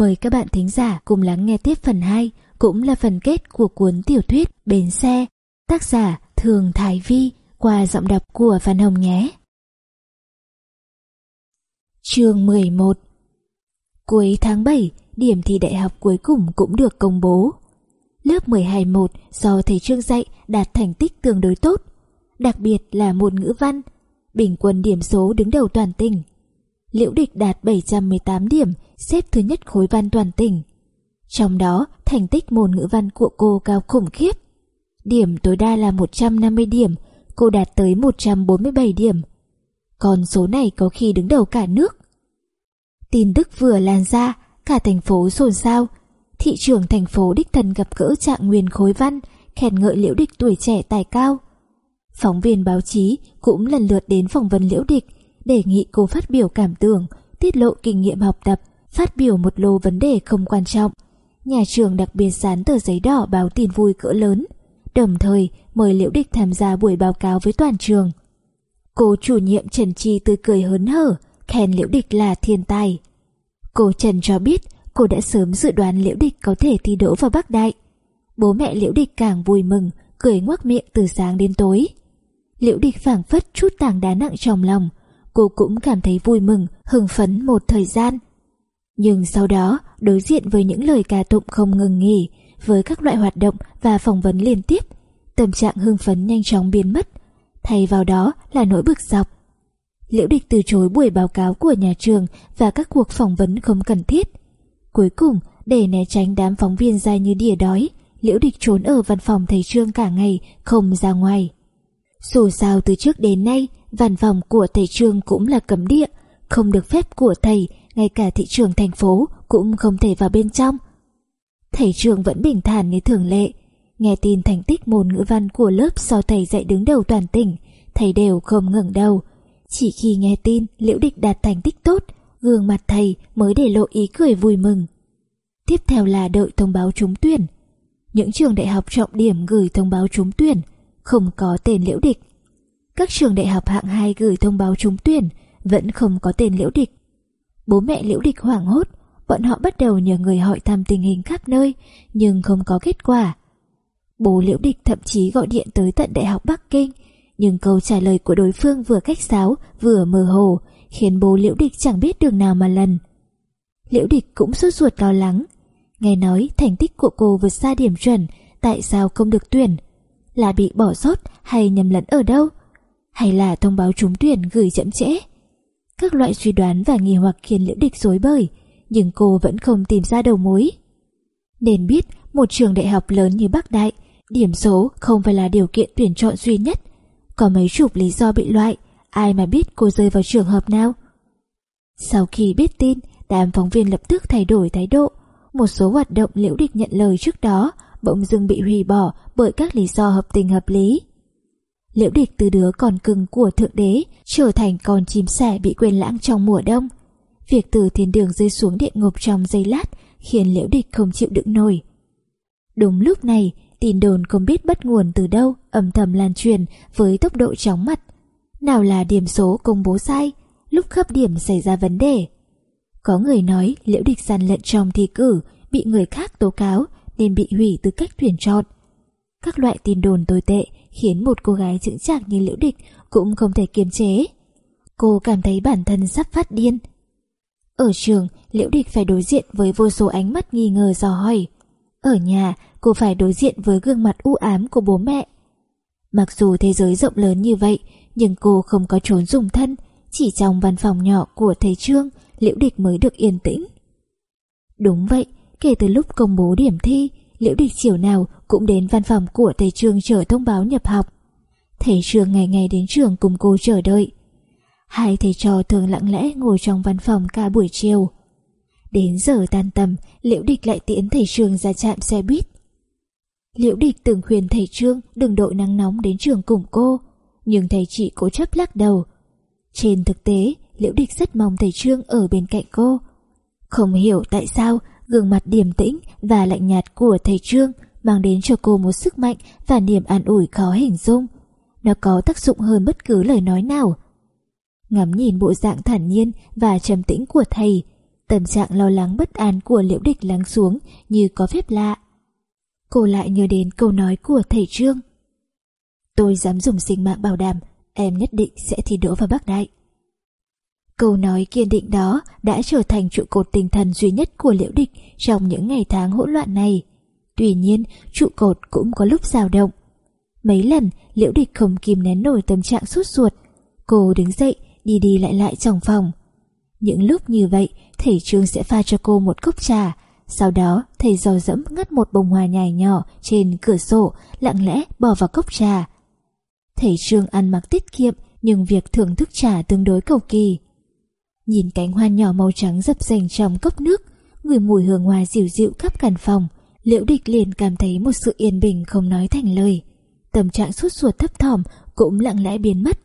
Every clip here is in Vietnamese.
Mời các bạn thính giả cùng lắng nghe tiếp phần 2, cũng là phần kết của cuốn tiểu thuyết Bến Xe, tác giả Thường Thái Vi qua giọng đọc của Văn Hồng nhé. Chương 11 Cuối tháng 7, điểm thi đại học cuối cùng cũng được công bố. Lớp 12-1 do thầy Trương dạy đạt thành tích tương đối tốt, đặc biệt là môn ngữ văn, bình quân điểm số đứng đầu toàn tỉnh. Liễu Địch đạt 718 điểm, xếp thứ nhất khối văn toàn tỉnh. Trong đó, thành tích môn ngữ văn của cô cao khủng khiếp. Điểm tối đa là 150 điểm, cô đạt tới 147 điểm. Còn số này có khi đứng đầu cả nước. Tin tức vừa lan ra, cả thành phố xôn xao. Thị trưởng thành phố đích thần gặp gỡ trạng nguyên khối văn, khen ngợi liễu địch tuổi trẻ tài cao. Phóng viên báo chí cũng lần lượt đến phỏng vấn liễu địch, đề nghị cô phát biểu cảm tưởng, tiết lộ kinh nghiệm học tập, phát biểu một lô vấn đề không quan trọng. Nhà trường đặc biệt dán tờ giấy đỏ báo tin vui cỡ lớn, đồng thời mời Liễu Địch tham gia buổi báo cáo với toàn trường. Cô chủ nhiệm Trần Chi tươi cười hớn hở, khen Liễu Địch là thiên tài. Cô Trần cho biết cô đã sớm dự đoán Liễu Địch có thể thi đỗ vào Bắc Đại. Bố mẹ Liễu Địch càng vui mừng, cười ngoác miệng từ sáng đến tối. Liễu Địch phảng phất chút tảng đá nặng trong lòng, cô cũng cảm thấy vui mừng, hưng phấn một thời gian. Nhưng sau đó, đối diện với những lời ca tụng không ngừng nghỉ, với các loại hoạt động và phỏng vấn liên tiếp, tâm trạng hưng phấn nhanh chóng biến mất, thay vào đó là nỗi bực dọc. Liễu Địch từ chối buổi báo cáo của nhà trường và các cuộc phỏng vấn không cần thiết. Cuối cùng, để né tránh đám phóng viên dài như đỉa đói, Liễu Địch trốn ở văn phòng thầy Trương cả ngày, không ra ngoài. Dù sao từ trước đến nay, văn phòng của thầy Trương cũng là cấm địa, không được phép của thầy, ngay cả thị trường thành phố cũng không thể vào bên trong. Thầy Trương vẫn bình thản như thường lệ, nghe tin thành tích môn ngữ văn của lớp do thầy dạy đứng đầu toàn tỉnh, thầy đều không ngẩng đầu. Chỉ khi nghe tin Liễu Địch đạt thành tích tốt, gương mặt thầy mới để lộ ý cười vui mừng. Tiếp theo là đợi thông báo trúng tuyển. Những trường đại học trọng điểm gửi thông báo trúng tuyển, không có tên Liễu Địch. Các trường đại học hạng 2 gửi thông báo trúng tuyển, vẫn không có tên Liễu Địch. Bố mẹ Liễu Địch hoảng hốt, bọn họ bắt đầu nhờ người hỏi thăm tình hình khắp nơi, nhưng không có kết quả. Bố Liễu Địch thậm chí gọi điện tới tận Đại học Bắc Kinh, nhưng câu trả lời của đối phương vừa cách sáo vừa mơ hồ, khiến bố Liễu Địch chẳng biết đường nào mà lần. Liễu Địch cũng sốt ruột lo lắng. Nghe nói thành tích của cô vượt xa điểm chuẩn, tại sao không được tuyển? Là bị bỏ sót hay nhầm lẫn ở đâu? Hay là thông báo trúng tuyển gửi chậm trễ? Các loại suy đoán và nghi hoặc khiến Liễu Địch rối bời, nhưng cô vẫn không tìm ra đầu mối. Nên biết một trường đại học lớn như Bắc Đại, điểm số không phải là điều kiện tuyển chọn duy nhất. Có mấy chục lý do bị loại, ai mà biết cô rơi vào trường hợp nào. Sau khi biết tin, đám phóng viên lập tức thay đổi thái độ. Một số hoạt động liễu địch nhận lời trước đó bỗng dưng bị hủy bỏ bởi các lý do hợp tình hợp lý. Liễu địch từ đứa còn cưng của thượng đế trở thành con chim sẻ bị quên lãng trong mùa đông. Việc từ thiên đường rơi xuống địa ngục trong giây lát khiến liễu địch không chịu đựng nổi. Đúng lúc này, tin đồn không biết bắt nguồn từ đâu âm thầm lan truyền với tốc độ chóng mặt. Nào là điểm số công bố sai, lúc khớp điểm xảy ra vấn đề. Có người nói liễu địch gian lận trong thi cử bị người khác tố cáo nên bị hủy tư cách tuyển chọn. Các loại tin đồn tồi tệ khiến một cô gái chững chạc như liễu địch cũng không thể kiềm chế. Cô cảm thấy bản thân sắp phát điên. Ở trường, liễu địch phải đối diện với vô số ánh mắt nghi ngờ dò hỏi. Ở nhà, cô phải đối diện với gương mặt u ám của bố mẹ. Mặc dù thế giới rộng lớn như vậy, nhưng cô không có trốn dùng thân, chỉ trong văn phòng nhỏ của thầy Trương, Liễu Địch mới được yên tĩnh. Đúng vậy, kể từ lúc công bố điểm thi, Liễu Địch chiều nào cũng đến văn phòng của thầy Trương chờ thông báo nhập học. Thầy Trương ngày ngày đến trường cùng cô chờ đợi. Hai thầy trò thường lặng lẽ ngồi trong văn phòng cả buổi chiều. Đến giờ tan tầm, Liễu Địch lại tiễn thầy Trương ra trạm xe buýt. Liễu Địch từng khuyên thầy Trương đừng đội nắng nóng đến trường cùng cô, nhưng thầy chị cố chấp lắc đầu. Trên thực tế, Liễu Địch rất mong thầy Trương ở bên cạnh cô. Không hiểu tại sao gương mặt điềm tĩnh và lạnh nhạt của thầy Trương mang đến cho cô một sức mạnh và niềm an ủi khó hình dung. Nó có tác dụng hơn bất cứ lời nói nào. Ngắm nhìn bộ dạng thản nhiên và trầm tĩnh của thầy, Tâm trạng lo lắng bất an của liễu địch lắng xuống như có phép lạ. Cô lại nhớ đến câu nói của thầy Trương. Tôi dám dùng sinh mạng bảo đảm em nhất định sẽ thi đỗ vào Bắc Đại. Câu nói kiên định đó đã trở thành trụ cột tinh thần duy nhất của liễu địch trong những ngày tháng hỗn loạn này. Tuy nhiên, trụ cột cũng có lúc dao động. Mấy lần, liễu địch không kìm nén nổi tâm trạng sốt ruột. Cô đứng dậy, đi đi lại lại trong phòng. Những lúc như vậy, thầy Trương sẽ pha cho cô một cốc trà. Sau đó, thầy dò dẫm ngắt một bông hoa nhài nhỏ trên cửa sổ, lặng lẽ bỏ vào cốc trà. Thầy Trương ăn mặc tiết kiệm, nhưng việc thưởng thức trà tương đối cầu kỳ. Nhìn cánh hoa nhỏ màu trắng dập dềnh trong cốc nước, người mùi hương hoa dịu dịu khắp căn phòng, Liễu Địch liền cảm thấy một sự yên bình không nói thành lời. Tâm trạng suốt ruột thấp thỏm cũng lặng lẽ biến mất.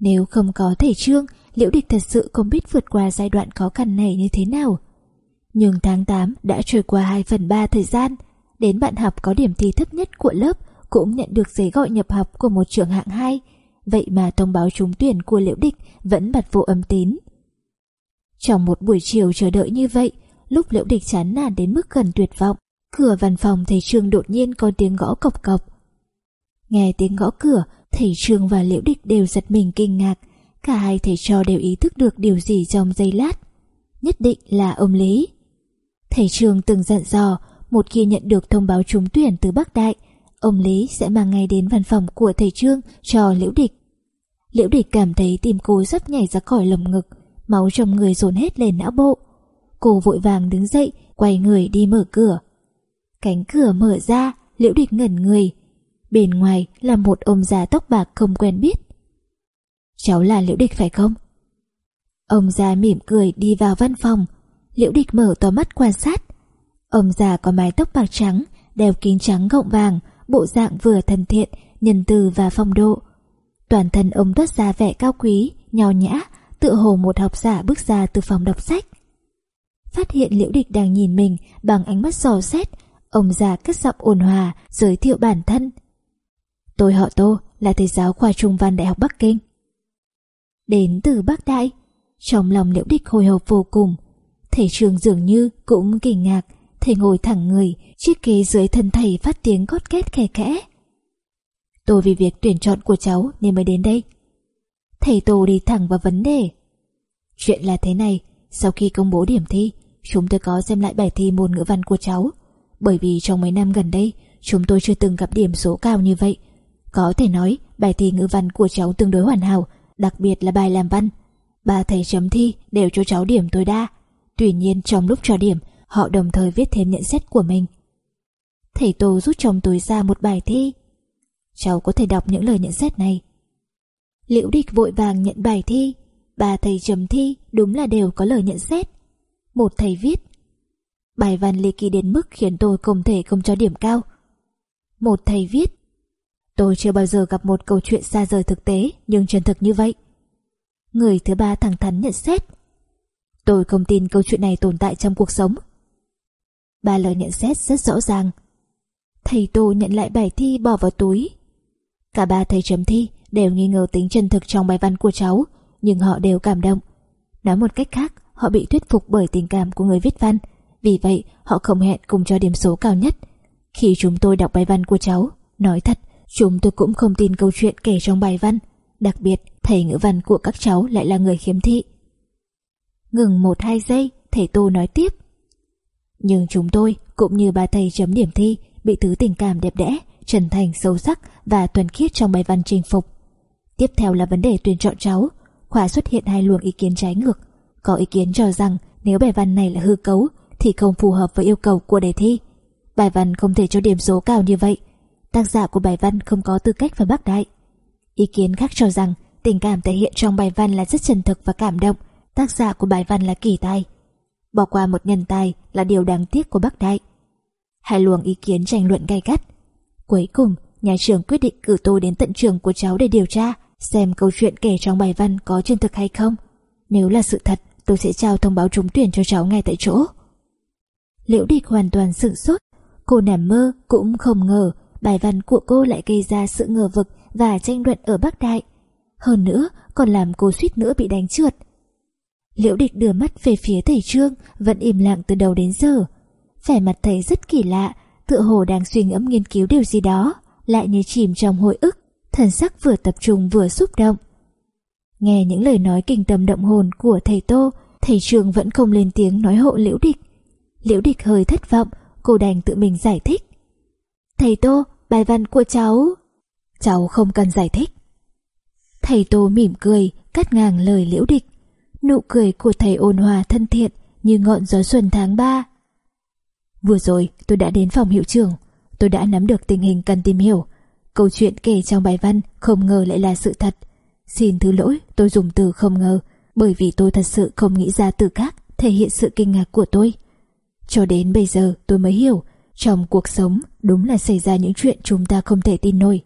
Nếu không có thể trương, Liễu Địch thật sự không biết vượt qua giai đoạn khó khăn này như thế nào. Nhưng tháng 8 đã trôi qua 2 phần 3 thời gian, đến bạn học có điểm thi thấp nhất của lớp cũng nhận được giấy gọi nhập học của một trường hạng 2, vậy mà thông báo trúng tuyển của Liễu Địch vẫn bật vô âm tín. Trong một buổi chiều chờ đợi như vậy, lúc Liễu Địch chán nản đến mức gần tuyệt vọng, cửa văn phòng thầy Trương đột nhiên có tiếng gõ cộc cộc. Nghe tiếng gõ cửa, thầy Trương và Liễu Địch đều giật mình kinh ngạc, cả hai thầy trò đều ý thức được điều gì trong giây lát. Nhất định là ông Lý. Thầy Trương từng dặn dò, một khi nhận được thông báo trúng tuyển từ Bắc Đại, ông Lý sẽ mang ngay đến văn phòng của thầy Trương cho Liễu Địch. Liễu Địch cảm thấy tim cô sắp nhảy ra khỏi lồng ngực, máu trong người dồn hết lên não bộ. Cô vội vàng đứng dậy, quay người đi mở cửa. Cánh cửa mở ra, Liễu Địch ngẩn người. Bên ngoài là một ông già tóc bạc không quen biết. Cháu là Liễu Địch phải không? Ông già mỉm cười đi vào văn phòng. Liễu Địch mở to mắt quan sát. Ông già có mái tóc bạc trắng, đeo kính trắng gọng vàng, bộ dạng vừa thân thiện, nhân từ và phong độ. Toàn thân ông toát ra vẻ cao quý, nho nhã, tựa hồ một học giả bước ra từ phòng đọc sách. Phát hiện Liễu Địch đang nhìn mình bằng ánh mắt dò xét, ông già cất giọng ôn hòa giới thiệu bản thân. Tôi họ Tô, là thầy giáo khoa Trung văn Đại học Bắc Kinh. Đến từ Bắc Đại, trong lòng Liễu Địch hồi hộp vô cùng. Thầy trường dường như cũng kinh ngạc, thầy ngồi thẳng người, chiếc ghế dưới thân thầy phát tiếng gót két khe khẽ. Tôi vì việc tuyển chọn của cháu nên mới đến đây. Thầy Tô đi thẳng vào vấn đề. Chuyện là thế này, sau khi công bố điểm thi, chúng tôi có xem lại bài thi môn ngữ văn của cháu. Bởi vì trong mấy năm gần đây, chúng tôi chưa từng gặp điểm số cao như vậy. Có thể nói, bài thi ngữ văn của cháu tương đối hoàn hảo, đặc biệt là bài làm văn. Ba thầy chấm thi đều cho cháu điểm tối đa. Tuy nhiên trong lúc cho điểm, họ đồng thời viết thêm nhận xét của mình. Thầy Tô rút trong túi ra một bài thi. Cháu có thể đọc những lời nhận xét này. Liễu địch vội vàng nhận bài thi. Ba thầy chấm thi đúng là đều có lời nhận xét. Một thầy viết. Bài văn ly kỳ đến mức khiến tôi không thể không cho điểm cao. Một thầy viết. Tôi chưa bao giờ gặp một câu chuyện xa rời thực tế nhưng chân thực như vậy. Người thứ ba thẳng thắn nhận xét. Tôi không tin câu chuyện này tồn tại trong cuộc sống. Ba lời nhận xét rất rõ ràng. Thầy Tô nhận lại bài thi bỏ vào túi. Cả ba thầy chấm thi đều nghi ngờ tính chân thực trong bài văn của cháu, nhưng họ đều cảm động. Nói một cách khác, họ bị thuyết phục bởi tình cảm của người viết văn, vì vậy họ không hẹn cùng cho điểm số cao nhất. Khi chúng tôi đọc bài văn của cháu, nói thật, chúng tôi cũng không tin câu chuyện kể trong bài văn, đặc biệt thầy ngữ văn của các cháu lại là người khiếm thị. Ngừng một hai giây, thầy Tô nói tiếp. Nhưng chúng tôi, cũng như ba thầy chấm điểm thi, bị thứ tình cảm đẹp đẽ, chân thành sâu sắc và thuần khiết trong bài văn chinh phục. Tiếp theo là vấn đề tuyển chọn cháu. Khoa xuất hiện hai luồng ý kiến trái ngược. Có ý kiến cho rằng nếu bài văn này là hư cấu thì không phù hợp với yêu cầu của đề thi. Bài văn không thể cho điểm số cao như vậy. Tác giả của bài văn không có tư cách vào Bắc Đại. Ý kiến khác cho rằng tình cảm thể hiện trong bài văn là rất chân thực và cảm động. Tác giả của bài văn là kỳ tài. Bỏ qua một nhân tài là điều đáng tiếc của Bắc Đại. Hai luồng ý kiến tranh luận gay gắt. Cuối cùng, nhà trường quyết định cử tôi đến tận trường của cháu để điều tra xem câu chuyện kể trong bài văn có chân thực hay không. Nếu là sự thật, tôi sẽ trao thông báo trúng tuyển cho cháu ngay tại chỗ. Liễu địch hoàn toàn sửng sốt. Cô nằm mơ cũng không ngờ bài văn của cô lại gây ra sự ngờ vực và tranh luận ở Bắc Đại. Hơn nữa, còn làm cô suýt nữa bị đánh trượt. Liễu địch đưa mắt về phía thầy Trương Vẫn im lặng từ đầu đến giờ Vẻ mặt thầy rất kỳ lạ Tựa hồ đang suy ngẫm nghiên cứu điều gì đó Lại như chìm trong hồi ức Thần sắc vừa tập trung vừa xúc động. Nghe những lời nói kinh tâm động hồn của thầy Tô Thầy trường vẫn không lên tiếng nói hộ Liễu địch. Liễu địch hơi thất vọng Cô đành tự mình giải thích. Thầy Tô, bài văn của cháu. Cháu không cần giải thích. Thầy Tô mỉm cười Cắt ngang lời liễu địch. Nụ cười của thầy ôn hòa thân thiện Như ngọn gió xuân tháng 3 Vừa rồi tôi đã đến phòng hiệu trưởng. Tôi đã nắm được tình hình cần tìm hiểu. Câu chuyện kể trong bài văn Không ngờ lại là sự thật Xin thứ lỗi, tôi dùng từ không ngờ, Bởi vì tôi thật sự không nghĩ ra từ khác Thể hiện sự kinh ngạc của tôi Cho đến bây giờ tôi mới hiểu, Trong cuộc sống đúng là xảy ra những chuyện chúng ta không thể tin nổi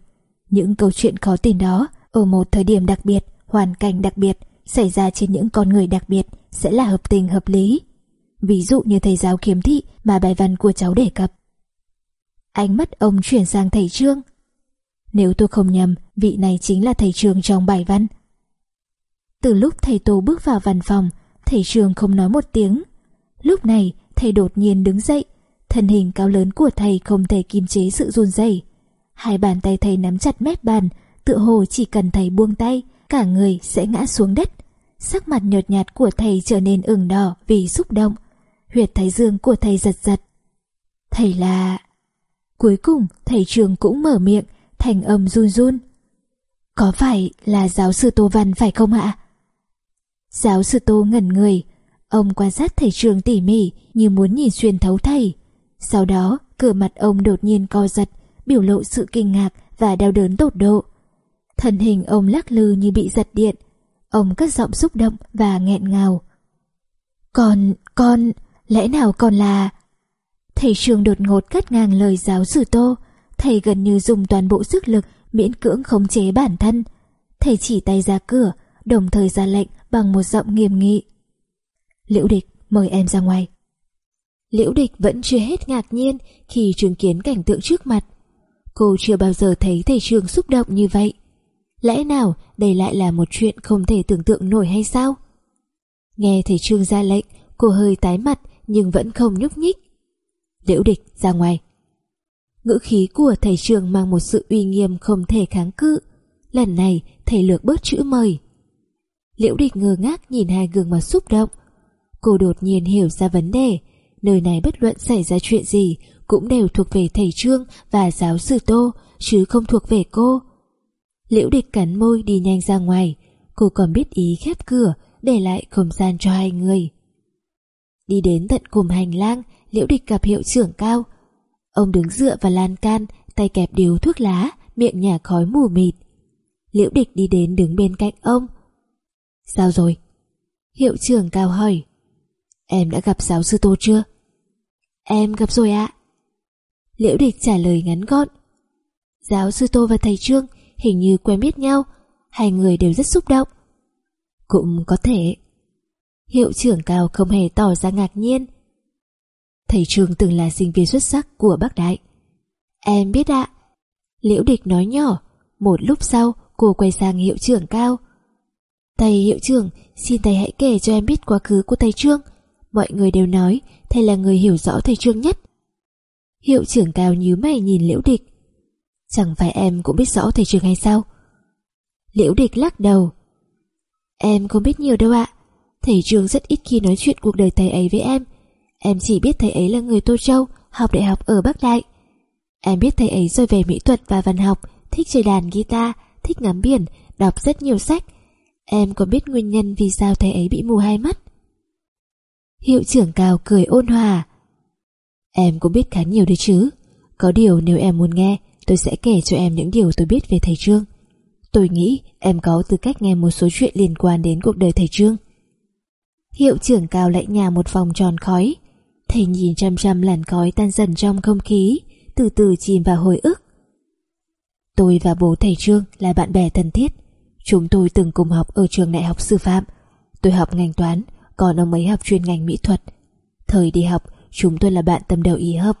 Những câu chuyện khó tin đó, Ở một thời điểm đặc biệt, Hoàn cảnh đặc biệt, xảy ra trên những con người đặc biệt sẽ là hợp tình hợp lý. Ví dụ như thầy giáo kiếm thị mà bài văn của cháu đề cập. Ánh mắt ông chuyển sang thầy Trương. Nếu tôi không nhầm, vị này chính là thầy trường trong bài văn. Từ lúc thầy Tô bước vào văn phòng, thầy trường không nói một tiếng. Lúc này, thầy đột nhiên đứng dậy. Thân hình cao lớn của thầy không thể kiềm chế sự run rẩy. Hai bàn tay thầy nắm chặt mép bàn, tựa hồ chỉ cần thầy buông tay, cả người sẽ ngã xuống đất. Sắc mặt nhợt nhạt của thầy trở nên ửng đỏ vì xúc động. Huyệt thái dương của thầy giật giật. Thầy là... Cuối cùng thầy trường cũng mở miệng, thành âm run run. Có phải là giáo sư Tô Văn phải không ạ? Giáo sư Tô ngẩn người, ông quan sát thầy trường tỉ mỉ như muốn nhìn xuyên thấu thầy. Sau đó, cửa mặt ông đột nhiên co giật, biểu lộ sự kinh ngạc và đau đớn tột độ. Thân hình ông lắc lư như bị giật điện. Ông cất giọng xúc động và nghẹn ngào. Con, con, lẽ nào con là... Thầy trường đột ngột cắt ngang lời giáo sư Tô. Thầy gần như dùng toàn bộ sức lực miễn cưỡng khống chế bản thân. Thầy chỉ tay ra cửa, đồng thời ra lệnh bằng một giọng nghiêm nghị. Liễu địch, mời em ra ngoài. Liễu địch vẫn chưa hết ngạc nhiên khi chứng kiến cảnh tượng trước mặt. Cô chưa bao giờ thấy thầy trường xúc động như vậy. Lẽ nào đây lại là một chuyện không thể tưởng tượng nổi hay sao? Nghe thầy Trương ra lệnh, cô hơi tái mặt nhưng vẫn không nhúc nhích. Liễu địch ra ngoài. Ngữ khí của thầy trường mang một sự uy nghiêm không thể kháng cự. Lần này thầy lược bớt chữ mời. Liễu địch ngơ ngác nhìn hai gương mặt xúc động. Cô đột nhiên hiểu ra vấn đề. Nơi này bất luận xảy ra chuyện gì cũng đều thuộc về thầy Trương và giáo sư Tô, chứ không thuộc về cô. Liễu địch cắn môi đi nhanh ra ngoài Cô còn biết ý khép cửa Để lại không gian cho hai người Đi đến tận cùng hành lang Liễu địch gặp hiệu trưởng cao Ông đứng dựa vào lan can Tay kẹp điếu thuốc lá Miệng nhả khói mù mịt Liễu địch đi đến đứng bên cạnh ông Sao rồi? Hiệu trưởng cao hỏi Em đã gặp giáo sư Tô chưa? Em gặp rồi ạ Liễu địch trả lời ngắn gọn Giáo sư Tô và thầy Trương hình như quen biết nhau, hai người đều rất xúc động. Cũng có thể. Hiệu trưởng cao không hề tỏ ra ngạc nhiên. Thầy Trường từng là sinh viên xuất sắc của Bắc Đại. Em biết ạ. Liễu địch nói nhỏ, một lúc sau cô quay sang hiệu trưởng cao. Thầy hiệu trưởng, xin thầy hãy kể cho em biết quá khứ của thầy Trương. Mọi người đều nói thầy là người hiểu rõ thầy Trương nhất. Hiệu trưởng cao nhíu mày nhìn liễu địch Chẳng phải em cũng biết rõ thầy trường hay sao Liễu địch lắc đầu Em không biết nhiều đâu ạ Thầy trường rất ít khi nói chuyện cuộc đời thầy ấy với em Em chỉ biết thầy ấy là người Tô Châu, Học đại học ở Bắc Đại Em biết thầy ấy rồi về mỹ thuật và văn học, Thích chơi đàn guitar, Thích ngắm biển, Đọc rất nhiều sách Em có biết nguyên nhân vì sao thầy ấy bị mù hai mắt Hiệu trưởng cao cười ôn hòa Em cũng biết khá nhiều đấy chứ Có điều nếu em muốn nghe, tôi sẽ kể cho em những điều tôi biết về thầy Trương. Tôi nghĩ em có tư cách nghe một số chuyện liên quan đến cuộc đời thầy Trương. Hiệu trưởng cao lại nhà một vòng tròn khói. Thầy nhìn chăm chăm làn khói tan dần trong không khí, từ từ chìm vào hồi ức. Tôi và bố thầy Trương là bạn bè thân thiết. Chúng tôi từng cùng học ở trường đại học sư phạm. Tôi học ngành toán, còn ông ấy học chuyên ngành mỹ thuật. Thời đi học, chúng tôi là bạn tâm đầu ý hợp.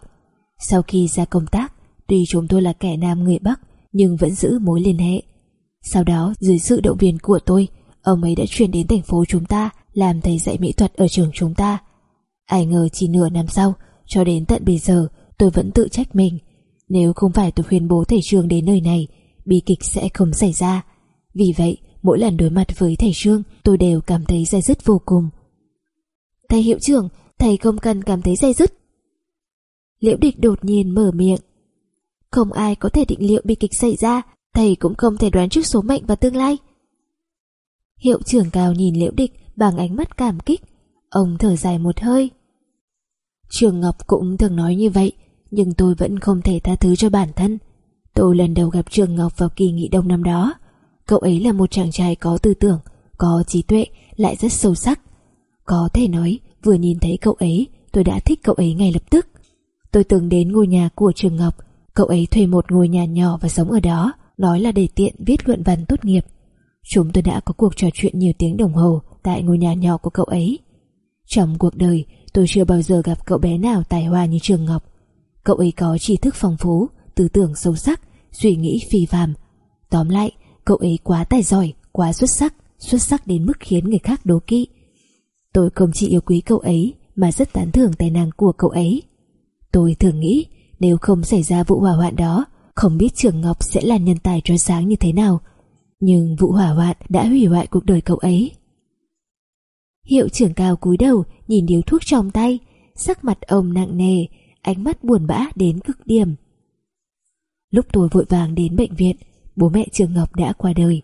Sau khi ra công tác, Tuy chúng tôi là kẻ nam người Bắc nhưng vẫn giữ mối liên hệ. Sau đó, dưới sự động viên của tôi, ông ấy đã chuyển đến thành phố chúng ta làm thầy dạy mỹ thuật ở trường chúng ta. Ai ngờ chỉ nửa năm sau, cho đến tận bây giờ tôi vẫn tự trách mình. Nếu không phải tôi khuyên bố thầy Trương đến nơi này, bi kịch sẽ không xảy ra. Vì vậy, mỗi lần đối mặt với thầy Trương, tôi đều cảm thấy dây dứt vô cùng. Thầy hiệu trưởng, thầy không cần cảm thấy dây dứt. Liễu địch đột nhiên mở miệng. Không ai có thể định liệu bi kịch xảy ra, thầy cũng không thể đoán trước số mệnh và tương lai. Hiệu trưởng cao nhìn liễu địch bằng ánh mắt cảm kích. Ông thở dài một hơi. Trường Ngọc cũng thường nói như vậy, nhưng tôi vẫn không thể tha thứ cho bản thân. Tôi lần đầu gặp Trường Ngọc vào kỳ nghỉ đông năm đó. Cậu ấy là một chàng trai có tư tưởng, có trí tuệ, lại rất sâu sắc. Có thể nói, vừa nhìn thấy cậu ấy, tôi đã thích cậu ấy ngay lập tức. Tôi từng đến ngôi nhà của Trường Ngọc, cậu ấy thuê một ngôi nhà nhỏ và sống ở đó, nói là để tiện viết luận văn tốt nghiệp. Chúng tôi đã có cuộc trò chuyện nhiều tiếng đồng hồ tại ngôi nhà nhỏ của cậu ấy. Trong cuộc đời, tôi chưa bao giờ gặp cậu bé nào tài hoa như Trường Ngọc. Cậu ấy có tri thức phong phú, tư tưởng sâu sắc, suy nghĩ phi phàm. Tóm lại, cậu ấy quá tài giỏi, quá xuất sắc, xuất sắc đến mức khiến người khác đố kỵ. Tôi không chỉ yêu quý cậu ấy mà rất tán thưởng tài năng của cậu ấy. Tôi thường nghĩ nếu không xảy ra vụ hỏa hoạn đó, không biết Trường Ngọc sẽ là nhân tài trói sáng như thế nào. Nhưng vụ hỏa hoạn đã hủy hoại cuộc đời cậu ấy. Hiệu trưởng cao cúi đầu nhìn điếu thuốc trong tay, sắc mặt ông nặng nề, ánh mắt buồn bã đến cực điểm. Lúc tôi vội vàng đến bệnh viện, bố mẹ Trường Ngọc đã qua đời,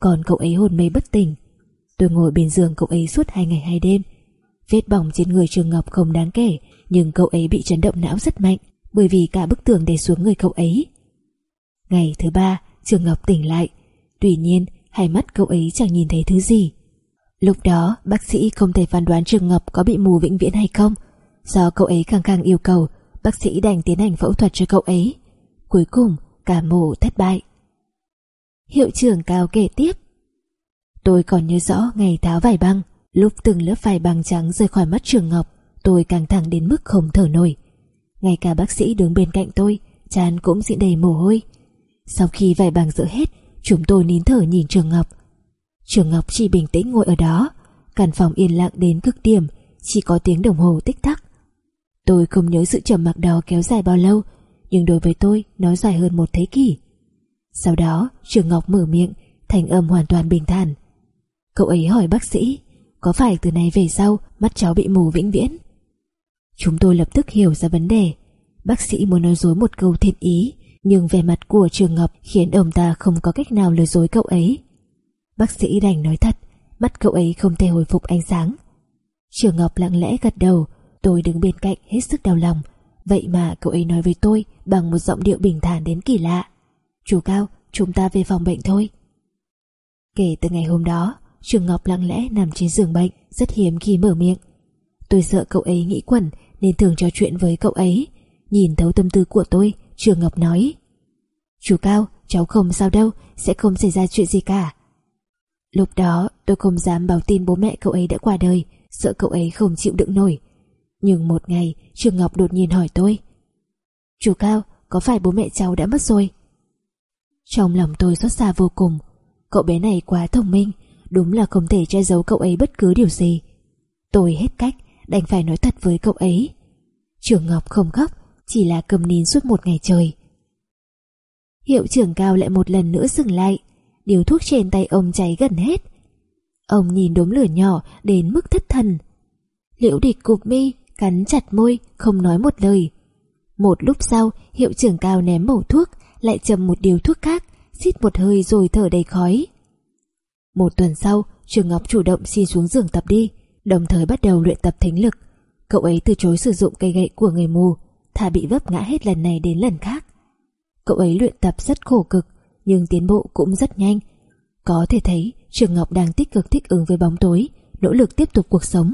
còn cậu ấy hôn mê bất tỉnh. Tôi ngồi bên giường cậu ấy suốt hai ngày hai đêm. Vết bỏng trên người Trường Ngọc không đáng kể, nhưng cậu ấy bị chấn động não rất mạnh, bởi vì cả bức tường đè xuống người cậu ấy. Ngày thứ ba, Trường Ngọc tỉnh lại, tuy nhiên hai mắt cậu ấy chẳng nhìn thấy thứ gì. Lúc đó, bác sĩ không thể phán đoán Trường Ngọc có bị mù vĩnh viễn hay không. Do cậu ấy càng càng yêu cầu, bác sĩ đành tiến hành phẫu thuật cho cậu ấy. Cuối cùng, cả mổ thất bại. Hiệu trưởng cao kể tiếp. Tôi còn nhớ rõ ngày tháo vải băng, lúc từng lớp vải băng trắng rơi khỏi mắt Trường Ngọc, tôi càng thẳng đến mức không thở nổi. Ngay cả bác sĩ đứng bên cạnh tôi, chán cũng dịn đầy mồ hôi. Sau khi vải băng dỡ hết, chúng tôi nín thở nhìn Trường Ngọc. Trường Ngọc chỉ bình tĩnh ngồi ở đó, căn phòng yên lặng đến cực điểm, chỉ có tiếng đồng hồ tích tắc. Tôi không nhớ sự trầm mặc đó kéo dài bao lâu, nhưng đối với tôi nó dài hơn một thế kỷ. Sau đó, Trường Ngọc mở miệng, thành âm hoàn toàn bình thản. Cậu ấy hỏi bác sĩ, có phải từ nay về sau mắt cháu bị mù vĩnh viễn? Chúng tôi lập tức hiểu ra vấn đề. Bác sĩ muốn nói dối một câu thiện ý, nhưng vẻ mặt của Trường Ngọc khiến ông ta không có cách nào lừa dối cậu ấy. Bác sĩ đành nói thật, mắt cậu ấy không thể hồi phục ánh sáng. Trường Ngọc lặng lẽ gật đầu, tôi đứng bên cạnh hết sức đau lòng. Vậy mà cậu ấy nói với tôi bằng một giọng điệu bình thản đến kỳ lạ. Chú Cao, chúng ta về phòng bệnh thôi. Kể từ ngày hôm đó, Trường Ngọc lặng lẽ nằm trên giường bệnh, rất hiếm khi mở miệng. Tôi sợ cậu ấy nghĩ quẩn nên thường trò chuyện với cậu ấy. Nhìn thấu tâm tư của tôi, Trường Ngọc nói. Chú Cao, cháu không sao đâu, sẽ không xảy ra chuyện gì cả. Lúc đó tôi không dám báo tin bố mẹ cậu ấy đã qua đời, sợ cậu ấy không chịu đựng nổi. Nhưng một ngày, Trường Ngọc đột nhiên hỏi tôi. Chú Cao, có phải bố mẹ cháu đã mất rồi? Trong lòng tôi xót xa vô cùng. Cậu bé này quá thông minh, đúng là không thể che giấu cậu ấy bất cứ điều gì. Tôi hết cách, đành phải nói thật với cậu ấy. Trường Ngọc không khóc, chỉ là cầm nín suốt một ngày trời. Hiệu trưởng cao lại một lần nữa dừng lại, điều thuốc trên tay ông cháy gần hết. Ông nhìn đốm lửa nhỏ đến mức thất thần. Liễu địch cụp mi, cắn chặt môi, không nói một lời. Một lúc sau, hiệu trưởng cao ném mẩu thuốc, lại chầm một điều thuốc khác, xít một hơi rồi thở đầy khói. Một tuần sau, Trường Ngọc chủ động xin xuống giường tập đi, đồng thời bắt đầu luyện tập thính lực. Cậu ấy từ chối sử dụng cây gậy của người mù, thà bị vấp ngã hết lần này đến lần khác. Cậu ấy luyện tập rất khổ cực, nhưng tiến bộ cũng rất nhanh. Có thể thấy Trường Ngọc đang tích cực thích ứng với bóng tối, nỗ lực tiếp tục cuộc sống.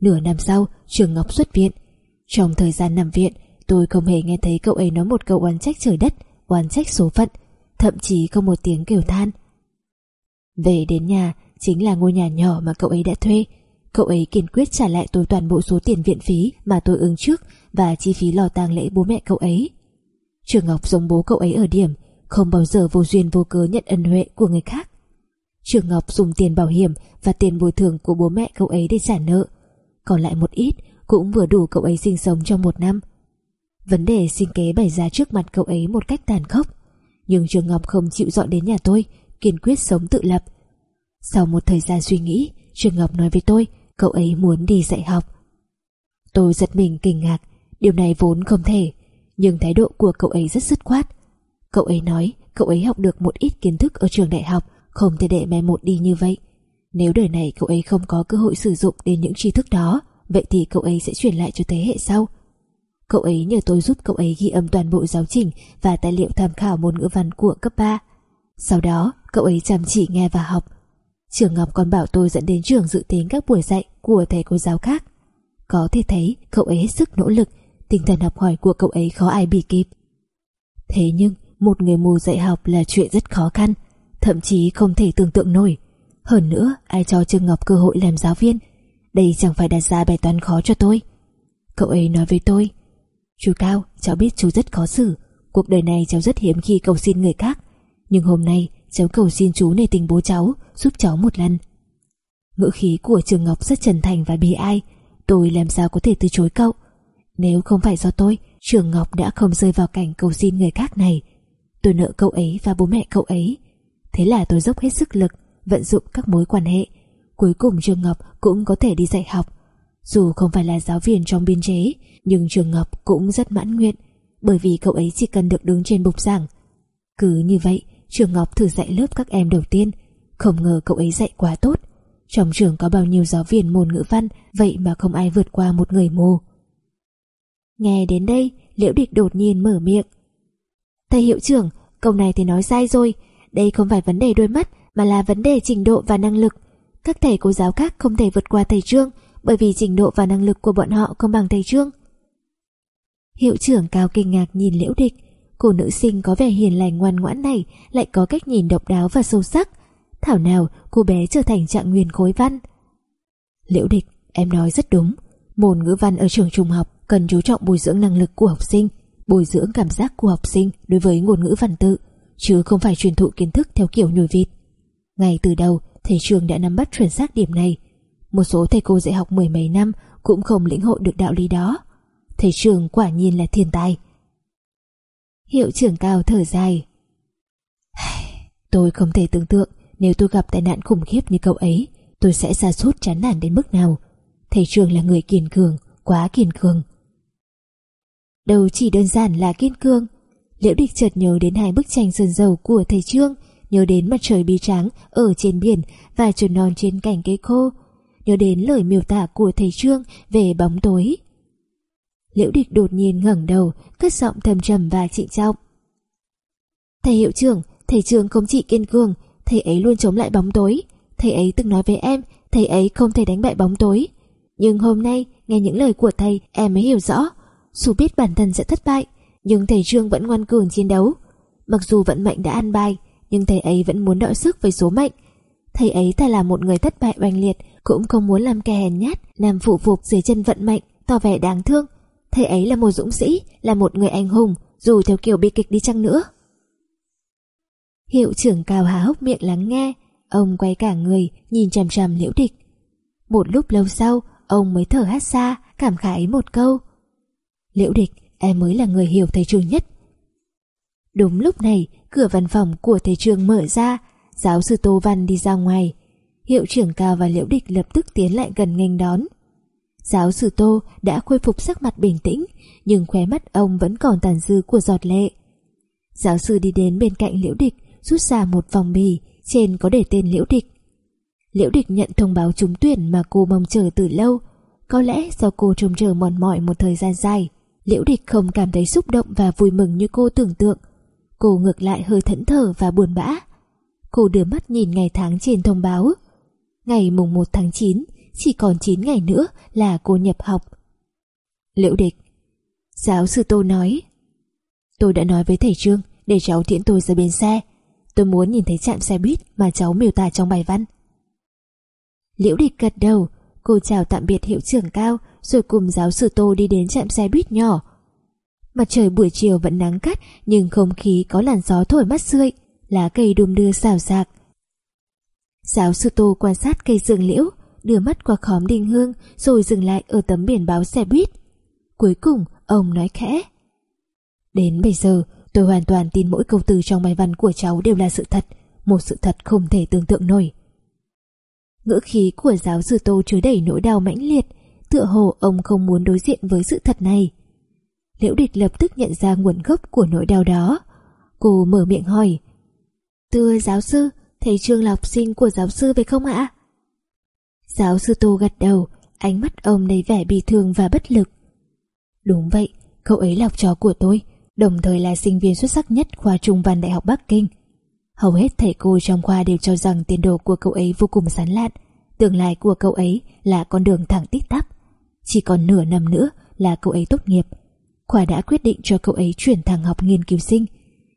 Nửa năm sau, Trường Ngọc xuất viện. Trong thời gian nằm viện, tôi không hề nghe thấy cậu ấy nói một câu oán trách trời đất, oán trách số phận, thậm chí không một tiếng kêu than. Về đến nhà, chính là ngôi nhà nhỏ mà cậu ấy đã thuê. Cậu ấy kiên quyết trả lại tôi toàn bộ số tiền viện phí mà tôi ứng trước và chi phí lò tang lễ bố mẹ cậu ấy. Trường Ngọc giống bố cậu ấy ở điểm không bao giờ vô duyên vô cớ nhận ân huệ của người khác. Trường Ngọc dùng tiền bảo hiểm và tiền bồi thường của bố mẹ cậu ấy để trả nợ. Còn lại một ít cũng vừa đủ cậu ấy sinh sống trong một năm. Vấn đề sinh kế bày ra trước mặt cậu ấy một cách tàn khốc. Nhưng Trường Ngọc không chịu dọn đến nhà tôi, kiên quyết sống tự lập. Sau một thời gian suy nghĩ, Trường Ngọc nói với tôi cậu ấy muốn đi dạy học. Tôi giật mình kinh ngạc, điều này vốn không thể, nhưng thái độ của cậu ấy rất dứt khoát. Cậu ấy nói cậu ấy học được một ít kiến thức ở trường đại học, không thể để mẹ một đi như vậy. Nếu đời này cậu ấy không có cơ hội sử dụng đến những tri thức đó, vậy thì cậu ấy sẽ truyền lại cho thế hệ sau. Cậu ấy nhờ tôi giúp cậu ấy ghi âm toàn bộ giáo trình và tài liệu tham khảo môn ngữ văn của cấp 3. Sau đó, cậu ấy chăm chỉ nghe và học. Trường Ngọc còn bảo tôi dẫn đến trường dự tính các buổi dạy của thầy cô giáo khác. Có thể thấy cậu ấy hết sức nỗ lực, tinh thần học hỏi của cậu ấy khó ai bị kịp. Thế nhưng, một người mù dạy học là chuyện rất khó khăn, thậm chí không thể tưởng tượng nổi. Hơn nữa, ai cho Trương Ngọc cơ hội làm giáo viên? Đây chẳng phải đặt ra bài toán khó cho tôi. Cậu ấy nói với tôi, Chú Cao, cháu biết chú rất khó xử, cuộc đời này cháu rất hiếm khi cầu xin người khác, nhưng hôm nay cháu cầu xin chú nể tình bố cháu, giúp cháu một lần. Ngữ khí của Trường Ngọc rất chân thành và bi ai, tôi làm sao có thể từ chối cậu. Nếu không phải do tôi, Trường Ngọc đã không rơi vào cảnh cầu xin người khác này. Tôi nợ cậu ấy và bố mẹ cậu ấy. Thế là tôi dốc hết sức lực, vận dụng các mối quan hệ. Cuối cùng Trường Ngọc cũng có thể đi dạy học. Dù không phải là giáo viên trong biên chế, nhưng Trường Ngọc cũng rất mãn nguyện, bởi vì cậu ấy chỉ cần được đứng trên bục giảng. Cứ như vậy, Trường Ngọc thử dạy lớp các em đầu tiên, không ngờ cậu ấy dạy quá tốt. Trong trường có bao nhiêu giáo viên môn ngữ văn, vậy mà không ai vượt qua một người mù. Nghe đến đây, Liễu Địch đột nhiên mở miệng. Thầy hiệu trưởng, câu này thì nói sai rồi, đây không phải vấn đề đôi mắt mà là vấn đề trình độ và năng lực. Các thầy cô giáo khác không thể vượt qua thầy Trương bởi vì trình độ và năng lực của bọn họ không bằng thầy Trương. Hiệu trưởng cao kinh ngạc nhìn Liễu Địch, cô nữ sinh có vẻ hiền lành ngoan ngoãn này lại có cách nhìn độc đáo và sâu sắc. Thảo nào cô bé trở thành trạng nguyên khối văn. Liễu Địch, em nói rất đúng. Môn ngữ văn ở trường trung học cần chú trọng bồi dưỡng năng lực của học sinh, bồi dưỡng cảm giác của học sinh đối với ngôn ngữ văn tự, chứ không phải truyền thụ kiến thức theo kiểu nhồi vịt. Ngay từ đầu, thầy trường đã nắm bắt chuẩn xác điểm này. Một số thầy cô dạy học mười mấy năm cũng không lĩnh hội được đạo lý đó. Thầy trường quả nhiên là thiên tài. Hiệu trưởng cao thở dài. Tôi không thể tưởng tượng nếu tôi gặp tai nạn khủng khiếp như cậu ấy, tôi sẽ xa sút chán nản đến mức nào. Thầy trường là người kiên cường, quá kiên cường. Đâu chỉ đơn giản là kiên cường. Liễu địch chợt nhớ đến hai bức tranh sơn dầu của thầy Trương, nhớ đến mặt trời bi trắng ở trên biển và chuồn non trên cành cây khô, nhớ đến lời miêu tả của thầy Trương về bóng tối. Liễu địch đột nhiên ngẩng đầu, cất giọng thầm trầm và trịnh trọng. Thầy hiệu trưởng, thầy Trương không chỉ kiên cường, thầy ấy luôn chống lại bóng tối. Thầy ấy từng nói với em, thầy ấy không thể đánh bại bóng tối. Nhưng hôm nay, nghe những lời của thầy, em mới hiểu rõ. Dù biết bản thân sẽ thất bại, nhưng thầy Trương vẫn ngoan cường chiến đấu. Mặc dù vận mệnh đã ăn bài, nhưng thầy ấy vẫn muốn đọ sức với số mệnh. Thầy ấy ta là một người thất bại oanh liệt, cũng không muốn làm kẻ hèn nhát, nằm phụ phục dưới chân vận mệnh, tỏ vẻ đáng thương. Thầy ấy là một dũng sĩ, là một người anh hùng, dù theo kiểu bi kịch đi chăng nữa. Hiệu trưởng cao há hốc miệng lắng nghe, ông quay cả người, nhìn chằm chằm liễu địch. Một lúc lâu sau, ông mới thở hát xa, cảm khái một câu. Liễu địch, em mới là người hiểu thầy trường nhất. Đúng lúc này, cửa văn phòng của thầy trường mở ra, giáo sư Tô Văn đi ra ngoài. Hiệu trưởng cao và liễu địch lập tức tiến lại gần nghênh đón. Giáo sư Tô đã khôi phục sắc mặt bình tĩnh, nhưng khóe mắt ông vẫn còn tàn dư của giọt lệ. Giáo sư đi đến bên cạnh liễu địch, rút ra một vòng bì, trên có để tên liễu địch. Liễu địch nhận thông báo trúng tuyển mà cô mong chờ từ lâu. Có lẽ do cô trông chờ mòn mỏi một thời gian dài, liễu địch không cảm thấy xúc động và vui mừng như cô tưởng tượng. Cô ngược lại hơi thẫn thờ và buồn bã. Cô đưa mắt nhìn ngày tháng trên thông báo. Ngày mùng 1 tháng 9, chỉ còn 9 ngày nữa là cô nhập học. Liễu địch Giáo sư Tô nói Tôi đã nói với thầy Trương để cháu tiễn tôi ra bến xe. Tôi muốn nhìn thấy trạm xe buýt mà cháu miêu tả trong bài văn. Liễu địch gật đầu, cô chào tạm biệt hiệu trưởng cao rồi cùng giáo sư Tô đi đến trạm xe buýt nhỏ. Mặt trời buổi chiều vẫn nắng cắt nhưng không khí có làn gió thổi mắt rượi, lá cây đùm đưa xào xạc. Giáo sư Tô quan sát cây dương liễu, đưa mắt qua khóm đình hương rồi dừng lại ở tấm biển báo xe buýt. Cuối cùng, ông nói khẽ. Đến bây giờ, tôi hoàn toàn tin mỗi câu từ trong bài văn của cháu đều là sự thật, một sự thật không thể tưởng tượng nổi. Ngữ khí của giáo sư Tô chứa đầy nỗi đau mãnh liệt, tựa hồ ông không muốn đối diện với sự thật này. Liễu địch lập tức nhận ra nguồn gốc của nỗi đau đó. Cô mở miệng hỏi. Thưa giáo sư, thầy Trương là học sinh của giáo sư phải không ạ? Giáo sư Tô gật đầu, ánh mắt ông đầy vẻ bị thương và bất lực. Đúng vậy, cậu ấy là học trò của tôi, đồng thời là sinh viên xuất sắc nhất khoa trung văn Đại học Bắc Kinh. Hầu hết thầy cô trong khoa đều cho rằng tiền đồ của cậu ấy vô cùng sán lạn, tương lai của cậu ấy là con đường thẳng tít tắp. Chỉ còn nửa năm nữa là cậu ấy tốt nghiệp. Khoa đã quyết định cho cậu ấy chuyển thẳng học nghiên cứu sinh.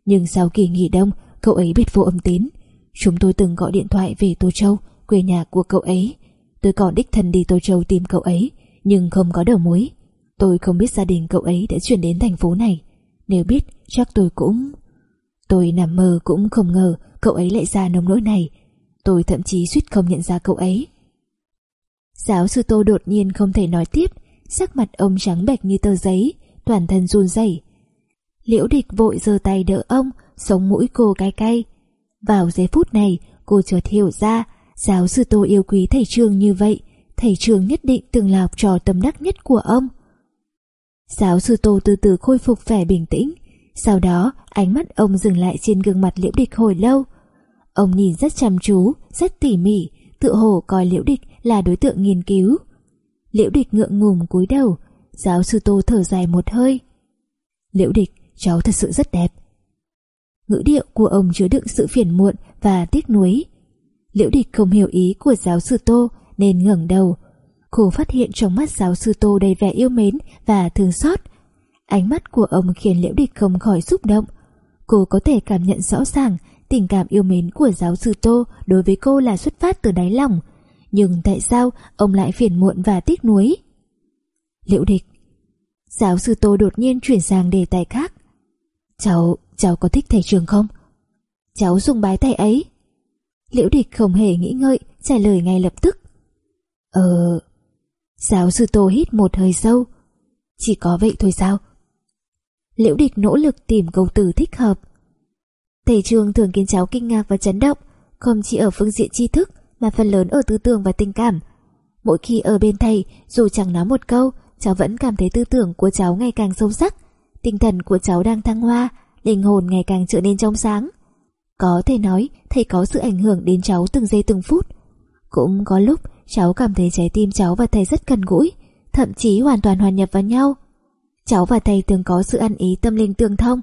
Nhưng sau kỳ nghỉ đông, cậu ấy biệt vô âm tín. Chúng tôi từng gọi điện thoại về Tô Châu, quê nhà của cậu ấy. Tôi còn đích thân đi Tô Châu tìm cậu ấy, nhưng không có đầu mối. Tôi không biết gia đình cậu ấy đã chuyển đến thành phố này. Nếu biết, chắc tôi cũng... Tôi nằm mơ cũng không ngờ cậu ấy lại ra nông nỗi này. Tôi thậm chí suýt không nhận ra cậu ấy. Giáo sư Tô đột nhiên không thể nói tiếp, sắc mặt ông trắng bệch như tờ giấy, toàn thân run rẩy. Liễu địch vội giơ tay đỡ ông, sống mũi cô cay cay. Vào giây phút này, cô chợt hiểu ra, giáo sư Tô yêu quý thầy trường như vậy, thầy trường nhất định từng là học trò tâm đắc nhất của ông. Giáo sư Tô từ từ khôi phục vẻ bình tĩnh, sau đó ánh mắt ông dừng lại trên gương mặt liễu địch hồi lâu. Ông nhìn rất chăm chú, rất tỉ mỉ, tự hồ coi liễu địch là đối tượng nghiên cứu. Liễu địch ngượng ngùng cúi đầu, giáo sư Tô thở dài một hơi. Liễu địch, cháu thật sự rất đẹp. Ngữ điệu của ông chứa đựng sự phiền muộn và tiếc nuối. Liễu địch không hiểu ý của giáo sư Tô nên ngẩng đầu. Cô phát hiện trong mắt giáo sư Tô đầy vẻ yêu mến và thương xót. Ánh mắt của ông khiến liễu địch không khỏi xúc động. Cô có thể cảm nhận rõ ràng tình cảm yêu mến của giáo sư Tô đối với cô là xuất phát từ đáy lòng. Nhưng tại sao ông lại phiền muộn và tiếc nuối? Liễu địch Giáo sư Tô đột nhiên chuyển sang đề tài khác. Cháu, cháu có thích thầy trường không? Cháu dùng bái thầy ấy. Liễu địch không hề nghĩ ngợi, trả lời ngay lập tức. Ờ... Giáo sư Tô hít một hơi sâu. Chỉ có vậy thôi sao? Liễu địch nỗ lực tìm câu từ thích hợp. Thầy trường thường khiến cháu kinh ngạc và chấn động, không chỉ ở phương diện tri thức mà phần lớn ở tư tưởng và tình cảm. Mỗi khi ở bên thầy, dù chẳng nói một câu, cháu vẫn cảm thấy tư tưởng của cháu ngày càng sâu sắc, tinh thần của cháu đang thăng hoa, linh hồn ngày càng trở nên trong sáng. Có thể nói thầy có sự ảnh hưởng đến cháu từng giây từng phút. Cũng có lúc cháu cảm thấy trái tim cháu và thầy rất gần gũi, thậm chí hoàn toàn hòa nhập vào nhau. Cháu và thầy từng có sự ăn ý tâm linh tương thông.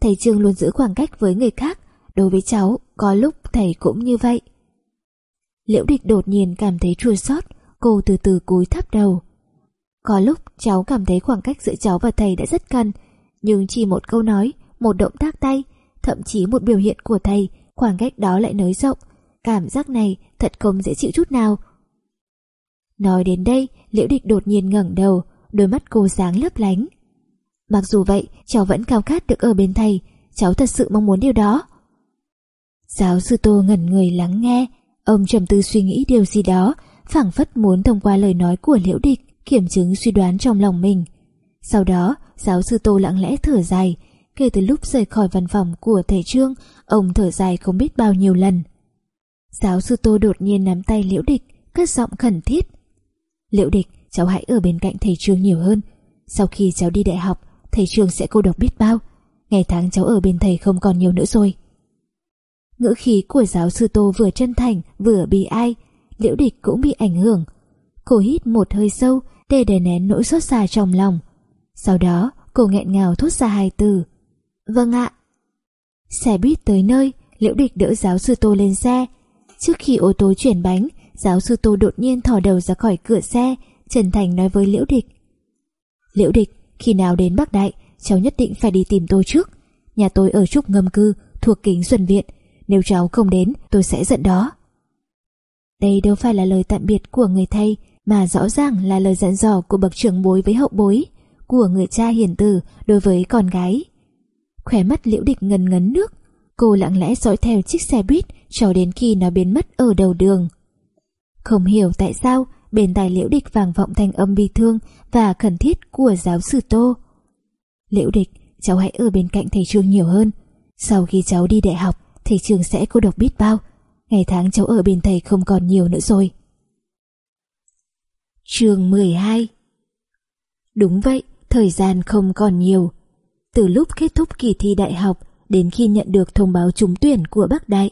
Thầy Trương luôn giữ khoảng cách với người khác, đối với cháu có lúc thầy cũng như vậy. Liễu địch đột nhiên cảm thấy chua xót, cô từ từ cúi thấp đầu. Có lúc cháu cảm thấy khoảng cách giữa cháu và thầy đã rất gần, nhưng chỉ một câu nói, một động tác tay, thậm chí một biểu hiện của thầy, khoảng cách đó lại nới rộng. Cảm giác này thật không dễ chịu chút nào. Nói đến đây, Liễu Địch đột nhiên ngẩng đầu, đôi mắt cô sáng lấp lánh. Mặc dù vậy, cháu vẫn cao khát được ở bên thầy, cháu thật sự mong muốn điều đó. Giáo sư Tô ngẩn người lắng nghe, ông trầm tư suy nghĩ điều gì đó, phảng phất muốn thông qua lời nói của Liễu Địch kiểm chứng suy đoán trong lòng mình. Sau đó, giáo sư Tô lặng lẽ thở dài, kể từ lúc rời khỏi văn phòng của thầy Trương, ông thở dài không biết bao nhiêu lần. Giáo sư Tô đột nhiên nắm tay Liễu Địch, cất giọng khẩn thiết. Liễu Địch, cháu hãy ở bên cạnh thầy Trương nhiều hơn. Sau khi cháu đi đại học, thầy trường sẽ cô độc biết bao. Ngày tháng cháu ở bên thầy không còn nhiều nữa rồi. Ngữ khí của giáo sư Tô vừa chân thành vừa bị ai, Liễu Địch cũng bị ảnh hưởng. Cô hít một hơi sâu để đè nén nỗi xót xa trong lòng. Sau đó, cô nghẹn ngào thốt ra hai từ. Vâng ạ. Xe buýt tới nơi, Liễu Địch đỡ giáo sư Tô lên xe. Trước khi ô tô chuyển bánh, giáo sư Tô đột nhiên thò đầu ra khỏi cửa xe, Trần Thành nói với Liễu Địch. Liễu Địch, khi nào đến Bắc Đại, cháu nhất định phải đi tìm tôi trước. Nhà tôi ở Trúc Ngâm Cư, thuộc kính Xuân Viện. Nếu cháu không đến, tôi sẽ giận đó. Đây đâu phải là lời tạm biệt của người thầy, mà rõ ràng là lời dặn dò của bậc trưởng bối với hậu bối, của người cha hiền tử đối với con gái. Khỏe mắt liễu địch ngần ngấn nước, cô lặng lẽ dõi theo chiếc xe buýt cho đến khi nó biến mất ở đầu đường. Không hiểu tại sao bên tai liễu địch vang vọng thanh âm bi thương và khẩn thiết của giáo sư Tô. Liễu địch, cháu hãy ở bên cạnh thầy trường nhiều hơn. Sau khi cháu đi đại học, thầy trường sẽ cô độc biết bao. Ngày tháng cháu ở bên thầy không còn nhiều nữa rồi. Trường 12 Đúng vậy, thời gian không còn nhiều. Từ lúc kết thúc kỳ thi đại học đến khi nhận được thông báo trúng tuyển của Bắc Đại,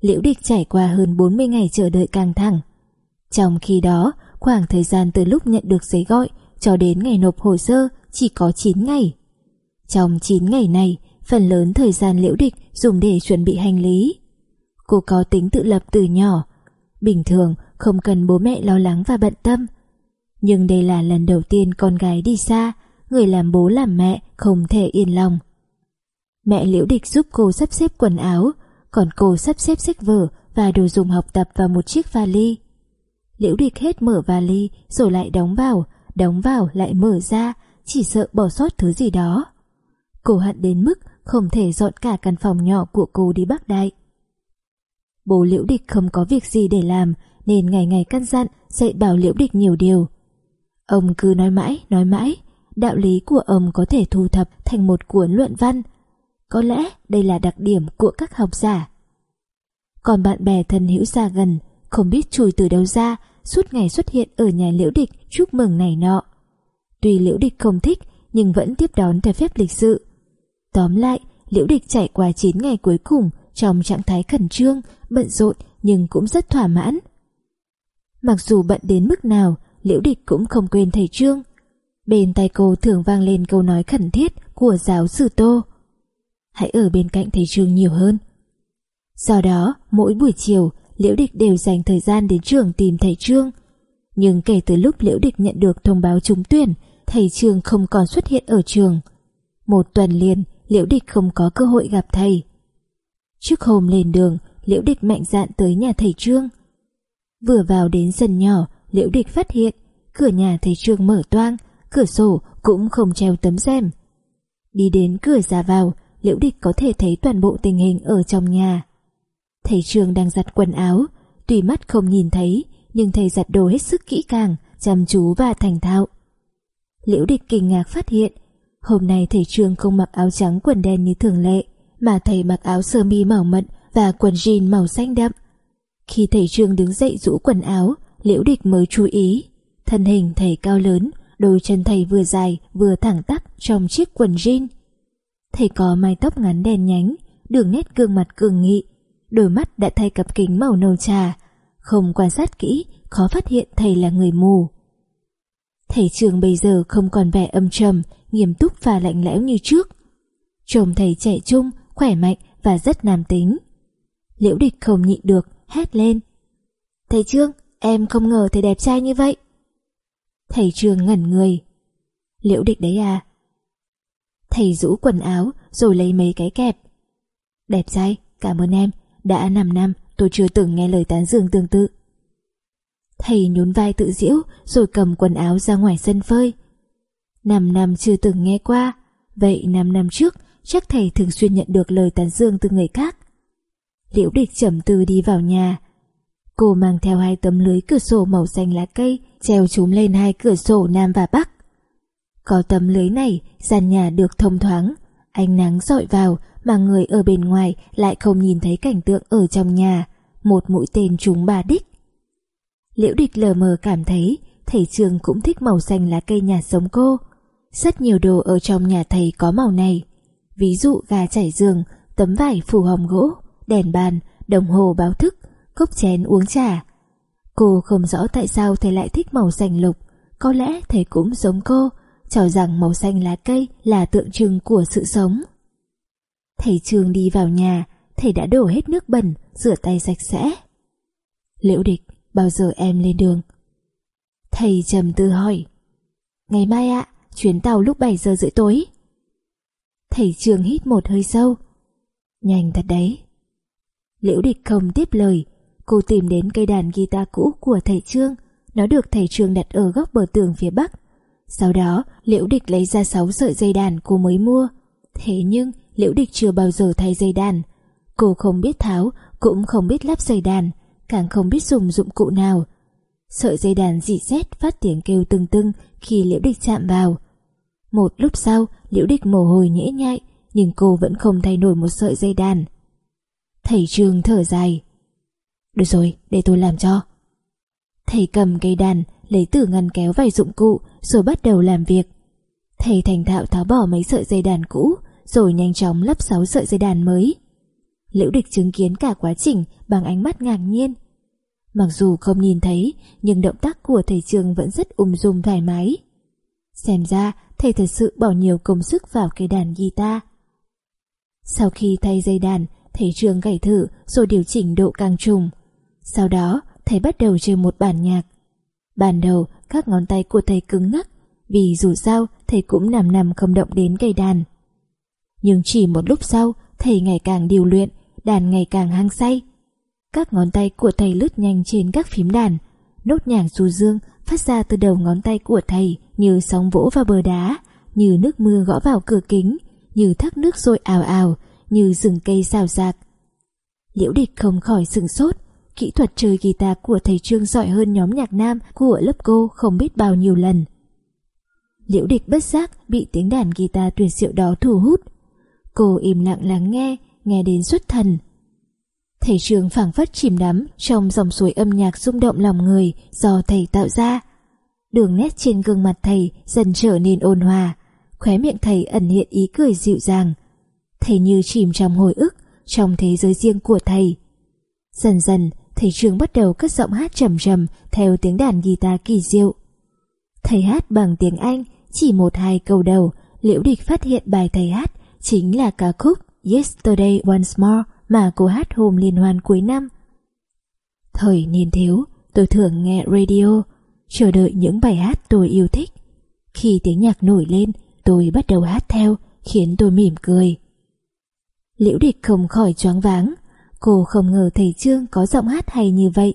Liễu Địch trải qua hơn 40 ngày chờ đợi căng thẳng. Trong khi đó, khoảng thời gian từ lúc nhận được giấy gọi cho đến ngày nộp hồ sơ chỉ có 9 ngày. Trong 9 ngày này, phần lớn thời gian Liễu Địch dùng để chuẩn bị hành lý. Cô có tính tự lập từ nhỏ, bình thường không cần bố mẹ lo lắng và bận tâm. Nhưng đây là lần đầu tiên con gái đi xa, người làm bố làm mẹ không thể yên lòng. Mẹ Liễu Địch giúp cô sắp xếp quần áo, còn cô sắp xếp sách vở và đồ dùng học tập vào một chiếc vali. Liễu Địch hết mở vali rồi lại đóng vào, đóng vào lại mở ra, chỉ sợ bỏ sót thứ gì đó. Cô hận đến mức không thể dọn cả căn phòng nhỏ của cô đi Bắc Đại. Bố Liễu Địch không có việc gì để làm nên ngày ngày căn dặn dạy bảo Liễu Địch nhiều điều. Ông cứ nói mãi, nói mãi, đạo lý của ông có thể thu thập thành một cuốn luận văn. Có lẽ đây là đặc điểm của các học giả. Còn bạn bè thân hữu xa gần, không biết chui từ đâu ra, suốt ngày xuất hiện ở nhà liễu địch chúc mừng này nọ. Tuy liễu địch không thích, nhưng vẫn tiếp đón theo phép lịch sự. Tóm lại, liễu địch trải qua 9 ngày cuối cùng trong trạng thái khẩn trương, bận rộn nhưng cũng rất thỏa mãn. Mặc dù bận đến mức nào, liễu địch cũng không quên thầy Trương. Bên tai cô thường vang lên câu nói khẩn thiết của giáo sư Tô. Hãy ở bên cạnh thầy Trương nhiều hơn. Do đó, mỗi buổi chiều, Liễu Địch đều dành thời gian đến trường tìm thầy Trương. Nhưng kể từ lúc Liễu Địch nhận được thông báo trúng tuyển, thầy Trương không còn xuất hiện ở trường. Một tuần liền, Liễu Địch không có cơ hội gặp thầy. Trước hôm lên đường, Liễu Địch mạnh dạn tới nhà thầy Trương. Vừa vào đến sân nhỏ, Liễu Địch phát hiện cửa nhà thầy Trương mở toang, cửa sổ cũng không treo tấm rèm. Đi đến cửa ra vào, Liễu Địch có thể thấy toàn bộ tình hình ở trong nhà. Thầy trường đang giặt quần áo, tuy mắt không nhìn thấy, nhưng thầy giặt đồ hết sức kỹ càng, chăm chú và thành thạo. Liễu Địch kinh ngạc phát hiện, hôm nay thầy trường không mặc áo trắng quần đen như thường lệ, mà thầy mặc áo sơ mi màu mận và quần jean màu xanh đậm. Khi thầy trường đứng dậy rũ quần áo, Liễu Địch mới chú ý. Thân hình thầy cao lớn, đôi chân thầy vừa dài vừa thẳng tắp trong chiếc quần jean. Thầy có mái tóc ngắn đen nhánh, đường nét gương mặt cường nghị, đôi mắt đã thay cặp kính màu nâu trà. Không quan sát kỹ, khó phát hiện thầy là người mù. Thầy trường bây giờ không còn vẻ âm trầm, nghiêm túc và lạnh lẽo như trước. Chồng thầy trẻ trung, khỏe mạnh và rất nam tính. Liễu địch không nhịn được, hét lên. Thầy Trương, em không ngờ thầy đẹp trai như vậy. Thầy Trương ngẩn người. Liễu địch đấy à? Thầy rũ quần áo rồi lấy mấy cái kẹp. Đẹp trai, cảm ơn em, đã 5 năm tôi chưa từng nghe lời tán dương tương tự. Thầy nhún vai tự diễu rồi cầm quần áo ra ngoài sân phơi. 5 năm chưa từng nghe qua, vậy 5 năm trước chắc thầy thường xuyên nhận được lời tán dương từ người khác. Liễu địch trầm tư đi vào nhà. Cô mang theo hai tấm lưới cửa sổ màu xanh lá cây treo chúng lên hai cửa sổ Nam và Bắc. Có tấm lưới này, sàn nhà được thông thoáng, ánh nắng dọi vào mà người ở bên ngoài lại không nhìn thấy cảnh tượng ở trong nhà, một mũi tên trúng bà đích. Liễu địch lờ mờ cảm thấy thầy trường cũng thích màu xanh lá cây nhà sống cô. Rất nhiều đồ ở trong nhà thầy có màu này, ví dụ gà chảy giường, tấm vải phủ hồng gỗ, đèn bàn, đồng hồ báo thức, cốc chén uống trà. Cô không rõ tại sao thầy lại thích màu xanh lục, có lẽ thầy cũng giống cô, cho rằng màu xanh lá cây là tượng trưng của sự sống. Thầy Trường đi vào nhà, thầy đã đổ hết nước bẩn, rửa tay sạch sẽ. Liễu địch, bao giờ em lên đường? Thầy trầm tư hỏi. Ngày mai ạ, chuyến tàu lúc 7 giờ rưỡi tối. Thầy Trường hít một hơi sâu. Nhanh thật đấy. Liễu địch không tiếp lời, cô tìm đến cây đàn guitar cũ của thầy Trương, nó được thầy Trương đặt ở góc bờ tường phía bắc. Sau đó, Liễu địch lấy ra 6 sợi dây đàn cô mới mua. Thế nhưng, Liễu Địch chưa bao giờ thay dây đàn. Cô không biết tháo cũng không biết lắp dây đàn, càng không biết dùng dụng cụ nào. Sợi dây đàn dị xét phát tiếng kêu tưng tưng khi liễu địch chạm vào. Một lúc sau, liễu địch mồ hôi nhễ nhại, nhưng cô vẫn không thay nổi một sợi dây đàn. Thầy trường thở dài. Được rồi, để tôi làm cho. Thầy cầm cây đàn, lấy từ ngăn kéo vài dụng cụ, rồi bắt đầu làm việc. Thầy thành thạo tháo bỏ mấy sợi dây đàn cũ, rồi nhanh chóng lắp sáu sợi dây đàn mới. Liễu địch chứng kiến cả quá trình bằng ánh mắt ngạc nhiên. Mặc dù không nhìn thấy, nhưng động tác của thầy trường vẫn rất ung dung thoải mái. Xem ra, thầy thật sự bỏ nhiều công sức vào cây đàn guitar. Sau khi thay dây đàn, thầy trường gảy thử rồi điều chỉnh độ càng trùng. Sau đó, thầy bắt đầu chơi một bản nhạc. Ban đầu, các ngón tay của thầy cứng ngắc, vì dù sao thầy cũng nằm nằm không động đến cây đàn. Nhưng chỉ một lúc sau, thầy ngày càng điều luyện, đàn ngày càng hăng say. Các ngón tay của thầy lướt nhanh trên các phím đàn, nốt nhạc du dương phát ra từ đầu ngón tay của thầy như sóng vỗ vào bờ đá, như nước mưa gõ vào cửa kính, như thác nước rội ào ào, như rừng cây xào xạc. Liễu địch không khỏi sừng sốt, kỹ thuật chơi guitar của thầy Trương giỏi hơn nhóm nhạc nam của lớp cô không biết bao nhiêu lần. Liễu địch bất giác bị tiếng đàn guitar tuyệt diệu đó thu hút. Cô im lặng lắng nghe, nghe đến xuất thần. Thầy trường phảng phất chìm đắm trong dòng suối âm nhạc rung động lòng người do thầy tạo ra. Đường nét trên gương mặt thầy dần trở nên ôn hòa, khóe miệng thầy ẩn hiện ý cười dịu dàng. Thầy như chìm trong hồi ức, trong thế giới riêng của thầy. Dần dần, thầy trường bắt đầu cất giọng hát trầm trầm theo tiếng đàn guitar kỳ diệu. Thầy hát bằng tiếng Anh, chỉ một hai câu đầu, Liễu Địch phát hiện bài thầy hát chính là ca khúc Yesterday Once More mà cô hát hôm liên hoan cuối năm. Thời niên thiếu, tôi thường nghe radio, chờ đợi những bài hát tôi yêu thích. Khi tiếng nhạc nổi lên, tôi bắt đầu hát theo, khiến tôi mỉm cười. Liễu địch không khỏi choáng váng, cô không ngờ thầy Trương có giọng hát hay như vậy.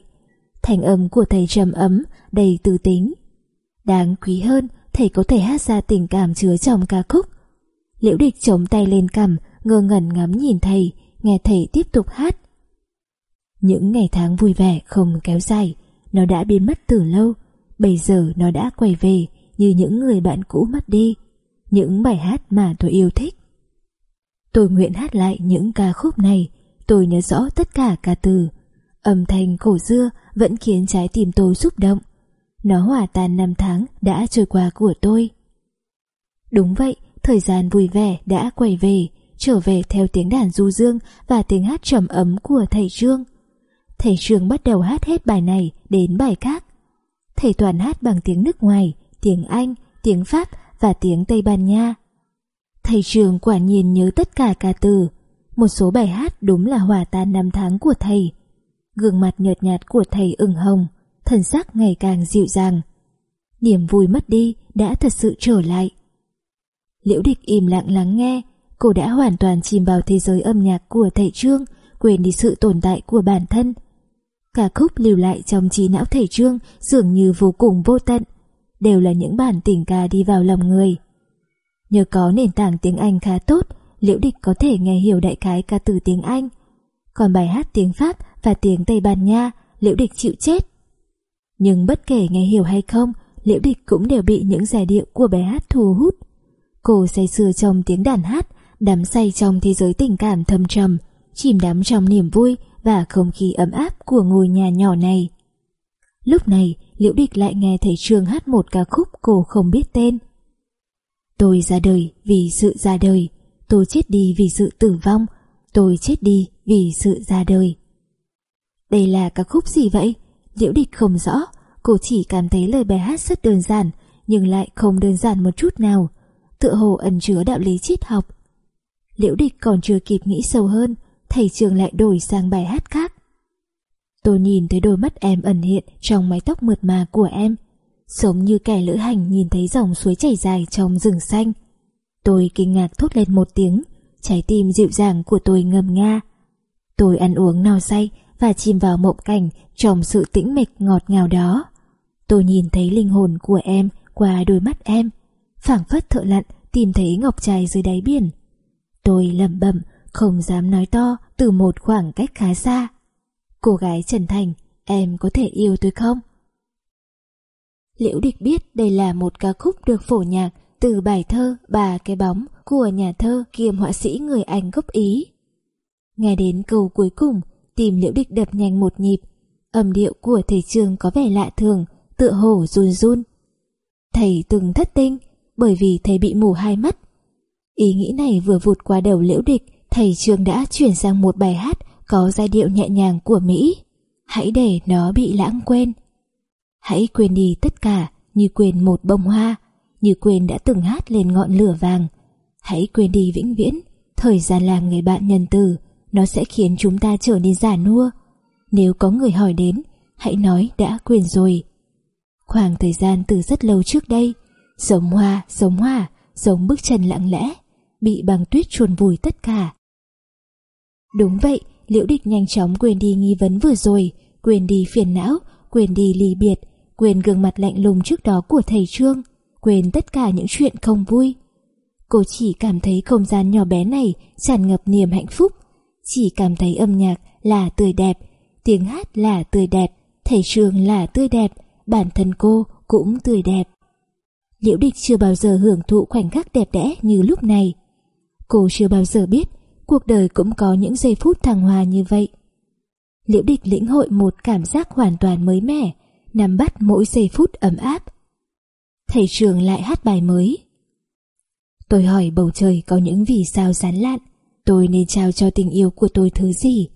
Thành âm của thầy trầm ấm, đầy tư tính. Đáng quý hơn, thầy có thể hát ra tình cảm chứa trong ca khúc. Liễu địch chống tay lên cằm, ngơ ngẩn ngắm nhìn thầy, nghe thầy tiếp tục hát. Những ngày tháng vui vẻ không kéo dài, nó đã biến mất từ lâu, bây giờ nó đã quay về như những người bạn cũ mất đi, những bài hát mà tôi yêu thích. Tôi nguyện hát lại những ca khúc này, tôi nhớ rõ tất cả ca từ. Âm thanh cổ dưa vẫn khiến trái tim tôi xúc động. Nó hòa tan năm tháng đã trôi qua của tôi. Đúng vậy, thời gian vui vẻ đã quay về, trở về theo tiếng đàn du dương và tiếng hát trầm ấm của thầy Trương. Thầy Trương bắt đầu hát hết bài này đến bài khác. Thầy toàn hát bằng tiếng nước ngoài, tiếng Anh, tiếng Pháp và tiếng Tây Ban Nha. Thầy Trường quả nhiên nhớ tất cả ca từ. Một số bài hát đúng là hòa tan năm tháng của thầy. Gương mặt nhợt nhạt của thầy ửng hồng, thần sắc ngày càng dịu dàng. Niềm vui mất đi đã thật sự trở lại. Liễu địch im lặng lắng nghe, cô đã hoàn toàn chìm vào thế giới âm nhạc của thầy Trương, quên đi sự tồn tại của bản thân. Cả khúc lưu lại trong trí não thầy Trương dường như vô cùng vô tận, đều là những bản tình ca đi vào lòng người. Nhờ có nền tảng tiếng Anh khá tốt, Liễu Địch có thể nghe hiểu đại khái ca từ tiếng Anh. Còn bài hát tiếng Pháp và tiếng Tây Ban Nha, Liễu Địch chịu chết. Nhưng bất kể nghe hiểu hay không, Liễu Địch cũng đều bị những giai điệu của bài hát thu hút. Cô say sưa trong tiếng đàn hát, đắm say trong thế giới tình cảm thâm trầm, chìm đắm trong niềm vui và không khí ấm áp của ngôi nhà nhỏ này. Lúc này, Liễu Địch lại nghe thấy Trương hát một ca khúc cô không biết tên. Tôi ra đời vì sự ra đời, tôi chết đi vì sự tử vong, tôi chết đi vì sự ra đời. Đây là ca khúc gì vậy? Liễu Địch không rõ, cô chỉ cảm thấy lời bài hát rất đơn giản, nhưng lại không đơn giản một chút nào, tựa hồ ẩn chứa đạo lý triết học. Liễu Địch còn chưa kịp nghĩ sâu hơn, thầy trường lại đổi sang bài hát khác. Tôi nhìn thấy đôi mắt em ẩn hiện trong mái tóc mượt mà của em, giống như kẻ lữ hành nhìn thấy dòng suối chảy dài trong rừng xanh. Tôi kinh ngạc thốt lên một tiếng, trái tim dịu dàng của tôi ngầm nga. Tôi ăn uống no say và chìm vào mộng cảnh trong sự tĩnh mịch ngọt ngào đó. Tôi nhìn thấy linh hồn của em qua đôi mắt em, phảng phất thợ lặn tìm thấy ngọc trai dưới đáy biển. Tôi lẩm bẩm, không dám nói to, từ một khoảng cách khá xa. Cô gái Trần Thành, em có thể yêu tôi không? Liễu Địch biết đây là một ca khúc được phổ nhạc từ bài thơ Bà cái bóng của nhà thơ kiêm họa sĩ người Anh gốc Ý. Nghe đến câu cuối cùng, tìm Liễu Địch đập nhanh một nhịp, âm điệu của thầy trường có vẻ lạ thường, tựa hồ run run. Thầy từng thất tinh, bởi vì thầy bị mù hai mắt. Ý nghĩ này vừa vụt qua đầu Liễu Địch, thầy trường đã chuyển sang một bài hát có giai điệu nhẹ nhàng của Mỹ. Hãy để nó bị lãng quên. Hãy quên đi tất cả như quên một bông hoa, như quên đã từng hát lên ngọn lửa vàng. Hãy quên đi vĩnh viễn, thời gian làm người bạn nhân từ, nó sẽ khiến chúng ta trở nên giả nua. Nếu có người hỏi đến, hãy nói đã quên rồi. Khoảng thời gian từ rất lâu trước đây, giống hoa, giống hoa, giống bước chân lặng lẽ, bị băng tuyết chuồn vùi tất cả. Đúng vậy, Liễu Địch nhanh chóng quên đi nghi vấn vừa rồi, quên đi phiền não, quên đi ly biệt, quên gương mặt lạnh lùng trước đó của thầy Trương, quên tất cả những chuyện không vui. Cô chỉ cảm thấy không gian nhỏ bé này tràn ngập niềm hạnh phúc, chỉ cảm thấy âm nhạc là tươi đẹp, tiếng hát là tươi đẹp, thầy trường là tươi đẹp, bản thân cô cũng tươi đẹp. Liễu Địch chưa bao giờ hưởng thụ khoảnh khắc đẹp đẽ như lúc này. Cô chưa bao giờ biết cuộc đời cũng có những giây phút thăng hoa như vậy. Liễu Địch lĩnh hội một cảm giác hoàn toàn mới mẻ, nắm bắt mỗi giây phút ấm áp. Thầy trường lại hát bài mới. Tôi hỏi bầu trời có những vì sao sán lạn, tôi nên trao cho tình yêu của tôi thứ gì?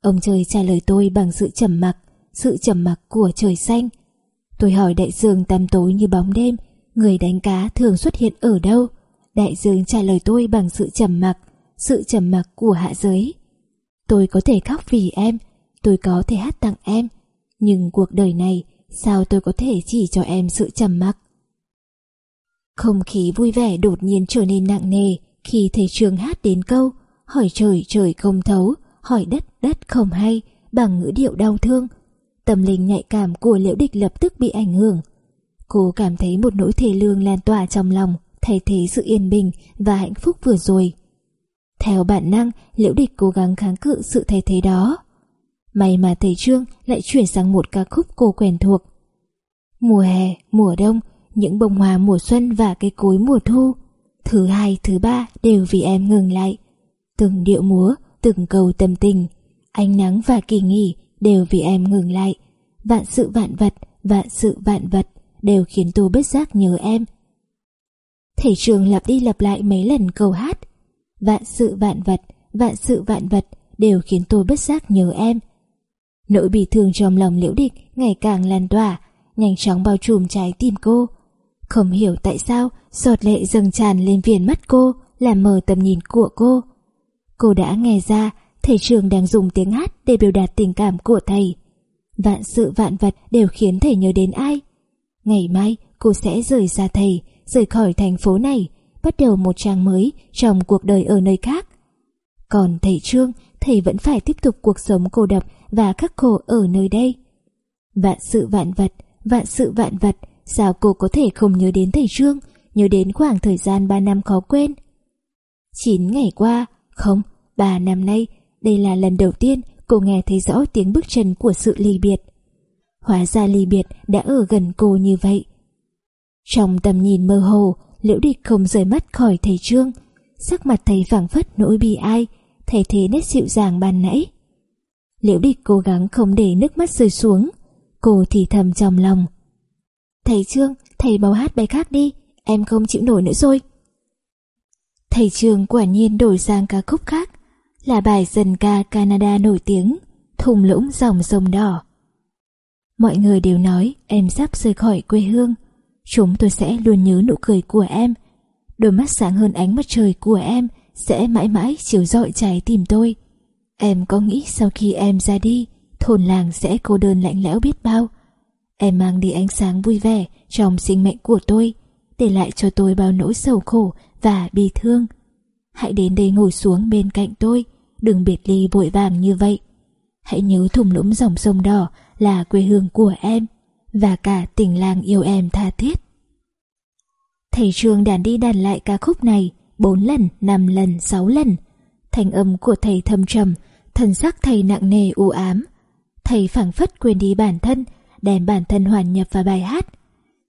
Ông trời trả lời tôi bằng sự trầm mặc, sự trầm mặc của trời xanh. Tôi hỏi đại dương tăm tối như bóng đêm, người đánh cá thường xuất hiện ở đâu? Đại dương trả lời tôi bằng sự trầm mặc, sự trầm mặc của hạ giới. Tôi có thể khóc vì em, tôi có thể hát tặng em, nhưng cuộc đời này sao tôi có thể chỉ cho em sự trầm mặc? Không khí vui vẻ đột nhiên trở nên nặng nề khi thầy trường hát đến câu hỏi trời trời không thấu, hỏi đất đất không hay bằng ngữ điệu đau thương. Tâm linh nhạy cảm của liễu địch lập tức bị ảnh hưởng. Cô cảm thấy một nỗi thề lương lan tỏa trong lòng, thay thế sự yên bình và hạnh phúc vừa rồi. Theo bản năng, liễu địch cố gắng kháng cự sự thay thế đó. May mà thầy Trương lại chuyển sang một ca khúc cô quen thuộc. Mùa hè, mùa đông, những bông hoa mùa xuân và cây cối mùa thu. Thứ hai, thứ ba đều vì em ngừng lại. Từng điệu múa, từng câu tâm tình, ánh nắng và kỳ nghỉ đều vì em ngừng lại. Vạn sự vạn vật, vạn sự vạn vật đều khiến tôi bất giác nhớ em. Thầy trường lặp đi lặp lại mấy lần câu hát. Vạn sự vạn vật, vạn sự vạn vật đều khiến tôi bất giác nhớ em. Nỗi bị thương trong lòng liễu địch ngày càng lan tỏa, nhanh chóng bao trùm trái tim cô. Không hiểu tại sao giọt lệ dâng tràn lên viền mắt cô làm mờ tầm nhìn của cô. Cô đã nghe ra thầy trường đang dùng tiếng hát để biểu đạt tình cảm của thầy. Vạn sự vạn vật đều khiến thầy nhớ đến ai. Ngày mai cô sẽ rời xa thầy, rời khỏi thành phố này, bắt đầu một trang mới trong cuộc đời ở nơi khác. Còn thầy Trương, thầy vẫn phải tiếp tục cuộc sống cô độc và khắc khổ ở nơi đây. Vạn sự vạn vật, vạn sự vạn vật, sao cô có thể không nhớ đến thầy Trương, nhớ đến khoảng thời gian ba năm khó quên. Chín ngày qua, không, ba năm nay, đây là lần đầu tiên cô nghe thấy rõ tiếng bước chân của sự ly biệt. Hóa ra ly biệt đã ở gần cô như vậy. Trong tầm nhìn mơ hồ, liễu địch không rời mắt khỏi thầy Trương. Sắc mặt thầy phảng phất nỗi bi ai, thay thế nét dịu dàng ban nãy. Liễu địch cố gắng không để nước mắt rơi xuống. Cô thì thầm trong lòng. Thầy Trương, thầy báo hát bài khác đi, em không chịu nổi nữa rồi. Thầy Trương quả nhiên đổi sang ca khúc khác, là bài dân ca Canada nổi tiếng, thùng lũng dòng sông đỏ. Mọi người đều nói em sắp rời khỏi quê hương, chúng tôi sẽ luôn nhớ nụ cười của em. Đôi mắt sáng hơn ánh mặt trời của em sẽ mãi mãi chiếu rọi trái tim tôi. Em có nghĩ sau khi em ra đi, thôn làng sẽ cô đơn lạnh lẽo biết bao. Em mang đi ánh sáng vui vẻ trong sinh mệnh của tôi, để lại cho tôi bao nỗi sầu khổ và bi thương. Hãy đến đây ngồi xuống bên cạnh tôi, đừng biệt ly vội vàng như vậy. Hãy nhớ thùng lũng dòng sông đỏ là quê hương của em và cả tình làng yêu em tha thiết. Thầy trường đàn đi đàn lại ca khúc này bốn lần, năm lần, sáu lần. Thành âm của thầy thâm trầm thần sắc thầy nặng nề u ám. Thầy phảng phất quên đi bản thân, đem bản thân hoàn nhập vào bài hát.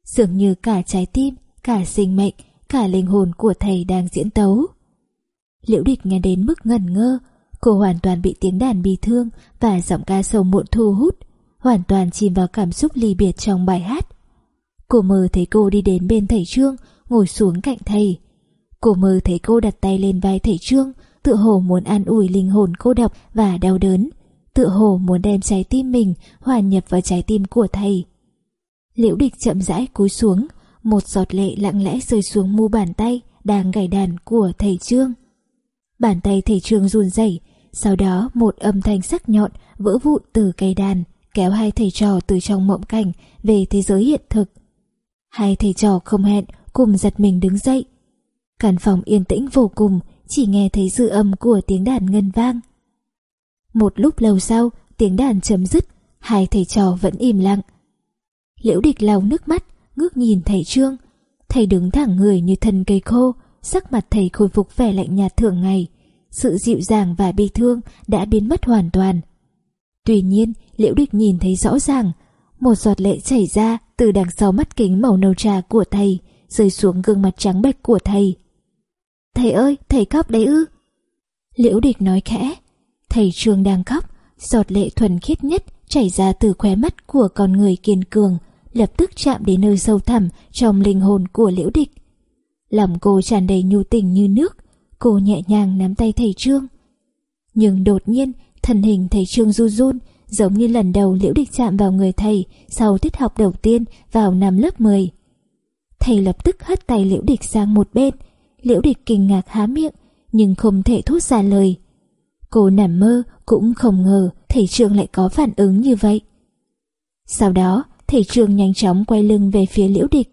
Dường như cả trái tim, cả sinh mệnh, cả linh hồn của thầy đang diễn tấu. Liễu địch nghe đến mức ngẩn ngơ, cô hoàn toàn bị tiếng đàn bi thương và giọng ca sầu muộn thu hút, hoàn toàn chìm vào cảm xúc ly biệt trong bài hát. Cô mơ thấy cô đi đến bên thầy Trương, ngồi xuống cạnh thầy. Cô mơ thấy cô đặt tay lên vai thầy Trương, tựa hồ muốn an ủi linh hồn cô độc và đau đớn, tựa hồ muốn đem trái tim mình hòa nhập vào trái tim của thầy. Liễu địch chậm rãi cúi xuống, một giọt lệ lặng lẽ rơi xuống mu bàn tay đang gảy đàn của thầy Trương. Bàn tay thầy Trương run rẩy, sau đó một âm thanh sắc nhọn vỡ vụn từ cây đàn, kéo hai thầy trò từ trong mộng cảnh về thế giới hiện thực. Hai thầy trò không hẹn cùng giật mình đứng dậy. Căn phòng yên tĩnh vô cùng, chỉ nghe thấy dư âm của tiếng đàn ngân vang. Một lúc lâu sau, tiếng đàn chấm dứt, hai thầy trò vẫn im lặng. Liễu địch lau nước mắt, ngước nhìn thầy Trương. Thầy đứng thẳng người như thân cây khô, sắc mặt thầy khôi phục vẻ lạnh nhạt thường ngày. Sự dịu dàng và bi thương đã biến mất hoàn toàn. Tuy nhiên, Liễu địch nhìn thấy rõ ràng, một giọt lệ chảy ra từ đằng sau mắt kính màu nâu trà của thầy, rơi xuống gương mặt trắng bệch của thầy. Thầy ơi, thầy khóc đấy ư? Liễu địch nói khẽ. Thầy Trương đang khóc, giọt lệ thuần khiết nhất chảy ra từ khóe mắt của con người kiên cường, lập tức chạm đến nơi sâu thẳm trong linh hồn của liễu địch. Lòng cô tràn đầy nhu tình như nước, cô nhẹ nhàng nắm tay thầy Trương. Nhưng đột nhiên, thân hình thầy Trương run run, giống như lần đầu liễu địch chạm vào người thầy sau tiết học đầu tiên vào năm lớp 10. Thầy lập tức hất tay liễu địch sang một bên, liễu địch kinh ngạc há miệng, nhưng không thể thốt ra lời. Cô nằm mơ cũng không ngờ thầy trường lại có phản ứng như vậy. Sau đó, thầy trường nhanh chóng quay lưng về phía liễu địch,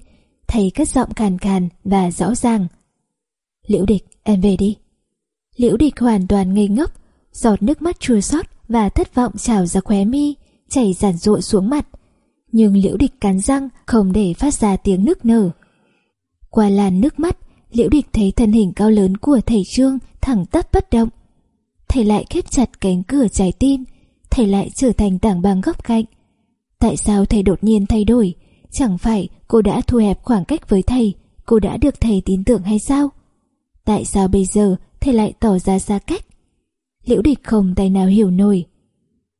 thầy cất giọng càn càn và rõ ràng. Liễu địch, em về đi. Liễu địch hoàn toàn ngây ngốc, giọt nước mắt chua xót và thất vọng trào ra khóe mi, chảy giản rụa xuống mặt. Nhưng liễu địch cắn răng không để phát ra tiếng nức nở. Qua làn nước mắt, liễu địch thấy thân hình cao lớn của thầy Trương thẳng tắp bất động. Thầy lại khép chặt cánh cửa trái tim, thầy lại trở thành tảng băng góc cạnh. Tại sao thầy đột nhiên thay đổi? Chẳng phải cô đã thu hẹp khoảng cách với thầy, cô đã được thầy tin tưởng hay sao? Tại sao bây giờ thầy lại tỏ ra xa cách? Liễu địch không tay nào hiểu nổi.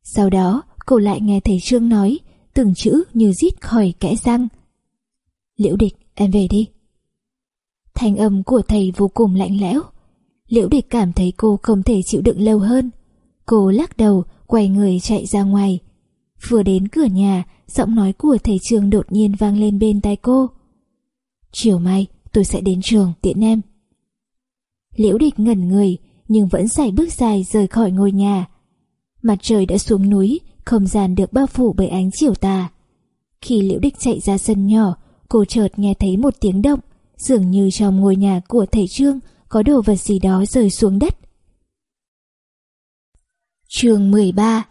Sau đó, cô lại nghe thầy Trương nói, từng chữ như rít khỏi kẽ răng. Liễu địch, em về đi. Thanh âm của thầy vô cùng lạnh lẽo. Liễu địch cảm thấy cô không thể chịu đựng lâu hơn. Cô lắc đầu, quay người chạy ra ngoài. Vừa đến cửa nhà, giọng nói của thầy trường đột nhiên vang lên bên tai cô. Chiều mai, tôi sẽ đến trường tiện em. Liễu địch ngẩn người, nhưng vẫn sải bước dài rời khỏi ngôi nhà. Mặt trời đã xuống núi, không gian được bao phủ bởi ánh chiều tà. Khi liễu địch chạy ra sân nhỏ, cô chợt nghe thấy một tiếng động, dường như trong ngôi nhà của thầy Trương có đồ vật gì đó rơi xuống đất. Trường 13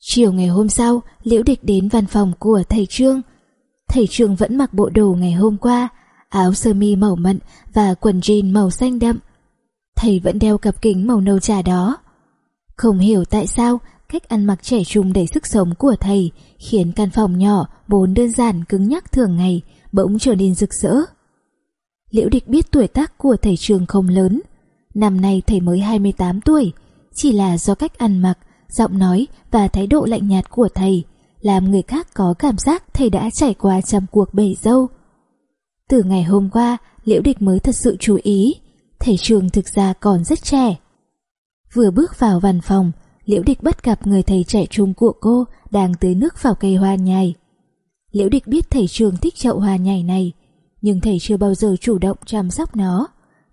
Chiều ngày hôm sau, Liễu Địch đến văn phòng của thầy Trương. Thầy Trương vẫn mặc bộ đồ ngày hôm qua, áo sơ mi màu mận và quần jean màu xanh đậm. Thầy vẫn đeo cặp kính màu nâu trà đó. Không hiểu tại sao cách ăn mặc trẻ trung đầy sức sống của thầy khiến căn phòng nhỏ vốn đơn giản cứng nhắc thường ngày bỗng trở nên rực rỡ. Liễu Địch biết tuổi tác của thầy trường không lớn. Năm nay thầy mới 28 tuổi, chỉ là do cách ăn mặc, giọng nói và thái độ lạnh nhạt của thầy làm người khác có cảm giác thầy đã trải qua trăm cuộc bể dâu. Từ ngày hôm qua, Liễu Địch mới thật sự chú ý, thầy trường thực ra còn rất trẻ. Vừa bước vào văn phòng, Liễu Địch bắt gặp người thầy trẻ trung của cô đang tưới nước vào cây hoa nhài. Liễu Địch biết thầy trường thích chậu hoa nhài này, nhưng thầy chưa bao giờ chủ động chăm sóc nó.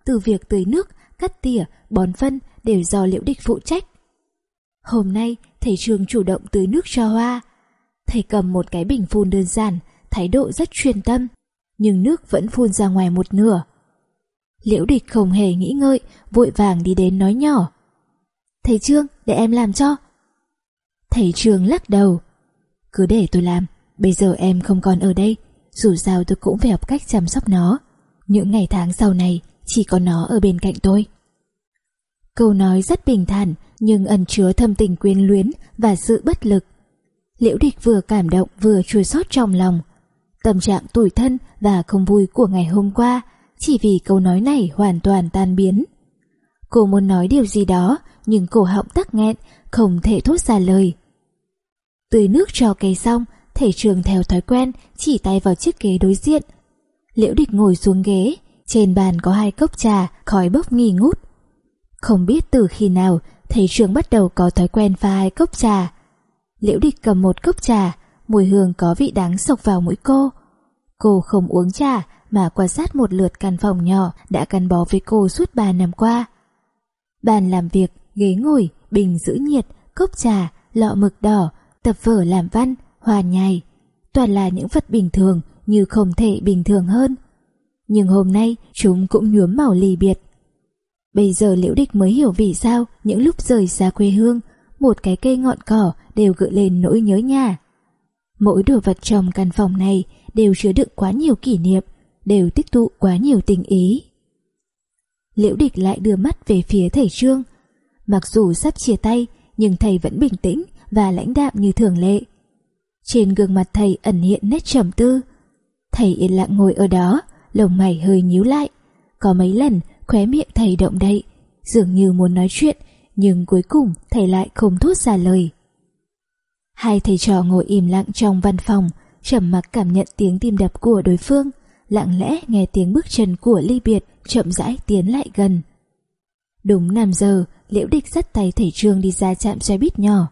Từ việc tưới nước, cắt tỉa, bón phân đều do Liễu Địch phụ trách. Hôm nay, thầy trường chủ động tưới nước cho hoa. Thầy cầm một cái bình phun đơn giản, thái độ rất chuyên tâm, nhưng nước vẫn phun ra ngoài một nửa. Liễu địch không hề nghĩ ngợi, vội vàng đi đến nói nhỏ. Thầy Trương, để em làm cho. Thầy Trương lắc đầu. Cứ để tôi làm, bây giờ em không còn ở đây, dù sao tôi cũng phải học cách chăm sóc nó. Những ngày tháng sau này, chỉ có nó ở bên cạnh tôi. Câu nói rất bình thản nhưng ẩn chứa thâm tình quyến luyến và sự bất lực. Liễu địch vừa cảm động vừa chua xót trong lòng. Tâm trạng tủi thân và không vui của ngày hôm qua chỉ vì câu nói này hoàn toàn tan biến. Cô muốn nói điều gì đó nhưng cổ họng tắc nghẹn, không thể thốt ra lời. Tưới nước cho cây xong, thầy trường theo thói quen chỉ tay vào chiếc ghế đối diện. Liễu địch ngồi xuống ghế, trên bàn có hai cốc trà, khói bốc nghi ngút. Không biết từ khi nào thầy trường bắt đầu có thói quen pha hai cốc trà. Liễu địch cầm một cốc trà, mùi hương có vị đắng sộc vào mũi cô. Cô không uống trà mà quan sát một lượt căn phòng nhỏ đã gắn bó với cô suốt ba năm qua. Bàn làm việc, ghế ngồi, bình giữ nhiệt, cốc trà, lọ mực đỏ, tập vở làm văn, hoa nhài. Toàn là những vật bình thường như không thể bình thường hơn. Nhưng hôm nay chúng cũng nhuốm màu lì biệt. Bây giờ Liễu Địch mới hiểu vì sao những lúc rời xa quê hương, một cái cây ngọn cỏ đều gợi lên nỗi nhớ nhà. Mỗi đồ vật trong căn phòng này đều chứa đựng quá nhiều kỷ niệm, đều tích tụ quá nhiều tình ý. Liễu Địch lại đưa mắt về phía thầy Trương. Mặc dù sắp chia tay, nhưng thầy vẫn bình tĩnh và lãnh đạm như thường lệ. Trên gương mặt thầy ẩn hiện nét trầm tư. Thầy yên lặng ngồi ở đó, lồng mày hơi nhíu lại. Có mấy lần khóe miệng thầy động đậy, dường như muốn nói chuyện, nhưng cuối cùng thầy lại không thốt ra lời. Hai thầy trò ngồi im lặng trong văn phòng, trầm mặc cảm nhận tiếng tim đập của đối phương, lặng lẽ nghe tiếng bước chân của ly biệt chậm rãi tiến lại gần. Đúng 5 giờ, Liễu Địch dắt tay thầy Trương đi ra trạm xe buýt nhỏ.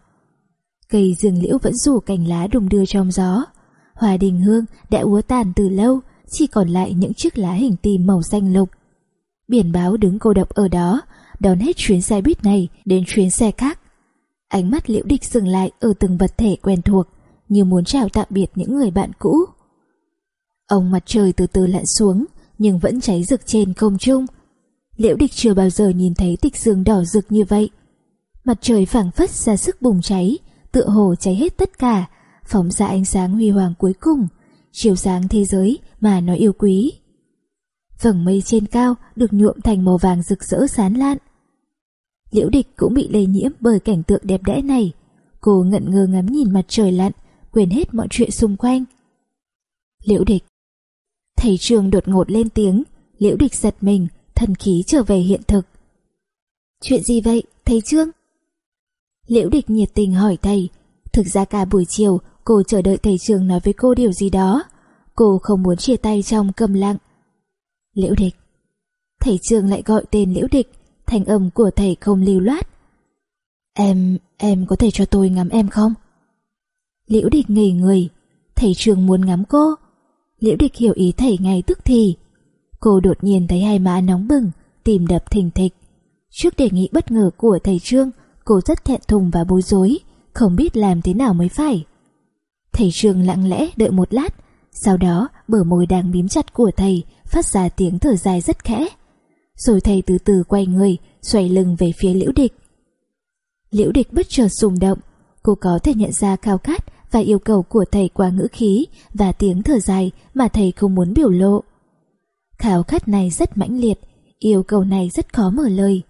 Cây dường liễu vẫn rủ cành lá đùng đưa trong gió. hòa đình hương đã úa tàn từ lâu, chỉ còn lại những chiếc lá hình tim màu xanh lục. Biển báo đứng cô độc ở đó, đón hết chuyến xe buýt này đến chuyến xe khác. Ánh mắt liễu địch dừng lại ở từng vật thể quen thuộc, như muốn chào tạm biệt những người bạn cũ. Ông mặt trời từ từ lặn xuống, nhưng vẫn cháy rực trên không trung. Liễu địch chưa bao giờ nhìn thấy tịch dương đỏ rực như vậy. Mặt trời phảng phất ra sức bùng cháy, tựa hồ cháy hết tất cả, phóng ra ánh sáng huy hoàng cuối cùng, chiều sáng thế giới mà nó yêu quý. Vầng mây trên cao được nhuộm thành màu vàng rực rỡ sán lạn. Liễu địch cũng bị lây nhiễm bởi cảnh tượng đẹp đẽ này. Cô ngẩn ngơ ngắm nhìn mặt trời lặn, quên hết mọi chuyện xung quanh. Liễu địch Thầy trường đột ngột lên tiếng, liễu địch giật mình, thần khí trở về hiện thực. Chuyện gì vậy, thầy Trương? Liễu địch nhiệt tình hỏi thầy. Thực ra cả buổi chiều, cô chờ đợi thầy trường nói với cô điều gì đó. Cô không muốn chia tay trong cầm lặng. Liễu địch. Thầy trường lại gọi tên liễu địch, thành âm của thầy không lưu loát. Em, em có thể cho tôi ngắm em không? Liễu địch ngây người, thầy trường muốn ngắm cô. Liễu địch hiểu ý thầy ngay tức thì. Cô đột nhiên thấy hai má nóng bừng, tìm đập thình thịch. Trước đề nghị bất ngờ của thầy Trương, cô rất thẹn thùng và bối rối, không biết làm thế nào mới phải. Thầy Trương lặng lẽ đợi một lát, sau đó bờ môi đang bím chặt của thầy phát ra tiếng thở dài rất khẽ. Rồi thầy từ từ quay người, xoay lưng về phía liễu địch. Liễu địch bất chợt rung động, cô có thể nhận ra khao khát và yêu cầu của thầy qua ngữ khí và tiếng thở dài mà thầy không muốn biểu lộ. Khao khát này rất mãnh liệt, yêu cầu này rất khó mở lời.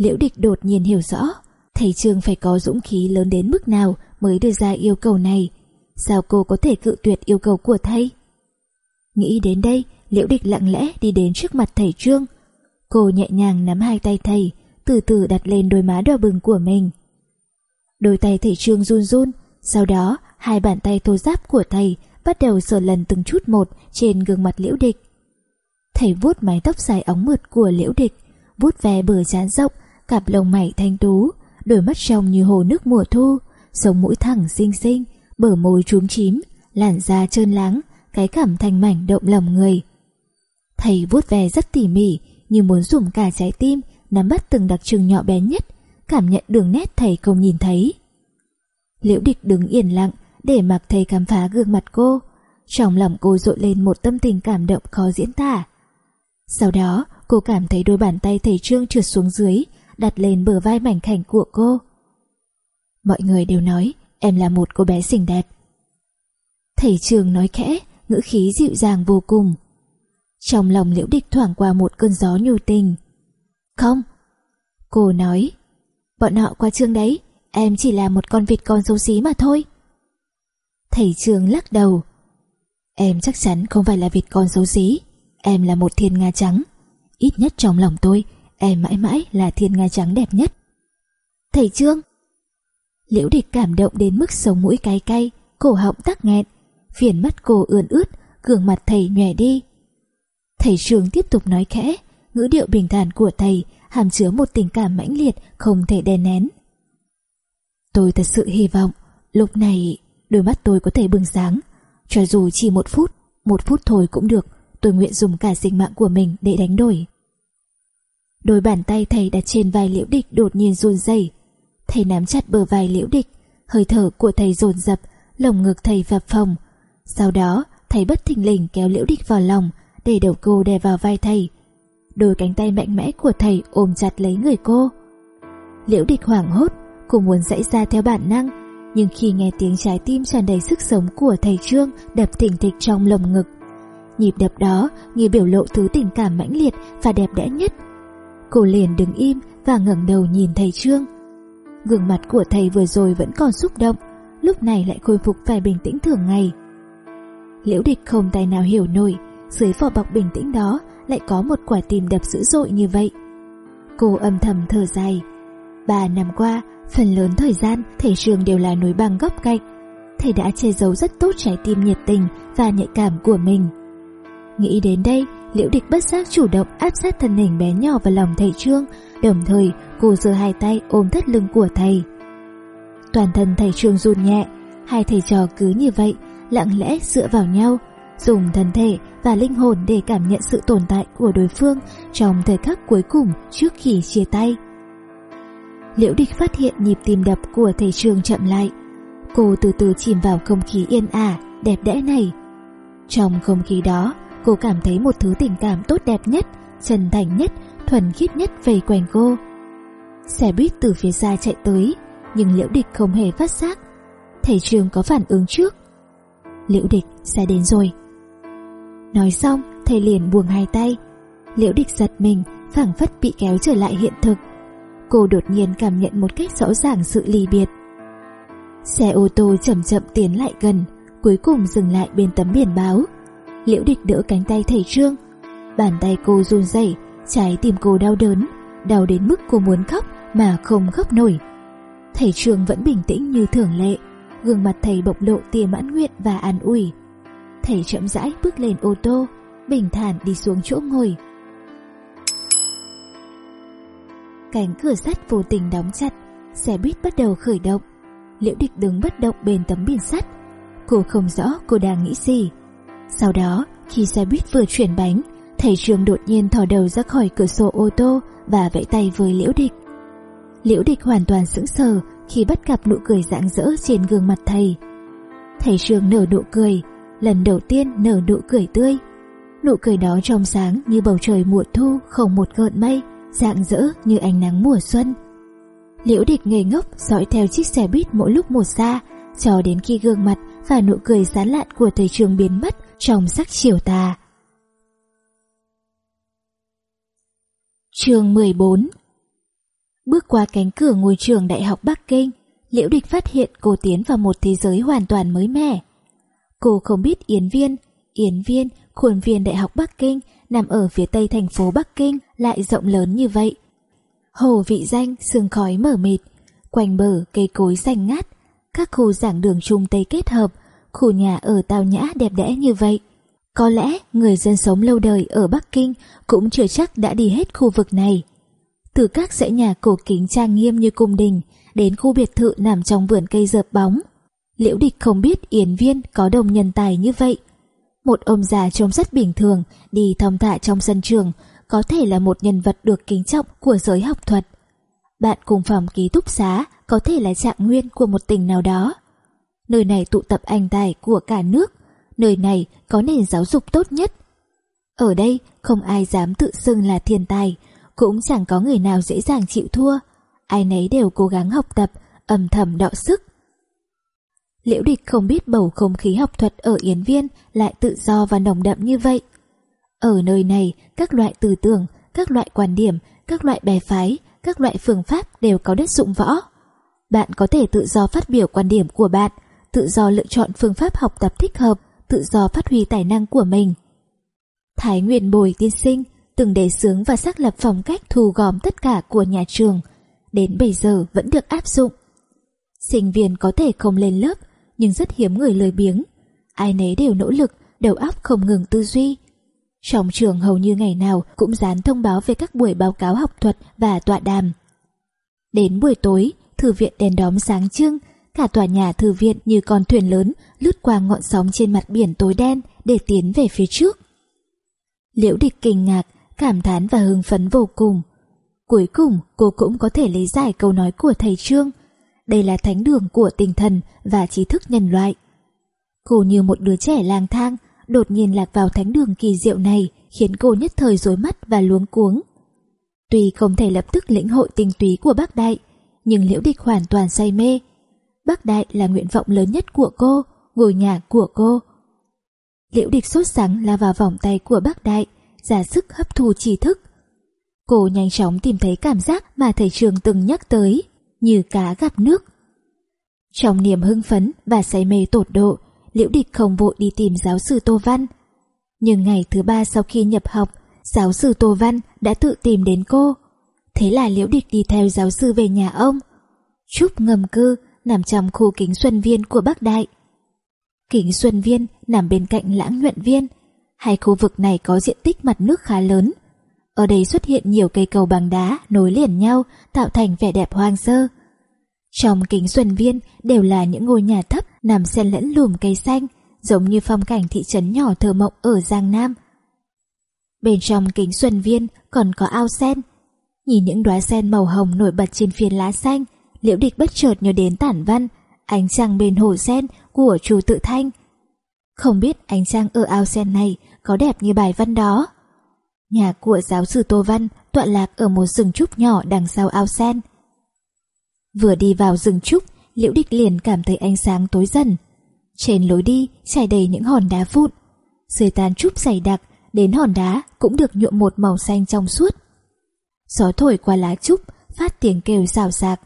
Liễu địch đột nhiên hiểu rõ, thầy Trương phải có dũng khí lớn đến mức nào mới đưa ra yêu cầu này. Sao cô có thể cự tuyệt yêu cầu của thầy? Nghĩ đến đây, Liễu địch lặng lẽ đi đến trước mặt thầy Trương. Cô nhẹ nhàng nắm hai tay thầy, từ từ đặt lên đôi má đỏ bừng của mình. Đôi tay thầy Trương run run, sau đó hai bàn tay thô giáp của thầy bắt đầu sờ lần từng chút một trên gương mặt liễu địch. Thầy vuốt mái tóc dài óng mượt của liễu địch, vuốt ve bờ trán rộng, cặp lông mày thanh tú, đôi mắt trong như hồ nước mùa thu, sống mũi thẳng xinh xinh, bờ môi trúm chím, làn da trơn láng, cái cảm thành mảnh động lòng người. Thầy vuốt ve rất tỉ mỉ, như muốn dùng cả trái tim nắm bắt từng đặc trưng nhỏ bé nhất, cảm nhận đường nét thầy không nhìn thấy. Liễu địch đứng yên lặng để mặc thầy khám phá gương mặt cô, trong lòng cô dội lên một tâm tình cảm động khó diễn tả. Sau đó, cô cảm thấy đôi bàn tay thầy Trương trượt xuống dưới, đặt lên bờ vai mảnh khảnh của cô. Mọi người đều nói em là một cô bé xinh đẹp. Thầy trường nói khẽ, ngữ khí dịu dàng vô cùng. Trong lòng liễu địch thoảng qua một cơn gió nhu tình. Không. Cô nói, bọn họ qua trường đấy, em chỉ là một con vịt con xấu xí mà thôi. Thầy trường lắc đầu. Em chắc chắn không phải là vịt con xấu xí, em là một thiên nga trắng. Ít nhất trong lòng tôi, em mãi mãi là thiên nga trắng đẹp nhất. Thầy Trương Liễu địch cảm động đến mức sống mũi cay cay, cổ họng tắc nghẹn, phiền mắt cô ươn ướt, gương mặt thầy nhòe đi. Thầy Trương tiếp tục nói khẽ, ngữ điệu bình thản của thầy hàm chứa một tình cảm mãnh liệt không thể đè nén. Tôi thật sự hy vọng lúc này đôi mắt tôi có thể bừng sáng, cho dù chỉ một phút, một phút thôi cũng được, tôi nguyện dùng cả sinh mạng của mình để đánh đổi. Đôi bàn tay thầy đặt trên vai liễu địch đột nhiên run rẩy. Thầy nắm chặt bờ vai liễu địch, hơi thở của thầy dồn dập, lồng ngực thầy phập phồng. Sau đó, thầy bất thình lình kéo liễu địch vào lòng, để đầu cô đè vào vai thầy. Đôi cánh tay mạnh mẽ của thầy ôm chặt lấy người cô. Liễu địch hoảng hốt, cô muốn dãy ra theo bản năng, nhưng khi nghe tiếng trái tim tràn đầy sức sống của thầy Trương đập thình thịch trong lồng ngực, nhịp đập đó như biểu lộ thứ tình cảm mãnh liệt và đẹp đẽ nhất Cô liền đứng im và ngẩng đầu nhìn thầy Trương. Gương mặt của thầy vừa rồi vẫn còn xúc động, lúc này lại khôi phục vẻ bình tĩnh thường ngày. Liễu địch không tài nào hiểu nổi, dưới vỏ bọc bình tĩnh đó lại có một quả tim đập dữ dội như vậy. Cô âm thầm thở dài. Ba năm qua, phần lớn thời gian thầy Trương đều là núi băng góc cạnh. Thầy đã che giấu rất tốt trái tim nhiệt tình và nhạy cảm của mình. Nghĩ đến đây, Liễu Địch bất giác chủ động áp sát thân hình bé nhỏ vào lòng thầy Trương, đồng thời cô giơ hai tay ôm thắt lưng của thầy. Toàn thân thầy Trương run nhẹ, hai thầy trò cứ như vậy, lặng lẽ dựa vào nhau, dùng thân thể và linh hồn để cảm nhận sự tồn tại của đối phương trong thời khắc cuối cùng trước khi chia tay. Liễu Địch phát hiện nhịp tim đập của thầy Trương chậm lại. Cô từ từ chìm vào không khí yên ả, đẹp đẽ này. Trong không khí đó, cô cảm thấy một thứ tình cảm tốt đẹp nhất, chân thành nhất, thuần khiết nhất vây quanh cô. Xe buýt từ phía xa chạy tới, nhưng liễu địch không hề phát giác. Thầy trường có phản ứng trước. Liễu địch, xe đến rồi. Nói xong, thầy liền buông hai tay. Liễu địch giật mình, phảng phất bị kéo trở lại hiện thực. Cô đột nhiên cảm nhận một cách rõ ràng sự ly biệt. Xe ô tô chậm chậm tiến lại gần, cuối cùng dừng lại bên tấm biển báo Liễu địch đỡ cánh tay thầy Trương. Bàn tay cô run rẩy, trái tim cô đau đớn Đau đến mức cô muốn khóc mà không khóc nổi. Thầy Trương vẫn bình tĩnh như thường lệ Gương mặt thầy bộc lộ tia mãn nguyện và an ủi. Thầy chậm rãi bước lên ô tô Bình thản đi xuống chỗ ngồi. Cánh cửa sắt vô tình đóng chặt Xe buýt bắt đầu khởi động. Liễu địch đứng bất động bên tấm biển sắt. Cô không rõ cô đang nghĩ gì sau đó, khi xe buýt vừa chuyển bánh, thầy trường đột nhiên thò đầu ra khỏi cửa sổ ô tô và vẫy tay với Liễu Địch. Liễu Địch hoàn toàn sững sờ khi bắt gặp nụ cười rạng rỡ trên gương mặt thầy. Thầy trường nở nụ cười, lần đầu tiên nở nụ cười tươi. Nụ cười đó trong sáng như bầu trời mùa thu không một gợn mây, rạng rỡ như ánh nắng mùa xuân. Liễu Địch ngây ngốc dõi theo chiếc xe buýt mỗi lúc một xa, cho đến khi gương mặt và nụ cười sán lạn của thầy trường biến mất trong sắc chiều tà. Trường 14 Bước qua cánh cửa ngôi trường Đại học Bắc Kinh, Liễu Địch phát hiện cô tiến vào một thế giới hoàn toàn mới mẻ. Cô không biết Yến Viên, Yến Viên, khuôn viên Đại học Bắc Kinh nằm ở phía tây thành phố Bắc Kinh lại rộng lớn như vậy. Hồ vị danh, sương khói mở mịt, quanh bờ cây cối xanh ngát, các khu giảng đường trung Tây kết hợp, khu nhà ở tao nhã đẹp đẽ như vậy. Có lẽ người dân sống lâu đời ở Bắc Kinh cũng chưa chắc đã đi hết khu vực này. Từ các dãy nhà cổ kính trang nghiêm như cung đình đến khu biệt thự nằm trong vườn cây dợp bóng. Liễu địch không biết Yến Viên có đồng nhân tài như vậy. Một ông già trông rất bình thường, đi thong thả trong sân trường, có thể là một nhân vật được kính trọng của giới học thuật. Bạn cùng phòng ký túc xá có thể là trạng nguyên của một tỉnh nào đó. Nơi này tụ tập anh tài của cả nước, nơi này có nền giáo dục tốt nhất. Ở đây không ai dám tự xưng là thiên tài, cũng chẳng có người nào dễ dàng chịu thua. Ai nấy đều cố gắng học tập, âm thầm đọ sức. Liễu địch không biết bầu không khí học thuật ở Yến Viên lại tự do và nồng đậm như vậy. Ở nơi này, các loại tư tưởng, các loại quan điểm, các loại bè phái, các loại phương pháp đều có đất dụng võ. Bạn có thể tự do phát biểu quan điểm của bạn, tự do lựa chọn phương pháp học tập thích hợp, tự do phát huy tài năng của mình. Thái Nguyên Bồi tiên sinh từng đề xướng và xác lập phong cách thu gom tất cả của nhà trường, đến bây giờ vẫn được áp dụng. Sinh viên có thể không lên lớp, nhưng rất hiếm người lười biếng. Ai nấy đều nỗ lực, đầu óc không ngừng tư duy. Trong trường hầu như ngày nào cũng dán thông báo về các buổi báo cáo học thuật và tọa đàm. Đến buổi tối, thư viện đèn đóm sáng trưng, cả tòa nhà thư viện như con thuyền lớn lướt qua ngọn sóng trên mặt biển tối đen để tiến về phía trước. Liễu địch kinh ngạc, cảm thán và hưng phấn vô cùng. Cuối cùng cô cũng có thể lý giải câu nói của thầy Trương. Đây là thánh đường của tinh thần và trí thức nhân loại. Cô như một đứa trẻ lang thang, đột nhiên lạc vào thánh đường kỳ diệu này khiến cô nhất thời rối mắt và luống cuống. Tuy không thể lập tức lĩnh hội tinh túy của bác đại, nhưng liễu địch hoàn toàn say mê. Bác đại là nguyện vọng lớn nhất của cô, ngôi nhà của cô. Liễu địch sốt sắng la vào vòng tay của bác đại, giả sức hấp thu tri thức. Cô nhanh chóng tìm thấy cảm giác mà thầy trường từng nhắc tới, như cá gặp nước. Trong niềm hưng phấn và say mê tột độ, Liễu Địch không vội đi tìm giáo sư Tô Văn. Nhưng ngày thứ ba sau khi nhập học, giáo sư Tô Văn đã tự tìm đến cô. Thế là Liễu Địch đi theo giáo sư về nhà ông. Trúc ngầm cư nằm trong khu kính xuân viên của Bắc Đại. Kính xuân viên nằm bên cạnh lãng nhuận viên. Hai khu vực này có diện tích mặt nước khá lớn. Ở đây xuất hiện nhiều cây cầu bằng đá nối liền nhau tạo thành vẻ đẹp hoang sơ. Trong kính xuân viên đều là những ngôi nhà thấp nằm xen lẫn lùm cây xanh, giống như phong cảnh thị trấn nhỏ thơ mộng ở Giang Nam. Bên trong kính xuân viên còn có ao sen. Nhìn những đóa sen màu hồng nổi bật trên phiến lá xanh, liễu địch bất chợt nhớ đến tản văn, ánh trăng bên hồ sen của chủ tự thanh. Không biết ánh trăng ở ao sen này có đẹp như bài văn đó. Nhà của giáo sư Tô Văn tọa lạc ở một rừng trúc nhỏ đằng sau ao sen. Vừa đi vào rừng trúc, Liễu Địch liền cảm thấy ánh sáng tối dần. Trên lối đi trải đầy những hòn đá vụn. Dưới tán trúc dày đặc, đến hòn đá cũng được nhuộm một màu xanh trong suốt. Gió thổi qua lá trúc, phát tiếng kêu xào xạc.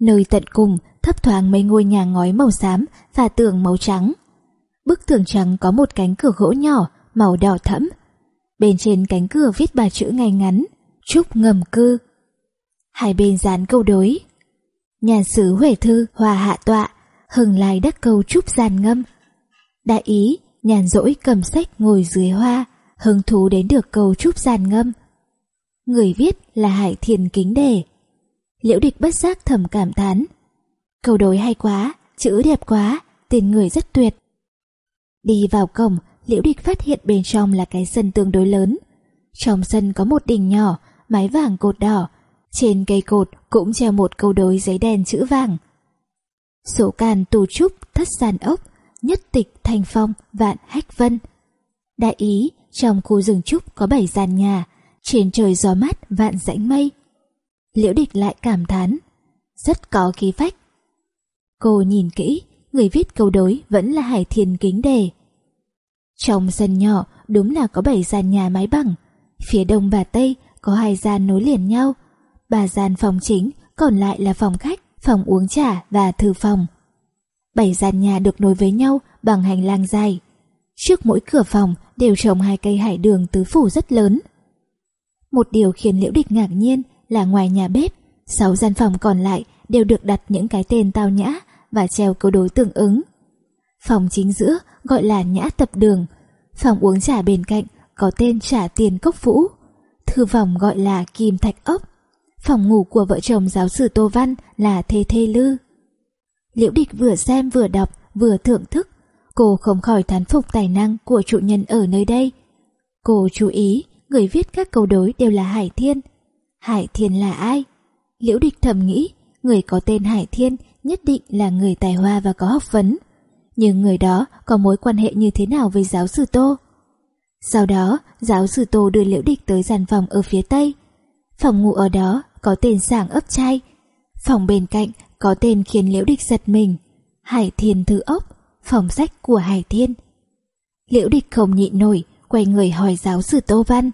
Nơi tận cùng thấp thoáng mấy ngôi nhà ngói màu xám và tường màu trắng. Bức tường trắng có một cánh cửa gỗ nhỏ, màu đỏ thẫm. Bên trên cánh cửa viết ba chữ ngay ngắn, trúc ngầm cư. Hai bên dán câu đối, nhà sứ Huệ Thư hòa hạ tọa, hừng lai đắc câu trúc giàn ngâm. Đại ý, nhàn rỗi cầm sách ngồi dưới hoa, hứng thú đến được câu trúc giàn ngâm. Người viết là Hải Thiền Kính Đề. Liễu địch bất giác thầm cảm thán. Câu đối hay quá, chữ đẹp quá, tên người rất tuyệt. Đi vào cổng, Liễu địch phát hiện bên trong là cái sân tương đối lớn. Trong sân có một đình nhỏ, mái vàng cột đỏ, trên cây cột cũng treo một câu đối giấy đen chữ vàng. Sổ càn tù trúc thất sàn ốc, nhất tịch thành phong vạn hách vân. Đại ý, trong khu rừng trúc có bảy gian nhà, trên trời gió mát vạn rãnh mây. Liễu địch lại cảm thán, rất có khí phách. Cô nhìn kỹ, người viết câu đối vẫn là Hải Thiên Kính Đề. Trong sân nhỏ đúng là có bảy gian nhà mái bằng, phía đông và tây có hai gian nối liền nhau, ba gian phòng chính, còn lại là phòng khách, phòng uống trà và thư phòng. Bảy gian nhà được nối với nhau bằng hành lang dài. Trước mỗi cửa phòng đều trồng hai cây hải đường tứ phủ rất lớn. Một điều khiến Liễu Địch ngạc nhiên là ngoài nhà bếp, sáu gian phòng còn lại đều được đặt những cái tên tao nhã và treo câu đối tương ứng. Phòng chính giữa gọi là nhã tập đường, phòng uống trà bên cạnh có tên trả tiền cốc vũ, thư phòng gọi là kim thạch ốc, Phòng ngủ của vợ chồng giáo sư Tô Văn là Thê Thê Lư. Liễu Địch vừa xem vừa đọc, vừa thưởng thức. Cô không khỏi thán phục tài năng của chủ nhân ở nơi đây. Cô chú ý, người viết các câu đối đều là Hải Thiên. Hải Thiên là ai? Liễu Địch thầm nghĩ, người có tên Hải Thiên nhất định là người tài hoa và có học vấn. Nhưng người đó có mối quan hệ như thế nào với giáo sư Tô? Sau đó, giáo sư Tô đưa Liễu Địch tới gian phòng ở phía tây. Phòng ngủ ở đó có tên sảng ấp trai. Phòng bên cạnh có tên khiến Liễu Địch giật mình. Hải Thiên Thư Ốc, phòng sách của Hải Thiên. Liễu Địch không nhịn nổi, quay người hỏi giáo sư Tô Văn.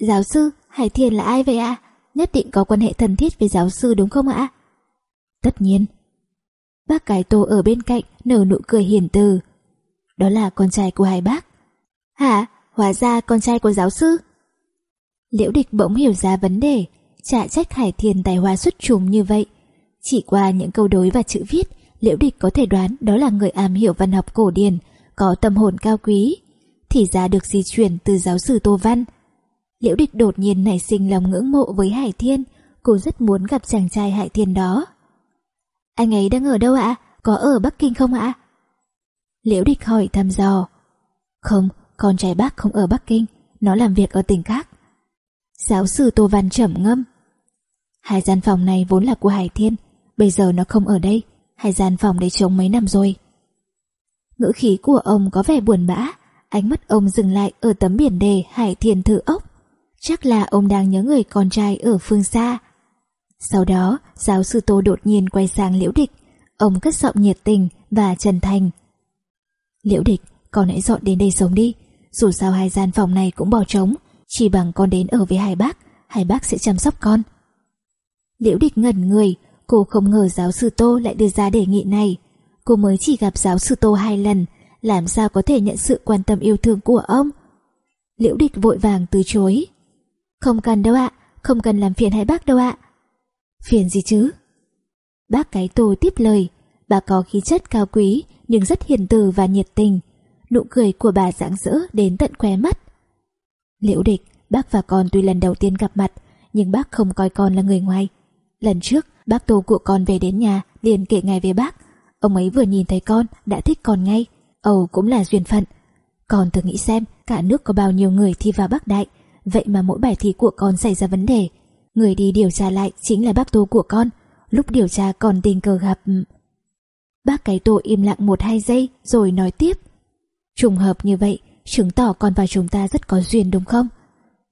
Giáo sư, Hải Thiên là ai vậy ạ? À? nhất định có quan hệ thân thiết với giáo sư đúng không ạ? Tất nhiên. Bác cái tô ở bên cạnh nở nụ cười hiền từ. Đó là con trai của hai bác. Hả? Hóa ra con trai của giáo sư? Liễu địch bỗng hiểu ra vấn đề, chả trách Hải Thiên tài hoa xuất trùng như vậy. Chỉ qua những câu đối và chữ viết, Liễu địch có thể đoán đó là người am hiểu văn học cổ điển, có tâm hồn cao quý. Thì ra được di chuyển từ giáo sư Tô Văn. Liễu địch đột nhiên nảy sinh lòng ngưỡng mộ với Hải Thiên, cô rất muốn gặp chàng trai Hải Thiên đó. Anh ấy đang ở đâu ạ? Có ở Bắc Kinh không ạ? Liễu địch hỏi thăm dò. Không, con trai bác không ở Bắc Kinh, nó làm việc ở tỉnh khác. Giáo sư Tô Văn trầm ngâm. Hai gian phòng này vốn là của Hải Thiên, bây giờ nó không ở đây, hai gian phòng để trống mấy năm rồi. Ngữ khí của ông có vẻ buồn bã, ánh mắt ông dừng lại ở tấm biển đề Hải Thiên Thử Ốc. Chắc là ông đang nhớ người con trai ở phương xa. Sau đó, giáo sư Tô đột nhiên quay sang Liễu Địch. Ông cất giọng nhiệt tình và chân thành. Liễu Địch, con hãy dọn đến đây sống đi. Dù sao hai gian phòng này cũng bỏ trống, chỉ bằng con đến ở với hai bác, hai bác sẽ chăm sóc con. Liễu Địch ngẩn người, cô không ngờ giáo sư Tô lại đưa ra đề nghị này. Cô mới chỉ gặp giáo sư Tô hai lần, làm sao có thể nhận sự quan tâm yêu thương của ông? Liễu Địch vội vàng từ chối. Không cần đâu ạ, không cần làm phiền hai bác đâu ạ. Phiền gì chứ? Bác cái tô tiếp lời, bà có khí chất cao quý nhưng rất hiền từ và nhiệt tình. Nụ cười của bà rạng rỡ đến tận khóe mắt. Liễu địch, bác và con tuy lần đầu tiên gặp mặt, nhưng bác không coi con là người ngoài. Lần trước, bác tô của con về đến nhà liền kể ngay với bác. Ông ấy vừa nhìn thấy con đã thích con ngay. Ầu cũng là duyên phận. Con thử nghĩ xem cả nước có bao nhiêu người thi vào bác Đại, vậy mà mỗi bài thi của con xảy ra vấn đề. Người đi điều tra lại chính là bác tô của con. Lúc điều tra còn tình cờ gặp... Bác cái tô im lặng một hai giây rồi nói tiếp. Trùng hợp như vậy, chứng tỏ con và chúng ta rất có duyên đúng không?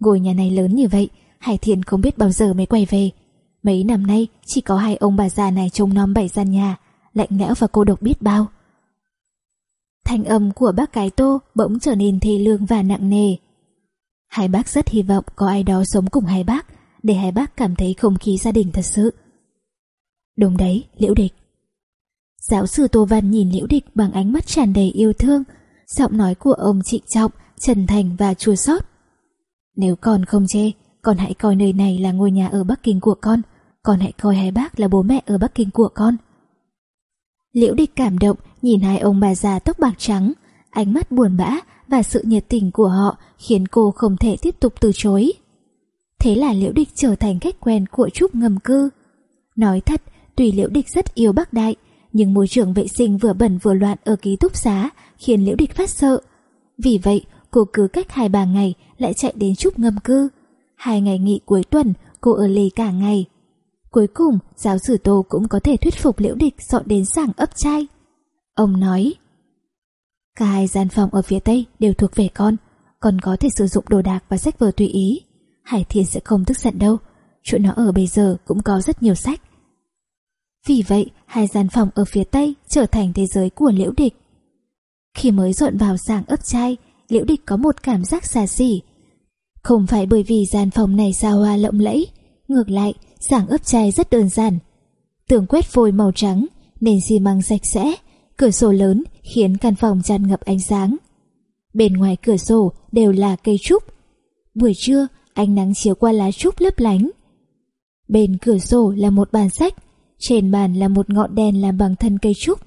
Ngôi nhà này lớn như vậy, Hải Thiên không biết bao giờ mới quay về. Mấy năm nay chỉ có hai ông bà già này trông nom bảy gian nhà, lạnh lẽo và cô độc biết bao. Thanh âm của bác cái tô bỗng trở nên thê lương và nặng nề. Hai bác rất hy vọng có ai đó sống cùng hai bác, để hai bác cảm thấy không khí gia đình thật sự. Đúng đấy, Liễu Địch. Giáo sư Tô Văn nhìn Liễu Địch bằng ánh mắt tràn đầy yêu thương, giọng nói của ông trịnh trọng, trần thành và chua xót. Nếu con không chê, con hãy coi nơi này là ngôi nhà ở Bắc Kinh của con, con hãy coi hai bác là bố mẹ ở Bắc Kinh của con. Liễu Địch cảm động nhìn hai ông bà già tóc bạc trắng, ánh mắt buồn bã và sự nhiệt tình của họ khiến cô không thể tiếp tục từ chối. Thế là Liễu Địch trở thành khách quen của Trúc ngầm cư. Nói thật, tuy Liễu Địch rất yêu Bắc Đại, nhưng môi trường vệ sinh vừa bẩn vừa loạn ở ký túc xá khiến Liễu Địch phát sợ. Vì vậy, cô cứ cách hai ba ngày lại chạy đến Trúc ngầm cư. Hai ngày nghỉ cuối tuần, cô ở lì cả ngày. Cuối cùng, giáo sư Tô cũng có thể thuyết phục Liễu Địch dọn đến sảng ấp trai. Ông nói, Cả hai gian phòng ở phía tây đều thuộc về con, con có thể sử dụng đồ đạc và sách vở tùy ý. Hải Thiên sẽ không tức giận đâu, chỗ nó ở bây giờ cũng có rất nhiều sách. Vì vậy, hai gian phòng ở phía tây trở thành thế giới của liễu địch. Khi mới dọn vào sàng ấp trai, liễu địch có một cảm giác xa xỉ. Không phải bởi vì gian phòng này xa hoa lộng lẫy, ngược lại, sàng ấp trai rất đơn giản. Tường quét vôi màu trắng, nền xi măng sạch sẽ, cửa sổ lớn khiến căn phòng tràn ngập ánh sáng. Bên ngoài cửa sổ đều là cây trúc. Buổi trưa, ánh nắng chiếu qua lá trúc lấp lánh. Bên cửa sổ là một bàn sách, trên bàn là một ngọn đèn làm bằng thân cây trúc.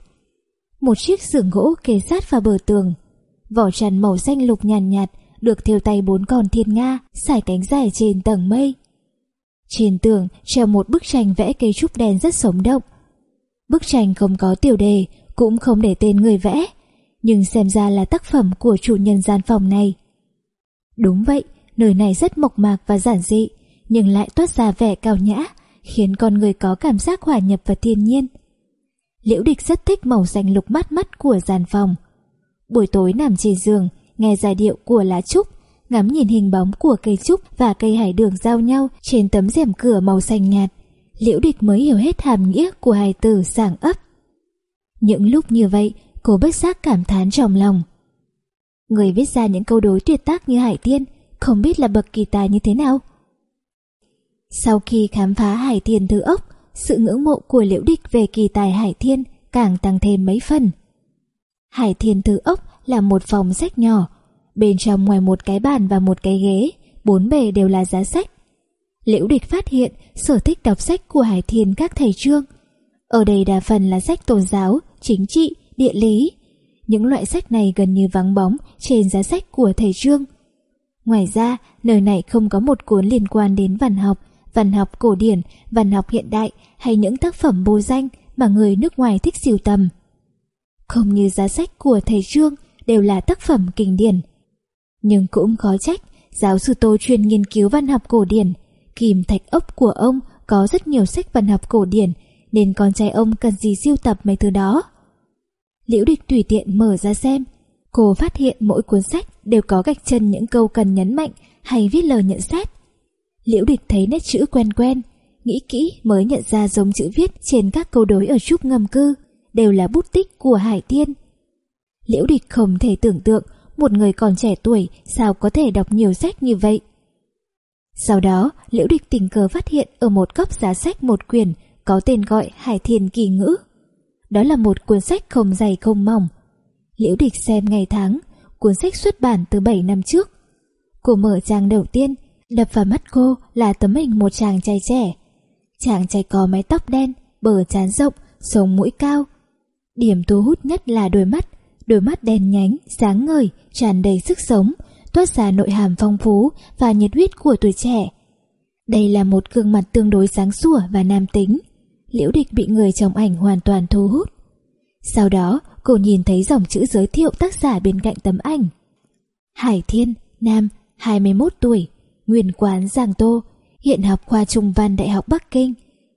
Một chiếc giường gỗ kề sát vào bờ tường. Vỏ tràn màu xanh lục nhàn nhạt, nhạt được thêu tay bốn con thiên nga sải cánh dài trên tầng mây. Trên tường treo một bức tranh vẽ cây trúc đen rất sống động. Bức tranh không có tiểu đề, cũng không để tên người vẽ, nhưng xem ra là tác phẩm của chủ nhân gian phòng này. Đúng vậy, nơi này rất mộc mạc và giản dị, nhưng lại toát ra vẻ cao nhã, khiến con người có cảm giác hòa nhập vào thiên nhiên. Liễu địch rất thích màu xanh lục mắt mắt của gian phòng. Buổi tối nằm trên giường, nghe giai điệu của lá trúc, ngắm nhìn hình bóng của cây trúc và cây hải đường giao nhau trên tấm rèm cửa màu xanh nhạt. Liễu địch mới hiểu hết hàm nghĩa của hai từ sảng ấp. Những lúc như vậy, cô bất giác cảm thán trong lòng. Người viết ra những câu đối tuyệt tác như Hải Tiên, không biết là bậc kỳ tài như thế nào. Sau khi khám phá Hải Tiên Thứ Ốc, sự ngưỡng mộ của Liễu Địch về kỳ tài Hải Thiên càng tăng thêm mấy phần. Hải Thiên Thứ Ốc là một phòng sách nhỏ, bên trong ngoài một cái bàn và một cái ghế, bốn bề đều là giá sách. Liễu Địch phát hiện sở thích đọc sách của Hải Thiên các thầy trương. Ở đây đa phần là sách tôn giáo, chính trị, địa lý. Những loại sách này gần như vắng bóng trên giá sách của thầy trương. Ngoài ra, nơi này không có một cuốn liên quan đến văn học, văn học cổ điển, văn học hiện đại hay những tác phẩm bô danh mà người nước ngoài thích siêu tầm. Không như giá sách của thầy Trương đều là tác phẩm kinh điển. Nhưng cũng khó trách, giáo sư Tô chuyên nghiên cứu văn học cổ điển, kìm thạch ốc của ông có rất nhiều sách văn học cổ điển, nên con trai ông cần gì siêu tập mấy thứ đó. Liễu địch tùy tiện mở ra xem, cô phát hiện mỗi cuốn sách đều có gạch chân những câu cần nhấn mạnh hay viết lời nhận xét. Liễu địch thấy nét chữ quen quen, nghĩ kỹ mới nhận ra giống chữ viết trên các câu đối ở trúc ngầm cư, đều là bút tích của Hải Tiên. Liễu địch không thể tưởng tượng một người còn trẻ tuổi sao có thể đọc nhiều sách như vậy. Sau đó, Liễu Địch tình cờ phát hiện ở một góc giá sách một quyển có tên gọi Hải Thiên Kỳ Ngữ. Đó là một cuốn sách không dày không mỏng. Liễu Địch xem ngày tháng, cuốn sách xuất bản từ 7 năm trước. Cô mở trang đầu tiên, đập vào mắt cô là tấm hình một chàng trai trẻ. Chàng trai có mái tóc đen, bờ trán rộng, sống mũi cao. Điểm thu hút nhất là đôi mắt, đôi mắt đen nhánh, sáng ngời, tràn đầy sức sống, toát ra nội hàm phong phú và nhiệt huyết của tuổi trẻ. Đây là một gương mặt tương đối sáng sủa và nam tính. Liễu địch bị người trong ảnh hoàn toàn thu hút. Sau đó, cô nhìn thấy dòng chữ giới thiệu tác giả bên cạnh tấm ảnh. Hải Thiên, nam, 21 tuổi, nguyên quán Giang Tô, hiện học khoa trung văn Đại học Bắc Kinh.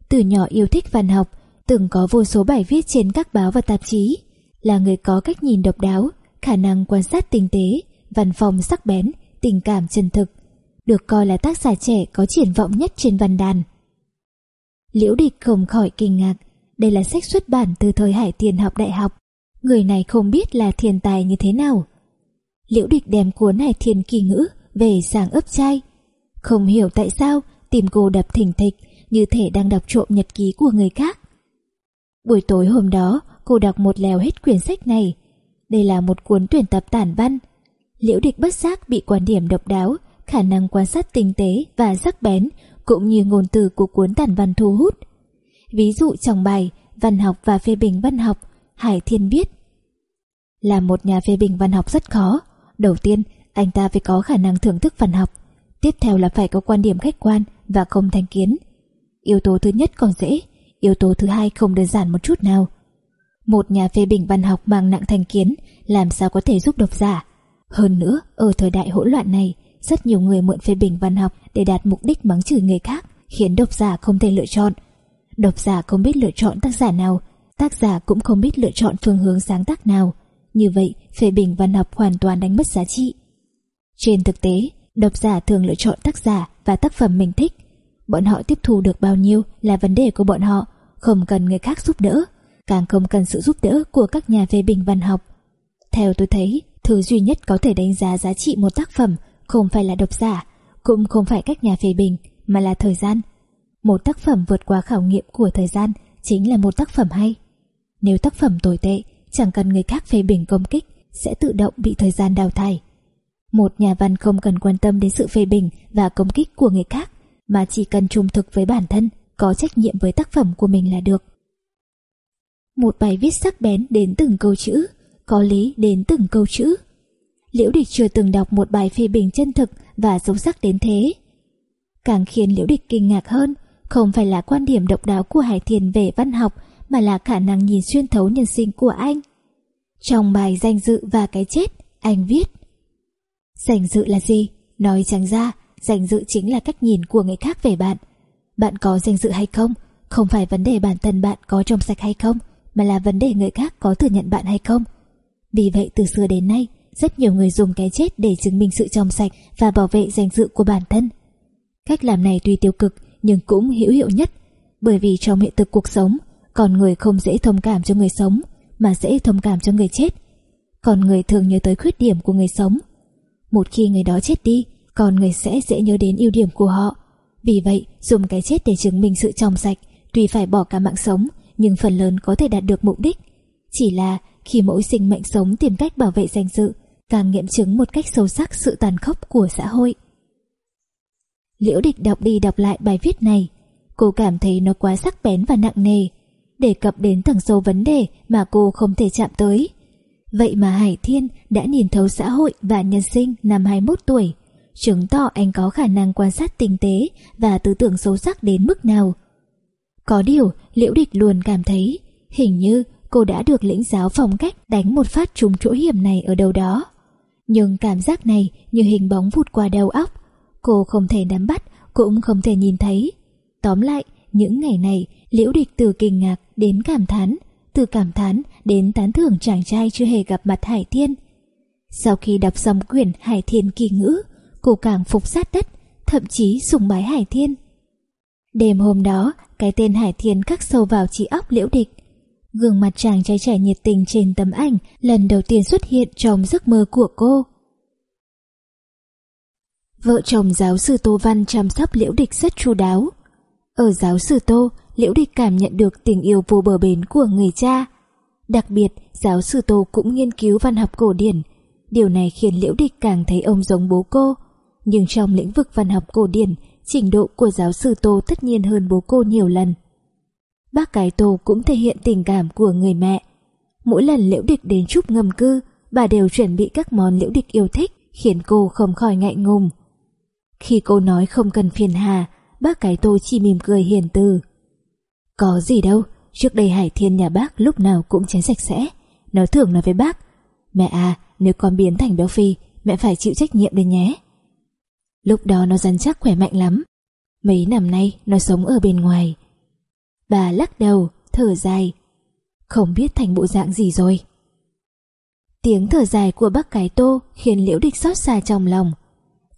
Từ nhỏ yêu thích văn học, từng có vô số bài viết trên các báo và tạp chí, là người có cách nhìn độc đáo, khả năng quan sát tinh tế, văn phòng sắc bén, tình cảm chân thực, được coi là tác giả trẻ có triển vọng nhất trên văn đàn. Liễu Địch không khỏi kinh ngạc, đây là sách xuất bản từ thời Hải Tiền học đại học, người này không biết là thiên tài như thế nào. Liễu Địch đem cuốn Hải Thiên kỳ ngữ về sàng ấp trai, không hiểu tại sao tìm cô đập thỉnh thịch như thể đang đọc trộm nhật ký của người khác. Buổi tối hôm đó, cô đọc một lèo hết quyển sách này. Đây là một cuốn tuyển tập tản văn. Liễu địch bất giác bị quan điểm độc đáo, khả năng quan sát tinh tế và sắc bén, cũng như ngôn từ của cuốn tản văn thu hút. Ví dụ trong bài Văn học và phê bình văn học, Hải Thiên biết. Là một nhà phê bình văn học rất khó. Đầu tiên, anh ta phải có khả năng thưởng thức văn học. Tiếp theo là phải có quan điểm khách quan và không thành kiến. Yếu tố thứ nhất còn dễ, yếu tố thứ hai không đơn giản một chút nào. Một nhà phê bình văn học mang nặng thành kiến làm sao có thể giúp độc giả. Hơn nữa, ở thời đại hỗn loạn này, rất nhiều người mượn phê bình văn học để đạt mục đích mắng chửi người khác, khiến độc giả không thể lựa chọn. Độc giả không biết lựa chọn tác giả nào, tác giả cũng không biết lựa chọn phương hướng sáng tác nào. Như vậy, phê bình văn học hoàn toàn đánh mất giá trị. Trên thực tế, độc giả thường lựa chọn tác giả và tác phẩm mình thích. Bọn họ tiếp thu được bao nhiêu là vấn đề của bọn họ, không cần người khác giúp đỡ càng không cần sự giúp đỡ của các nhà phê bình văn học. Theo tôi thấy, thứ duy nhất có thể đánh giá giá trị một tác phẩm không phải là độc giả, cũng không phải các nhà phê bình, mà là thời gian. Một tác phẩm vượt qua khảo nghiệm của thời gian chính là một tác phẩm hay. Nếu tác phẩm tồi tệ, chẳng cần người khác phê bình công kích, sẽ tự động bị thời gian đào thải. Một nhà văn không cần quan tâm đến sự phê bình và công kích của người khác, mà chỉ cần trung thực với bản thân, có trách nhiệm với tác phẩm của mình là được. Một bài viết sắc bén đến từng câu chữ, có lý đến từng câu chữ. Liễu Địch chưa từng đọc một bài phê bình chân thực và sâu sắc đến thế. Càng khiến Liễu Địch kinh ngạc hơn, không phải là quan điểm độc đáo của Hải Thiền về văn học, mà là khả năng nhìn xuyên thấu nhân sinh của anh. Trong bài danh dự và cái chết, anh viết Danh dự là gì? Nói chẳng ra, danh dự chính là cách nhìn của người khác về bạn. Bạn có danh dự hay không? Không phải vấn đề bản thân bạn có trong sạch hay không, mà là vấn đề người khác có thừa nhận bạn hay không. Vì vậy từ xưa đến nay, rất nhiều người dùng cái chết để chứng minh sự trong sạch và bảo vệ danh dự của bản thân. Cách làm này tuy tiêu cực nhưng cũng hữu hiệu nhất, bởi vì trong hiện thực cuộc sống, con người không dễ thông cảm cho người sống, mà dễ thông cảm cho người chết. Còn người thường nhớ tới khuyết điểm của người sống. Một khi người đó chết đi, con người sẽ dễ nhớ đến ưu điểm của họ. Vì vậy, dùng cái chết để chứng minh sự trong sạch, tuy phải bỏ cả mạng sống, nhưng phần lớn có thể đạt được mục đích. Chỉ là khi mỗi sinh mệnh sống tìm cách bảo vệ danh dự, càng nghiệm chứng một cách sâu sắc sự tàn khốc của xã hội. Liễu địch đọc đi đọc lại bài viết này, cô cảm thấy nó quá sắc bén và nặng nề, đề cập đến tầng sâu vấn đề mà cô không thể chạm tới. Vậy mà Hải Thiên đã nhìn thấu xã hội và nhân sinh năm 21 tuổi, chứng tỏ anh có khả năng quan sát tinh tế và tư tưởng sâu sắc đến mức nào. Có điều, Liễu Địch luôn cảm thấy, hình như cô đã được lĩnh giáo phong cách đánh một phát trúng chỗ hiểm này ở đâu đó. Nhưng cảm giác này như hình bóng vụt qua đầu óc, cô không thể nắm bắt, cũng không thể nhìn thấy. Tóm lại, những ngày này, Liễu Địch từ kinh ngạc đến cảm thán, từ cảm thán đến tán thưởng chàng trai chưa hề gặp mặt Hải Thiên. Sau khi đọc xong quyển Hải Thiên kỳ ngữ, cô càng phục sát đất, thậm chí sùng bái Hải Thiên. Đêm hôm đó, cái tên Hải Thiên khắc sâu vào trí óc Liễu Địch. Gương mặt chàng trai trẻ nhiệt tình trên tấm ảnh lần đầu tiên xuất hiện trong giấc mơ của cô. Vợ chồng giáo sư Tô Văn chăm sóc Liễu Địch rất chu đáo. Ở giáo sư Tô, Liễu Địch cảm nhận được tình yêu vô bờ bến của người cha. Đặc biệt, giáo sư Tô cũng nghiên cứu văn học cổ điển. Điều này khiến Liễu Địch càng thấy ông giống bố cô. Nhưng trong lĩnh vực văn học cổ điển, trình độ của giáo sư Tô tất nhiên hơn bố cô nhiều lần. Bác cái Tô cũng thể hiện tình cảm của người mẹ. Mỗi lần Liễu Địch đến chúc ngầm cư, bà đều chuẩn bị các món Liễu Địch yêu thích, khiến cô không khỏi ngại ngùng. Khi cô nói không cần phiền hà, bác cái Tô chỉ mỉm cười hiền từ. Có gì đâu, trước đây Hải Thiên nhà bác lúc nào cũng chén sạch sẽ. Nó thường nói với bác, mẹ à, nếu con biến thành béo phi, mẹ phải chịu trách nhiệm đấy nhé. Lúc đó nó rắn chắc khỏe mạnh lắm. Mấy năm nay nó sống ở bên ngoài. Bà lắc đầu, thở dài. Không biết thành bộ dạng gì rồi. Tiếng thở dài của bác cái tô khiến liễu địch xót xa trong lòng.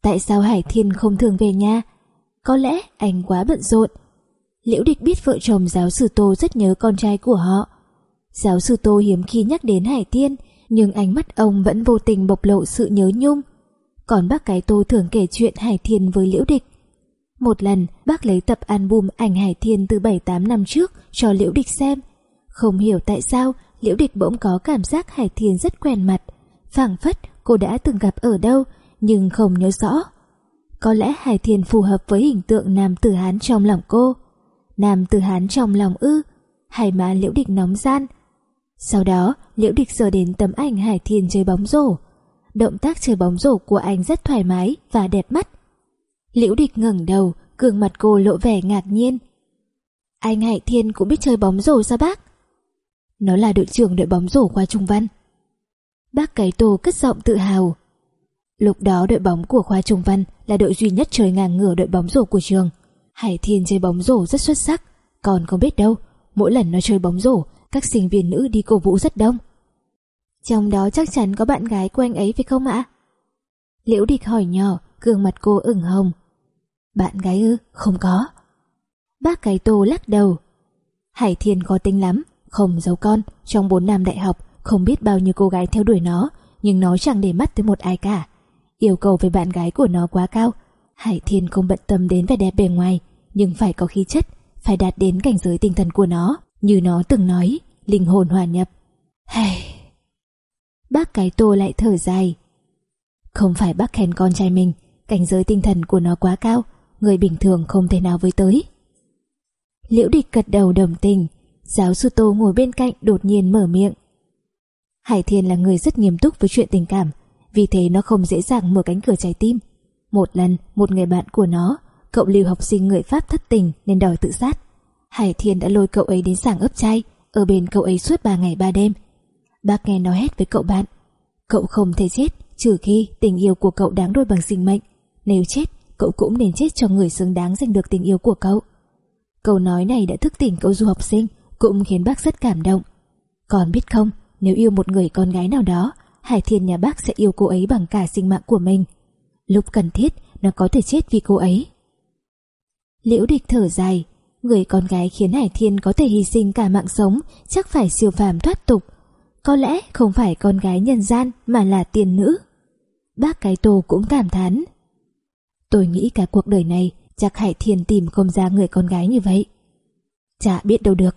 Tại sao Hải Thiên không thường về nhà? Có lẽ anh quá bận rộn. Liễu địch biết vợ chồng giáo sư Tô rất nhớ con trai của họ. Giáo sư Tô hiếm khi nhắc đến Hải Thiên, nhưng ánh mắt ông vẫn vô tình bộc lộ sự nhớ nhung. Còn bác cái Tô thường kể chuyện Hải Thiên với Liễu Địch. Một lần, bác lấy tập album ảnh Hải Thiên từ 7-8 năm trước cho Liễu Địch xem. Không hiểu tại sao, Liễu Địch bỗng có cảm giác Hải Thiên rất quen mặt. phảng phất cô đã từng gặp ở đâu, nhưng không nhớ rõ. Có lẽ Hải Thiên phù hợp với hình tượng nam tử Hán trong lòng cô. Nam tử Hán trong lòng ư, hay má Liễu Địch nóng gian. Sau đó, Liễu Địch giờ đến tấm ảnh Hải Thiên chơi bóng rổ. Động tác chơi bóng rổ của anh rất thoải mái và đẹp mắt. Liễu Địch ngẩng đầu, gương mặt cô lộ vẻ ngạc nhiên. Anh Hải Thiên cũng biết chơi bóng rổ sao bác? Nó là đội trưởng đội bóng rổ khoa Trung Văn. Bác cái tô cất giọng tự hào. Lúc đó đội bóng của khoa Trung Văn là đội duy nhất chơi ngang ngửa đội bóng rổ của trường. Hải Thiên chơi bóng rổ rất xuất sắc, còn không biết đâu, mỗi lần nó chơi bóng rổ, các sinh viên nữ đi cổ vũ rất đông. Trong đó chắc chắn có bạn gái của anh ấy phải không ạ? Liễu địch hỏi nhỏ, gương mặt cô ửng hồng. Bạn gái ư? Không có. Bác cái tô lắc đầu. Hải Thiên có tính lắm, không giấu con, trong 4 năm đại học, không biết bao nhiêu cô gái theo đuổi nó, nhưng nó chẳng để mắt tới một ai cả. Yêu cầu về bạn gái của nó quá cao, Hải Thiên không bận tâm đến vẻ đẹp bề ngoài, nhưng phải có khí chất, phải đạt đến cảnh giới tinh thần của nó, như nó từng nói, linh hồn hòa nhập. Hey. Bác cái tô lại thở dài. Không phải bác khen con trai mình, cảnh giới tinh thần của nó quá cao, người bình thường không thể nào với tới. Liễu địch gật đầu đồng tình, giáo sư Tô ngồi bên cạnh đột nhiên mở miệng. Hải Thiên là người rất nghiêm túc với chuyện tình cảm, vì thế nó không dễ dàng mở cánh cửa trái tim. Một lần, một người bạn của nó, cậu lưu học sinh người Pháp thất tình nên đòi tự sát. Hải Thiên đã lôi cậu ấy đến sảng ấp chay, ở bên cậu ấy suốt ba ngày ba đêm. Bác nghe nó hét với cậu bạn. Cậu không thể chết, trừ khi tình yêu của cậu đáng đôi bằng sinh mệnh. Nếu chết, cậu cũng nên chết cho người xứng đáng giành được tình yêu của cậu. Câu nói này đã thức tỉnh cậu du học sinh, cũng khiến bác rất cảm động. Còn biết không, nếu yêu một người con gái nào đó, Hải Thiên nhà bác sẽ yêu cô ấy bằng cả sinh mạng của mình. Lúc cần thiết, nó có thể chết vì cô ấy. Liễu địch thở dài, người con gái khiến Hải Thiên có thể hy sinh cả mạng sống, chắc phải siêu phàm thoát tục. Có lẽ không phải con gái nhân gian mà là tiền nữ. Bác cái tô cũng cảm thán. Tôi nghĩ cả cuộc đời này chắc Hải Thiên tìm không ra người con gái như vậy. Chả biết đâu được.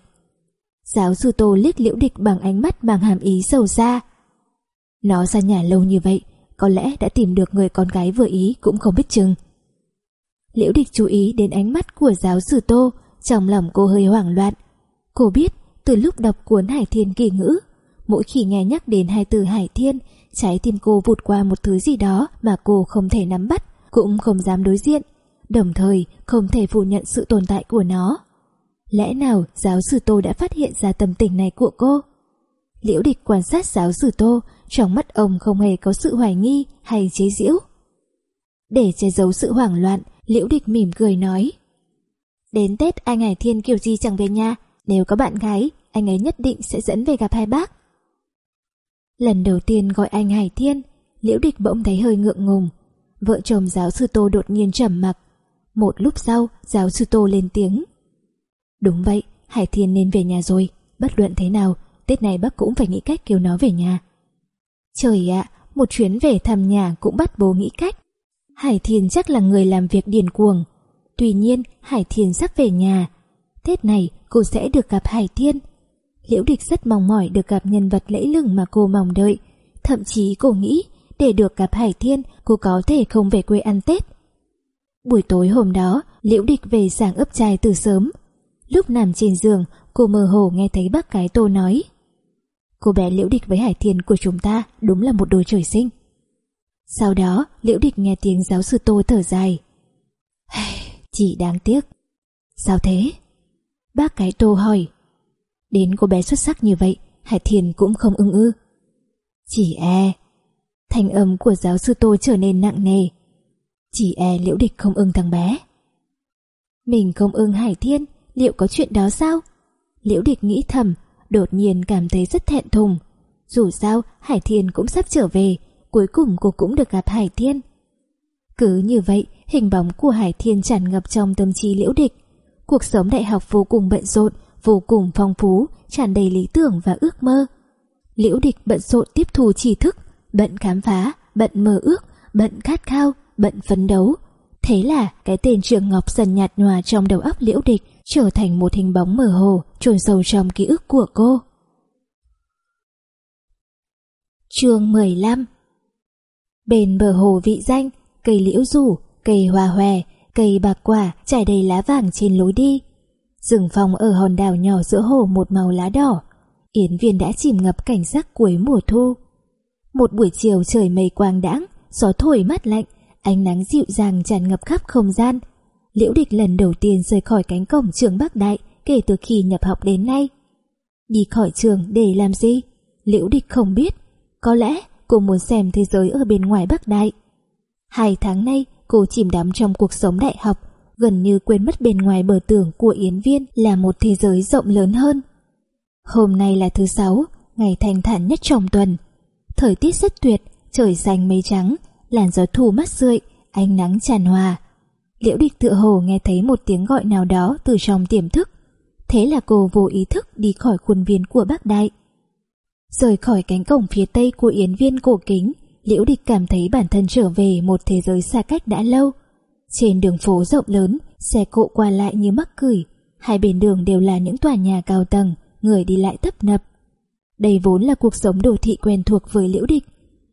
Giáo sư Tô liếc liễu địch bằng ánh mắt mang hàm ý sâu xa. Nó ra nhà lâu như vậy, có lẽ đã tìm được người con gái vừa ý cũng không biết chừng. Liễu địch chú ý đến ánh mắt của giáo sư Tô, trong lòng cô hơi hoảng loạn. Cô biết, từ lúc đọc cuốn Hải Thiên kỳ ngữ, mỗi khi nghe nhắc đến hai từ Hải Thiên, trái tim cô vụt qua một thứ gì đó mà cô không thể nắm bắt, cũng không dám đối diện, đồng thời không thể phủ nhận sự tồn tại của nó. Lẽ nào giáo sư Tô đã phát hiện ra tâm tình này của cô? Liễu địch quan sát giáo sư Tô, trong mắt ông không hề có sự hoài nghi hay chế giễu. Để che giấu sự hoảng loạn, Liễu địch mỉm cười nói. Đến Tết anh Hải Thiên kiểu gì chẳng về nhà, nếu có bạn gái, anh ấy nhất định sẽ dẫn về gặp hai bác. Lần đầu tiên gọi anh Hải Thiên, Liễu địch bỗng thấy hơi ngượng ngùng. Vợ chồng giáo sư Tô đột nhiên trầm mặc. Một lúc sau, giáo sư Tô lên tiếng. Đúng vậy, Hải Thiên nên về nhà rồi, bất luận thế nào, Tết này bác cũng phải nghĩ cách kêu nó về nhà. Trời ạ, một chuyến về thăm nhà cũng bắt bố nghĩ cách. Hải Thiên chắc là người làm việc điền cuồng. Tuy nhiên, Hải Thiên sắp về nhà. Tết này, cô sẽ được gặp Hải Thiên. Liễu Địch rất mong mỏi được gặp nhân vật lẫy lừng mà cô mong đợi. Thậm chí cô nghĩ, để được gặp Hải Thiên, cô có thể không về quê ăn Tết. Buổi tối hôm đó, Liễu Địch về giảng ấp trai từ sớm. Lúc nằm trên giường, cô mơ hồ nghe thấy bác cái tô nói. Cô bé Liễu Địch với Hải Thiên của chúng ta đúng là một đôi trời sinh. Sau đó, Liễu Địch nghe tiếng giáo sư Tô thở dài. Chỉ đáng tiếc. Sao thế? Bác cái Tô hỏi. Đến cô bé xuất sắc như vậy, Hải Thiên cũng không ưng ư. Chỉ e thanh âm của giáo sư Tô trở nên nặng nề. Chỉ e Liễu Địch không ưng thằng bé. Mình không ưng Hải Thiên, liệu có chuyện đó sao? Liễu Địch nghĩ thầm, đột nhiên cảm thấy rất thẹn thùng. Dù sao, Hải Thiên cũng sắp trở về, cuối cùng cô cũng được gặp Hải Thiên. Cứ như vậy, hình bóng của Hải Thiên tràn ngập trong tâm trí liễu địch. Cuộc sống đại học vô cùng bận rộn, vô cùng phong phú, tràn đầy lý tưởng và ước mơ. Liễu địch bận rộn tiếp thu tri thức, bận khám phá, bận mơ ước, bận khát khao, bận phấn đấu. Thế là cái tên Trường Ngọc dần nhạt nhòa trong đầu óc liễu địch trở thành một hình bóng mờ hồ trồn sâu trong ký ức của cô. Chương 15 Bên bờ hồ vị danh, cây liễu rủ, cây hoa hòe, cây bạc quả trải đầy lá vàng trên lối đi. Rừng phòng ở hòn đảo nhỏ giữa hồ một màu lá đỏ. Yến viên đã chìm ngập cảnh sắc cuối mùa thu. Một buổi chiều trời mây quang đãng, gió thổi mát lạnh, ánh nắng dịu dàng tràn ngập khắp không gian. Liễu Địch lần đầu tiên rời khỏi cánh cổng trường Bắc Đại kể từ khi nhập học đến nay. Đi khỏi trường để làm gì? Liễu Địch không biết. Có lẽ cô muốn xem thế giới ở bên ngoài Bắc Đại. Hai tháng nay, cô chìm đắm trong cuộc sống đại học, gần như quên mất bên ngoài bờ tường của Yến Viên là một thế giới rộng lớn hơn. Hôm nay là thứ sáu, ngày thanh thản nhất trong tuần. Thời tiết rất tuyệt, trời xanh mây trắng, làn gió thu mắt rượi, ánh nắng tràn hòa. Liễu địch tựa hồ nghe thấy một tiếng gọi nào đó từ trong tiềm thức. Thế là cô vô ý thức đi khỏi khuôn viên của bác đại. Rời khỏi cánh cổng phía tây của yến viên cổ kính, Liễu Địch cảm thấy bản thân trở về một thế giới xa cách đã lâu. Trên đường phố rộng lớn, xe cộ qua lại như mắc cười, hai bên đường đều là những tòa nhà cao tầng, người đi lại tấp nập. Đây vốn là cuộc sống đồ thị quen thuộc với Liễu Địch,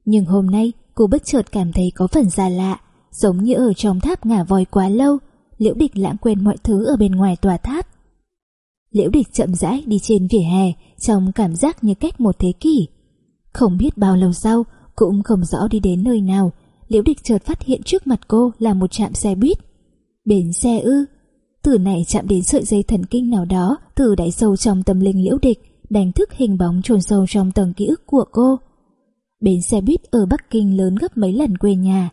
nhưng hôm nay cô bất chợt cảm thấy có phần già lạ, giống như ở trong tháp ngả voi quá lâu, Liễu Địch lãng quên mọi thứ ở bên ngoài tòa tháp. Liễu Địch chậm rãi đi trên vỉa hè, trong cảm giác như cách một thế kỷ. Không biết bao lâu sau, cũng không rõ đi đến nơi nào, Liễu Địch chợt phát hiện trước mặt cô là một trạm xe buýt. Bến xe ư? Từ này chạm đến sợi dây thần kinh nào đó từ đáy sâu trong tâm linh Liễu Địch, đánh thức hình bóng trồn sâu trong tầng ký ức của cô. Bến xe buýt ở Bắc Kinh lớn gấp mấy lần quê nhà.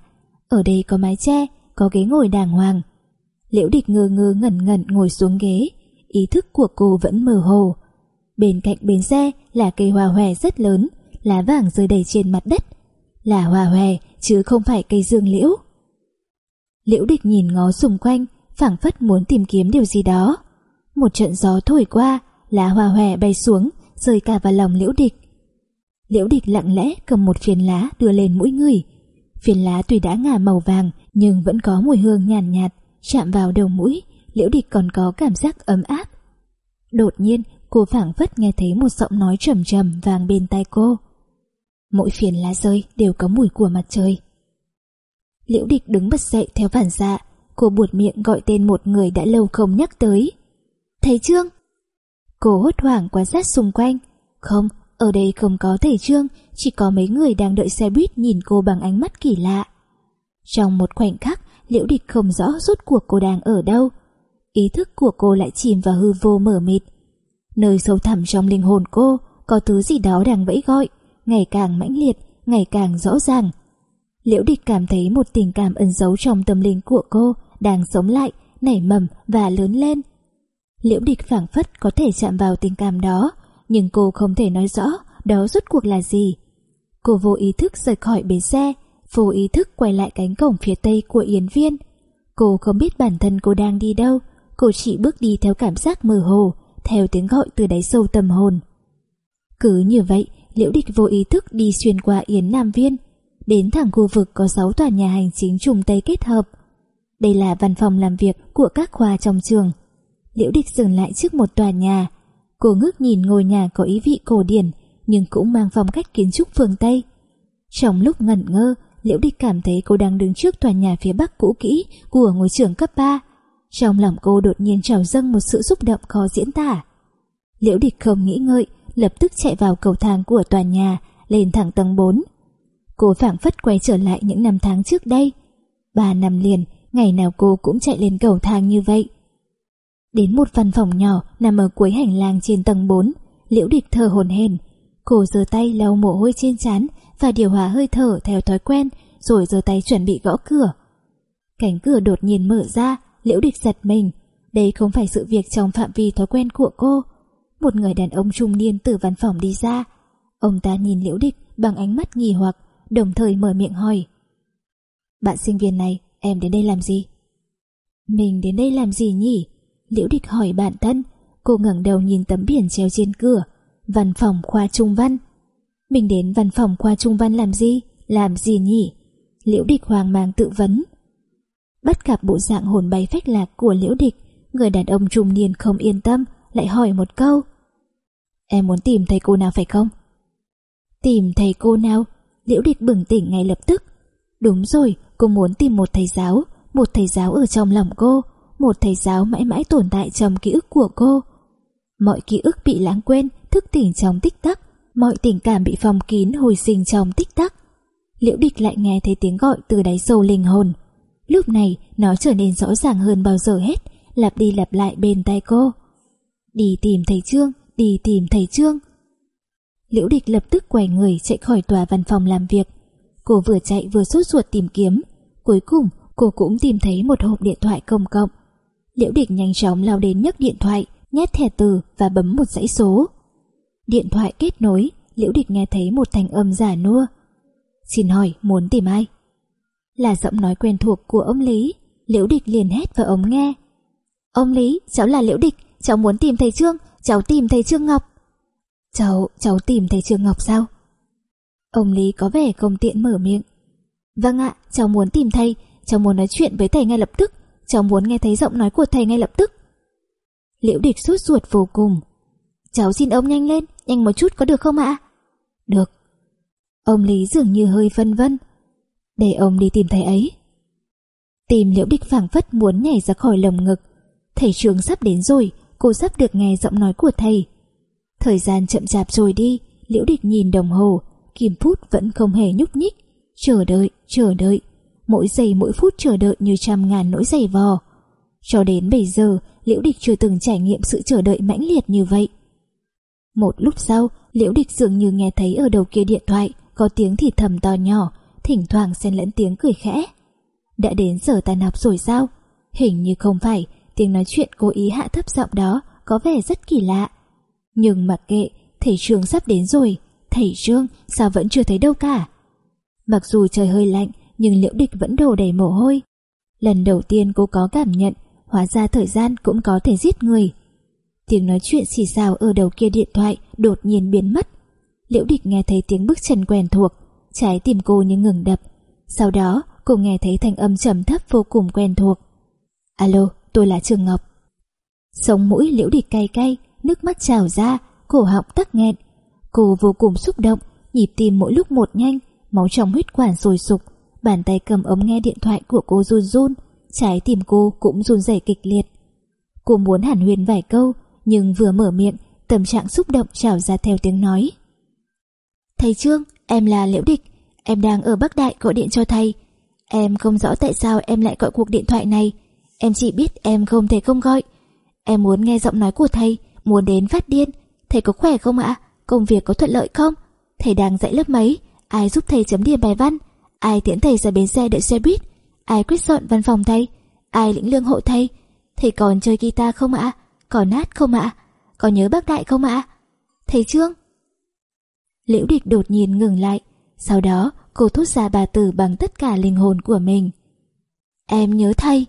Ở đây có mái che, có ghế ngồi đàng hoàng. Liễu Địch ngơ ngơ ngẩn ngẩn ngồi xuống ghế, ý thức của cô vẫn mơ hồ. Bên cạnh bến xe là cây hoa hòe rất lớn, lá vàng rơi đầy trên mặt đất. Là hoa hòe chứ không phải cây dương liễu. Liễu địch nhìn ngó xung quanh, phảng phất muốn tìm kiếm điều gì đó. Một trận gió thổi qua, lá hoa hòe bay xuống, rơi cả vào lòng liễu địch. Liễu địch lặng lẽ cầm một phiến lá đưa lên mũi người. Phiến lá tuy đã ngả màu vàng nhưng vẫn có mùi hương nhàn nhạt, nhạt, chạm vào đầu mũi, liễu địch còn có cảm giác ấm áp. Đột nhiên, cô phảng phất nghe thấy một giọng nói trầm trầm vang bên tai cô. Mỗi phiền lá rơi đều có mùi của mặt trời. Liễu địch đứng bật dậy theo phản xạ, cô buột miệng gọi tên một người đã lâu không nhắc tới. Thầy Trương! Cô hốt hoảng quan sát xung quanh. Không, ở đây không có thầy Trương, chỉ có mấy người đang đợi xe buýt nhìn cô bằng ánh mắt kỳ lạ. Trong một khoảnh khắc, liễu địch không rõ rốt cuộc cô đang ở đâu. Ý thức của cô lại chìm vào hư vô mở mịt. Nơi sâu thẳm trong linh hồn cô có thứ gì đó đang vẫy gọi, ngày càng mãnh liệt, ngày càng rõ ràng. Liễu địch cảm thấy một tình cảm ẩn giấu trong tâm linh của cô đang sống lại, nảy mầm và lớn lên. Liễu địch phảng phất có thể chạm vào tình cảm đó, nhưng cô không thể nói rõ đó rốt cuộc là gì. Cô vô ý thức rời khỏi bến xe, vô ý thức quay lại cánh cổng phía tây của Yến Viên. Cô không biết bản thân cô đang đi đâu, cô chỉ bước đi theo cảm giác mơ hồ, theo tiếng gọi từ đáy sâu tâm hồn. Cứ như vậy, Liễu Địch vô ý thức đi xuyên qua Yến Nam Viên, đến thẳng khu vực có 6 tòa nhà hành chính trùng Tây kết hợp. Đây là văn phòng làm việc của các khoa trong trường. Liễu Địch dừng lại trước một tòa nhà. Cô ngước nhìn ngôi nhà có ý vị cổ điển, nhưng cũng mang phong cách kiến trúc phương Tây. Trong lúc ngẩn ngơ, Liễu Địch cảm thấy cô đang đứng trước tòa nhà phía bắc cũ kỹ của ngôi trường cấp 3. Trong lòng cô đột nhiên trào dâng một sự xúc động khó diễn tả. Liễu Địch không nghĩ ngợi, lập tức chạy vào cầu thang của tòa nhà, lên thẳng tầng 4. Cô phảng phất quay trở lại những năm tháng trước đây. Ba năm liền, ngày nào cô cũng chạy lên cầu thang như vậy. Đến một văn phòng nhỏ nằm ở cuối hành lang trên tầng 4, Liễu Địch thở hồn hển. Cô giơ tay lau mồ hôi trên trán và điều hòa hơi thở theo thói quen, rồi giơ tay chuẩn bị gõ cửa. Cánh cửa đột nhiên mở ra, Liễu Địch giật mình. Đây không phải sự việc trong phạm vi thói quen của cô. Một người đàn ông trung niên từ văn phòng đi ra. Ông ta nhìn Liễu Địch bằng ánh mắt nghi hoặc, đồng thời mở miệng hỏi. Bạn sinh viên này, em đến đây làm gì? Mình đến đây làm gì nhỉ? Liễu Địch hỏi bản thân. Cô ngẩng đầu nhìn tấm biển treo trên cửa. Văn phòng khoa trung văn. Mình đến văn phòng khoa trung văn làm gì? Làm gì nhỉ? Liễu Địch hoang mang tự vấn. Bắt gặp bộ dạng hồn bay phách lạc của Liễu Địch, người đàn ông trung niên không yên tâm, lại hỏi một câu. Em muốn tìm thầy cô nào phải không? Tìm thầy cô nào? Liễu Địch bừng tỉnh ngay lập tức. Đúng rồi, cô muốn tìm một thầy giáo, một thầy giáo ở trong lòng cô, một thầy giáo mãi mãi tồn tại trong ký ức của cô. Mọi ký ức bị lãng quên, thức tỉnh trong tích tắc, mọi tình cảm bị phòng kín hồi sinh trong tích tắc. Liễu Địch lại nghe thấy tiếng gọi từ đáy sâu linh hồn. Lúc này nó trở nên rõ ràng hơn bao giờ hết, lặp đi lặp lại bên tay cô. Đi tìm thầy Trương, đi tìm thầy Trương. Liễu Địch lập tức quay người chạy khỏi tòa văn phòng làm việc. Cô vừa chạy vừa sốt ruột tìm kiếm. Cuối cùng, cô cũng tìm thấy một hộp điện thoại công cộng. Liễu Địch nhanh chóng lao đến nhấc điện thoại, nhét thẻ từ và bấm một dãy số. Điện thoại kết nối, Liễu Địch nghe thấy một thanh âm giả nua. Xin hỏi muốn tìm ai? Là giọng nói quen thuộc của ông Lý, Liễu Địch liền hét vào ống nghe. Ông Lý, cháu là Liễu Địch, cháu muốn tìm thầy Trương, cháu tìm thầy Trương Ngọc. Cháu, cháu tìm thầy Trương Ngọc sao? Ông Lý có vẻ không tiện mở miệng. Vâng ạ, cháu muốn tìm thầy, cháu muốn nói chuyện với thầy ngay lập tức, cháu muốn nghe thấy giọng nói của thầy ngay lập tức. Liễu địch sốt ruột vô cùng. Cháu xin ông nhanh lên, nhanh một chút có được không ạ? Được. Ông Lý dường như hơi vân vân. Để ông đi tìm thầy ấy. Tìm liễu địch phảng phất muốn nhảy ra khỏi lồng ngực. Thầy trường sắp đến rồi, cô sắp được nghe giọng nói của thầy. Thời gian chậm chạp rồi đi, liễu địch nhìn đồng hồ, kim phút vẫn không hề nhúc nhích. Chờ đợi, chờ đợi, mỗi giây mỗi phút chờ đợi như trăm ngàn nỗi giày vò. Cho đến bây giờ, Liễu Địch chưa từng trải nghiệm sự chờ đợi mãnh liệt như vậy. Một lúc sau, Liễu Địch dường như nghe thấy ở đầu kia điện thoại có tiếng thì thầm to nhỏ, thỉnh thoảng xen lẫn tiếng cười khẽ. Đã đến giờ tan học rồi sao? Hình như không phải, tiếng nói chuyện cố ý hạ thấp giọng đó có vẻ rất kỳ lạ. Nhưng mặc kệ, thầy trường sắp đến rồi, thầy Trương sao vẫn chưa thấy đâu cả. Mặc dù trời hơi lạnh, nhưng Liễu Địch vẫn đổ đầy mồ hôi. Lần đầu tiên cô có cảm nhận, hóa ra thời gian cũng có thể giết người. Tiếng nói chuyện xì xào ở đầu kia điện thoại đột nhiên biến mất. Liễu Địch nghe thấy tiếng bước chân quen thuộc, trái tim cô như ngừng đập. Sau đó, cô nghe thấy thanh âm trầm thấp vô cùng quen thuộc. Alo, tôi là Trường Ngọc. Sống mũi liễu địch cay cay, nước mắt trào ra, cổ họng tắc nghẹn. Cô vô cùng xúc động, nhịp tim mỗi lúc một nhanh, máu trong huyết quản sôi sục. Bàn tay cầm ống nghe điện thoại của cô run run, trái tim cô cũng run rẩy kịch liệt. Cô muốn hàn huyền vài câu, nhưng vừa mở miệng, tâm trạng xúc động trào ra theo tiếng nói. Thầy Trương, em là Liễu Địch, em đang ở Bắc Đại gọi điện cho thầy. Em không rõ tại sao em lại gọi cuộc điện thoại này, em chỉ biết em không thể không gọi. Em muốn nghe giọng nói của thầy, muốn đến phát điên. Thầy có khỏe không ạ? Công việc có thuận lợi không? Thầy đang dạy lớp mấy? Ai giúp thầy chấm điểm bài văn? Ai tiễn thầy ra bến xe đợi xe buýt? Ai quyết dọn văn phòng thầy? Ai lĩnh lương hộ thầy? Thầy còn chơi guitar không ạ? Còn nát không ạ? Có nhớ bác đại không ạ? Thầy Trương? Liễu địch đột nhiên ngừng lại. Sau đó cô thốt ra bà tử bằng tất cả linh hồn của mình. Em nhớ thầy.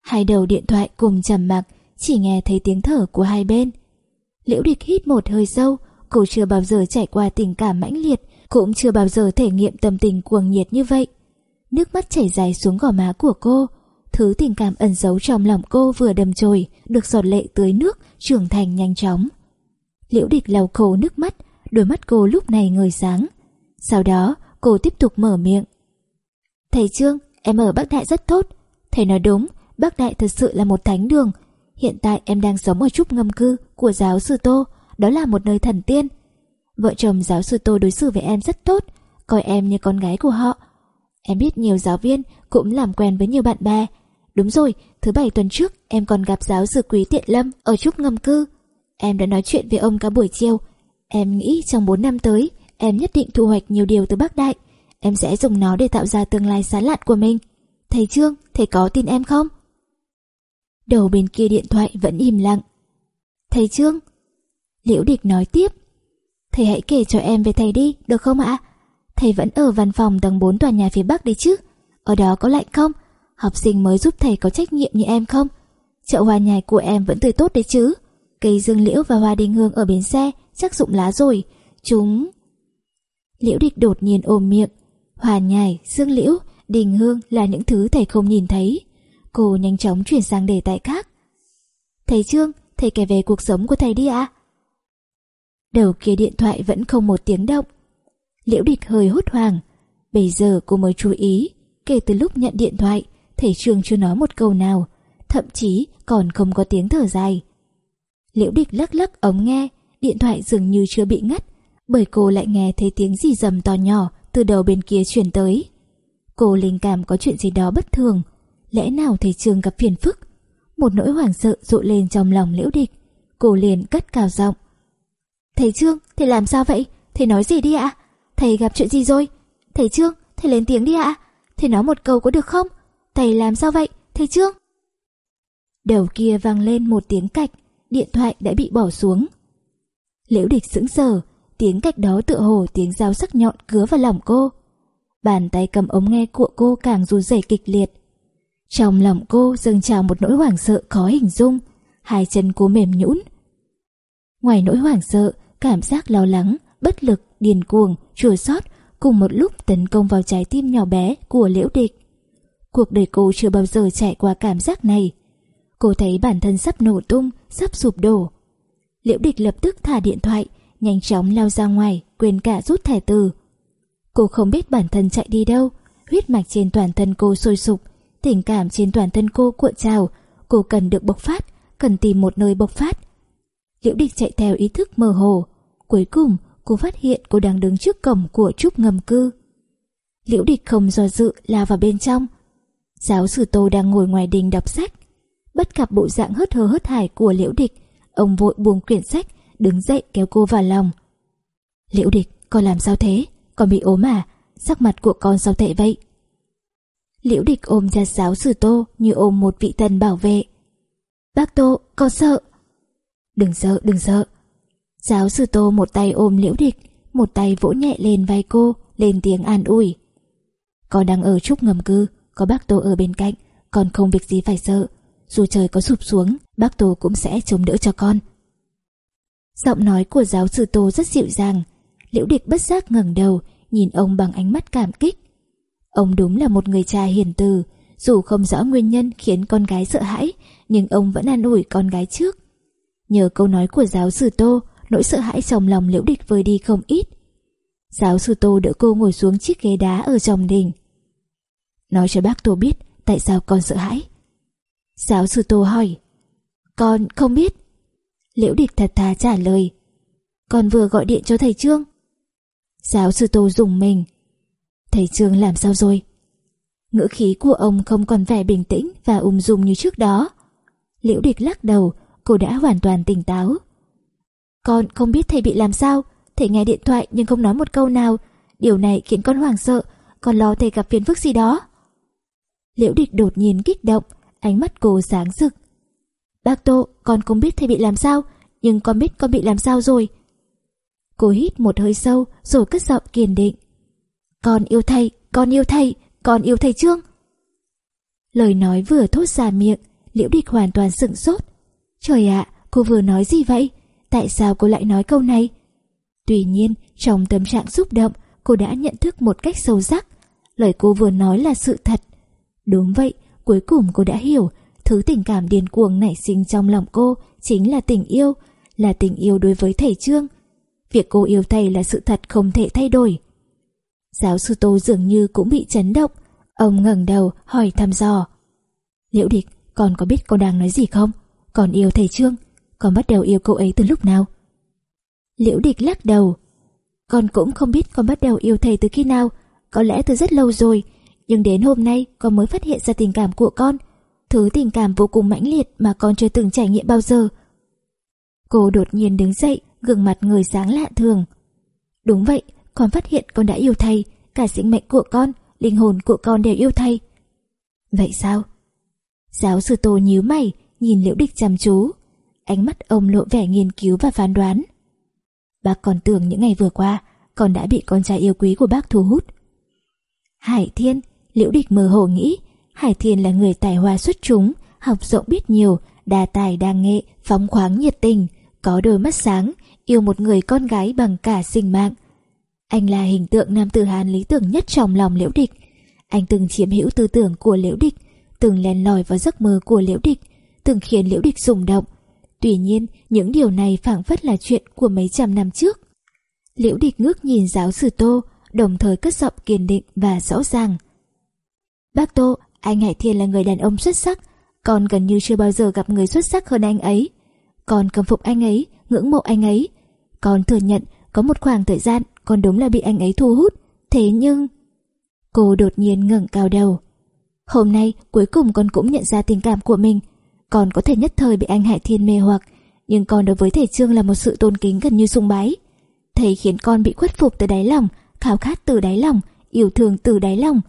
Hai đầu điện thoại cùng trầm mặc, chỉ nghe thấy tiếng thở của hai bên. Liễu địch hít một hơi sâu, cô chưa bao giờ trải qua tình cảm mãnh liệt, cũng chưa bao giờ thể nghiệm tâm tình cuồng nhiệt như vậy. Nước mắt chảy dài xuống gò má của cô, thứ tình cảm ẩn giấu trong lòng cô vừa đầm trồi, được giọt lệ tưới nước, trưởng thành nhanh chóng. Liễu địch lau khô nước mắt, đôi mắt cô lúc này ngời sáng. Sau đó, cô tiếp tục mở miệng. Thầy Trương, em ở Bắc Đại rất tốt. Thầy nói đúng, Bắc Đại thật sự là một thánh đường. Hiện tại em đang sống ở trúc ngâm cư của giáo sư Tô, đó là một nơi thần tiên. Vợ chồng giáo sư Tô đối xử với em rất tốt, coi em như con gái của họ. Em biết nhiều giáo viên cũng làm quen với nhiều bạn bè. Đúng rồi, thứ bảy tuần trước em còn gặp giáo sư Quý Tiện Lâm ở trúc ngâm cư. Em đã nói chuyện với ông cả buổi chiều. Em nghĩ trong 4 năm tới, em nhất định thu hoạch nhiều điều từ Bắc Đại. Em sẽ dùng nó để tạo ra tương lai sáng lạn của mình. Thầy Trương, thầy có tin em không? Đầu bên kia điện thoại vẫn im lặng. Thầy Trương? Liễu Địch nói tiếp. Thầy hãy kể cho em về thầy đi, được không ạ? Thầy vẫn ở văn phòng tầng 4 tòa nhà phía Bắc đấy chứ? Ở đó có lạnh không? Học sinh mới giúp thầy có trách nhiệm như em không? Chậu hoa nhài của em vẫn tươi tốt đấy chứ? Cây dương liễu và hoa đinh hương ở bến xe chắc rụng lá rồi. Chúng... Liễu địch đột nhiên ôm miệng. Hoa nhài, dương liễu, đình hương là những thứ thầy không nhìn thấy. Cô nhanh chóng chuyển sang đề tài khác. Thầy Trương, thầy kể về cuộc sống của thầy đi ạ. Đầu kia điện thoại vẫn không một tiếng động. Liễu địch hơi hốt hoảng. Bây giờ cô mới chú ý, kể từ lúc nhận điện thoại, thầy trường chưa nói một câu nào, thậm chí còn không có tiếng thở dài. Liễu địch lắc lắc ống nghe, điện thoại dường như chưa bị ngắt, bởi cô lại nghe thấy tiếng gì rầm to nhỏ từ đầu bên kia truyền tới. Cô linh cảm có chuyện gì đó bất thường, lẽ nào thầy trường gặp phiền phức? Một nỗi hoảng sợ rộ lên trong lòng liễu địch, cô liền cất cao giọng. Thầy Trương, thầy làm sao vậy? Thầy nói gì đi ạ? Thầy gặp chuyện gì rồi? Thầy Trương, thầy lên tiếng đi ạ. Thầy nói một câu có được không? Thầy làm sao vậy? Thầy Trương? Đầu kia vang lên một tiếng cạch, điện thoại đã bị bỏ xuống. Liễu địch sững sờ, tiếng cạch đó tựa hồ tiếng dao sắc nhọn cứa vào lòng cô. Bàn tay cầm ống nghe của cô càng run rẩy kịch liệt. Trong lòng cô dâng trào một nỗi hoảng sợ khó hình dung, hai chân cô mềm nhũn. Ngoài nỗi hoảng sợ, cảm giác lo lắng, bất lực, điên cuồng, chua xót cùng một lúc tấn công vào trái tim nhỏ bé của liễu địch. Cuộc đời cô chưa bao giờ trải qua cảm giác này. Cô thấy bản thân sắp nổ tung, sắp sụp đổ. Liễu địch lập tức thả điện thoại, nhanh chóng lao ra ngoài, quên cả rút thẻ từ. Cô không biết bản thân chạy đi đâu, huyết mạch trên toàn thân cô sôi sục, tình cảm trên toàn thân cô cuộn trào, cô cần được bộc phát, cần tìm một nơi bộc phát. Liễu địch chạy theo ý thức mơ hồ, cuối cùng cô phát hiện cô đang đứng trước cổng của trúc ngầm cư. Liễu địch không do dự la vào bên trong. Giáo sư Tô đang ngồi ngoài đình đọc sách. Bất cặp bộ dạng hớt hơ hớt hải của liễu địch, ông vội buông quyển sách, đứng dậy kéo cô vào lòng. Liễu địch, con làm sao thế? Con bị ốm à? Sắc mặt của con sao tệ vậy? Liễu địch ôm ra giáo sư Tô như ôm một vị thần bảo vệ. Bác Tô, con sợ. Đừng sợ, đừng sợ. Giáo sư Tô một tay ôm liễu địch, một tay vỗ nhẹ lên vai cô, lên tiếng an ủi. Con đang ở trúc ngầm cư, có bác Tô ở bên cạnh, con không việc gì phải sợ. Dù trời có sụp xuống, bác Tô cũng sẽ chống đỡ cho con. Giọng nói của giáo sư Tô rất dịu dàng. Liễu địch bất giác ngẩng đầu, nhìn ông bằng ánh mắt cảm kích. Ông đúng là một người cha hiền từ, Dù không rõ nguyên nhân khiến con gái sợ hãi, nhưng ông vẫn an ủi con gái trước. Nhờ câu nói của giáo sư Tô, nỗi sợ hãi trong lòng liễu địch vơi đi không ít. Giáo sư Tô đỡ cô ngồi xuống chiếc ghế đá ở trong đình. Nói cho bác Tô biết tại sao con sợ hãi. Giáo sư Tô hỏi. Con không biết. Liễu địch thật thà trả lời. Con vừa gọi điện cho thầy Trương. Giáo sư Tô dùng mình. Thầy Trương làm sao rồi? Ngữ khí của ông không còn vẻ bình tĩnh và ung dung như trước đó. Liễu địch lắc đầu, cô đã hoàn toàn tỉnh táo. Con không biết thầy bị làm sao, thầy nghe điện thoại nhưng không nói một câu nào. Điều này khiến con hoảng sợ, con lo thầy gặp phiền phức gì đó. Liễu địch đột nhiên kích động, ánh mắt cô sáng rực. Bác Tô, con không biết thầy bị làm sao, nhưng con biết con bị làm sao rồi. Cô hít một hơi sâu rồi cất giọng kiên định. Con yêu thầy, con yêu thầy, con yêu thầy Trương. Lời nói vừa thốt ra miệng, liễu địch hoàn toàn sững sốt. Trời ạ, cô vừa nói gì vậy? Tại sao cô lại nói câu này? Tuy nhiên, trong tâm trạng xúc động, cô đã nhận thức một cách sâu sắc. Lời cô vừa nói là sự thật. Đúng vậy, cuối cùng cô đã hiểu thứ tình cảm điên cuồng nảy sinh trong lòng cô chính là tình yêu, là tình yêu đối với thầy Trương. Việc cô yêu thầy là sự thật không thể thay đổi. Giáo sư Tô dường như cũng bị chấn động. Ông ngẩng đầu hỏi thăm dò. Liễu địch, con có biết con đang nói gì không? Còn yêu thầy Trương. Con bắt đầu yêu cậu ấy từ lúc nào? Liễu địch lắc đầu. Con cũng không biết con bắt đầu yêu thầy từ khi nào. Có lẽ từ rất lâu rồi. Nhưng đến hôm nay con mới phát hiện ra tình cảm của con. Thứ tình cảm vô cùng mãnh liệt mà con chưa từng trải nghiệm bao giờ. Cô đột nhiên đứng dậy, gương mặt người sáng lạ thường. Đúng vậy, con phát hiện con đã yêu thầy, cả sinh mệnh của con, linh hồn của con đều yêu thầy. Vậy sao? Giáo sư Tô nhíu mày, nhìn liễu địch chăm chú. Ánh mắt ông lộ vẻ nghiên cứu và phán đoán. Bác còn tưởng những ngày vừa qua, con đã bị con trai yêu quý của bác thu hút. Hải Thiên, liễu địch mơ hồ nghĩ, Hải Thiên là người tài hoa xuất chúng, học rộng biết nhiều, đa tài đa nghệ, phóng khoáng nhiệt tình, có đôi mắt sáng, yêu một người con gái bằng cả sinh mạng, anh là hình tượng nam tử Hán lý tưởng nhất trong lòng liễu địch. Anh từng chiếm hữu tư tưởng của liễu địch, từng len lỏi vào giấc mơ của liễu địch, từng khiến liễu địch rùng động. Tuy nhiên, những điều này phảng phất là chuyện của mấy trăm năm trước. Liễu địch ngước nhìn giáo sư Tô, đồng thời cất giọng kiên định và rõ ràng. Bác Tô, anh Hải Thiên là người đàn ông xuất sắc, con gần như chưa bao giờ gặp người xuất sắc hơn anh ấy. Con cầm phục anh ấy, ngưỡng mộ anh ấy. Con thừa nhận có một khoảng thời gian con đúng là bị anh ấy thu hút. Thế nhưng... Cô đột nhiên ngẩng cao đầu. Hôm nay cuối cùng con cũng nhận ra tình cảm của mình. Con có thể nhất thời bị anh Hải Thiên mê hoặc, nhưng con đối với thầy Trương là một sự tôn kính gần như sung bái. Thầy khiến con bị khuất phục từ đáy lòng, khao khát từ đáy lòng, yêu thương từ đáy lòng.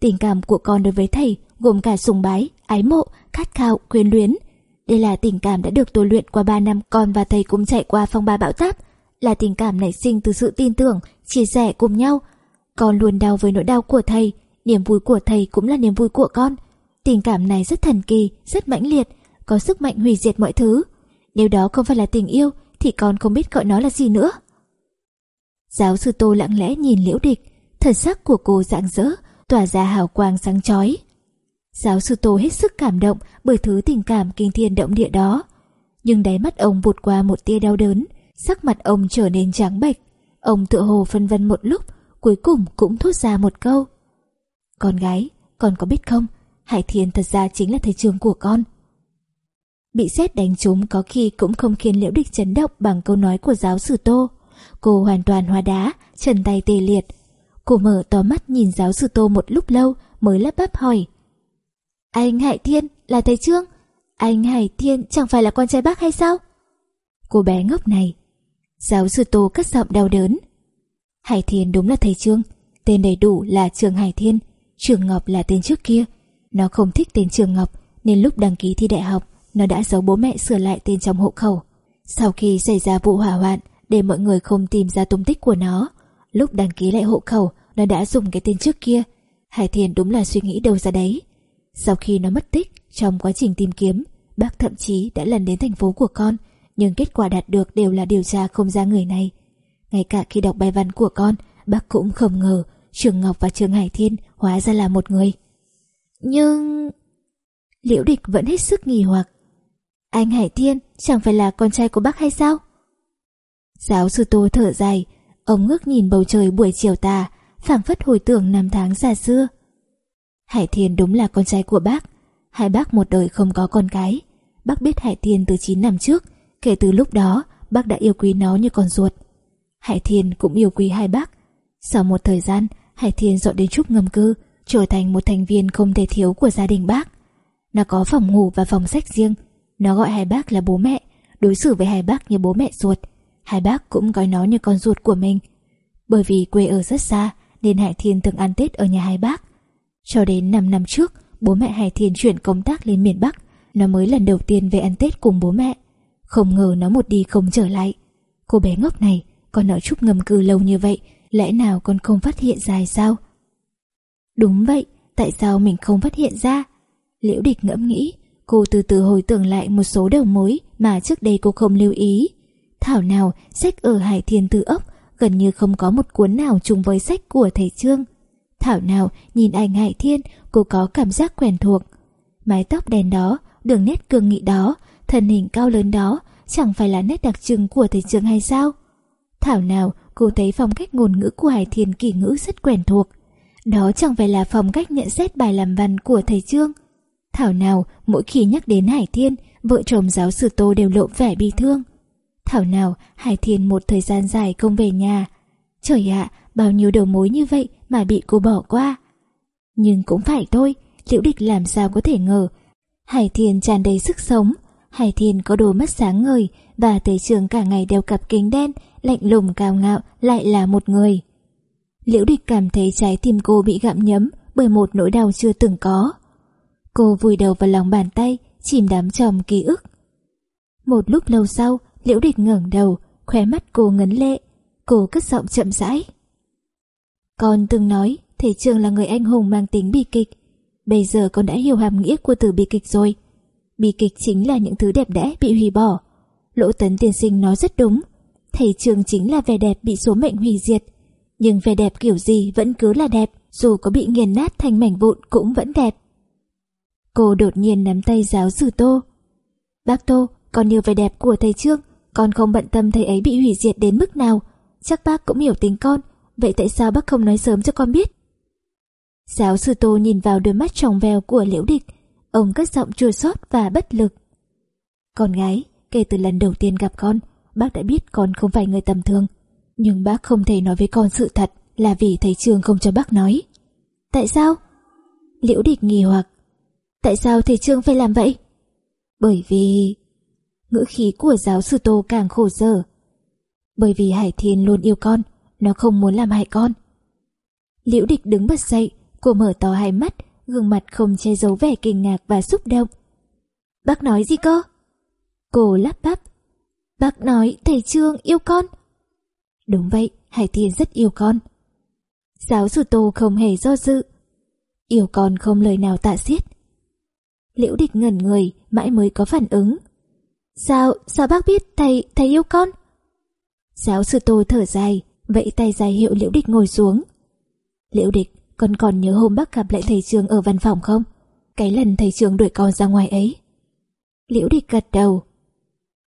Tình cảm của con đối với thầy gồm cả sùng bái, ái mộ, khát khao, quyến luyến. Đây là tình cảm đã được tôi luyện qua 3 năm con và thầy cũng chạy qua phong ba bão táp, là tình cảm nảy sinh từ sự tin tưởng, chia sẻ cùng nhau. Con luôn đau với nỗi đau của thầy, niềm vui của thầy cũng là niềm vui của con. Tình cảm này rất thần kỳ, rất mãnh liệt, có sức mạnh hủy diệt mọi thứ. Nếu đó không phải là tình yêu, thì con không biết gọi nó là gì nữa. Giáo sư Tô lặng lẽ nhìn liễu địch, thần sắc của cô rạng rỡ, tỏa ra hào quang sáng chói. Giáo sư Tô hết sức cảm động bởi thứ tình cảm kinh thiên động địa đó. Nhưng đáy mắt ông vụt qua một tia đau đớn, Sắc mặt ông trở nên trắng bệch Ông tựa hồ phân vân một lúc Cuối cùng cũng thốt ra một câu Con gái, con có biết không Hải Thiên thật ra chính là thầy trường của con Bị xét đánh trúng có khi cũng không khiến liễu địch chấn động bằng câu nói của giáo sư Tô. Cô hoàn toàn hóa đá, chân tay tê liệt. Cô mở to mắt nhìn giáo sư Tô một lúc lâu mới lắp bắp hỏi. Anh Hải Thiên là thầy Trương? Anh Hải Thiên chẳng phải là con trai bác hay sao? Cô bé ngốc này Giáo sư Tô cất giọng đau đớn. Hải Thiên đúng là thầy Trương, tên đầy đủ là Trường Hải Thiên, Trường Ngọc là tên trước kia. Nó không thích tên Trường Ngọc nên lúc đăng ký thi đại học, nó đã giấu bố mẹ sửa lại tên trong hộ khẩu. Sau khi xảy ra vụ hỏa hoạn, để mọi người không tìm ra tung tích của nó, lúc đăng ký lại hộ khẩu, nó đã dùng cái tên trước kia. Hải Thiên đúng là suy nghĩ đâu ra đấy. Sau khi nó mất tích, trong quá trình tìm kiếm, bác thậm chí đã lần đến thành phố của con, nhưng kết quả đạt được đều là điều tra không ra người này. Ngay cả khi đọc bài văn của con, bác cũng không ngờ Trường Ngọc và Trường Hải Thiên hóa ra là một người. Nhưng... Liễu địch vẫn hết sức nghi hoặc. Anh Hải Thiên chẳng phải là con trai của bác hay sao? Giáo sư Tô thở dài, ông ngước nhìn bầu trời buổi chiều tà, phảng phất hồi tưởng năm tháng xa xưa. Hải Thiên đúng là con trai của bác, hai bác một đời không có con cái. Bác biết Hải Thiên từ 9 năm trước, kể từ lúc đó bác đã yêu quý nó như con ruột. Hải Thiên cũng yêu quý hai bác. Sau một thời gian, Hải Thiên dọn đến Trúc ngâm cư, trở thành một thành viên không thể thiếu của gia đình bác. Nó có phòng ngủ và phòng sách riêng. Nó gọi hai bác là bố mẹ, đối xử với hai bác như bố mẹ ruột. Hai bác cũng coi nó như con ruột của mình. Bởi vì quê ở rất xa, nên Hải Thiên thường ăn Tết ở nhà hai bác. Cho đến 5 năm trước, bố mẹ Hải Thiên chuyển công tác lên miền Bắc, nó mới lần đầu tiên về ăn Tết cùng bố mẹ. Không ngờ nó một đi không trở lại. Cô bé ngốc này, con ở Trúc ngầm cư lâu như vậy, lẽ nào con không phát hiện ra sao? Đúng vậy, tại sao mình không phát hiện ra? Liễu địch ngẫm nghĩ, cô từ từ hồi tưởng lại một số đầu mối mà trước đây cô không lưu ý. Thảo nào, sách ở Hải Thiên Tư Ốc gần như không có một cuốn nào trùng với sách của thầy Trương. Thảo nào, nhìn ảnh Hải Thiên, cô có cảm giác quen thuộc. Mái tóc đen đó, đường nét cường nghị đó, thân hình cao lớn đó, chẳng phải là nét đặc trưng của thầy Trương hay sao? Thảo nào, cô thấy phong cách ngôn ngữ của Hải Thiên kỳ ngữ rất quen thuộc. Đó chẳng phải là phong cách nhận xét bài làm văn của thầy Trương. Thảo nào, mỗi khi nhắc đến Hải Thiên, vợ chồng giáo sư Tô đều lộ vẻ bi thương. Thảo nào, Hải Thiên một thời gian dài không về nhà. Trời ạ, bao nhiêu đầu mối như vậy mà bị cô bỏ qua. Nhưng cũng phải thôi, Liễu Địch làm sao có thể ngờ. Hải Thiên tràn đầy sức sống, Hải Thiên có đôi mắt sáng ngời và Tề Trường cả ngày đeo cặp kính đen, lạnh lùng cao ngạo lại là một người. Liễu Địch cảm thấy trái tim cô bị gặm nhấm bởi một nỗi đau chưa từng có. Cô vùi đầu vào lòng bàn tay, chìm đắm trong ký ức. Một lúc lâu sau, Liễu Địch ngẩng đầu, khóe mắt cô ngấn lệ. Cô cất giọng chậm rãi. Con từng nói thầy Trường là người anh hùng mang tính bi kịch. Bây giờ con đã hiểu hàm nghĩa của từ bi kịch rồi. Bi kịch chính là những thứ đẹp đẽ bị hủy bỏ. Lỗ tấn tiên sinh nói rất đúng. Thầy Trường chính là vẻ đẹp bị số mệnh hủy diệt. Nhưng vẻ đẹp kiểu gì vẫn cứ là đẹp, dù có bị nghiền nát thành mảnh vụn cũng vẫn đẹp. Cô đột nhiên nắm tay giáo sư Tô. Bác Tô, con yêu vẻ đẹp của thầy Trương, con không bận tâm thầy ấy bị hủy diệt đến mức nào. Chắc bác cũng hiểu tính con, vậy tại sao bác không nói sớm cho con biết? Giáo sư Tô nhìn vào đôi mắt tròng veo của liễu địch, ông cất giọng chua xót và bất lực. Con gái, kể từ lần đầu tiên gặp con, bác đã biết con không phải người tầm thường. Nhưng bác không thể nói với con sự thật là vì thầy trường không cho bác nói. Tại sao? Liễu địch nghi hoặc. Tại sao thầy Trương phải làm vậy? Bởi vì... Ngữ khí của giáo sư Tô càng khổ sở. Bởi vì Hải Thiên luôn yêu con, nó không muốn làm hại con. Liễu địch đứng bật dậy, cô mở to hai mắt, gương mặt không che giấu vẻ kinh ngạc và xúc động. Bác nói gì cơ? Cô lắp bắp. Bác nói thầy Trương yêu con. Đúng vậy, Hải Thiên rất yêu con. Giáo sư Tô không hề do dự. Yêu con không lời nào tạ xiết. Liễu địch ngẩn người, mãi mới có phản ứng. Sao, sao bác biết thầy, thầy yêu con? Giáo sư Tô thở dài, vẫy tay dài hiệu Liễu địch ngồi xuống. Liễu địch, con còn nhớ hôm bác gặp lại thầy trường ở văn phòng không? Cái lần thầy trường đuổi con ra ngoài ấy. Liễu địch gật đầu.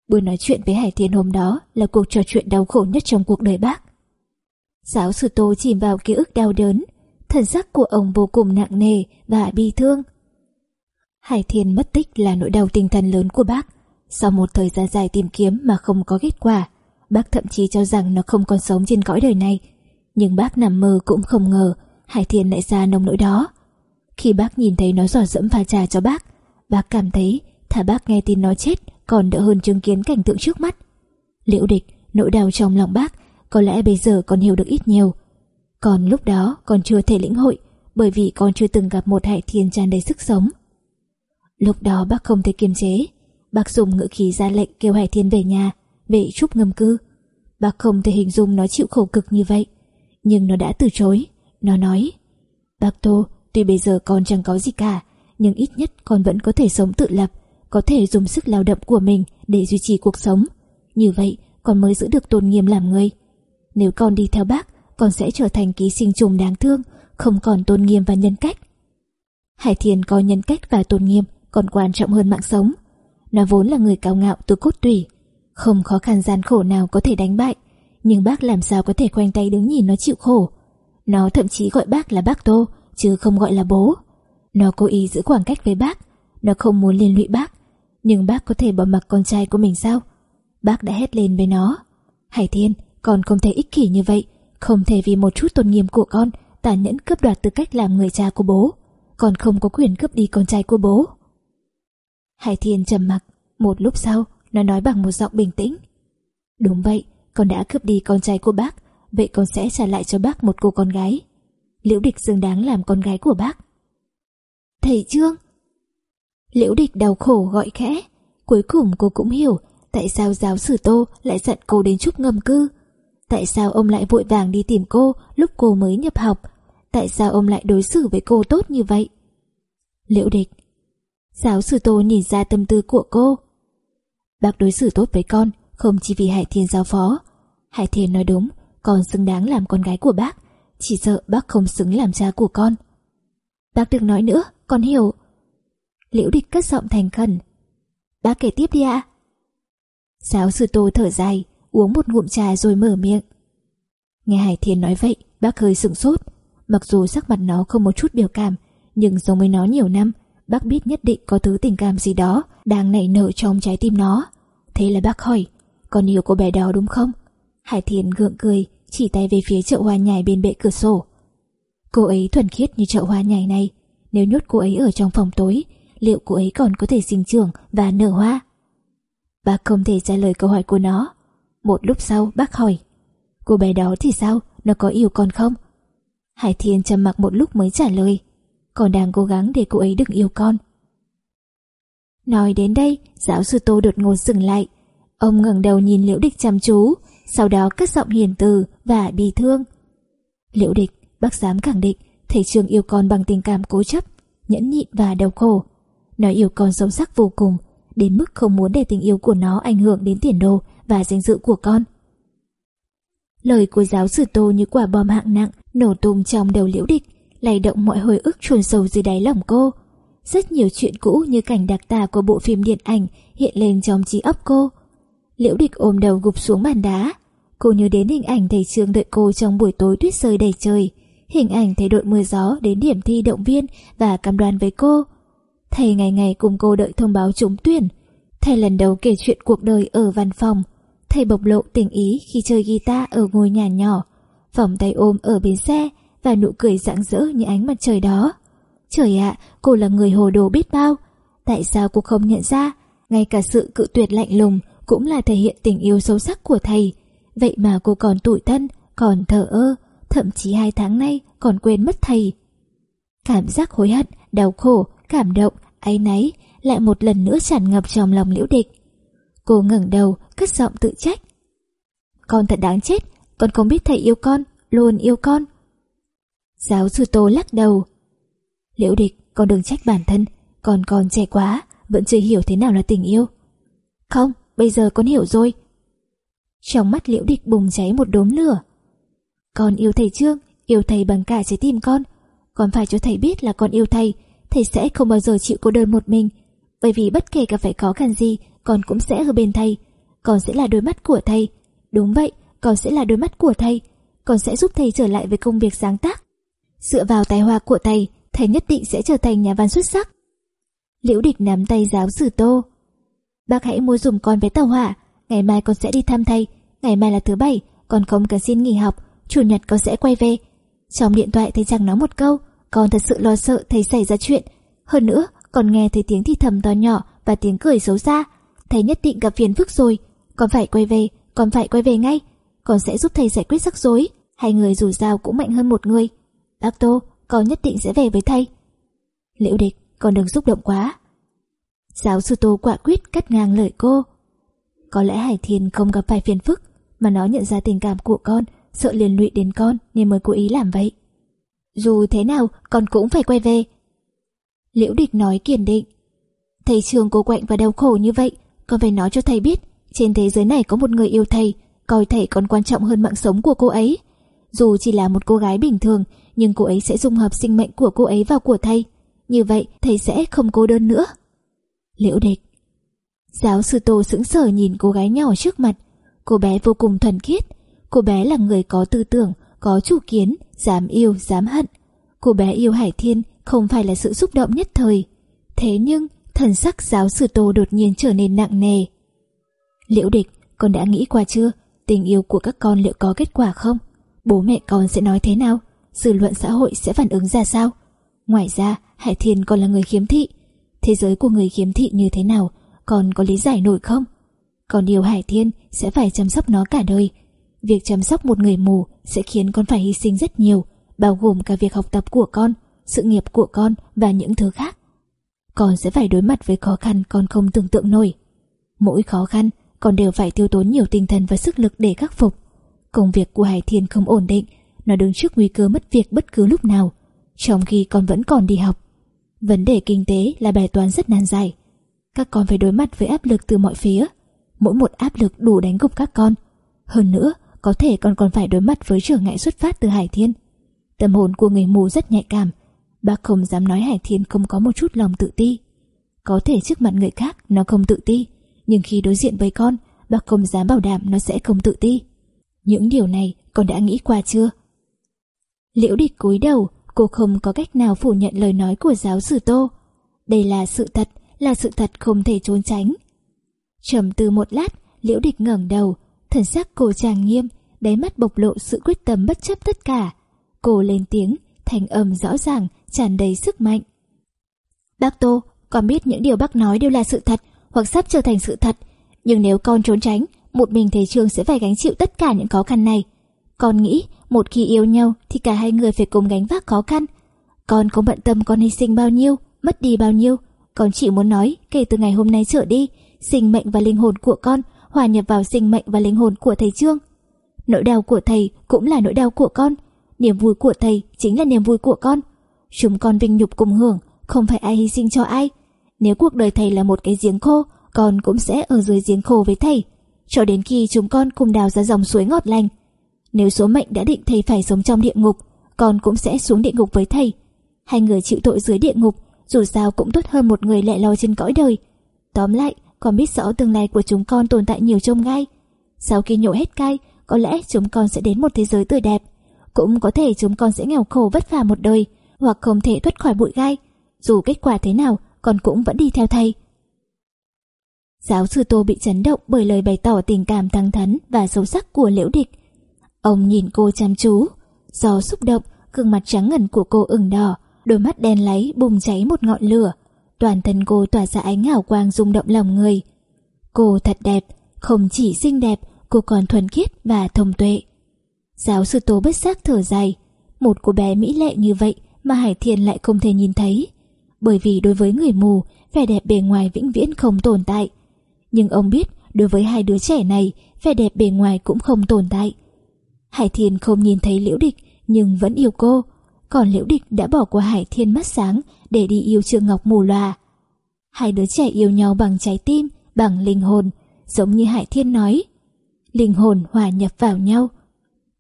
Buổi nói chuyện với Hải Thiên hôm đó là cuộc trò chuyện đau khổ nhất trong cuộc đời bác. Giáo sư Tô chìm vào ký ức đau đớn, thần sắc của ông vô cùng nặng nề và bi thương. Hải Thiên mất tích là nỗi đau tinh thần lớn của bác. Sau một thời gian dài tìm kiếm mà không có kết quả, bác thậm chí cho rằng nó không còn sống trên cõi đời này. Nhưng bác nằm mơ cũng không ngờ Hải Thiên lại ra nông nỗi đó. Khi bác nhìn thấy nó dò dẫm pha trà cho bác, bác cảm thấy thả bác nghe tin nó chết còn đỡ hơn chứng kiến cảnh tượng trước mắt. Liễu địch, nỗi đau trong lòng bác có lẽ bây giờ còn hiểu được ít nhiều. Còn lúc đó còn chưa thể lĩnh hội bởi vì con chưa từng gặp một Hải Thiên tràn đầy sức sống. Lúc đó bác không thể kiềm chế, bác dùng ngữ khí ra lệnh kêu Hải Thiên về nhà, về trúc ngâm cư. Bác không thể hình dung nó chịu khổ cực như vậy, nhưng nó đã từ chối. Nó nói, bác Tô, tuy bây giờ con chẳng có gì cả, nhưng ít nhất con vẫn có thể sống tự lập, có thể dùng sức lao động của mình để duy trì cuộc sống. Như vậy, con mới giữ được tôn nghiêm làm người. Nếu con đi theo bác, con sẽ trở thành ký sinh trùng đáng thương, không còn tôn nghiêm và nhân cách. Hải Thiên có nhân cách và tôn nghiêm còn quan trọng hơn mạng sống. Nó vốn là người cao ngạo từ cốt tủy, không khó khăn gian khổ nào có thể đánh bại, nhưng bác làm sao có thể khoanh tay đứng nhìn nó chịu khổ. Nó thậm chí gọi bác là bác Tô, chứ không gọi là bố. Nó cố ý giữ khoảng cách với bác, nó không muốn liên lụy bác, nhưng bác có thể bỏ mặc con trai của mình sao? Bác đã hét lên với nó. Hải Thiên, con không thể ích kỷ như vậy, không thể vì một chút tôn nghiêm của con tàn nhẫn cướp đoạt tư cách làm người cha của bố. Con không có quyền cướp đi con trai của bố. Hải Thiên trầm mặc, một lúc sau, nó nói bằng một giọng bình tĩnh. Đúng vậy, con đã cướp đi con trai của bác, vậy con sẽ trả lại cho bác một cô con gái. Liễu địch xứng đáng làm con gái của bác. Thầy Trương! Liễu địch đau khổ gọi khẽ, cuối cùng cô cũng hiểu tại sao giáo sư Tô lại giận cô đến chúc ngầm cư. Tại sao ông lại vội vàng đi tìm cô lúc cô mới nhập học? Tại sao ông lại đối xử với cô tốt như vậy? Liễu địch Giáo sư Tô nhìn ra tâm tư của cô. Bác đối xử tốt với con, không chỉ vì Hải Thiên giao phó. Hải Thiên nói đúng, con xứng đáng làm con gái của bác. Chỉ sợ bác không xứng làm cha của con. Bác đừng nói nữa, con hiểu. Liễu địch cất giọng thành khẩn. Bác kể tiếp đi ạ. Giáo sư Tô thở dài, uống một ngụm trà rồi mở miệng. Nghe Hải Thiên nói vậy, bác hơi sửng sốt. Mặc dù sắc mặt nó không một chút biểu cảm, nhưng giống với nó nhiều năm, bác biết nhất định có thứ tình cảm gì đó đang nảy nở trong trái tim nó. Thế là bác hỏi, con yêu cô bé đó đúng không? Hải Thiên gượng cười, chỉ tay về phía chậu hoa nhài bên bệ cửa sổ. Cô ấy thuần khiết như chậu hoa nhài này, nếu nhốt cô ấy ở trong phòng tối, liệu cô ấy còn có thể sinh trưởng và nở hoa? Bác không thể trả lời câu hỏi của nó. Một lúc sau bác hỏi, cô bé đó thì sao, nó có yêu con không? Hải Thiên trầm mặc một lúc mới trả lời, còn đang cố gắng để cô ấy đừng yêu con. Nói đến đây, giáo sư Tô đột ngột dừng lại. Ông ngẩng đầu nhìn Liễu Địch chăm chú, sau đó cất giọng hiền từ và bi thương. Liễu Địch, bác dám khẳng định, thầy trường yêu con bằng tình cảm cố chấp, nhẫn nhịn và đau khổ. Nó yêu con sâu sắc vô cùng, đến mức không muốn để tình yêu của nó ảnh hưởng đến tiền đồ và danh dự của con. Lời của giáo sư Tô như quả bom hạng nặng nổ tung trong đầu Liễu Địch, lay động mọi hồi ức chôn sâu dưới đáy lòng cô. Rất nhiều chuyện cũ như cảnh đặc tả của bộ phim điện ảnh hiện lên trong trí óc cô. Liễu địch ôm đầu gục xuống bàn đá. Cô nhớ đến hình ảnh thầy trường đợi cô trong buổi tối tuyết rơi đầy trời. Hình ảnh thầy đội mưa gió đến điểm thi động viên và cam đoan với cô. Thầy ngày ngày cùng cô đợi thông báo trúng tuyển. Thầy lần đầu kể chuyện cuộc đời ở văn phòng. Thầy bộc lộ tình ý khi chơi guitar ở ngôi nhà nhỏ. Vòng tay ôm ở bến xe và nụ cười rạng rỡ như ánh mặt trời đó. Trời ạ, cô là người hồ đồ biết bao. Tại sao cô không nhận ra, ngay cả sự cự tuyệt lạnh lùng cũng là thể hiện tình yêu sâu sắc của thầy. Vậy mà cô còn tủi thân, còn thờ ơ, thậm chí hai tháng nay còn quên mất thầy. Cảm giác hối hận, đau khổ, cảm động, áy náy lại một lần nữa tràn ngập trong lòng liễu địch. Cô ngẩng đầu, cất giọng tự trách. Con thật đáng chết, con không biết thầy yêu con, luôn yêu con. Giáo sư Tô lắc đầu. Liễu địch, con đừng trách bản thân, còn còn trẻ quá, vẫn chưa hiểu thế nào là tình yêu. Không, bây giờ con hiểu rồi. Trong mắt liễu địch bùng cháy một đốm lửa. Con yêu thầy Trương, yêu thầy bằng cả trái tim con. Con phải cho thầy biết là con yêu thầy, thầy sẽ không bao giờ chịu cô đơn một mình. Bởi vì bất kể gặp phải khó khăn gì, con cũng sẽ ở bên thầy. Con sẽ là đôi mắt của thầy. Đúng vậy, con sẽ là đôi mắt của thầy. Con sẽ giúp thầy trở lại với công việc sáng tác. Dựa vào tài hoa của thầy, thầy nhất định sẽ trở thành nhà văn xuất sắc. Liễu địch nắm tay giáo sư Tô. Bác hãy mua dùm con vé tàu hỏa, ngày mai con sẽ đi thăm thầy, ngày mai là thứ bảy, con không cần xin nghỉ học, chủ nhật con sẽ quay về. Trong điện thoại thầy chẳng nói một câu, con thật sự lo sợ thầy xảy ra chuyện. Hơn nữa, còn nghe thấy tiếng thì thầm to nhỏ và tiếng cười xấu xa. Thầy nhất định gặp phiền phức rồi, con phải quay về, con phải quay về ngay. Con sẽ giúp thầy giải quyết rắc rối, hai người dù sao cũng mạnh hơn một người. Bác Tô, con nhất định sẽ về với thầy. Liễu địch, con đừng xúc động quá. Giáo sư Tô quả quyết cắt ngang lời cô. Có lẽ Hải Thiên không gặp phải phiền phức, mà nó nhận ra tình cảm của con, sợ liền lụy đến con nên mới cố ý làm vậy. Dù thế nào, con cũng phải quay về. Liễu địch nói kiên định. Thầy trường cố quạnh và đau khổ như vậy, con phải nói cho thầy biết, trên thế giới này có một người yêu thầy, coi thầy còn quan trọng hơn mạng sống của cô ấy. Dù chỉ là một cô gái bình thường, nhưng cô ấy sẽ dung hợp sinh mệnh của cô ấy vào của thầy. như vậy thầy sẽ không cô đơn nữa. Liễu địch Giáo sư Tô sững sờ nhìn cô gái nhỏ trước mặt. Cô bé vô cùng thuần khiết. Cô bé là người có tư tưởng, có chủ kiến, dám yêu, dám hận. Cô bé yêu Hải Thiên không phải là sự xúc động nhất thời. Thế nhưng, thần sắc giáo sư Tô đột nhiên trở nên nặng nề. Liễu địch, con đã nghĩ qua chưa? Tình yêu của các con liệu có kết quả không? Bố mẹ con sẽ nói thế nào? Dư luận xã hội sẽ phản ứng ra sao? Ngoài ra, Hải Thiên còn là người khiếm thị. Thế giới của người khiếm thị như thế nào? Còn có lý giải nổi không? Còn điều Hải Thiên sẽ phải chăm sóc nó cả đời. Việc chăm sóc một người mù sẽ khiến con phải hy sinh rất nhiều, bao gồm cả việc học tập của con, sự nghiệp của con và những thứ khác. Con sẽ phải đối mặt với khó khăn con không tưởng tượng nổi. Mỗi khó khăn, con đều phải tiêu tốn nhiều tinh thần và sức lực để khắc phục. Công việc của Hải Thiên không ổn định, nó đứng trước nguy cơ mất việc bất cứ lúc nào, trong khi con vẫn còn đi học. Vấn đề kinh tế là bài toán rất nan giải. Các con phải đối mặt với áp lực từ mọi phía. Mỗi một áp lực đủ đánh gục các con. Hơn nữa, có thể con còn phải đối mặt với trở ngại xuất phát từ Hải Thiên. Tâm hồn của người mù rất nhạy cảm. Bác không dám nói Hải Thiên không có một chút lòng tự ti. Có thể trước mặt người khác nó không tự ti, nhưng khi đối diện với con, bác không dám bảo đảm nó sẽ không tự ti. Những điều này con đã nghĩ qua chưa? Liễu địch cúi đầu, cô không có cách nào phủ nhận lời nói của giáo sư Tô. Đây là sự thật, là sự thật không thể trốn tránh. Trầm tư một lát, liễu địch ngẩng đầu, thần sắc cô trang nghiêm, đáy mắt bộc lộ sự quyết tâm bất chấp tất cả. Cô lên tiếng, thành âm rõ ràng, tràn đầy sức mạnh. Bác Tô, con biết những điều bác nói đều là sự thật, hoặc sắp trở thành sự thật. Nhưng nếu con trốn tránh, một mình thầy Trương sẽ phải gánh chịu tất cả những khó khăn này. Con nghĩ, một khi yêu nhau thì cả hai người phải cùng gánh vác khó khăn. Con không bận tâm con hy sinh bao nhiêu, mất đi bao nhiêu. Con chỉ muốn nói, kể từ ngày hôm nay trở đi, sinh mệnh và linh hồn của con hòa nhập vào sinh mệnh và linh hồn của thầy Trương. Nỗi đau của thầy cũng là nỗi đau của con. Niềm vui của thầy chính là niềm vui của con. Chúng con vinh nhục cùng hưởng, không phải ai hy sinh cho ai. Nếu cuộc đời thầy là một cái giếng khô, con cũng sẽ ở dưới giếng khô với thầy. Cho đến khi chúng con cùng đào ra dòng suối ngọt lành. Nếu số mệnh đã định thầy phải sống trong địa ngục, con cũng sẽ xuống địa ngục với thầy. Hai người chịu tội dưới địa ngục, dù sao cũng tốt hơn một người lẻ loi trên cõi đời. Tóm lại, con biết rõ tương lai của chúng con tồn tại nhiều trông gai. Sau khi nhổ hết cay, có lẽ chúng con sẽ đến một thế giới tươi đẹp. Cũng có thể chúng con sẽ nghèo khổ vất vả một đời, hoặc không thể thoát khỏi bụi gai. Dù kết quả thế nào, con cũng vẫn đi theo thầy. Giáo sư Tô bị chấn động bởi lời bày tỏ tình cảm thăng thắn và sâu sắc của liễu địch. Ông nhìn cô chăm chú, do xúc động, gương mặt trắng ngần của cô ửng đỏ, đôi mắt đen láy bùng cháy một ngọn lửa. Toàn thân cô tỏa ra ánh hào quang rung động lòng người. Cô thật đẹp, không chỉ xinh đẹp, cô còn thuần khiết và thông tuệ. Giáo sư tố bất giác thở dài, một cô bé mỹ lệ như vậy mà Hải Thiên lại không thể nhìn thấy. Bởi vì đối với người mù, vẻ đẹp bề ngoài vĩnh viễn không tồn tại. Nhưng ông biết, đối với hai đứa trẻ này, vẻ đẹp bề ngoài cũng không tồn tại. Hải Thiên không nhìn thấy Liễu Địch nhưng vẫn yêu cô, còn Liễu Địch đã bỏ qua Hải Thiên mắt sáng để đi yêu Trương Ngọc mù loà. Hai đứa trẻ yêu nhau bằng trái tim, bằng linh hồn, giống như Hải Thiên nói. Linh hồn hòa nhập vào nhau.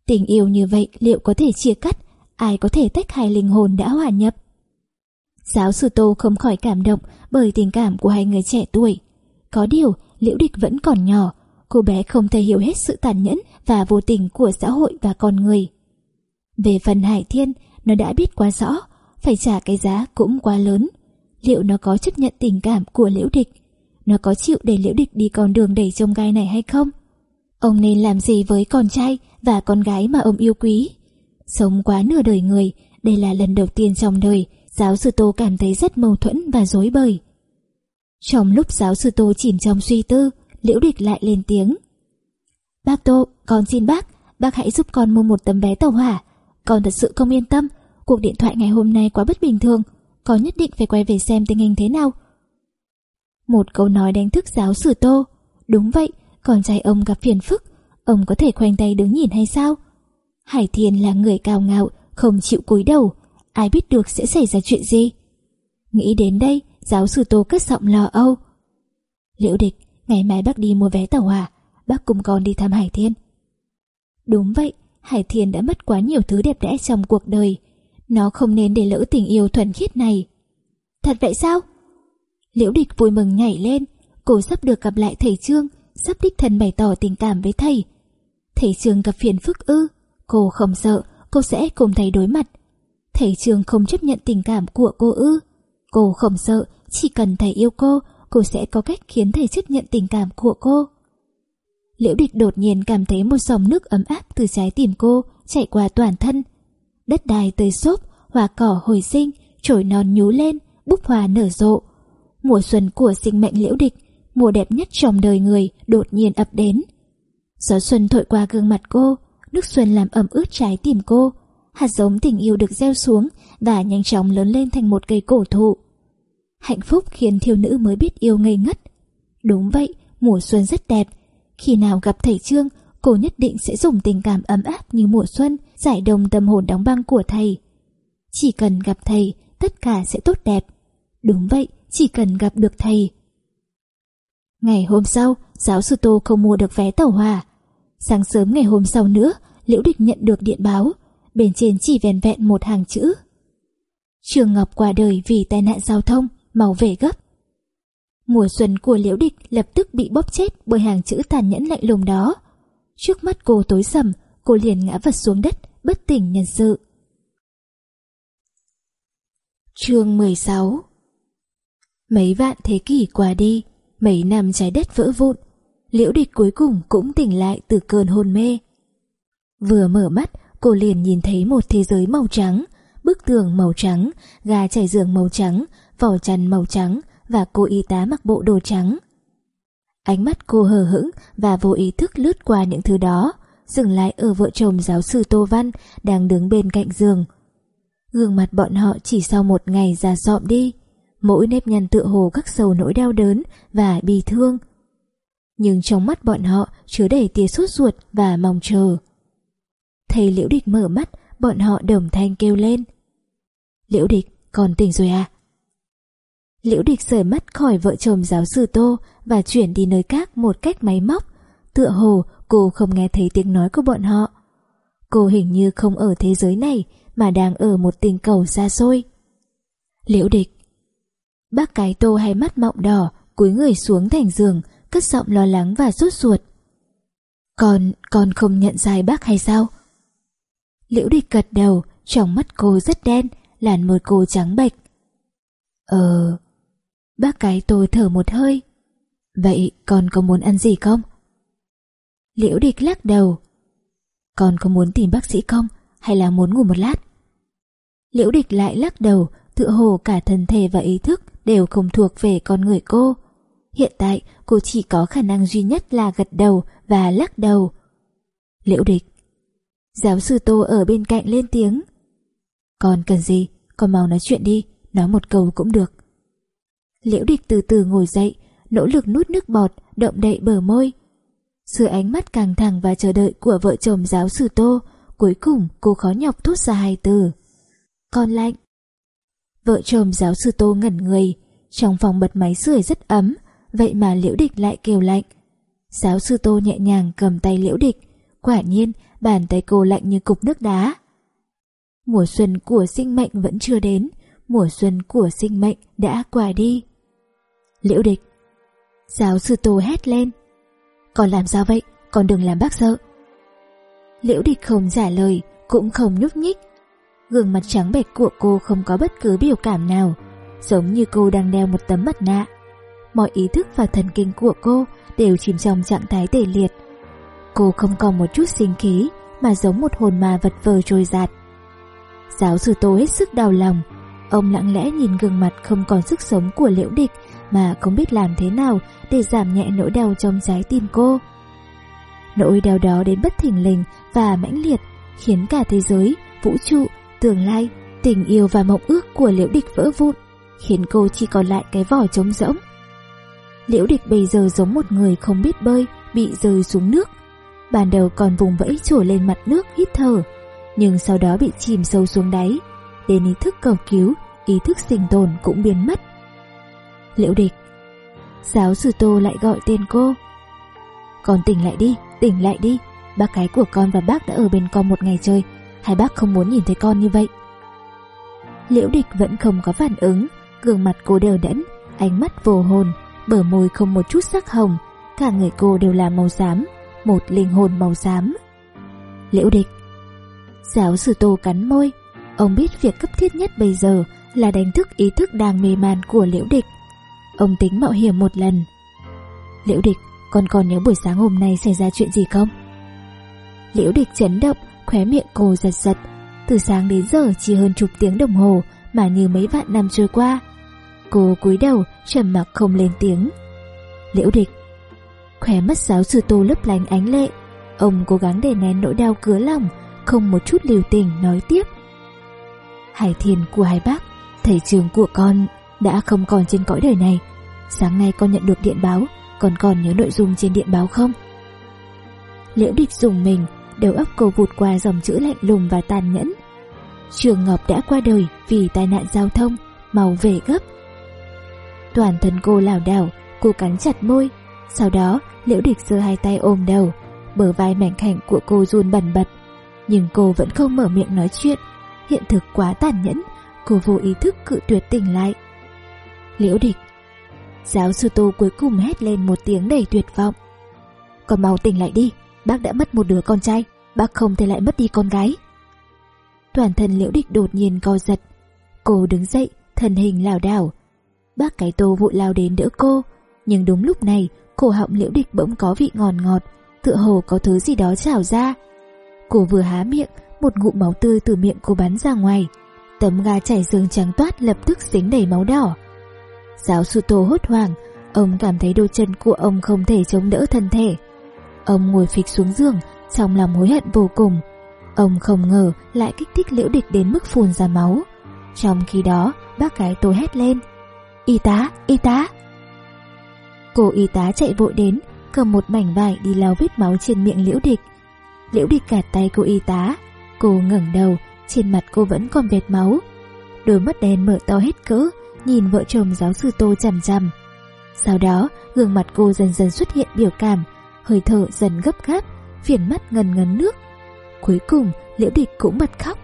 Tình yêu như vậy liệu có thể chia cắt, ai có thể tách hai linh hồn đã hòa nhập? Giáo sư Tô không khỏi cảm động bởi tình cảm của hai người trẻ tuổi. Có điều, Liễu Địch vẫn còn nhỏ, cô bé không thể hiểu hết sự tàn nhẫn và vô tình của xã hội và con người. Về phần Hải Thiên, nó đã biết quá rõ, phải trả cái giá cũng quá lớn. Liệu nó có chấp nhận tình cảm của Liễu Địch? Nó có chịu để Liễu Địch đi con đường đầy trông gai này hay không? Ông nên làm gì với con trai và con gái mà ông yêu quý? Sống quá nửa đời người, đây là lần đầu tiên trong đời giáo sư Tô cảm thấy rất mâu thuẫn và dối bời. Trong lúc giáo sư Tô chìm trong suy tư, Liễu Địch lại lên tiếng. Bác Tô, con xin bác, bác hãy giúp con mua một tấm vé tàu hỏa. Con thật sự không yên tâm, cuộc điện thoại ngày hôm nay quá bất bình thường, con nhất định phải quay về xem tình hình thế nào. Một câu nói đánh thức giáo sư Tô. Đúng vậy, con trai ông gặp phiền phức, ông có thể khoanh tay đứng nhìn hay sao? Hải Thiên là người cao ngạo, không chịu cúi đầu, ai biết được sẽ xảy ra chuyện gì. Nghĩ đến đây, giáo sư Tô cất giọng lo âu. Liễu địch, ngày mai bác đi mua vé tàu hỏa, bác cùng con đi thăm Hải Thiên. Đúng vậy, Hải Thiên đã mất quá nhiều thứ đẹp đẽ trong cuộc đời. Nó không nên để lỡ tình yêu thuần khiết này. Thật vậy sao? Liễu địch vui mừng nhảy lên, cô sắp được gặp lại thầy Trương, sắp đích thân bày tỏ tình cảm với thầy. Thầy Trương gặp phiền phức ư, cô không sợ, cô sẽ cùng thầy đối mặt. Thầy Trương không chấp nhận tình cảm của cô ư. Cô không sợ, chỉ cần thầy yêu cô, cô sẽ có cách khiến thầy chấp nhận tình cảm của cô. Liễu địch đột nhiên cảm thấy một dòng nước ấm áp từ trái tim cô chạy qua toàn thân. Đất đai tươi xốp, hoa cỏ hồi sinh, trồi non nhú lên, búp hoa nở rộ. Mùa xuân của sinh mệnh liễu địch, mùa đẹp nhất trong đời người đột nhiên ập đến. Gió xuân thổi qua gương mặt cô, nước xuân làm ẩm ướt trái tim cô. Hạt giống tình yêu được gieo xuống và nhanh chóng lớn lên thành một cây cổ thụ. Hạnh phúc khiến thiếu nữ mới biết yêu ngây ngất. Đúng vậy, mùa xuân rất đẹp. Khi nào gặp thầy Trương, cô nhất định sẽ dùng tình cảm ấm áp như mùa xuân giải đồng tâm hồn đóng băng của thầy. Chỉ cần gặp thầy, tất cả sẽ tốt đẹp. Đúng vậy, chỉ cần gặp được thầy. Ngày hôm sau, giáo sư Tô không mua được vé tàu hỏa. Sáng sớm ngày hôm sau nữa, Liễu Địch nhận được điện báo, bên trên chỉ vẹn vẹn một hàng chữ. Trường Ngọc qua đời vì tai nạn giao thông, mau về gấp. Mùa xuân của Liễu Địch lập tức bị bóp chết bởi hàng chữ tàn nhẫn lạnh lùng đó. Trước mắt cô tối sầm, cô liền ngã vật xuống đất, bất tỉnh nhân sự. Chương 16 Mấy vạn thế kỷ qua đi, mấy năm trái đất vỡ vụn, liễu địch cuối cùng cũng tỉnh lại từ cơn hôn mê. Vừa mở mắt, cô liền nhìn thấy một thế giới màu trắng, bức tường màu trắng, gà trải giường màu trắng, vỏ chăn màu trắng và cô y tá mặc bộ đồ trắng. Ánh mắt cô hờ hững và vô ý thức lướt qua những thứ đó, dừng lại ở vợ chồng giáo sư Tô Văn đang đứng bên cạnh giường. Gương mặt bọn họ chỉ sau một ngày già dọm đi, mỗi nếp nhăn tựa hồ các sầu nỗi đau đớn và bi thương. Nhưng trong mắt bọn họ chứa đầy tia sốt ruột và mong chờ. Thầy Liễu Địch mở mắt, bọn họ đồng thanh kêu lên. Liễu Địch, còn tỉnh rồi à? Liễu Địch rời mất khỏi vợ chồng giáo sư Tô và chuyển đi nơi khác một cách máy móc. Tựa hồ cô không nghe thấy tiếng nói của bọn họ. Cô hình như không ở thế giới này mà đang ở một tình cầu xa xôi. Liễu Địch Bác cái tô hay mắt mọng đỏ, cúi người xuống thành giường, cất giọng lo lắng và rút ruột. Con, con không nhận ra bác hay sao? Liễu địch gật đầu, trong mắt cô rất đen, làn môi cô trắng bệch. Ờ... Bác cái tôi thở một hơi. Vậy con có muốn ăn gì không? Liễu địch lắc đầu. Con có muốn tìm bác sĩ không? Hay là muốn ngủ một lát? Liễu địch lại lắc đầu, tựa hồ cả thân thể và ý thức đều không thuộc về con người cô. Hiện tại cô chỉ có khả năng duy nhất là gật đầu và lắc đầu. Liễu địch Giáo sư Tô ở bên cạnh lên tiếng. Con cần gì? Con mau nói chuyện đi, nói một câu cũng được. Liễu địch từ từ ngồi dậy, nỗ lực nuốt nước bọt, động đậy bờ môi. Dưới ánh mắt căng thẳng và chờ đợi của vợ chồng giáo sư Tô, cuối cùng cô khó nhọc thốt ra hai từ. Con lạnh. Vợ chồng giáo sư Tô ngẩn người, trong phòng bật máy sưởi rất ấm, vậy mà Liễu Địch lại kêu lạnh. Giáo sư Tô nhẹ nhàng cầm tay Liễu Địch, quả nhiên bàn tay cô lạnh như cục nước đá. Mùa xuân của sinh mệnh vẫn chưa đến, mùa xuân của sinh mệnh đã qua đi. Liễu Địch Giáo sư Tô hét lên. Còn làm sao vậy? Còn đừng làm bác sợ. Liễu Địch không trả lời, cũng không nhúc nhích, Gương mặt trắng bệch của cô không có bất cứ biểu cảm nào, giống như cô đang đeo một tấm mặt nạ. Mọi ý thức và thần kinh của cô đều chìm trong trạng thái tê liệt. Cô không còn một chút sinh khí, mà giống một hồn ma vật vờ trôi giạt. Giáo sư Tô hết sức đau lòng, ông lặng lẽ nhìn gương mặt không còn sức sống của liễu địch mà không biết làm thế nào để giảm nhẹ nỗi đau trong trái tim cô. Nỗi đau đó đến bất thình lình và mãnh liệt khiến cả thế giới, vũ trụ Tương lai, tình yêu và mộng ước của liễu địch vỡ vụn, khiến cô chỉ còn lại cái vỏ trống rỗng. Liễu địch bây giờ giống một người không biết bơi, bị rơi xuống nước. Ban đầu còn vùng vẫy trổ lên mặt nước hít thở, nhưng sau đó bị chìm sâu xuống đáy. Đến ý thức cầu cứu, ý thức sinh tồn cũng biến mất. Liễu địch Giáo sư Tô lại gọi tên cô. Con tỉnh lại đi, tỉnh lại đi. Bác cái của con và bác đã ở bên con một ngày chơi, hai bác không muốn nhìn thấy con như vậy. Liễu địch vẫn không có phản ứng, Gương mặt cô đều đẫn, ánh mắt vô hồn, bờ môi không một chút sắc hồng, cả người cô đều là màu xám, một linh hồn màu xám. Liễu địch Giáo sư Tô cắn môi, ông biết việc cấp thiết nhất bây giờ là đánh thức ý thức đang mê man của Liễu địch. Ông tính mạo hiểm một lần. Liễu địch, con còn nhớ buổi sáng hôm nay xảy ra chuyện gì không? Liễu địch chấn động, khóe miệng cô giật giật. Từ sáng đến giờ chỉ hơn chục tiếng đồng hồ mà như mấy vạn năm trôi qua. Cô cúi đầu, trầm mặc không lên tiếng. Liễu địch Khóe mắt giáo sư tô lấp lánh ánh lệ Ông cố gắng để nén nỗi đau cứa lòng Không một chút liều tình nói tiếp Hải thiền của hai bác, Thầy trường của con Đã không còn trên cõi đời này. Sáng nay con nhận được điện báo Còn còn nhớ nội dung trên điện báo không? Liễu địch dùng mình, Đầu óc cô vụt qua dòng chữ lạnh lùng và tàn nhẫn. Trường Ngọc đã qua đời Vì tai nạn giao thông, Mau về gấp. Toàn thân cô lảo đảo, Cô cắn chặt môi. Sau đó, liễu địch giơ hai tay ôm đầu, Bờ vai mảnh khảnh của cô run bần bật. Nhưng cô vẫn không mở miệng nói chuyện. Hiện thực quá tàn nhẫn, Cô vô ý thức cự tuyệt tỉnh lại. Liễu địch, Giáo sư Tô cuối cùng hét lên một tiếng đầy tuyệt vọng. Còn mau tỉnh lại đi, Bác đã mất một đứa con trai, Bác không thể lại mất đi con gái. Toàn thân liễu địch đột nhiên co giật. Cô đứng dậy, Thân hình lảo đảo. Bác cái tô vội lao đến đỡ cô, Nhưng đúng lúc này, cổ họng liễu địch bỗng có vị ngọt ngọt, Tựa hồ có thứ gì đó trào ra. Cô vừa há miệng một ngụm máu tươi từ miệng cô bắn ra ngoài. Tấm ga chảy giường trắng toát lập tức dính đầy máu đỏ. Giáo sư Tô hốt hoảng Ông cảm thấy đôi chân của ông không thể chống đỡ thân thể. Ông ngồi phịch xuống giường Trong lòng hối hận vô cùng. Ông không ngờ lại kích thích liễu địch đến mức phun ra máu. Trong khi đó bác gái tôi hét lên Y tá, y tá! Cô y tá chạy vội đến Cầm một mảnh vải đi lau vết máu trên miệng liễu địch. Liễu địch gạt tay cô y tá Cô ngẩng đầu Trên mặt cô vẫn còn vệt máu. Đôi mắt đen mở to hết cỡ Nhìn vợ chồng giáo sư tô chằm chằm. Sau đó gương mặt cô dần dần xuất hiện biểu cảm Hơi thở dần gấp gáp Phiền mắt ngần ngấn nước. Cuối cùng liễu địch cũng bật khóc.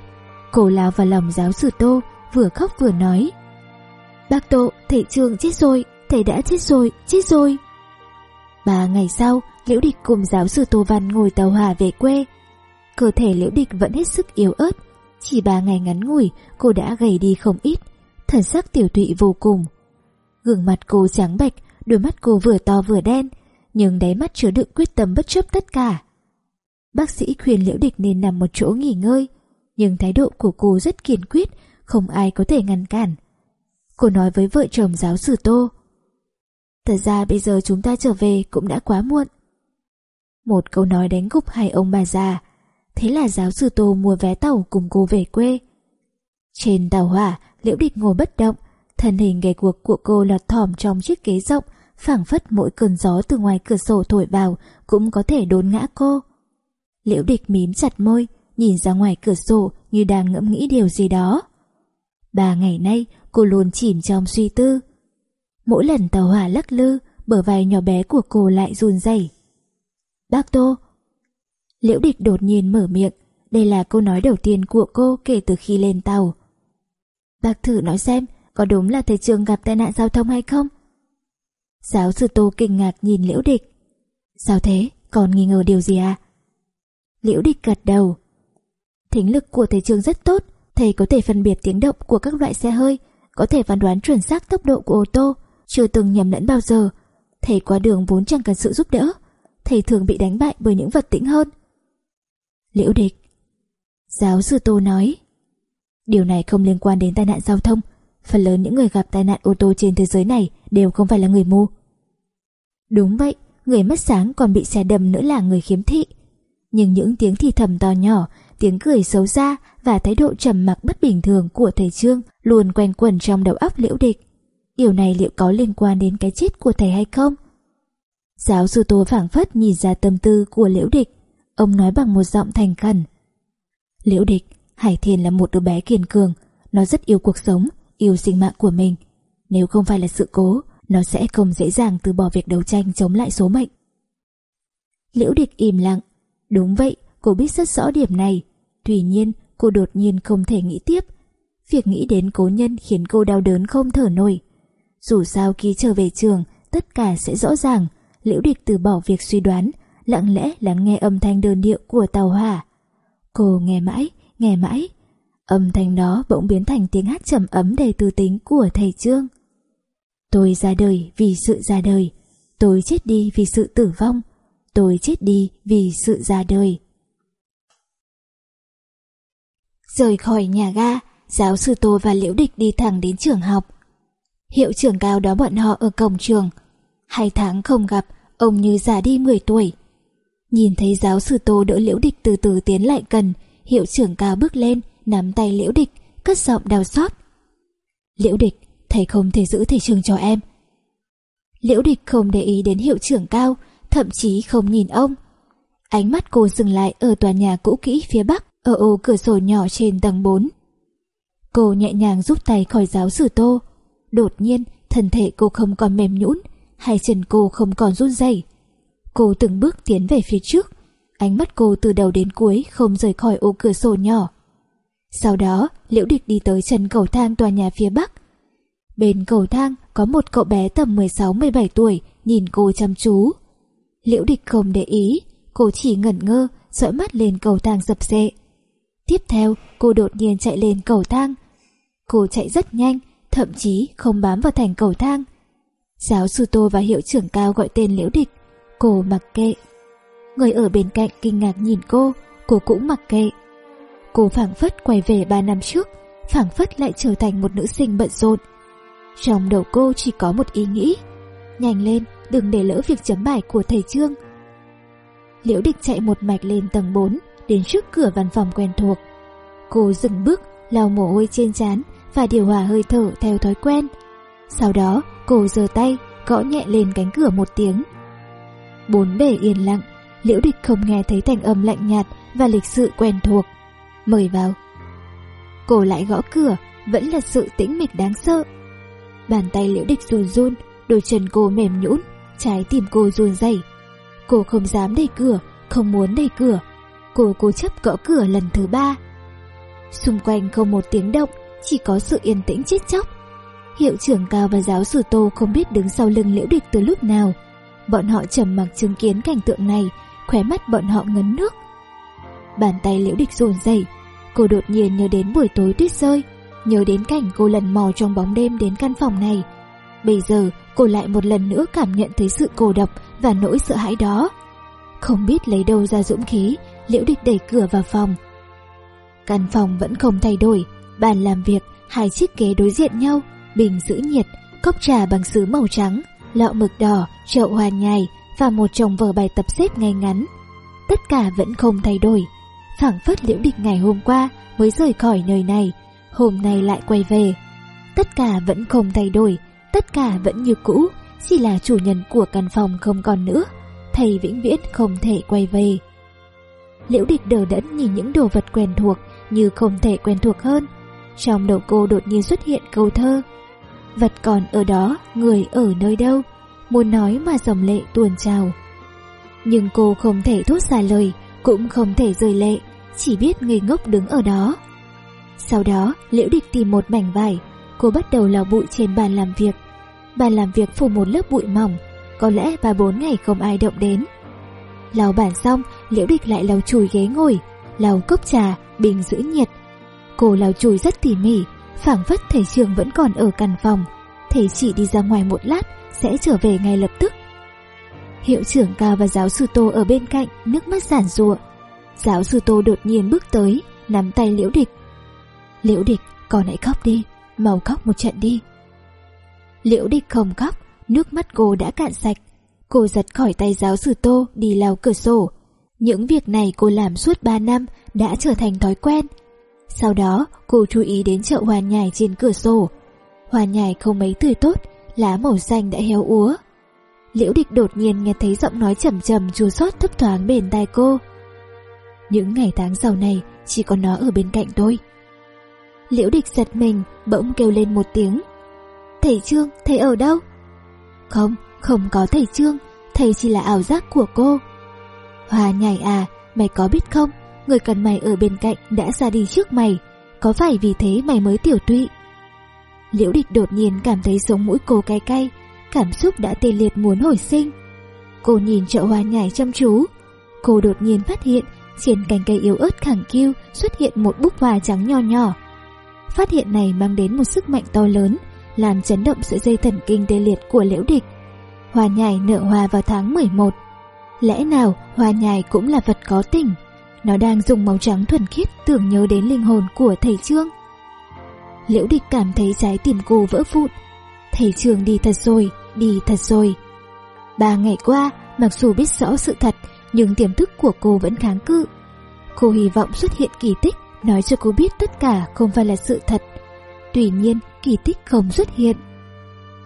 Cô lao vào lòng giáo sư tô Vừa khóc vừa nói. Bác Tô, thầy trường chết rồi, thầy đã chết rồi, chết rồi. Ba ngày sau, Liễu Địch cùng giáo sư Tô Văn ngồi tàu hỏa về quê. Cơ thể Liễu Địch vẫn hết sức yếu ớt, chỉ ba ngày ngắn ngủi cô đã gầy đi không ít, thần sắc tiểu tụy vô cùng. Gương mặt cô trắng bệch, đôi mắt cô vừa to vừa đen, nhưng đáy mắt chứa đựng quyết tâm bất chấp tất cả. Bác sĩ khuyên Liễu Địch nên nằm một chỗ nghỉ ngơi, nhưng thái độ của cô rất kiên quyết, không ai có thể ngăn cản. Cô nói với vợ chồng giáo sư Tô. Thật ra bây giờ chúng ta trở về cũng đã quá muộn. Một câu nói đánh gục hai ông bà già. Thế là giáo sư Tô mua vé tàu cùng cô về quê. Trên tàu hỏa, Liễu Địch ngồi bất động, thân hình gầy guộc của cô lọt thỏm trong chiếc ghế rộng, phảng phất mỗi cơn gió từ ngoài cửa sổ thổi vào cũng có thể đốn ngã cô. Liễu Địch mím chặt môi, nhìn ra ngoài cửa sổ như đang ngẫm nghĩ điều gì đó. Ba ngày nay, cô luôn chìm trong suy tư. Mỗi lần tàu hỏa lắc lư, bờ vai nhỏ bé của cô lại run rẩy. Bác Tô Liễu địch đột nhiên mở miệng, đây là câu nói đầu tiên của cô kể từ khi lên tàu. Bác thử nói xem, có đúng là thầy trường gặp tai nạn giao thông hay không? Giáo sư Tô kinh ngạc nhìn Liễu Địch. Sao thế, còn nghi ngờ điều gì à? Liễu Địch gật đầu. Thính lực của thầy trường rất tốt, thầy có thể phân biệt tiếng động của các loại xe hơi, có thể phán đoán chuẩn xác tốc độ của ô tô, chưa từng nhầm lẫn bao giờ. Thầy qua đường vốn chẳng cần sự giúp đỡ, thầy thường bị đánh bại bởi những vật tĩnh hơn. Liễu địch Giáo sư Tô nói, Điều này không liên quan đến tai nạn giao thông Phần lớn những người gặp tai nạn ô tô trên thế giới này Đều không phải là người mù Đúng vậy, Người mất sáng còn bị xe đâm nữa là người khiếm thị Nhưng những tiếng thì thầm to nhỏ, tiếng cười xấu xa và thái độ trầm mặc bất bình thường của thầy Trương luôn quanh quẩn trong đầu óc liễu địch. Điều này liệu có liên quan đến cái chết của thầy hay không? Giáo sư Tô phảng phất nhìn ra tâm tư của liễu địch. Ông nói bằng một giọng thành khẩn. Liễu địch, Hải Thiên là một đứa bé kiên cường. Nó rất yêu cuộc sống, yêu sinh mạng của mình. Nếu không phải là sự cố, nó sẽ không dễ dàng từ bỏ việc đấu tranh chống lại số mệnh. Liễu địch im lặng. Đúng vậy, cô biết rất rõ điểm này. Tuy nhiên, cô đột nhiên không thể nghĩ tiếp. Việc nghĩ đến cố nhân khiến cô đau đớn không thở nổi. Dù sao khi trở về trường, tất cả sẽ rõ ràng. Liễu địch từ bỏ việc suy đoán, lặng lẽ lắng nghe âm thanh đơn điệu của tàu hỏa. Cô nghe mãi, nghe mãi. Âm thanh đó bỗng biến thành tiếng hát trầm ấm đầy tư tính của thầy Trương. Tôi ra đời vì sự ra đời, tôi chết đi vì sự tử vong, tôi chết đi vì sự ra đời. Rời khỏi nhà ga, giáo sư Tô và Liễu Địch đi thẳng đến trường học. Hiệu trưởng cao đó bọn họ ở cổng trường. Hai tháng không gặp, ông như già đi 10 tuổi. Nhìn thấy giáo sư Tô đỡ Liễu Địch từ từ tiến lại gần, hiệu trưởng cao bước lên, nắm tay Liễu Địch, cất giọng đau xót. Liễu Địch, thầy không thể giữ thầy trường cho em. Liễu Địch không để ý đến hiệu trưởng cao, thậm chí không nhìn ông. Ánh mắt cô dừng lại ở tòa nhà cũ kỹ phía bắc, ở ô cửa sổ nhỏ trên tầng 4. Cô nhẹ nhàng rút tay khỏi giáo sư Tô. Đột nhiên, thân thể cô không còn mềm nhũn, hai chân cô không còn run rẩy. Cô từng bước tiến về phía trước, ánh mắt cô từ đầu đến cuối không rời khỏi ô cửa sổ nhỏ. Sau đó, Liễu Địch đi tới chân cầu thang tòa nhà phía bắc. Bên cầu thang có một cậu bé tầm 16-17 tuổi nhìn cô chăm chú. Liễu Địch không để ý, cô chỉ ngẩn ngơ, dõi mắt lên cầu thang dập dệ. Tiếp theo, cô đột nhiên chạy lên cầu thang. Cô chạy rất nhanh, thậm chí không bám vào thành cầu thang. Giáo sư Tô và hiệu trưởng cao gọi tên Liễu Địch, cô mặc kệ. Người ở bên cạnh kinh ngạc nhìn cô, cô cũng mặc kệ. Cô phảng phất quay về 3 năm trước, phảng phất lại trở thành một nữ sinh bận rộn. Trong đầu cô chỉ có một ý nghĩ, nhanh lên, đừng để lỡ việc chấm bài của thầy Trương. Liễu Địch chạy một mạch lên tầng 4, đến trước cửa văn phòng quen thuộc. Cô dừng bước, lau mồ hôi trên trán và điều hòa hơi thở theo thói quen. Sau đó, cô giơ tay, gõ nhẹ lên cánh cửa một tiếng. Bốn bề yên lặng, Liễu Địch không nghe thấy thành âm lạnh nhạt và lịch sự quen thuộc. Mời vào. Cô lại gõ cửa, vẫn là sự tĩnh mịch đáng sợ. Bàn tay Liễu Địch run run, đôi chân cô mềm nhũn, trái tim cô run rẩy. Cô không dám đẩy cửa, không muốn đẩy cửa. Cô cố chấp gõ cửa lần thứ ba. Xung quanh không một tiếng động, chỉ có sự yên tĩnh chết chóc. Hiệu trưởng cao và giáo sư Tô không biết đứng sau lưng liễu địch từ lúc nào. Bọn họ trầm mặc chứng kiến cảnh tượng này, khóe mắt bọn họ ngấn nước. Bàn tay liễu địch rồn rẩy, cô đột nhiên nhớ đến buổi tối tuyết rơi, nhớ đến cảnh cô lần mò trong bóng đêm đến căn phòng này. Bây giờ cô lại một lần nữa cảm nhận thấy sự cô độc và nỗi sợ hãi đó. Không biết lấy đâu ra dũng khí, liễu địch đẩy cửa vào phòng. Căn phòng vẫn không thay đổi, bàn làm việc, hai chiếc ghế đối diện nhau, bình giữ nhiệt, cốc trà bằng sứ màu trắng, lọ mực đỏ, chậu hoa nhài và một chồng vở bài tập xếp ngay ngắn. Tất cả vẫn không thay đổi. phảng phất liễu địch ngày hôm qua mới rời khỏi nơi này, hôm nay lại quay về. Tất cả vẫn không thay đổi, tất cả vẫn như cũ, chỉ là chủ nhân của căn phòng không còn nữa, thầy vĩnh viễn không thể quay về. Liễu địch đờ đẫn nhìn những đồ vật quen thuộc như không thể quen thuộc hơn. Trong đầu cô đột nhiên xuất hiện câu thơ. Vật còn ở đó, người ở nơi đâu, muốn nói mà dòng lệ tuồn trào. Nhưng cô không thể thốt ra lời, cũng không thể rời lệ, chỉ biết ngây ngốc đứng ở đó. Sau đó, Liễu Địch tìm một mảnh vải, cô bắt đầu lau bụi trên bàn làm việc. Bàn làm việc phủ một lớp bụi mỏng, có lẽ ba bốn ngày không ai động đến. Lau bàn xong, Liễu Địch lại lau chùi ghế ngồi, lau cốc trà, bình giữ nhiệt. Cô lau chùi rất tỉ mỉ, phảng phất thầy trường vẫn còn ở căn phòng. Thầy chỉ đi ra ngoài một lát, sẽ trở về ngay lập tức. Hiệu trưởng cao và giáo sư Tô ở bên cạnh, nước mắt giản giụa Giáo sư Tô đột nhiên bước tới, nắm tay Liễu Địch. Liễu Địch, con hãy khóc đi, mau khóc một trận đi. Liễu Địch không khóc, nước mắt cô đã cạn sạch. Cô giật khỏi tay giáo sư Tô đi lao cửa sổ. Những việc này cô làm suốt 3 năm đã trở thành thói quen. Sau đó cô chú ý đến chậu hoa nhài trên cửa sổ. Hoa nhài không mấy tươi tốt, lá màu xanh đã héo úa. Liễu địch đột nhiên nghe thấy giọng nói trầm trầm chua xót thấp thoáng bên tai cô. Những ngày tháng sau này chỉ có nó ở bên cạnh tôi. Liễu địch giật mình, bỗng kêu lên một tiếng. Thầy Trương, thầy ở đâu? Không, không có thầy Trương, thầy chỉ là ảo giác của cô. Hoa nhảy à, mày có biết không, người cần mày ở bên cạnh đã ra đi trước mày. Có phải vì thế mày mới tiểu tụy? Liễu địch đột nhiên cảm thấy sống mũi cô cay cay, Cảm xúc đã tê liệt muốn hồi sinh. Cô nhìn chậu hoa nhài chăm chú. Cô đột nhiên phát hiện, Trên cành cây yếu ớt khẳng kiêu Xuất hiện một búp hoa trắng nho nhỏ. Phát hiện này mang đến một sức mạnh to lớn, Làm chấn động sợi dây thần kinh tê liệt của liễu địch. Hoa nhài nở hoa vào tháng 11 Lẽ nào hoa nhài cũng là vật có tình? Nó đang dùng màu trắng thuần khiết tưởng nhớ đến linh hồn của thầy Trương. Liễu địch cảm thấy trái tim cô vỡ vụn. Thầy Trương đi thật rồi, đi thật rồi. Ba ngày qua, mặc dù biết rõ sự thật Nhưng tiềm thức của cô vẫn kháng cự. Cô hy vọng xuất hiện kỳ tích Nói cho cô biết tất cả không phải là sự thật. Tuy nhiên kỳ tích không xuất hiện.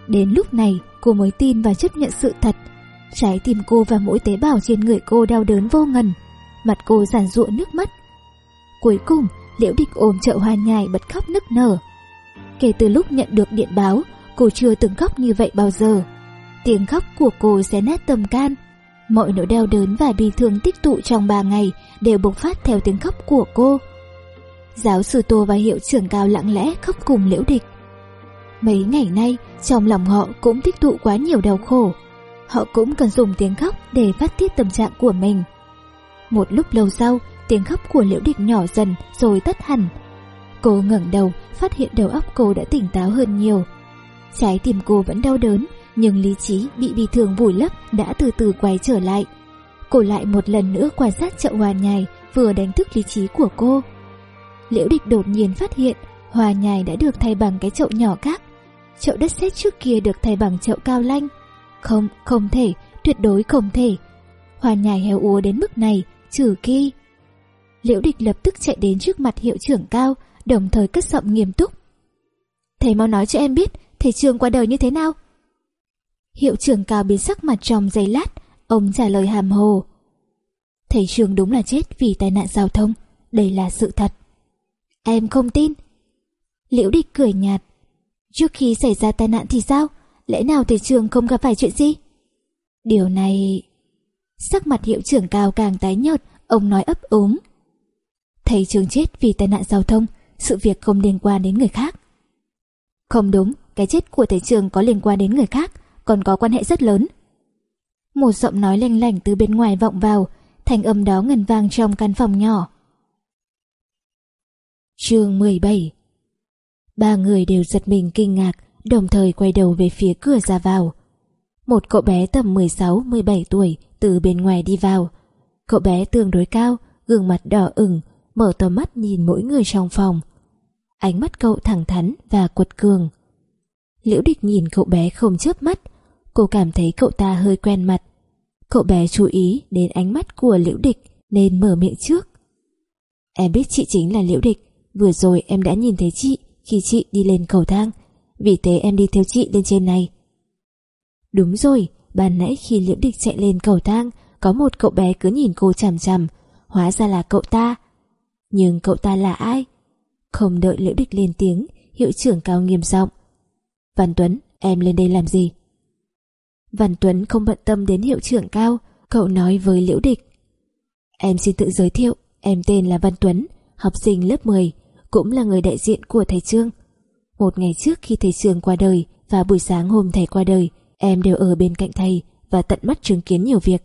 Đến lúc này cô mới tin và chấp nhận sự thật. Trái tim cô và mỗi tế bào trên người cô đau đớn vô ngần. Mặt cô giàn rụa nước mắt. Cuối cùng, Liễu Địch ôm chậu hoa nhài bật khóc nức nở. Kể từ lúc nhận được điện báo, Cô chưa từng khóc như vậy bao giờ. Tiếng khóc của cô sẽ nát tầm can. Mọi nỗi đau đớn và bi thương tích tụ trong 3 ngày Đều bộc phát theo tiếng khóc của cô. Giáo sư Tô và hiệu trưởng cao lặng lẽ khóc cùng liễu địch. Mấy ngày nay, Trong lòng họ cũng tích tụ quá nhiều đau khổ. Họ cũng cần dùng tiếng khóc Để phát tiết tâm trạng của mình. Một lúc lâu sau Tiếng khóc của liễu địch nhỏ dần Rồi tắt hẳn. Cô ngẩng đầu Phát hiện đầu óc cô đã tỉnh táo hơn nhiều. Trái tim cô vẫn đau đớn Nhưng lý trí bị bị thương vùi lấp Đã từ từ quay trở lại. Cô lại một lần nữa quan sát chậu hoa nhài Vừa đánh thức lý trí của cô. Liễu địch đột nhiên phát hiện Hoa nhài đã được thay bằng cái chậu nhỏ khác. Chậu đất sét trước kia được thay bằng chậu cao lanh. Không, không thể, tuyệt đối không thể. Hoa nhài héo úa đến mức này Trừ khi. Liễu địch lập tức chạy đến trước mặt hiệu trưởng cao, Đồng thời cất giọng nghiêm túc. Thầy mau nói cho em biết, Thầy trường qua đời như thế nào? Hiệu trưởng cao biến sắc mặt trong giây lát, Ông trả lời hàm hồ. Thầy trường đúng là chết vì tai nạn giao thông, Đây là sự thật. Em không tin. Liễu địch cười nhạt. Trước khi xảy ra tai nạn thì sao? Lẽ nào thầy trường không gặp phải chuyện gì? Điều này Sắc mặt hiệu trưởng cao càng tái nhợt Ông nói ấp úng. Thầy trường chết vì tai nạn giao thông Sự việc không liên quan đến người khác. Không đúng Cái chết của thầy trường có liên quan đến người khác Còn có quan hệ rất lớn. Một giọng nói lanh lảnh từ bên ngoài vọng vào Thành âm đó ngân vang trong căn phòng nhỏ. Chương 17 Ba người đều giật mình kinh ngạc, đồng thời quay đầu về phía cửa ra vào. Một cậu bé tầm 16-17 tuổi từ bên ngoài đi vào. Cậu bé tương đối cao, gương mặt đỏ ửng, mở to mắt nhìn mỗi người trong phòng. Ánh mắt cậu thẳng thắn và quật cường. Liễu địch nhìn cậu bé không chớp mắt, cô cảm thấy cậu ta hơi quen mặt. Cậu bé chú ý đến ánh mắt của liễu địch nên mở miệng trước. Em biết chị chính là liễu địch, Vừa rồi em đã nhìn thấy chị khi chị đi lên cầu thang Vì thế em đi theo chị lên trên này Đúng rồi, ban nãy khi Liễu Địch chạy lên cầu thang Có một cậu bé cứ nhìn cô chằm chằm Hóa ra là cậu ta Nhưng cậu ta là ai? Không đợi Liễu Địch lên tiếng Hiệu trưởng cao nghiêm giọng Văn Tuấn, em lên đây làm gì? Văn Tuấn không bận tâm đến hiệu trưởng cao Cậu nói với Liễu Địch Em xin tự giới thiệu Em tên là Văn Tuấn Học sinh lớp 10 cũng là người đại diện của thầy Trương. Một ngày trước khi thầy Trương qua đời và buổi sáng hôm thầy qua đời, em đều ở bên cạnh thầy và tận mắt chứng kiến nhiều việc.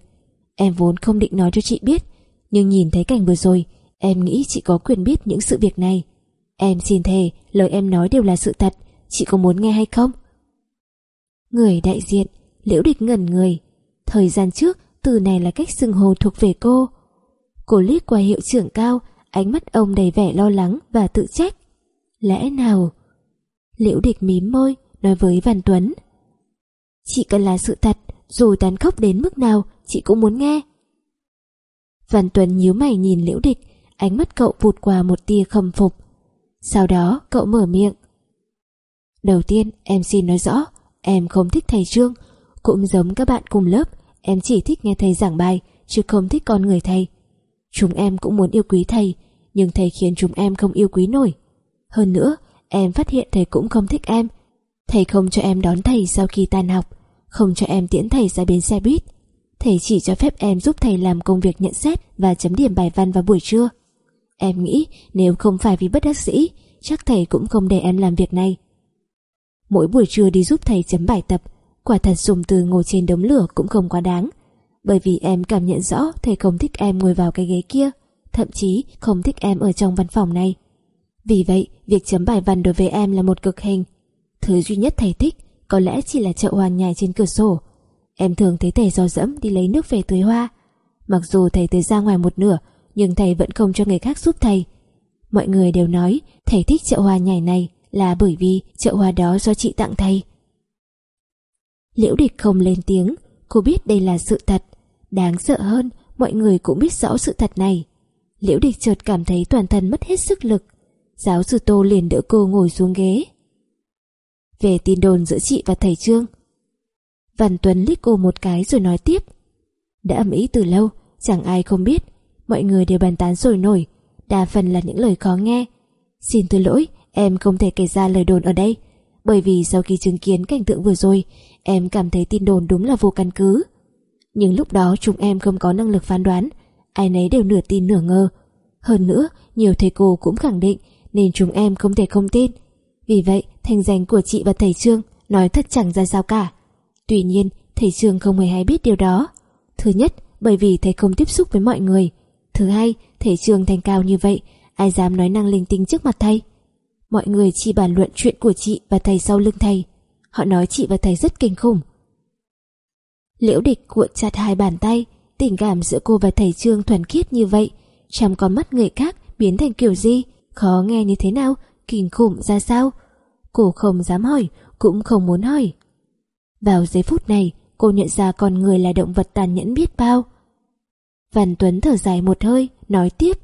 Em vốn không định nói cho chị biết, nhưng nhìn thấy cảnh vừa rồi, em nghĩ chị có quyền biết những sự việc này. Em xin thề, lời em nói đều là sự thật, chị có muốn nghe hay không? Người đại diện, liễu địch ngẩn người. Thời gian trước, từ này là cách xưng hồ thuộc về cô. Cô liếc qua hiệu trưởng cao Ánh mắt ông đầy vẻ lo lắng và tự trách Lẽ nào Liễu địch mím môi Nói với Văn Tuấn chỉ cần là sự thật, Dù tàn khốc đến mức nào, Chị cũng muốn nghe. Văn Tuấn nhíu mày nhìn liễu địch, Ánh mắt cậu vụt qua một tia khâm phục. Sau đó, cậu mở miệng. Đầu tiên, em xin nói rõ, Em không thích thầy Trương. Cũng giống các bạn cùng lớp, Em chỉ thích nghe thầy giảng bài, Chứ không thích con người thầy. Chúng em cũng muốn yêu quý thầy, Nhưng thầy khiến chúng em không yêu quý nổi. Hơn nữa, em phát hiện thầy cũng không thích em Thầy không cho em đón thầy sau khi tan học Không cho em tiễn thầy ra bến xe buýt Thầy chỉ cho phép em giúp thầy làm công việc nhận xét Và chấm điểm bài văn vào buổi trưa Em nghĩ nếu không phải vì bất đắc dĩ chắc thầy cũng không để em làm việc này. Mỗi buổi trưa đi giúp thầy chấm bài tập, quả thật dùng từ ngồi trên đống lửa cũng không quá đáng. Bởi vì em cảm nhận rõ thầy không thích em ngồi vào cái ghế kia, thậm chí không thích em ở trong văn phòng này. Vì vậy, việc chấm bài văn đối với em là một cực hình. Thứ duy nhất thầy thích có lẽ chỉ là chậu hoa nhài trên cửa sổ. Em thường thấy thầy do dẫm đi lấy nước về tưới hoa. Mặc dù thầy tưới ra ngoài một nửa, nhưng thầy vẫn không cho người khác giúp thầy. Mọi người đều nói thầy thích chậu hoa nhài này là bởi vì chậu hoa đó do chị tặng thầy. Liễu địch không lên tiếng, cô biết đây là sự thật. Đáng sợ hơn, mọi người cũng biết rõ sự thật này. Liễu địch chợt cảm thấy toàn thân mất hết sức lực. Giáo sư Tô liền đỡ cô ngồi xuống ghế. Về tin đồn giữa chị và thầy Trương. Văn Tuấn liếc cô một cái rồi nói tiếp. Đã ẩm ý từ lâu, chẳng ai không biết. Mọi người đều bàn tán rồi nổi, đa phần là những lời khó nghe. Xin thứ lỗi, em không thể kể ra lời đồn ở đây. Bởi vì sau khi chứng kiến cảnh tượng vừa rồi, em cảm thấy tin đồn đúng là vô căn cứ. Nhưng lúc đó chúng em không có năng lực phán đoán, ai nấy đều nửa tin nửa ngờ. Hơn nữa, nhiều thầy cô cũng khẳng định nên chúng em không thể không tin. Vì vậy, thành danh của chị và thầy Trương nói thật chẳng ra sao cả. Tuy nhiên, thầy Trương không hề hay biết điều đó. Thứ nhất, bởi vì thầy không tiếp xúc với mọi người. Thứ hai, thầy Trương thành cao như vậy, ai dám nói năng linh tinh trước mặt thầy. Mọi người chỉ bàn luận chuyện của chị và thầy sau lưng thầy. Họ nói chị và thầy rất kinh khủng. Liễu địch cuộn chặt hai bàn tay, tình cảm giữa cô và thầy Trương thuần khiết như vậy, trong con mắt người khác biến thành kiểu gì, khó nghe như thế nào, kinh khủng ra sao. Cô không dám hỏi, cũng không muốn hỏi. Vào giây phút này, cô nhận ra con người là động vật tàn nhẫn biết bao. Văn Tuấn thở dài một hơi, nói tiếp.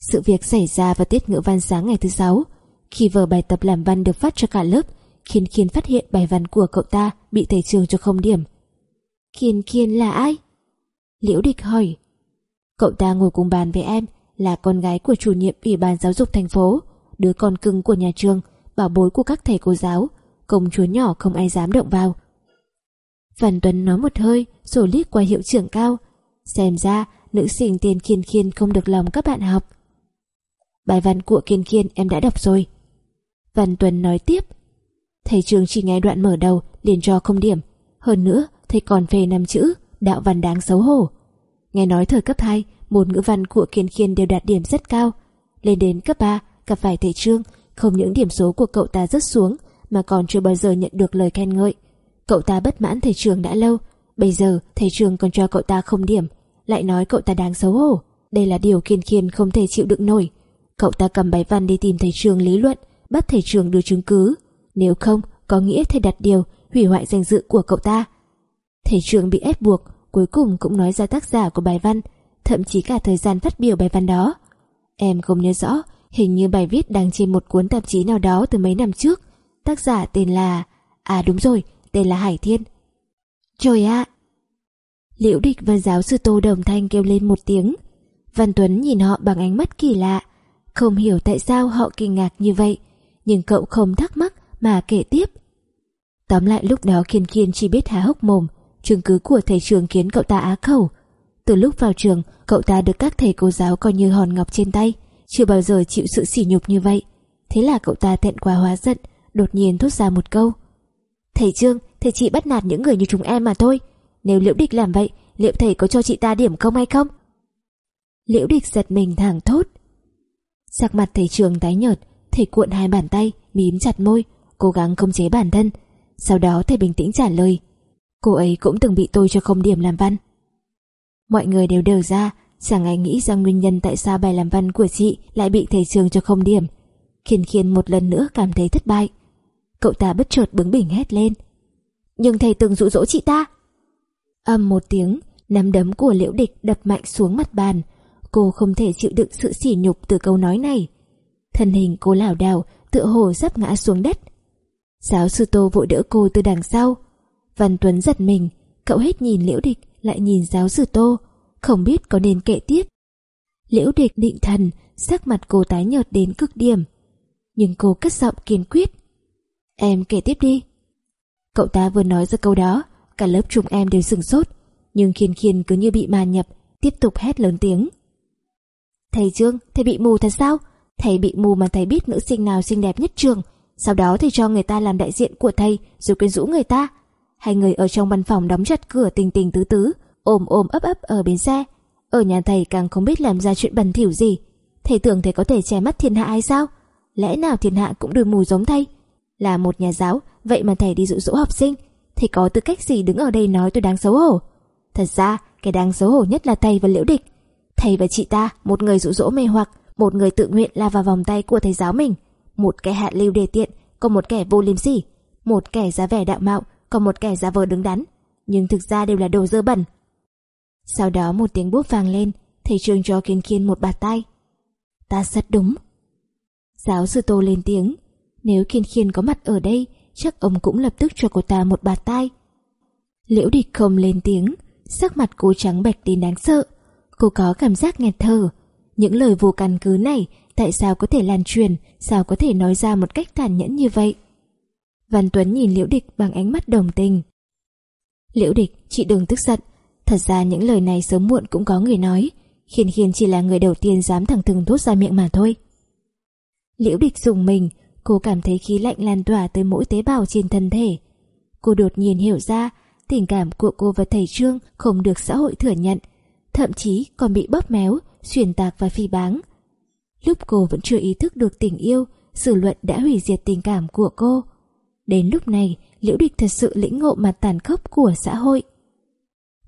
Sự việc xảy ra vào tiết ngữ văn sáng ngày thứ sáu, khi vở bài tập làm văn được phát cho cả lớp, Khiên Khiên phát hiện bài văn của cậu ta bị thầy trường cho không điểm. Khiên Khiên là ai? Liễu Địch hỏi. Cậu ta ngồi cùng bàn với em, là con gái của chủ nhiệm Ủy ban giáo dục thành phố, đứa con cưng của nhà trường, bảo bối của các thầy cô giáo, công chúa nhỏ không ai dám động vào. Văn Tuấn nói một hơi rồi liếc qua hiệu trưởng cao. Xem ra nữ sinh tiền Kiên Kiên không được lòng các bạn học. Bài văn của Kiên Kiên em đã đọc rồi. Văn Tuấn nói tiếp. Thầy trường chỉ nghe đoạn mở đầu liền cho không điểm. Hơn nữa thầy còn phê năm chữ đạo văn đáng xấu hổ. Nghe nói thời cấp 2 môn ngữ văn của Kiên Kiên đều đạt điểm rất cao. Lên đến cấp 3 gặp phải thầy Trương không những điểm số của cậu ta rất xuống mà còn chưa bao giờ nhận được lời khen ngợi. Cậu ta bất mãn thầy trường đã lâu, bây giờ thầy trường còn cho cậu ta không điểm, lại nói cậu ta đáng xấu hổ. Đây là điều kiên khiên không thể chịu đựng nổi. Cậu ta cầm bài văn đi tìm thầy trường lý luận, bắt thầy trường đưa chứng cứ. Nếu không, có nghĩa thầy đặt điều, hủy hoại danh dự của cậu ta. Thầy trường bị ép buộc, cuối cùng cũng nói ra tác giả của bài văn, thậm chí cả thời gian phát biểu bài văn đó. Em không nhớ rõ, hình như bài viết đăng trên một cuốn tạp chí nào đó từ mấy năm trước. Tác giả tên là... À đúng rồi, tên là Hải Thiên. Trời ạ! Liễu địch và giáo sư Tô Đồng Thanh kêu lên một tiếng. Văn Tuấn nhìn họ bằng ánh mắt kỳ lạ. Không hiểu tại sao họ kinh ngạc như vậy, nhưng cậu không thắc mắc mà kể tiếp. Tóm lại lúc đó Kiên Kiên chỉ biết há hốc mồm, chứng cứ của thầy trường khiến cậu ta á khẩu. Từ lúc vào trường, cậu ta được các thầy cô giáo coi như hòn ngọc trên tay, chưa bao giờ chịu sự sỉ nhục như vậy. Thế là cậu ta thẹn quá hóa giận, đột nhiên thốt ra một câu. Thầy Trương, thầy chị bắt nạt những người như chúng em mà thôi. Nếu Liễu Địch làm vậy, liệu thầy có cho chị ta điểm không hay không? Liễu Địch giật mình thẳng thốt. Sắc mặt thầy Trường tái nhợt, thầy cuộn hai bàn tay, mím chặt môi, cố gắng không chế bản thân. Sau đó thầy bình tĩnh trả lời. Cô ấy cũng từng bị tôi cho không điểm làm văn. Mọi người đều đều ra, chẳng ai nghĩ ra nguyên nhân tại sao bài làm văn của chị lại bị thầy Trường cho không điểm. Khiên khiên một lần nữa cảm thấy thất bại. Cậu ta bất chợt bướng bỉnh hét lên. Nhưng thầy từng dụ dỗ chị ta. Âm một tiếng, nắm đấm của liễu địch đập mạnh xuống mặt bàn. Cô không thể chịu đựng sự sỉ nhục từ câu nói này. Thân hình cô lảo đảo, tựa hồ sắp ngã xuống đất. Giáo sư Tô vội đỡ cô từ đằng sau. Văn Tuấn giật mình, cậu hết nhìn liễu địch lại nhìn giáo sư Tô, không biết có nên kệ tiếp. Liễu địch định thần, sắc mặt cô tái nhợt đến cực điểm. Nhưng cô cất giọng kiên quyết. Em kể tiếp đi. Cậu ta vừa nói ra câu đó, cả lớp chúng em đều sừng sốt, nhưng khiên khiên cứ như bị ma nhập, tiếp tục hét lớn tiếng. Thầy Trương, thầy bị mù thật sao? Thầy bị mù mà thầy biết nữ sinh nào xinh đẹp nhất trường, sau đó thì cho người ta làm đại diện của thầy rồi quyến rũ người ta. Hai người ở trong văn phòng đóng chặt cửa tình tình tứ tứ, ôm ôm ấp ấp ở bến xe. Ở nhà thầy càng không biết làm ra chuyện bẩn thỉu gì. Thầy tưởng thầy có thể che mắt thiên hạ ai sao? Lẽ nào thiên hạ cũng đuổi mù giống thầy? Là một nhà giáo, vậy mà thầy đi dụ dỗ học sinh. Thầy có tư cách gì đứng ở đây nói tôi đáng xấu hổ? Thật ra, cái đáng xấu hổ nhất là thầy và liễu địch. Thầy và chị ta, một người dụ dỗ mê hoặc, một người tự nguyện la vào vòng tay của thầy giáo mình. Một kẻ hạ lưu đề tiện, còn một kẻ vô liêm sỉ. Một kẻ giá vẻ đạo mạo, còn một kẻ giả vờ đứng đắn. Nhưng thực ra đều là đồ dơ bẩn. Sau đó một tiếng bút vang lên, thầy trường cho kiên kiên một bạt tay. Ta rất đúng. Giáo sư Tô lên tiếng, nếu kiên kiên có mặt ở đây, chắc ông cũng lập tức cho cô ta một bạt tay. Liễu địch không lên tiếng, sắc mặt cô trắng bệch đến đáng sợ. Cô có cảm giác nghẹt thở. Những lời vô căn cứ này tại sao có thể lan truyền, sao có thể nói ra một cách tàn nhẫn như vậy? Văn Tuấn nhìn Liễu Địch bằng ánh mắt đồng tình. Liễu Địch, chị đừng tức giận. Thật ra những lời này sớm muộn cũng có người nói. Khiên khiên chỉ là người đầu tiên dám thẳng thừng thốt ra miệng mà thôi. Liễu Địch dùng mình, cô cảm thấy khí lạnh lan tỏa tới mỗi tế bào trên thân thể. Cô đột nhiên hiểu ra tình cảm của cô và thầy Trương không được xã hội thừa nhận, thậm chí còn bị bóp méo, xuyên tạc và phi báng. Lúc cô vẫn chưa ý thức được tình yêu, Sự luận đã hủy diệt tình cảm của cô. Đến lúc này, Liễu Địch thật sự lĩnh ngộ mặt tàn khốc của xã hội.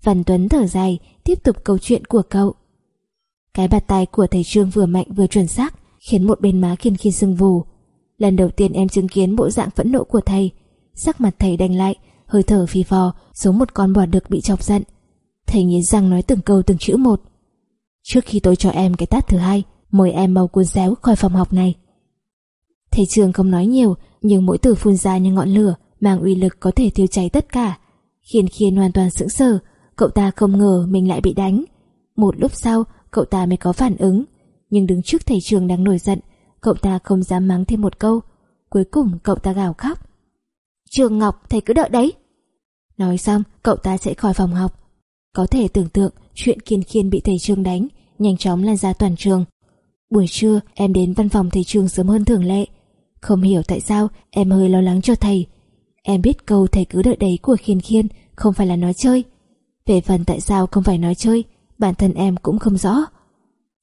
Văn Tuấn thở dài, tiếp tục câu chuyện của cậu. Cái bạt tay của thầy Trương vừa mạnh vừa chuẩn xác, khiến một bên má khiên khiên sưng vù. Lần đầu tiên em chứng kiến bộ dạng phẫn nộ của thầy, sắc mặt thầy đành lại, hơi thở phì phò, giống một con bò đực bị chọc giận. Thầy nghiến răng nói từng câu từng chữ một. Trước khi tôi cho em cái tát thứ hai, mời em mau cuốn xéo khỏi phòng học này. Thầy trường không nói nhiều, nhưng mỗi từ phun ra như ngọn lửa, mang uy lực có thể thiêu cháy tất cả. Khiên khiên hoàn toàn sững sờ, cậu ta không ngờ mình lại bị đánh. Một lúc sau, cậu ta mới có phản ứng, nhưng đứng trước thầy trường đang nổi giận, cậu ta không dám mắng thêm một câu. Cuối cùng cậu ta gào khóc. Trường Ngọc, thầy cứ đợi đấy. Nói xong, cậu ta sẽ khỏi phòng học. Có thể tưởng tượng chuyện kiên khiên bị thầy trường đánh, nhanh chóng lan ra toàn trường. Buổi trưa, em đến văn phòng thầy trường sớm hơn thường lệ. Không hiểu tại sao em hơi lo lắng cho thầy. Em biết câu thầy cứ đợi đấy của khiên khiên không phải là nói chơi. Về phần tại sao không phải nói chơi, bản thân em cũng không rõ.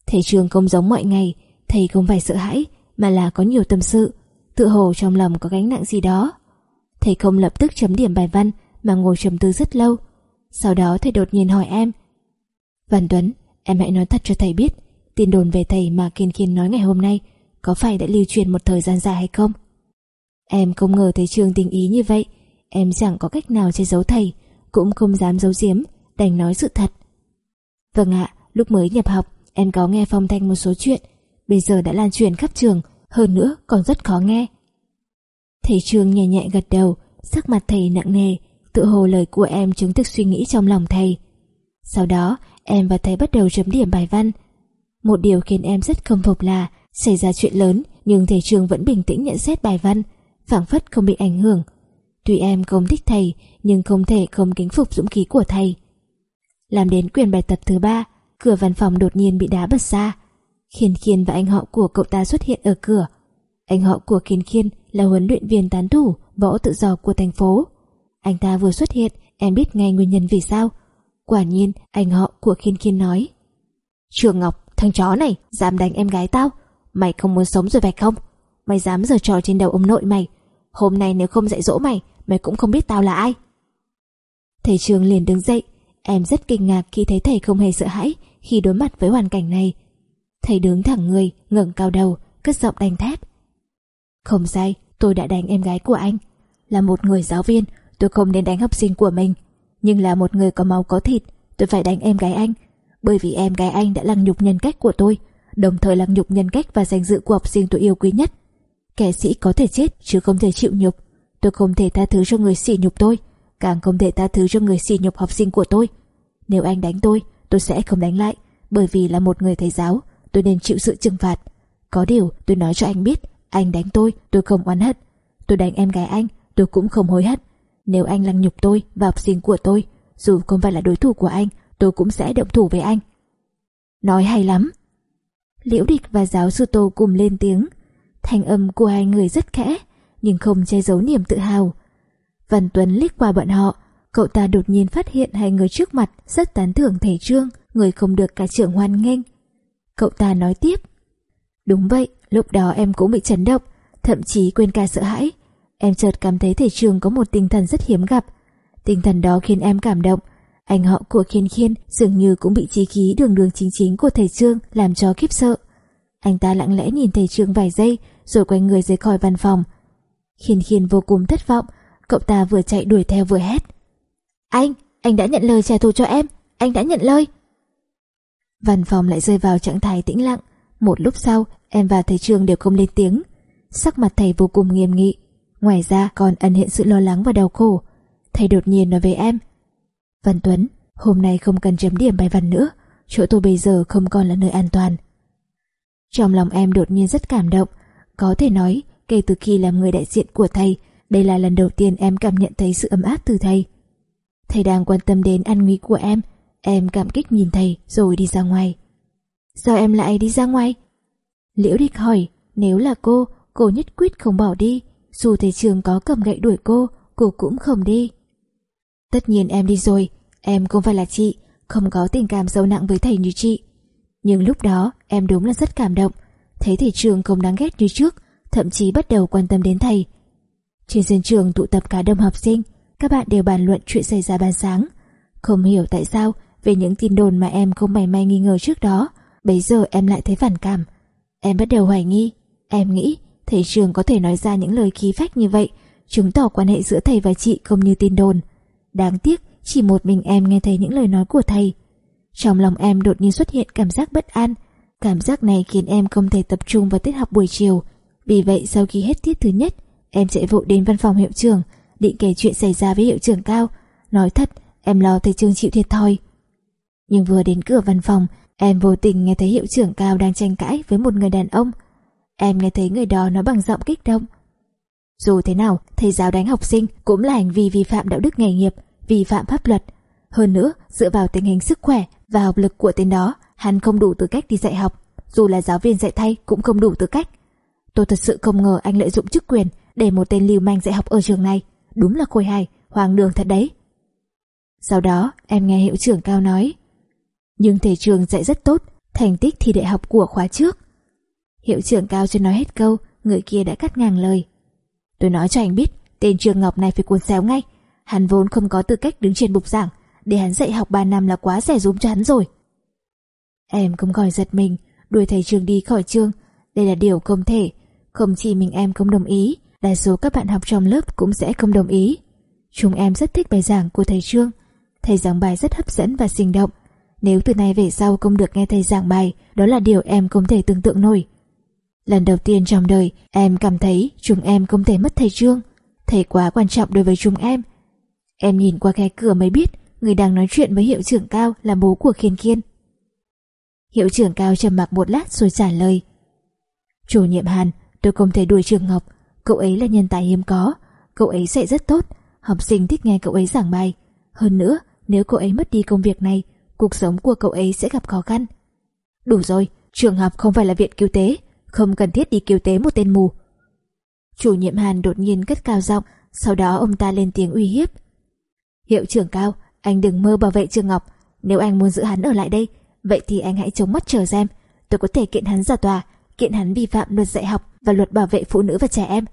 Thầy trường không giống mọi ngày, thầy không phải sợ hãi, mà là có nhiều tâm sự, tự hồ trong lòng có gánh nặng gì đó. Thầy không lập tức chấm điểm bài văn mà ngồi trầm tư rất lâu. Sau đó thầy đột nhiên hỏi em. Văn Tuấn, em hãy nói thật cho thầy biết, tin đồn về thầy mà Kiên Kiên nói ngày hôm nay có phải đã lưu truyền một thời gian dài hay không? Em không ngờ thầy trường tình ý như vậy, em chẳng có cách nào che giấu thầy, cũng không dám giấu giếm, đành nói sự thật. Vâng ạ, lúc mới nhập học, em có nghe phong thanh một số chuyện, bây giờ đã lan truyền khắp trường, hơn nữa còn rất khó nghe. Thầy trường nhẹ nhẹ gật đầu, sắc mặt thầy nặng nề, tự hồ lời của em chứng thực suy nghĩ trong lòng thầy. Sau đó, em và thầy bắt đầu chấm điểm bài văn. Một điều khiến em rất không phục là xảy ra chuyện lớn nhưng thầy trường vẫn bình tĩnh nhận xét bài văn, phảng phất không bị ảnh hưởng. Tuy em không thích thầy, nhưng không thể không kính phục dũng khí của thầy. Làm đến quyền bài tập thứ ba, cửa văn phòng đột nhiên bị đá bật ra. Khiên Khiên và anh họ của cậu ta xuất hiện ở cửa. Anh họ của Khiên Khiên là huấn luyện viên tán thủ võ tự do của thành phố. Anh ta vừa xuất hiện, em biết ngay nguyên nhân vì sao. Quả nhiên, anh họ của Khiên Khiên nói. Trường Ngọc, thằng chó này, dám đánh em gái tao. Mày không muốn sống rồi phải không? Mày dám giở trò trên đầu ông nội mày. Hôm nay nếu không dạy dỗ mày, mày cũng không biết tao là ai. Thầy trường liền đứng dậy. Em rất kinh ngạc khi thấy thầy không hề sợ hãi khi đối mặt với hoàn cảnh này. Thầy đứng thẳng người, ngẩng cao đầu, cất giọng đanh thép. Không sai, tôi đã đánh em gái của anh. Là một người giáo viên, tôi không nên đánh học sinh của mình. Nhưng là một người có máu có thịt, tôi phải đánh em gái anh. Bởi vì em gái anh đã lăng nhục nhân cách của tôi, đồng thời lăng nhục nhân cách và danh dự của học sinh tôi yêu quý nhất. Kẻ sĩ có thể chết chứ không thể chịu nhục. Tôi không thể tha thứ cho người sỉ nhục tôi, càng không thể tha thứ cho người sỉ nhục học sinh của tôi. Nếu anh đánh tôi, tôi sẽ không đánh lại, bởi vì là một người thầy giáo, tôi nên chịu sự trừng phạt. Có điều tôi nói cho anh biết, anh đánh tôi, tôi không oán hận. Tôi đánh em gái anh, tôi cũng không hối hận. Nếu anh lăng nhục tôi và học sinh của tôi, dù không phải là đối thủ của anh, tôi cũng sẽ động thủ với anh. Nói hay lắm. Liễu Địch và giáo sư Tô cùng lên tiếng. Thanh âm của hai người rất khẽ, nhưng không che giấu niềm tự hào. Văn Tuấn liếc qua bọn họ, cậu ta đột nhiên phát hiện hai người trước mặt rất tán thưởng thầy Trương, người không được cả trưởng hoan nghênh. Cậu ta nói tiếp. Đúng vậy, lúc đó em cũng bị chấn động, thậm chí quên cả sợ hãi. Em chợt cảm thấy thầy Trương có một tinh thần rất hiếm gặp. Tinh thần đó khiến em cảm động. Anh họ của Khiên Khiên dường như cũng bị trí khí đường đường chính chính của thầy Trương làm cho khiếp sợ. Anh ta lặng lẽ nhìn thầy Trương vài giây rồi quay người rời khỏi văn phòng. Khiên Khiên vô cùng thất vọng, cậu ta vừa chạy đuổi theo vừa hét. Anh, anh đã nhận lời trả thù cho em, anh đã nhận lời. Văn phòng lại rơi vào trạng thái tĩnh lặng. Một lúc sau, em và thầy trường đều không lên tiếng. Sắc mặt thầy vô cùng nghiêm nghị. Ngoài ra còn ẩn hiện sự lo lắng và đau khổ. Thầy đột nhiên nói với em. Văn Tuấn, hôm nay không cần chấm điểm bài văn nữa. Chỗ tôi bây giờ không còn là nơi an toàn. Trong lòng em đột nhiên rất cảm động. Có thể nói, kể từ khi làm người đại diện của thầy, đây là lần đầu tiên em cảm nhận thấy sự ấm áp từ thầy. Thầy đang quan tâm đến an nguy của em, Em cảm kích nhìn thầy rồi đi ra ngoài. Sao em lại đi ra ngoài? Liễu địch hỏi, nếu là cô, cô nhất quyết không bỏ đi. Dù thầy trường có cầm gậy đuổi cô, cô cũng không đi. Tất nhiên em đi rồi, em không phải là chị, không có tình cảm sâu nặng với thầy như chị. Nhưng lúc đó em đúng là rất cảm động, thấy thầy trường không đáng ghét như trước, thậm chí bắt đầu quan tâm đến thầy. Trên sân trường tụ tập cả đông học sinh, các bạn đều bàn luận chuyện xảy ra ban sáng. Không hiểu tại sao về những tin đồn mà em không mảy may nghi ngờ trước đó. Bây giờ em lại thấy phản cảm. Em bắt đầu hoài nghi. Em nghĩ thầy trường có thể nói ra những lời khí phách như vậy, chứng tỏ quan hệ giữa thầy và chị không như tin đồn. Đáng tiếc, chỉ một mình em nghe thấy những lời nói của thầy. Trong lòng em đột nhiên xuất hiện cảm giác bất an. Cảm giác này khiến em không thể tập trung vào tiết học buổi chiều. Vì vậy sau khi hết tiết thứ nhất, em chạy vội đến văn phòng hiệu trưởng, định kể chuyện xảy ra với hiệu trưởng cao. Nói thật, em lo thầy trường chịu thiệt thòi. Nhưng vừa đến cửa văn phòng, em vô tình nghe thấy hiệu trưởng cao đang tranh cãi với một người đàn ông. Em nghe thấy người đó nói bằng giọng kích động. Dù thế nào, thầy giáo đánh học sinh cũng là hành vi vi phạm đạo đức nghề nghiệp, vi phạm pháp luật. Hơn nữa, dựa vào tình hình sức khỏe và học lực của tên đó, hắn không đủ tư cách đi dạy học. Dù là giáo viên dạy thay cũng không đủ tư cách. Tôi thật sự không ngờ anh lợi dụng chức quyền để một tên lưu manh dạy học ở trường này. Đúng là khôi hài, hoàng đường thật đấy. Sau đó, em nghe hiệu trưởng cao nói nhưng thầy trường dạy rất tốt, thành tích thi đại học của khóa trước. Hiệu trưởng cao chưa nói hết câu, người kia đã cắt ngang lời. Tôi nói cho anh biết, tên Trường Ngọc này phải cuốn xéo ngay. Hắn vốn không có tư cách đứng trên bục giảng, để hắn dạy học 3 năm là quá rẻ rúm cho hắn rồi. Em không khỏi giật mình, đuổi thầy trường đi khỏi trường. Đây là điều không thể. Không chỉ mình em không đồng ý, đa số các bạn học trong lớp cũng sẽ không đồng ý. Chúng em rất thích bài giảng của thầy Trương. Thầy giảng bài rất hấp dẫn và sinh động, nếu từ nay về sau không được nghe thầy giảng bài, đó là điều em không thể tưởng tượng nổi. Lần đầu tiên trong đời, em cảm thấy chúng em không thể mất thầy Trương. Thầy quá quan trọng đối với chúng em. Em nhìn qua khe cửa mới biết người đang nói chuyện với hiệu trưởng Cao là bố của Khiên Kiên. Hiệu trưởng Cao trầm mặc một lát rồi trả lời. Chủ nhiệm Hàn, tôi không thể đuổi trường Ngọc. Cậu ấy là nhân tài hiếm có. Cậu ấy dạy rất tốt. Học sinh thích nghe cậu ấy giảng bài. Hơn nữa, nếu cậu ấy mất đi công việc này, cuộc sống của cậu ấy sẽ gặp khó khăn. Đủ rồi, trường học không phải là viện cứu tế, không cần thiết đi cứu tế một tên mù. Chủ nhiệm Hàn đột nhiên cất cao giọng, sau đó ông ta lên tiếng uy hiếp. Hiệu trưởng cao, anh đừng mơ bảo vệ trường Ngọc, nếu anh muốn giữ hắn ở lại đây, vậy thì anh hãy chống mắt chờ xem, tôi có thể kiện hắn ra tòa, kiện hắn vi phạm luật dạy học và luật bảo vệ phụ nữ và trẻ em.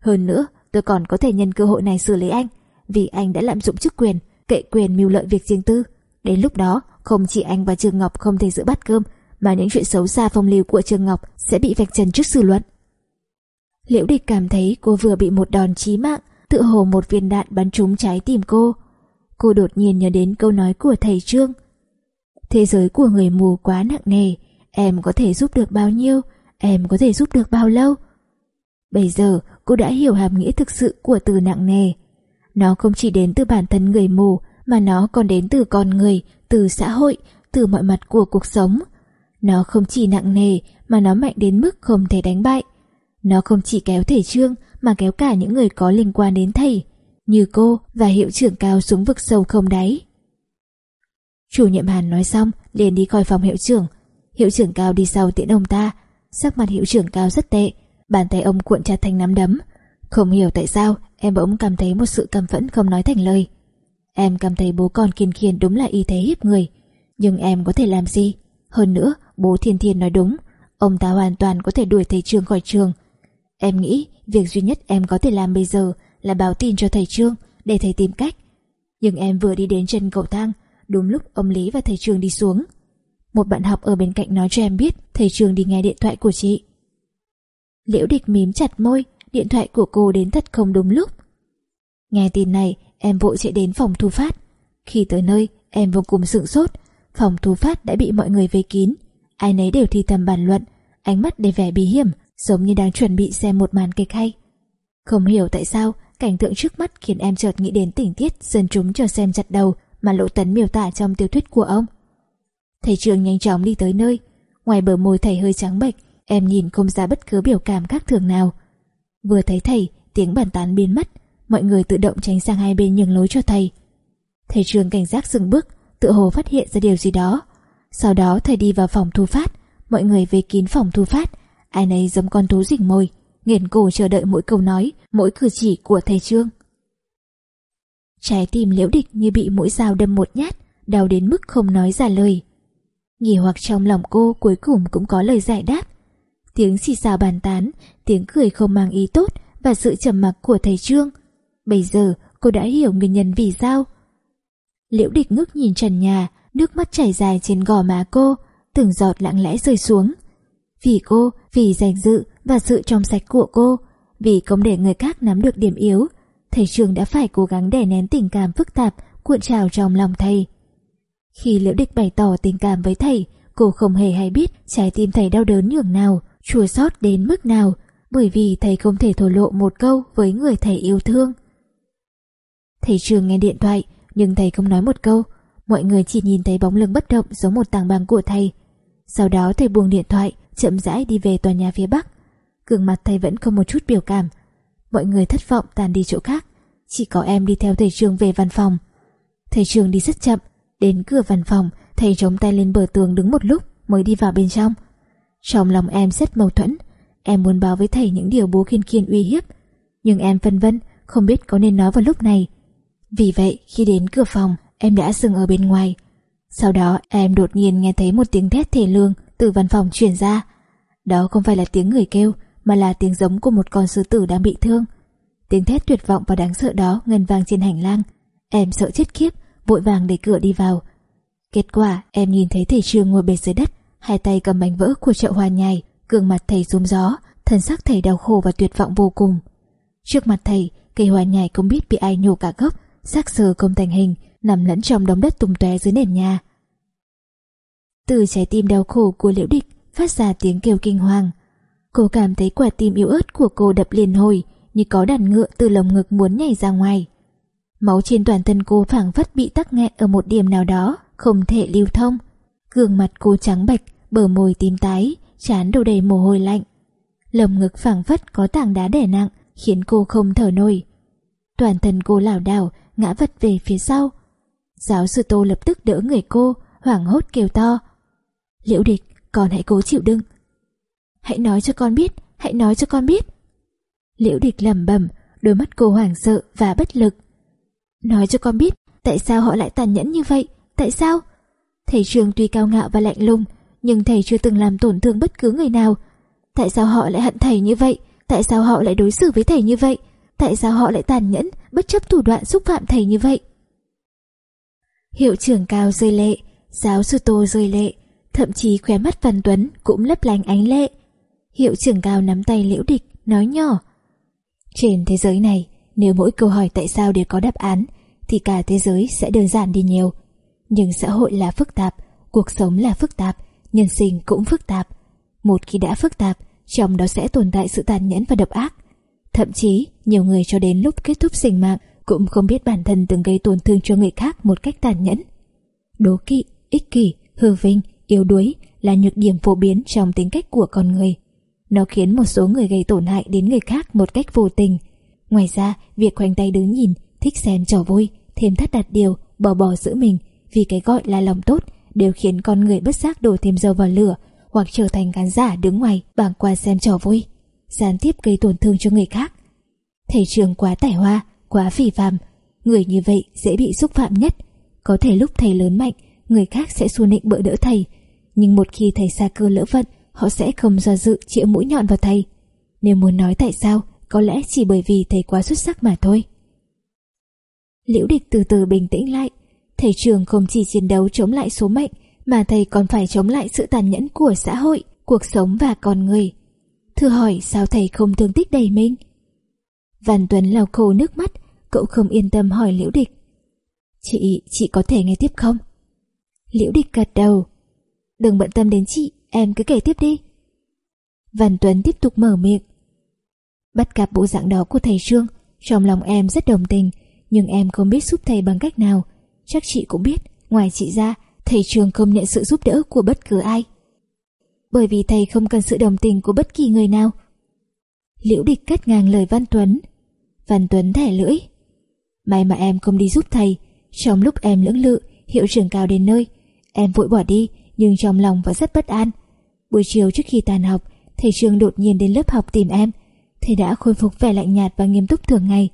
Hơn nữa, tôi còn có thể nhân cơ hội này xử lý anh, vì anh đã lạm dụng chức quyền, cậy quyền mưu lợi việc riêng tư. Đến lúc đó, không chỉ anh và trường Ngọc không thể giữ bát cơm, mà những chuyện xấu xa phong lưu của trường Ngọc sẽ bị vạch trần trước dư luận. Liễu địch cảm thấy cô vừa bị một đòn chí mạng, tự hồ một viên đạn bắn trúng trái tim cô. Cô đột nhiên nhớ đến câu nói của thầy Trương. Thế giới của người mù quá nặng nề, em có thể giúp được bao nhiêu, em có thể giúp được bao lâu. Bây giờ cô đã hiểu hàm nghĩa thực sự của từ nặng nề. Nó không chỉ đến từ bản thân người mù mà nó còn đến từ con người, từ xã hội, từ mọi mặt của cuộc sống. Nó không chỉ nặng nề mà nó mạnh đến mức không thể đánh bại. Nó không chỉ kéo thể trương mà kéo cả những người có liên quan đến thầy, như cô và hiệu trưởng cao xuống vực sâu không đáy. Chủ nhiệm Hàn nói xong liền đi khỏi phòng hiệu trưởng. Hiệu trưởng cao đi sau tiễn ông ta Sắc mặt hiệu trưởng cao rất tệ, Bàn tay ông cuộn chặt thành nắm đấm. Không hiểu tại sao, em bỗng cảm thấy một sự căm phẫn không nói thành lời. Em cảm thấy bố con kiên khiên đúng là y thế hiếp người. Nhưng em có thể làm gì? Hơn nữa, bố thiên thiên nói đúng, Ông ta hoàn toàn có thể đuổi thầy Trương khỏi trường. Em nghĩ việc duy nhất em có thể làm bây giờ Là báo tin cho thầy Trương Để thầy tìm cách. Nhưng em vừa đi đến chân cầu thang, Đúng lúc ông Lý và thầy Trương đi xuống. Một bạn học ở bên cạnh nói cho em biết, Thầy trường đi nghe điện thoại của chị. Liễu địch mím chặt môi, Điện thoại của cô đến thật không đúng lúc. Nghe tin này, Em vội chạy đến phòng thu phát. Khi tới nơi, em vô cùng sửng sốt. Phòng thu phát đã bị mọi người vây kín. Ai nấy đều thi thầm bàn luận, Ánh mắt đầy vẻ bí hiểm, Giống như đang chuẩn bị xem một màn kịch hay. Không hiểu tại sao, Cảnh tượng trước mắt khiến em chợt nghĩ đến tình tiết Dân chúng cho xem chặt đầu Mà Lộ Tấn miêu tả trong tiểu thuyết của ông. Thầy trường nhanh chóng đi tới nơi. Ngoài bờ môi thầy hơi trắng bệch, Em nhìn không ra bất cứ biểu cảm khác thường nào. Vừa thấy thầy, Tiếng bàn tán biến mất. Mọi người tự động tránh sang hai bên nhường lối cho thầy. Thầy trường cảnh giác dừng bước, Tự hồ phát hiện ra điều gì đó. Sau đó thầy đi vào phòng thu phát. Mọi người về kín phòng thu phát. Ai nấy giống con thú rình mồi, Nghiền cổ chờ đợi mỗi câu nói, Mỗi cử chỉ của thầy trương. Trái tim liễu địch như bị mũi dao đâm một nhát, Đau đến mức không nói ra lời. Nghỉ hoặc trong lòng cô cuối cùng cũng có lời giải đáp. Tiếng xì xào bàn tán Tiếng cười không mang ý tốt Và sự trầm mặc của thầy Trương. Bây giờ cô đã hiểu nguyên nhân vì sao. Liễu địch ngước nhìn trần nhà Nước mắt chảy dài trên gò má cô Từng giọt lặng lẽ rơi xuống. Vì cô, vì danh dự Và sự trong sạch của cô Vì không để người khác nắm được điểm yếu Thầy trường đã phải cố gắng đè nén tình cảm phức tạp Cuộn trào trong lòng thầy. Khi liễu địch bày tỏ tình cảm với thầy, Cô không hề hay biết trái tim thầy đau đớn nhường nào, Chua xót đến mức nào, Bởi vì thầy không thể thổ lộ một câu Với người thầy yêu thương. Thầy trường nghe điện thoại, Nhưng thầy không nói một câu. Mọi người chỉ nhìn thấy bóng lưng bất động Giống một tảng băng của thầy. Sau đó thầy buông điện thoại, Chậm rãi đi về tòa nhà phía bắc. Gương mặt thầy vẫn không một chút biểu cảm. Mọi người thất vọng tàn đi chỗ khác. Chỉ có em đi theo thầy trường về văn phòng. Thầy trường đi rất chậm Đến cửa văn phòng, Thầy chống tay lên bờ tường đứng một lúc, Mới đi vào bên trong. Trong lòng em rất mâu thuẫn, Em muốn báo với thầy những điều bố khiên khiên uy hiếp, Nhưng em phân vân, Không biết có nên nói vào lúc này. Vì vậy, khi đến cửa phòng, Em đã dừng ở bên ngoài. Sau đó, em đột nhiên nghe thấy một tiếng thét thể lương Từ văn phòng truyền ra. Đó không phải là tiếng người kêu, Mà là tiếng giống của một con sư tử đang bị thương. Tiếng thét tuyệt vọng và đáng sợ đó Ngân vang trên hành lang. Em sợ chết khiếp Vội vàng đẩy cửa đi vào. Kết quả, em nhìn thấy thầy trường ngồi bệt dưới đất, Hai tay cầm bánh vỡ của chợ hoa nhài, Gương mặt thầy rúm gió, thần sắc thầy đau khổ và tuyệt vọng vô cùng. Trước mặt thầy, Cây hoa nhài không biết bị ai nhổ cả gốc xác sờ không thành hình, nằm lẫn trong đống đất tung tóe dưới nền nhà. Từ trái tim đau khổ của liễu địch phát ra tiếng kêu kinh hoàng. Cô cảm thấy quả tim yếu ớt của cô đập liền hồi, như có đàn ngựa từ lồng ngực muốn nhảy ra ngoài máu trên toàn thân cô phảng phất bị tắc nghẹn ở một điểm nào đó không thể lưu thông gương mặt cô trắng bệch bờ môi tím tái chán đổ đầy mồ hôi lạnh lồng ngực phảng phất có tảng đá đè nặng khiến cô không thở nổi toàn thân cô lảo đảo ngã vật về phía sau. Giáo sư Tô lập tức đỡ người cô, hoảng hốt kêu to. Liễu địch, con hãy cố chịu đựng. Hãy nói cho con biết, hãy nói cho con biết. Liễu địch lẩm bẩm, đôi mắt cô hoảng sợ và bất lực. Nói cho con biết, tại sao họ lại tàn nhẫn như vậy, tại sao? Thầy trường tuy cao ngạo và lạnh lùng, nhưng thầy chưa từng làm tổn thương bất cứ người nào. Tại sao họ lại hận thầy như vậy? Tại sao họ lại đối xử với thầy như vậy? Tại sao họ lại tàn nhẫn, bất chấp thủ đoạn xúc phạm thầy như vậy? Hiệu trưởng cao rơi lệ, giáo sư tô rơi lệ, thậm chí khóe mắt Văn Tuấn cũng lấp lánh ánh lệ. Hiệu trưởng cao nắm tay liễu địch, nói nhỏ. Trên thế giới này, nếu mỗi câu hỏi tại sao đều có đáp án, thì cả thế giới sẽ đơn giản đi nhiều. Nhưng xã hội là phức tạp, cuộc sống là phức tạp, nhân sinh cũng phức tạp. Một khi đã phức tạp, trong đó sẽ tồn tại sự tàn nhẫn và độc ác. Thậm chí, nhiều người cho đến lúc kết thúc sinh mạng cũng không biết bản thân từng gây tổn thương cho người khác một cách tàn nhẫn. Đố kỵ, ích kỷ, hư vinh, yếu đuối là nhược điểm phổ biến trong tính cách của con người. Nó khiến một số người gây tổn hại đến người khác một cách vô tình. Ngoài ra, việc khoanh tay đứng nhìn, thích xen trò vui, thêm thắt đặt điều, bỏ bỏ giữ mình vì cái gọi là lòng tốt đều khiến con người bất giác đổ thêm dầu vào lửa hoặc trở thành khán giả đứng ngoài bảng qua xem trò vui, gián tiếp gây tổn thương cho người khác. Thầy trường quá tài hoa, quá phỉ phàm, người như vậy dễ bị xúc phạm nhất. Có thể lúc thầy lớn mạnh, người khác sẽ xu nịnh bỡ đỡ thầy, nhưng một khi thầy xa cơ lỡ vận, họ sẽ không do dự chĩa mũi nhọn vào thầy. Nếu muốn nói tại sao, có lẽ chỉ bởi vì thầy quá xuất sắc mà thôi. Liễu địch từ từ bình tĩnh lại, thầy trường không chỉ chiến đấu chống lại số mệnh, mà thầy còn phải chống lại sự tàn nhẫn của xã hội, cuộc sống và con người. Thưa hỏi sao thầy không thương tích đầy mình? Văn Tuấn lau khô nước mắt, cậu không yên tâm hỏi Liễu Địch. Chị, chị có thể nghe tiếp không? Liễu Địch gật đầu. Đừng bận tâm đến chị, em cứ kể tiếp đi. Văn Tuấn tiếp tục mở miệng. Bắt gặp bộ dạng đó của thầy Trương, trong lòng em rất đồng tình, nhưng em không biết giúp thầy bằng cách nào. Chắc chị cũng biết, ngoài chị ra, thầy trường không nhận sự giúp đỡ của bất cứ ai. Bởi vì thầy không cần sự đồng tình của bất kỳ người nào. Liễu địch cắt ngang lời Văn Tuấn. Văn Tuấn thẻ lưỡi. May mà em không đi giúp thầy. Trong lúc em lưỡng lự, hiệu trưởng cao đến nơi. Em vội bỏ đi, nhưng trong lòng vẫn rất bất an. Buổi chiều trước khi tàn học, thầy trường đột nhiên đến lớp học tìm em. Thầy đã khôi phục vẻ lạnh nhạt và nghiêm túc thường ngày.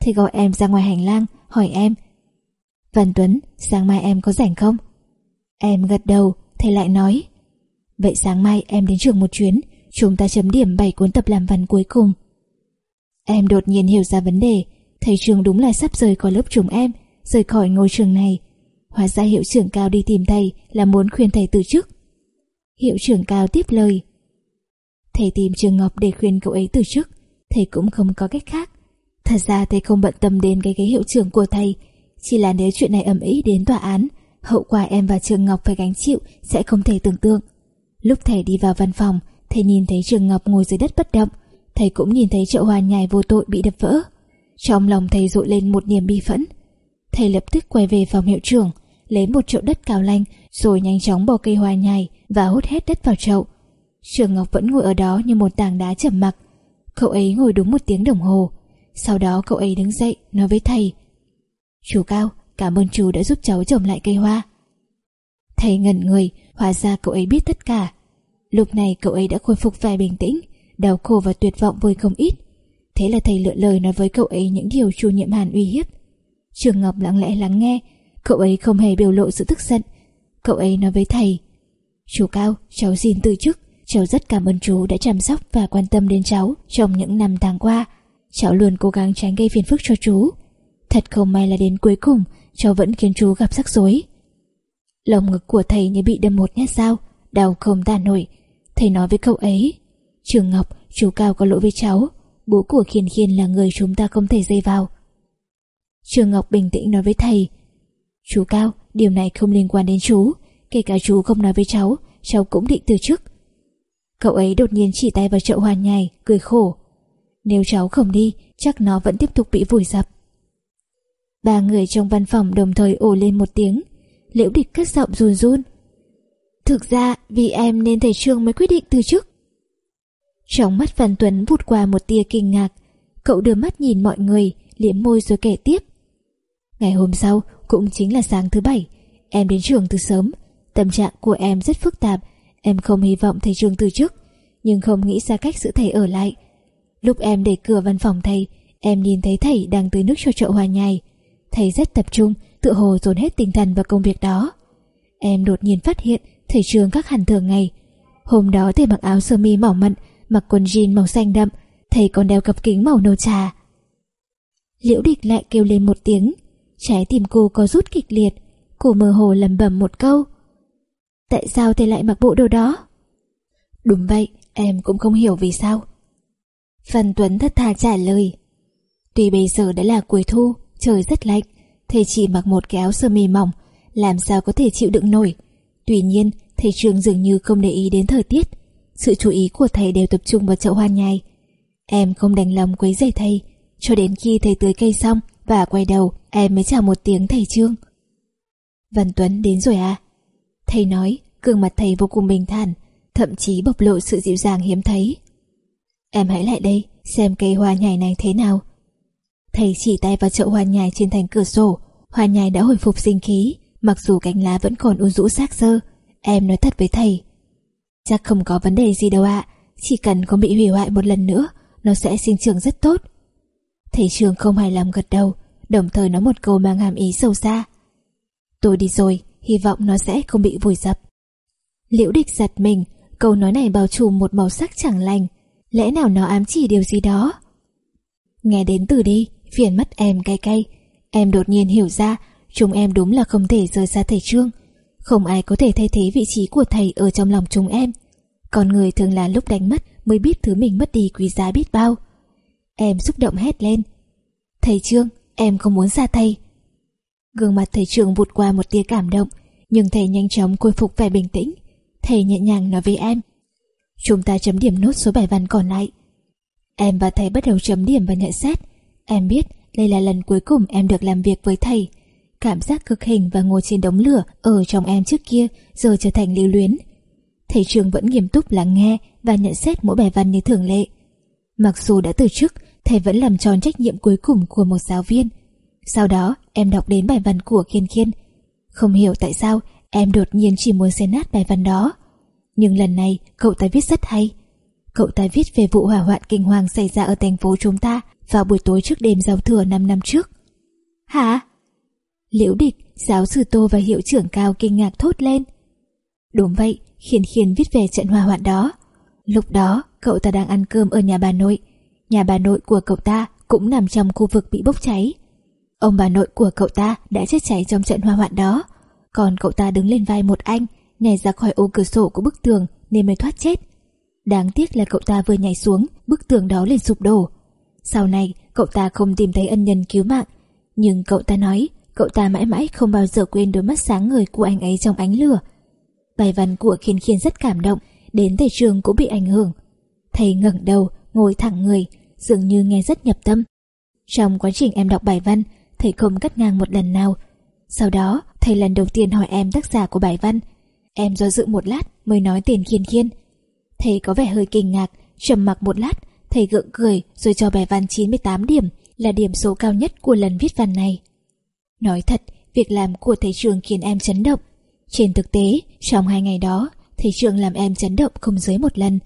Thầy gọi em ra ngoài hành lang, hỏi em. Văn Tuấn, sáng mai em có rảnh không? Em gật đầu, thầy lại nói Vậy sáng mai em đến trường một chuyến Chúng ta chấm điểm 7 cuốn tập làm văn cuối cùng Em đột nhiên hiểu ra vấn đề Thầy trường đúng là sắp rời khỏi lớp chúng em Rời khỏi ngôi trường này Hóa ra hiệu trưởng cao đi tìm thầy Là muốn khuyên thầy từ chức Hiệu trưởng cao tiếp lời Thầy tìm Trường Ngọc để khuyên cậu ấy từ chức Thầy cũng không có cách khác Thật ra thầy không bận tâm đến cái ghế hiệu trưởng của thầy Chỉ là nếu chuyện này ầm ĩ đến tòa án hậu quả em và Trường Ngọc phải gánh chịu sẽ không thể tưởng tượng. Lúc thầy đi vào văn phòng, thầy nhìn thấy Trường Ngọc ngồi dưới đất bất động, thầy cũng nhìn thấy chậu hoa nhài vô tội bị đập vỡ. Trong lòng thầy dội lên một niềm bi phẫn. Thầy lập tức quay về phòng hiệu trưởng, lấy một chậu đất cao lanh rồi nhanh chóng bỏ cây hoa nhài và hút hết đất vào chậu. Trường Ngọc vẫn ngồi ở đó như một tảng đá trầm mặc. Cậu ấy ngồi đúng một tiếng đồng hồ. Sau đó cậu ấy đứng dậy nói với thầy. Chú Cao, Cảm ơn chú đã giúp cháu trồng lại cây hoa. Thầy ngẩn người Hóa ra cậu ấy biết tất cả. Lúc này cậu ấy đã khôi phục vẻ bình tĩnh Đau khổ và tuyệt vọng vơi không ít. Thế là thầy lựa lời nói với cậu ấy Những điều chu nhiệm hàn uy hiếp. Trường Ngọc lặng lẽ lắng nghe Cậu ấy không hề biểu lộ sự tức giận. Cậu ấy nói với thầy Chú Cao, cháu xin từ chức. Cháu rất cảm ơn chú đã chăm sóc và quan tâm đến cháu Trong những năm tháng qua Cháu luôn cố gắng tránh gây phiền phức cho chú Thật không may là đến cuối cùng cháu vẫn khiến chú gặp rắc rối. Lồng ngực của thầy như bị đâm một nhát dao, đau không tả nổi. Thầy nói với cậu ấy, Trường Ngọc, chú Cao có lỗi với cháu, bố của Khiên Khiên là người chúng ta không thể dây vào. Trường Ngọc bình tĩnh nói với thầy, Chú Cao, điều này không liên quan đến chú, kể cả chú không nói với cháu, cháu cũng định từ chức. Cậu ấy đột nhiên chỉ tay vào chậu hoa nhài, cười khổ. Nếu cháu không đi, chắc nó vẫn tiếp tục bị vùi dập. Ba người trong văn phòng đồng thời ồ lên một tiếng. Liễu địch cất giọng run run. Thực ra vì em nên thầy Trương mới quyết định từ chức. Trong mắt Văn Tuấn vụt qua một tia kinh ngạc. Cậu đưa mắt nhìn mọi người, liếm môi rồi kể tiếp. Ngày hôm sau, cũng chính là sáng thứ bảy, em đến trường từ sớm. Tâm trạng của em rất phức tạp, em không hy vọng thầy Trương từ chức, nhưng không nghĩ ra cách giữ thầy ở lại. Lúc em để cửa văn phòng thầy, em nhìn thấy thầy đang tưới nước cho chậu hoa nhài thầy rất tập trung, tự hồ dồn hết tinh thần vào công việc đó. Em đột nhiên phát hiện thầy trường các hẳn thường ngày. Hôm đó thầy mặc áo sơ mi mỏng mận, mặc quần jean màu xanh đậm, thầy còn đeo cặp kính màu nâu trà. Liễu địch lại kêu lên một tiếng, trái tim cô có rút kịch liệt, cô mơ hồ lầm bầm một câu. Tại sao thầy lại mặc bộ đồ đó? Đúng vậy, em cũng không hiểu vì sao. Phan Tuấn thật thà trả lời. Tuy bây giờ đã là cuối thu, trời rất lạnh, thầy chỉ mặc một cái áo sơ mi mỏng, làm sao có thể chịu đựng nổi. Tuy nhiên, thầy trường dường như không để ý đến thời tiết, sự chú ý của thầy đều tập trung vào chậu hoa nhài. Em không đành lòng quấy rầy thầy, cho đến khi thầy tưới cây xong và quay đầu, em mới chào một tiếng thầy trương. Văn Tuấn đến rồi à? Thầy nói, gương mặt thầy vô cùng bình thản, thậm chí bộc lộ sự dịu dàng hiếm thấy. Em hãy lại đây, xem cây hoa nhài này thế nào. Thầy chỉ tay vào chậu hoa nhài trên thành cửa sổ Hoa nhài đã hồi phục sinh khí Mặc dù cánh lá vẫn còn u rũ xác sơ, em nói thật với thầy. Chắc không có vấn đề gì đâu ạ, chỉ cần không bị hủy hoại một lần nữa, nó sẽ sinh trưởng rất tốt. Thầy trường không hài lòng gật đầu, đồng thời nói một câu mang hàm ý sâu xa. Tôi đi rồi, hy vọng nó sẽ không bị vùi dập. Liễu địch giật mình, câu nói này bao trùm một màu sắc chẳng lành, lẽ nào nó ám chỉ điều gì đó? Nghe đến từ đi, phiền mắt em cay cay, em đột nhiên hiểu ra chúng em đúng là không thể rời xa thầy Trương. Không ai có thể thay thế vị trí của thầy ở trong lòng chúng em. Con người thường là lúc đánh mất mới biết thứ mình mất đi quý giá biết bao. Em xúc động hét lên. Thầy Trương, em không muốn xa thầy. Gương mặt thầy trường vụt qua một tia cảm động, nhưng thầy nhanh chóng khôi phục vẻ bình tĩnh. Thầy nhẹ nhàng nói với em. Chúng ta chấm điểm nốt số bài văn còn lại. Em và thầy bắt đầu chấm điểm và nhận xét. Em biết đây là lần cuối cùng em được làm việc với thầy. Cảm giác cực hình và ngồi trên đống lửa ở trong em trước kia giờ trở thành lưu luyến. Thầy trường vẫn nghiêm túc lắng nghe và nhận xét mỗi bài văn như thường lệ. Mặc dù đã từ chức, thầy vẫn làm tròn trách nhiệm cuối cùng của một giáo viên. Sau đó, em đọc đến bài văn của Kiên Kiên. Không hiểu tại sao em đột nhiên chỉ muốn xé nát bài văn đó. Nhưng lần này, cậu ta viết rất hay. Cậu ta viết về vụ hỏa hoạn kinh hoàng xảy ra ở thành phố chúng ta vào buổi tối trước đêm giao thừa 5 năm trước. Hả? Liễu địch, giáo sư Tô và hiệu trưởng cao kinh ngạc thốt lên. Đúng vậy, Khiên Khiên viết về trận hỏa hoạn đó. Lúc đó, cậu ta đang ăn cơm ở nhà bà nội. Nhà bà nội của cậu ta cũng nằm trong khu vực bị bốc cháy. Ông bà nội của cậu ta đã chết cháy trong trận hoa hoạn đó. Còn cậu ta đứng lên vai một anh, nhảy ra khỏi ô cửa sổ của bức tường nên mới thoát chết. Đáng tiếc là cậu ta vừa nhảy xuống, bức tường đó liền sụp đổ. Sau này, cậu ta không tìm thấy ân nhân cứu mạng. Nhưng cậu ta nói, cậu ta mãi mãi không bao giờ quên đôi mắt sáng ngời của anh ấy trong ánh lửa. Bài văn của Khiên Khiên rất cảm động, đến thầy trường cũng bị ảnh hưởng. Thầy ngẩng đầu, ngồi thẳng người, dường như nghe rất nhập tâm. Trong quá trình em đọc bài văn, thầy không cắt ngang một lần nào. Sau đó, thầy lần đầu tiên hỏi em tác giả của bài văn. Em do dự một lát mới nói tiền Khiên Khiên. Thầy có vẻ hơi kinh ngạc, trầm mặc một lát, thầy gượng cười rồi cho bài văn 98 điểm, là điểm số cao nhất của lần viết văn này. Nói thật, việc làm của thầy trường khiến em chấn động. Trên thực tế, trong hai ngày đó, thầy trường làm em chấn động không dưới một lần.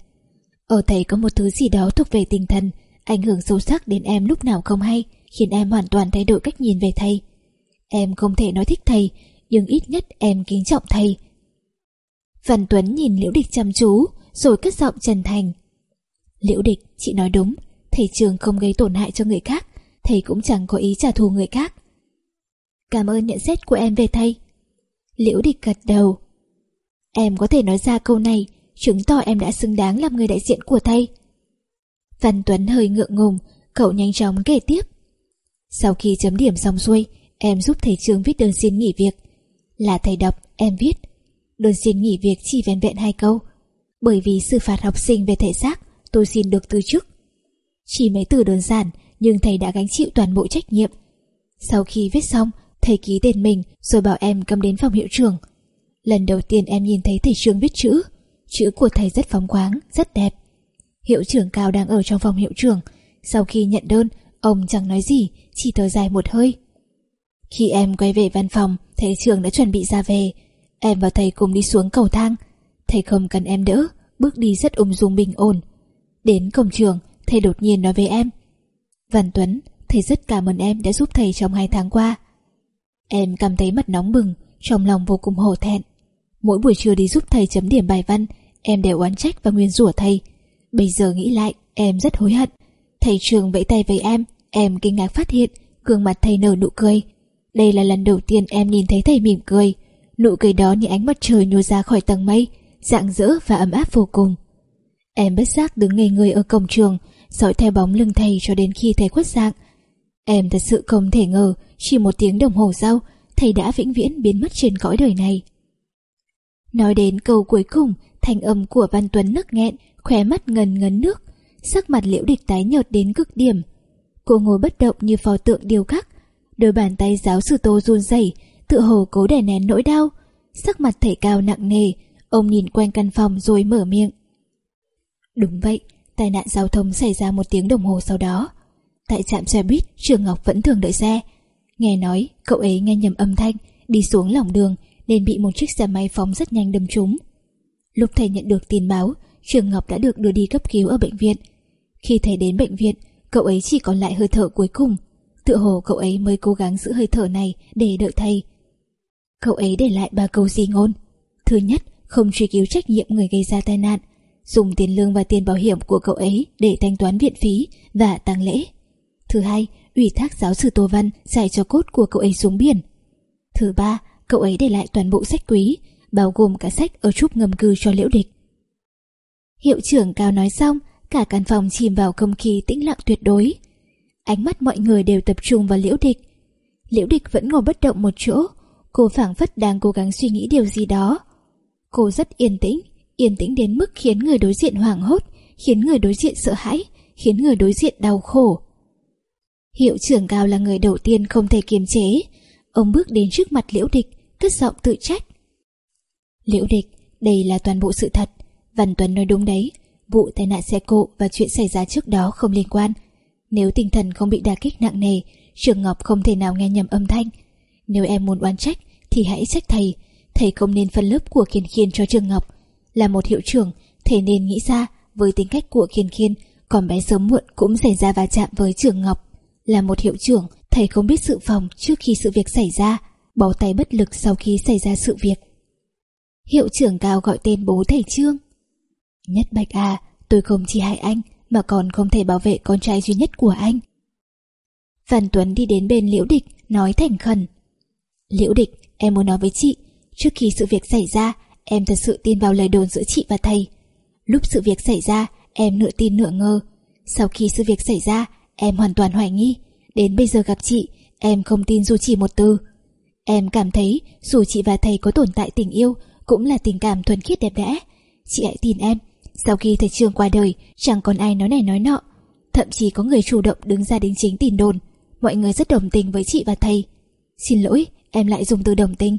Ở thầy có một thứ gì đó thuộc về tinh thần, ảnh hưởng sâu sắc đến em lúc nào không hay, khiến em hoàn toàn thay đổi cách nhìn về thầy. Em không thể nói thích thầy, nhưng ít nhất em kính trọng thầy. Văn Tuấn nhìn Liễu Địch chăm chú, rồi cất giọng chân thành. Liễu Địch, chị nói đúng, thầy trường không gây tổn hại cho người khác, thầy cũng chẳng có ý trả thù người khác. Cảm ơn nhận xét của em về thầy. Liễu Địch gật đầu. Em có thể nói ra câu này, chứng tỏ em đã xứng đáng làm người đại diện của thầy. Văn Tuấn hơi ngượng ngùng, cậu nhanh chóng kể tiếp. Sau khi chấm điểm xong xuôi, em giúp thầy trường viết đơn xin nghỉ việc. Là thầy đọc, em viết. Đơn xin nghỉ việc chỉ vẹn vẹn hai câu. Bởi vì xử phạt học sinh về thể xác, tôi xin được từ chức. Chỉ mấy từ đơn giản, nhưng thầy đã gánh chịu toàn bộ trách nhiệm. Sau khi viết xong, thầy ký tên mình rồi bảo em cầm đến phòng hiệu trưởng. Lần đầu tiên em nhìn thấy thầy trường viết chữ. Chữ của thầy rất phóng khoáng, rất đẹp. Hiệu trưởng cao đang ở trong phòng hiệu trưởng. Sau khi nhận đơn, ông chẳng nói gì, chỉ thở dài một hơi. Khi em quay về văn phòng, thầy trường đã chuẩn bị ra về. Em và thầy cùng đi xuống cầu thang. Thầy không cần em đỡ, bước đi rất ung dung bình ổn. Đến cổng trường, thầy đột nhiên nói với em. Văn Tuấn, thầy rất cảm ơn em đã giúp thầy trong hai tháng qua. Em cảm thấy mặt nóng bừng, trong lòng vô cùng hổ thẹn. Mỗi buổi trưa đi giúp thầy chấm điểm bài văn, em đều oán trách và nguyên rủa thầy. Bây giờ nghĩ lại, em rất hối hận. Thầy trường vẫy tay với em, em kinh ngạc phát hiện, gương mặt thầy nở nụ cười. Đây là lần đầu tiên em nhìn thấy thầy mỉm cười. Nụ cười đó như ánh mặt trời nhô ra khỏi tầng mây, rạng rỡ và ấm áp vô cùng. Em bất giác đứng ngây người ở cổng trường, dõi theo bóng lưng thầy cho đến khi thầy khuất dạng. Em thật sự không thể ngờ, chỉ một tiếng đồng hồ sau, thầy đã vĩnh viễn biến mất trên cõi đời này. Nói đến câu cuối cùng, thanh âm của Văn Tuấn nức nghẹn, khóe mắt ngần ngấn nước, sắc mặt liễu địch tái nhợt đến cực điểm. Cô ngồi bất động như pho tượng điêu khắc, đôi bàn tay giáo sư tô run rẩy, tự hồ cố đè nén nỗi đau. Sắc mặt thầy cao nặng nề, ông nhìn quanh căn phòng rồi mở miệng. Đúng vậy, tai nạn giao thông xảy ra một tiếng đồng hồ sau đó. Tại trạm xe buýt, Trường Ngọc vẫn thường đợi xe. Nghe nói, cậu ấy nghe nhầm âm thanh, đi xuống lòng đường nên bị một chiếc xe máy phóng rất nhanh đâm trúng. Lúc thầy nhận được tin báo, Trường Ngọc đã được đưa đi cấp cứu ở bệnh viện. Khi thầy đến bệnh viện, cậu ấy chỉ còn lại hơi thở cuối cùng. Tựa hồ cậu ấy mới cố gắng giữ hơi thở này để đợi thầy. Cậu ấy để lại ba câu gì ngôn. Thứ nhất, không truy cứu trách nhiệm người gây ra tai nạn, dùng tiền lương và tiền bảo hiểm của cậu ấy để thanh toán viện phí và tang lễ. Thứ hai, ủy thác giáo sư Tô Văn giải cho cốt của cậu ấy xuống biển. Thứ ba, cậu ấy để lại toàn bộ sách quý, bao gồm cả sách ở trúc ngầm cư cho liễu địch. Hiệu trưởng cao nói xong, cả căn phòng chìm vào không khí tĩnh lặng tuyệt đối. Ánh mắt mọi người đều tập trung vào liễu địch. Liễu địch vẫn ngồi bất động một chỗ, cô phảng phất đang cố gắng suy nghĩ điều gì đó. Cô rất yên tĩnh, yên tĩnh đến mức khiến người đối diện hoảng hốt, khiến người đối diện sợ hãi, khiến người đối diện đau khổ. Hiệu trưởng cao là người đầu tiên không thể kiềm chế. Ông bước đến trước mặt liễu địch, cất giọng tự trách. Liễu địch, đây là toàn bộ sự thật. Văn Tuấn nói đúng đấy. Vụ tai nạn xe cộ và chuyện xảy ra trước đó không liên quan. Nếu tinh thần không bị đả kích nặng nề, Trường Ngọc không thể nào nghe nhầm âm thanh. Nếu em muốn oán trách, thì hãy trách thầy. Thầy không nên phân lớp của Khiên Khiên cho Trường Ngọc. Là một hiệu trưởng, thầy nên nghĩ ra với tính cách của Khiên Khiên, còn bé sớm muộn cũng xảy ra va chạm với Trường Ngọc. Là một hiệu trưởng, thầy không biết sự phòng trước khi sự việc xảy ra, bó tay bất lực sau khi xảy ra sự việc. Hiệu trưởng cao gọi tên bố thầy Trương. Nhất Bạch à, tôi không chỉ hại anh, mà còn không thể bảo vệ con trai duy nhất của anh. Văn Tuấn đi đến bên Liễu Địch, nói thành khẩn. Liễu Địch, em muốn nói với chị, trước khi sự việc xảy ra, em thật sự tin vào lời đồn giữa chị và thầy. Lúc sự việc xảy ra, em nửa tin nửa ngờ. Sau khi sự việc xảy ra, Em hoàn toàn hoài nghi Đến bây giờ gặp chị Em không tin dù chỉ một từ Em cảm thấy dù chị và thầy có tồn tại tình yêu Cũng là tình cảm thuần khiết đẹp đẽ Chị hãy tin em sau khi thầy trường qua đời Chẳng còn ai nói này nói nọ Thậm chí có người chủ động đứng ra đính chính tin đồn Mọi người rất đồng tình với chị và thầy Xin lỗi em lại dùng từ đồng tình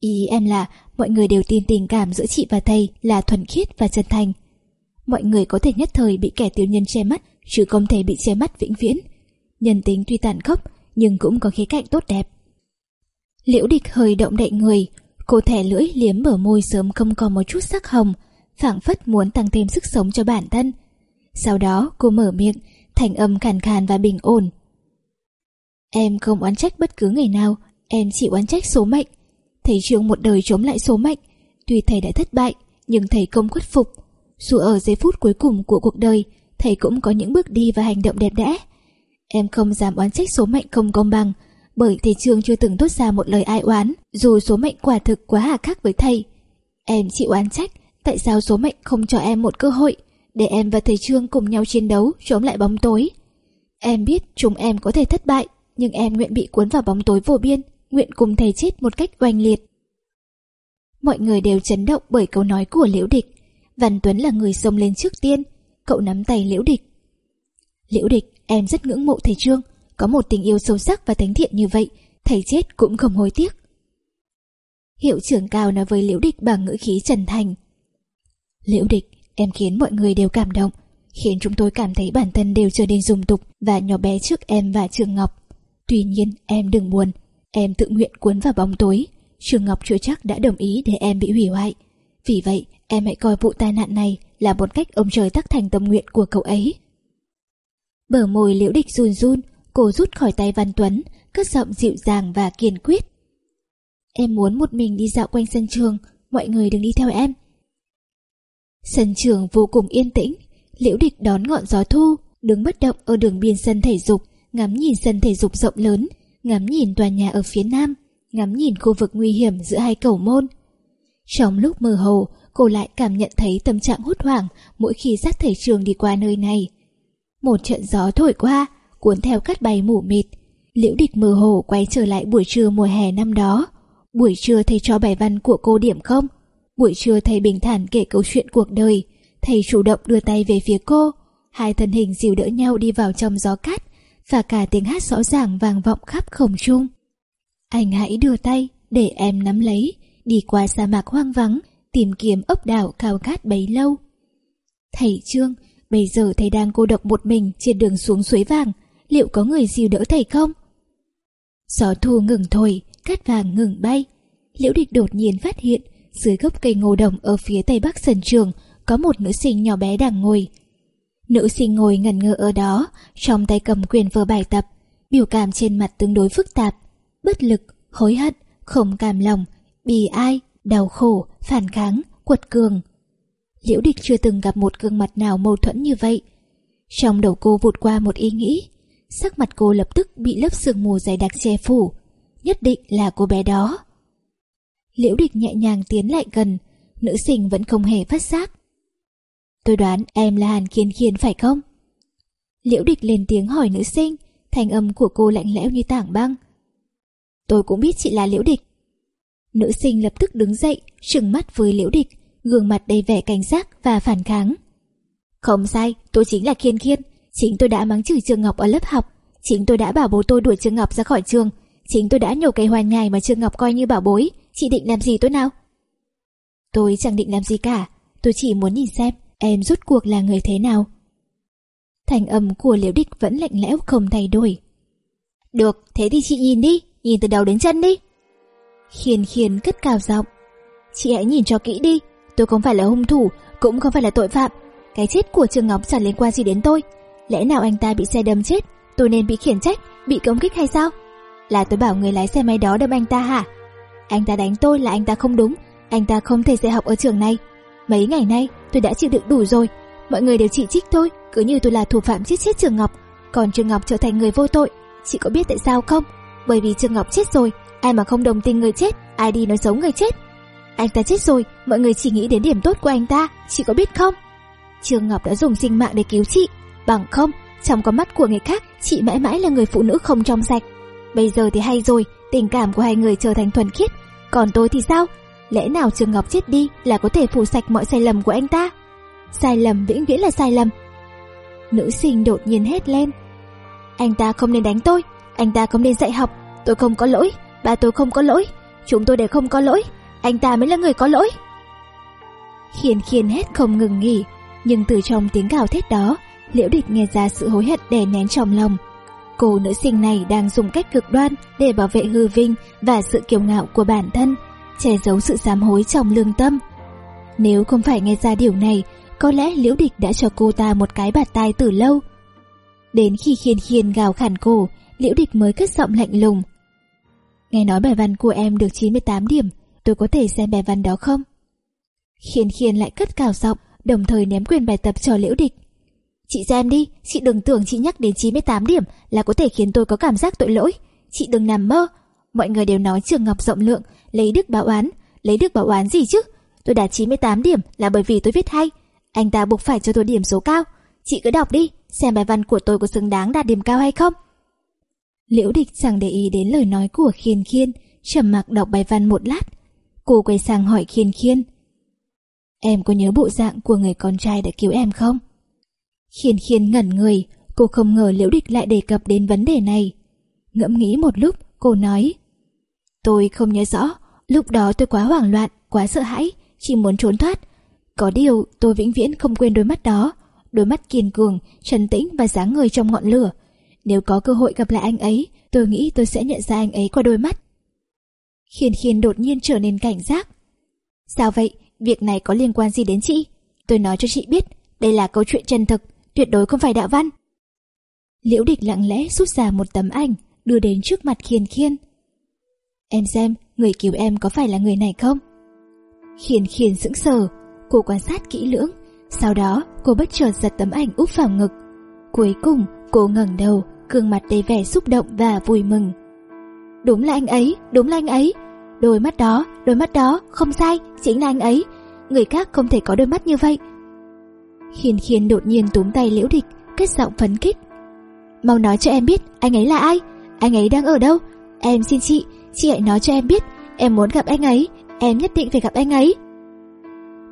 Ý em là mọi người đều tin tình cảm giữa chị và thầy là thuần khiết và chân thành. Mọi người có thể nhất thời bị kẻ tiểu nhân che mắt chứ không thể bị che mắt vĩnh viễn. Nhân tính tuy tàn khốc, nhưng cũng có khía cạnh tốt đẹp. Liễu địch hơi động đậy người, cô thẻ lưỡi liếm bờ môi sớm không còn một chút sắc hồng, phảng phất muốn tăng thêm sức sống cho bản thân. Sau đó cô mở miệng, thành âm khàn khàn và bình ổn. Em không oán trách bất cứ người nào, em chỉ oán trách số mệnh. Thầy Trương một đời chống lại số mệnh, tuy thầy đã thất bại, nhưng thầy không khuất phục. Dù ở giây phút cuối cùng của cuộc đời, thầy cũng có những bước đi và hành động đẹp đẽ. Em không dám oán trách số mệnh không công bằng, bởi thầy Trương chưa từng thốt ra một lời ai oán, dù số mệnh quả thực quá hà khắc với thầy. Em chỉ oán trách, tại sao số mệnh không cho em một cơ hội, để em và thầy Trương cùng nhau chiến đấu chống lại bóng tối. Em biết chúng em có thể thất bại, nhưng em nguyện bị cuốn vào bóng tối vô biên, nguyện cùng thầy chết một cách oanh liệt. Mọi người đều chấn động bởi câu nói của Liễu Địch. Văn Tuấn là người xông lên trước tiên, cậu nắm tay Liễu Địch. Liễu Địch, em rất ngưỡng mộ thầy Trương, có một tình yêu sâu sắc và thánh thiện như vậy, thầy chết cũng không hối tiếc. Hiệu trưởng cao nói với Liễu Địch bằng ngữ khí trần thành. Liễu Địch, em khiến mọi người đều cảm động, khiến chúng tôi cảm thấy bản thân đều trở nên dùng tục và nhỏ bé trước em và Trường Ngọc. Tuy nhiên, em đừng buồn, em tự nguyện cuốn vào bóng tối. Trường Ngọc chưa chắc đã đồng ý để em bị hủy hoại. Vì vậy, em hãy coi vụ tai nạn này là một cách ông trời tác thành tâm nguyện của cậu ấy. Bờ môi liễu địch run run, cô rút khỏi tay Văn Tuấn, cất giọng dịu dàng và kiên quyết. Em muốn một mình đi dạo quanh sân trường, mọi người đừng đi theo em. Sân trường vô cùng yên tĩnh, liễu địch đón ngọn gió thu, đứng bất động ở đường biên sân thể dục, ngắm nhìn sân thể dục rộng lớn, ngắm nhìn tòa nhà ở phía nam, ngắm nhìn khu vực nguy hiểm giữa hai cầu môn. Trong lúc mơ hồ, cô lại cảm nhận thấy tâm trạng hốt hoảng mỗi khi dắt thầy trường đi qua nơi này. Một trận gió thổi qua, cuốn theo cát bay mù mịt. Liễu địch mơ hồ quay trở lại buổi trưa mùa hè năm đó. Buổi trưa thầy cho bài văn của cô điểm không? Buổi trưa thầy bình thản kể câu chuyện cuộc đời. Thầy chủ động đưa tay về phía cô. Hai thân hình dìu đỡ nhau đi vào trong gió cát và cả tiếng hát rõ ràng vang vọng khắp không trung. Anh hãy đưa tay để em nắm lấy, đi qua sa mạc hoang vắng, tìm kiếm ốc đảo cao cát bấy lâu. Thầy Trương, bây giờ thầy đang cô độc một mình trên đường xuống suối vàng, liệu có người dìu đỡ thầy không? Gió thu ngừng thổi, cát vàng ngừng bay. Liễu địch đột nhiên phát hiện, dưới gốc cây ngô đồng ở phía tây bắc sân trường, có một nữ sinh nhỏ bé đang ngồi. Nữ sinh ngồi ngẩn ngơ ở đó, trong tay cầm quyền vở bài tập, biểu cảm trên mặt tương đối phức tạp, bất lực, hối hận, không cam lòng, bì ai, đau khổ, phản kháng, quật cường. Liễu địch chưa từng gặp một gương mặt nào mâu thuẫn như vậy. Trong đầu cô vụt qua một ý nghĩ, sắc mặt cô lập tức bị lớp sương mù dày đặc che phủ, nhất định là cô bé đó. Liễu địch nhẹ nhàng tiến lại gần, nữ sinh vẫn không hề phát giác. Tôi đoán em là Hàn Kiên Kiên phải không? Liễu địch lên tiếng hỏi nữ sinh, thanh âm của cô lạnh lẽo như tảng băng. Tôi cũng biết chị là Liễu địch. Nữ sinh lập tức đứng dậy, trừng mắt với Liễu địch, gương mặt đầy vẻ cảnh giác và phản kháng. Không sai, tôi chính là Kiên Kiên, chính tôi đã mắng chửi Trương Ngọc ở lớp học, chính tôi đã bảo bố tôi đuổi Trương Ngọc ra khỏi trường, chính tôi đã nhổ cây hoa nhài mà Trương Ngọc coi như bảo bối, chị định làm gì tôi nào? Tôi chẳng định làm gì cả, tôi chỉ muốn nhìn xem em rút cuộc là người thế nào. Thành âm của liễu địch vẫn lạnh lẽo không thay đổi. Được, thế thì chị nhìn đi, nhìn từ đầu đến chân đi. Khiên khiên cất cao giọng. Chị hãy nhìn cho kỹ đi, tôi không phải là hung thủ, cũng không phải là tội phạm. Cái chết của Trương Ngọc chẳng liên quan gì đến tôi. Lẽ nào anh ta bị xe đâm chết, tôi nên bị khiển trách, bị công kích hay sao? Là tôi bảo người lái xe máy đó đâm anh ta hả? Anh ta đánh tôi là anh ta không đúng, anh ta không thể dạy học ở trường này. Mấy ngày nay tôi đã chịu đựng đủ rồi, mọi người đều chỉ trích tôi, cứ như tôi là thủ phạm giết chết Trường Ngọc, còn Trường Ngọc trở thành người vô tội. Chị có biết tại sao không? Bởi vì Trường Ngọc chết rồi, ai mà không đồng tình người chết, ai đi nói xấu người chết. Anh ta chết rồi, mọi người chỉ nghĩ đến điểm tốt của anh ta, chị có biết không? Trường Ngọc đã dùng sinh mạng để cứu chị, bằng không, trong con mắt của người khác, chị mãi mãi là người phụ nữ không trong sạch. Bây giờ thì hay rồi, tình cảm của hai người trở thành thuần khiết, còn tôi thì sao? Lẽ nào Trường Ngọc chết đi là có thể phủ sạch mọi sai lầm của anh ta? Sai lầm vĩnh viễn là sai lầm. Nữ sinh đột nhiên hét lên. Anh ta không nên đánh tôi, anh ta không nên dạy học, tôi không có lỗi, ba tôi không có lỗi, chúng tôi đều không có lỗi, anh ta mới là người có lỗi. Khiên khiên hét không ngừng nghỉ, nhưng từ trong tiếng gào thét đó, Liễu Địch nghe ra sự hối hận đè nén trong lòng. Cô nữ sinh này đang dùng cách cực đoan để bảo vệ hư vinh và sự kiêu ngạo của bản thân, che giấu sự sám hối trong lương tâm. Nếu không phải nghe ra điều này, có lẽ Liễu Địch đã cho cô ta một cái bạt tai từ lâu. Đến khi khiên khiên gào khản cổ, Liễu Địch mới cất giọng lạnh lùng. Nghe nói bài văn của em được 98 điểm, tôi có thể xem bài văn đó không? Khiên khiên lại cất cao giọng, đồng thời ném quyền bài tập cho Liễu Địch. Chị xem đi, chị đừng tưởng chị nhắc đến 98 điểm là có thể khiến tôi có cảm giác tội lỗi. Chị đừng nằm mơ. Mọi người đều nói Trường Ngọc rộng lượng, lấy đức báo oán. Lấy đức báo oán gì chứ? Tôi đạt 98 điểm là bởi vì tôi viết hay. Anh ta buộc phải cho tôi điểm số cao. Chị cứ đọc đi, xem bài văn của tôi có xứng đáng đạt điểm cao hay không. Liễu địch chẳng để ý đến lời nói của khiên khiên, trầm mặc đọc bài văn một lát. Cô quay sang hỏi khiên khiên. Em có nhớ bộ dạng của người con trai đã cứu em không? Khiên khiên ngẩn người, cô không ngờ liễu địch lại đề cập đến vấn đề này. Ngẫm nghĩ một lúc, cô nói. Tôi không nhớ rõ, lúc đó tôi quá hoảng loạn, quá sợ hãi, chỉ muốn trốn thoát. Có điều tôi vĩnh viễn không quên đôi mắt đó, đôi mắt kiên cường, trấn tĩnh và dáng người trong ngọn lửa. Nếu có cơ hội gặp lại anh ấy, tôi nghĩ tôi sẽ nhận ra anh ấy qua đôi mắt. Khiên khiên đột nhiên trở nên cảnh giác. Sao vậy? Việc này có liên quan gì đến chị? Tôi nói cho chị biết, đây là câu chuyện chân thực, tuyệt đối không phải đạo văn. Liễu địch lặng lẽ rút ra một tấm ảnh, đưa đến trước mặt khiên khiên. Em xem, người cứu em có phải là người này không? Khiên khiên sững sờ, cô quan sát kỹ lưỡng, sau đó cô bất chợt giật tấm ảnh úp vào ngực. Cuối cùng, cô ngẩng đầu, gương mặt đầy vẻ xúc động và vui mừng. Đúng là anh ấy, đúng là anh ấy. Đôi mắt đó, đôi mắt đó, không sai, chính là anh ấy. Người khác không thể có đôi mắt như vậy. Khiên khiên đột nhiên túm tay liễu địch, kết giọng phấn khích. Mau nói cho em biết, anh ấy là ai? Anh ấy đang ở đâu? Em xin chị, chị hãy nói cho em biết, em muốn gặp anh ấy, em nhất định phải gặp anh ấy.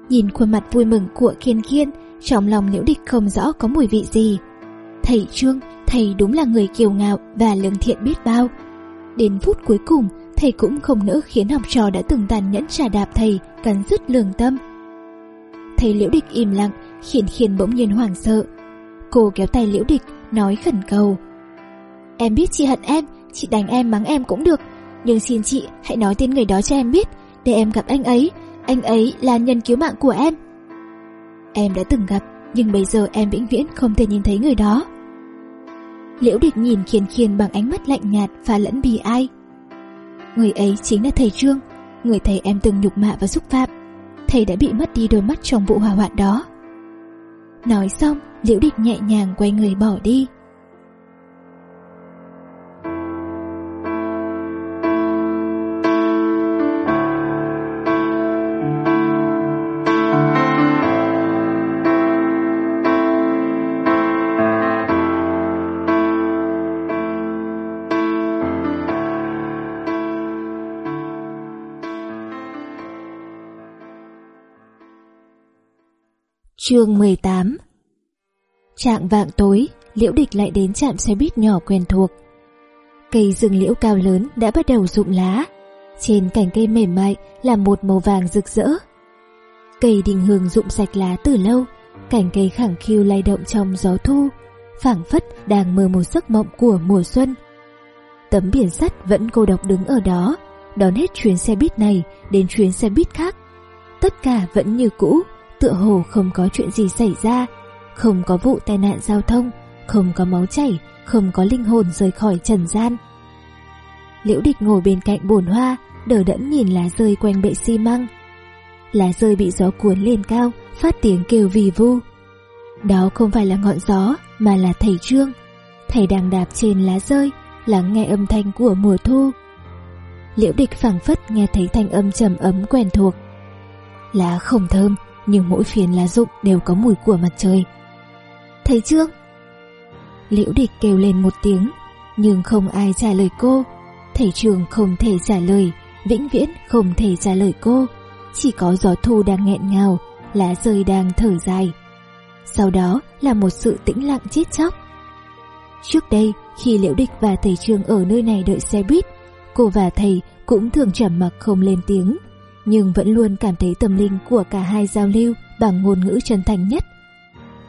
Nhìn khuôn mặt vui mừng của Kiên Kiên, trong lòng liễu địch không rõ có mùi vị gì. Thầy Trương, thầy đúng là người kiều ngạo và lương thiện biết bao. Đến phút cuối cùng, thầy cũng không nỡ khiến học trò đã từng tàn nhẫn trà đạp thầy cắn dứt lương tâm. Thầy liễu địch im lặng, Khiển khiển bỗng nhiên hoảng sợ. Cô kéo tay liễu địch, nói khẩn cầu. Em biết chị hận em, Chị đánh em mắng em cũng được. Nhưng xin chị hãy nói tên người đó cho em biết Để em gặp anh ấy. Anh ấy là nhân cứu mạng của em. Em đã từng gặp Nhưng bây giờ em vĩnh viễn không thể nhìn thấy người đó. Liễu địch nhìn khiên khiên bằng ánh mắt lạnh nhạt và lẫn bì ai. Người ấy chính là thầy Trương. Người thầy em từng nhục mạ và xúc phạm. Thầy đã bị mất đi đôi mắt trong vụ hỏa hoạn đó. Nói xong Liễu địch nhẹ nhàng quay người bỏ đi. Chương 18 Trạng vạng tối, Liễu Địch lại đến trạm xe buýt nhỏ quen thuộc. Cây rừng liễu cao lớn đã bắt đầu rụng lá, trên cành cây mềm mại là một màu vàng rực rỡ. Cây đình hương rụng sạch lá từ lâu, cành cây khẳng khiu lay động trong gió thu, phảng phất đang mơ một giấc mộng của mùa xuân. Tấm biển sắt vẫn cô độc đứng ở đó, đón hết chuyến xe buýt này đến chuyến xe buýt khác. Tất cả vẫn như cũ, tựa hồ không có chuyện gì xảy ra, không có vụ tai nạn giao thông, không có máu chảy, không có linh hồn rời khỏi trần gian. Liễu địch ngồi bên cạnh bồn hoa, đờ đẫn nhìn lá rơi quanh bệ xi măng. Lá rơi bị gió cuốn lên cao, phát tiếng kêu vì vu. Đó không phải là ngọn gió, mà là thầy Trương. Thầy đang đạp trên lá rơi, lắng nghe âm thanh của mùa thu. Liễu địch phảng phất nghe thấy thanh âm trầm ấm quen thuộc. Lá không thơm, nhưng mỗi phiến lá rụng đều có mùi của mặt trời. Thầy chưa? Liễu địch kêu lên một tiếng, nhưng không ai trả lời cô. Thầy Trường không thể trả lời, vĩnh viễn không thể trả lời cô. Chỉ có gió thu đang nghẹn ngào, lá rơi đang thở dài. Sau đó là một sự tĩnh lặng chết chóc. Trước đây, khi Liễu Địch và thầy Trương ở nơi này đợi xe buýt, cô và thầy cũng thường trầm mặc không lên tiếng nhưng vẫn luôn cảm thấy tâm linh của cả hai giao lưu bằng ngôn ngữ chân thành nhất.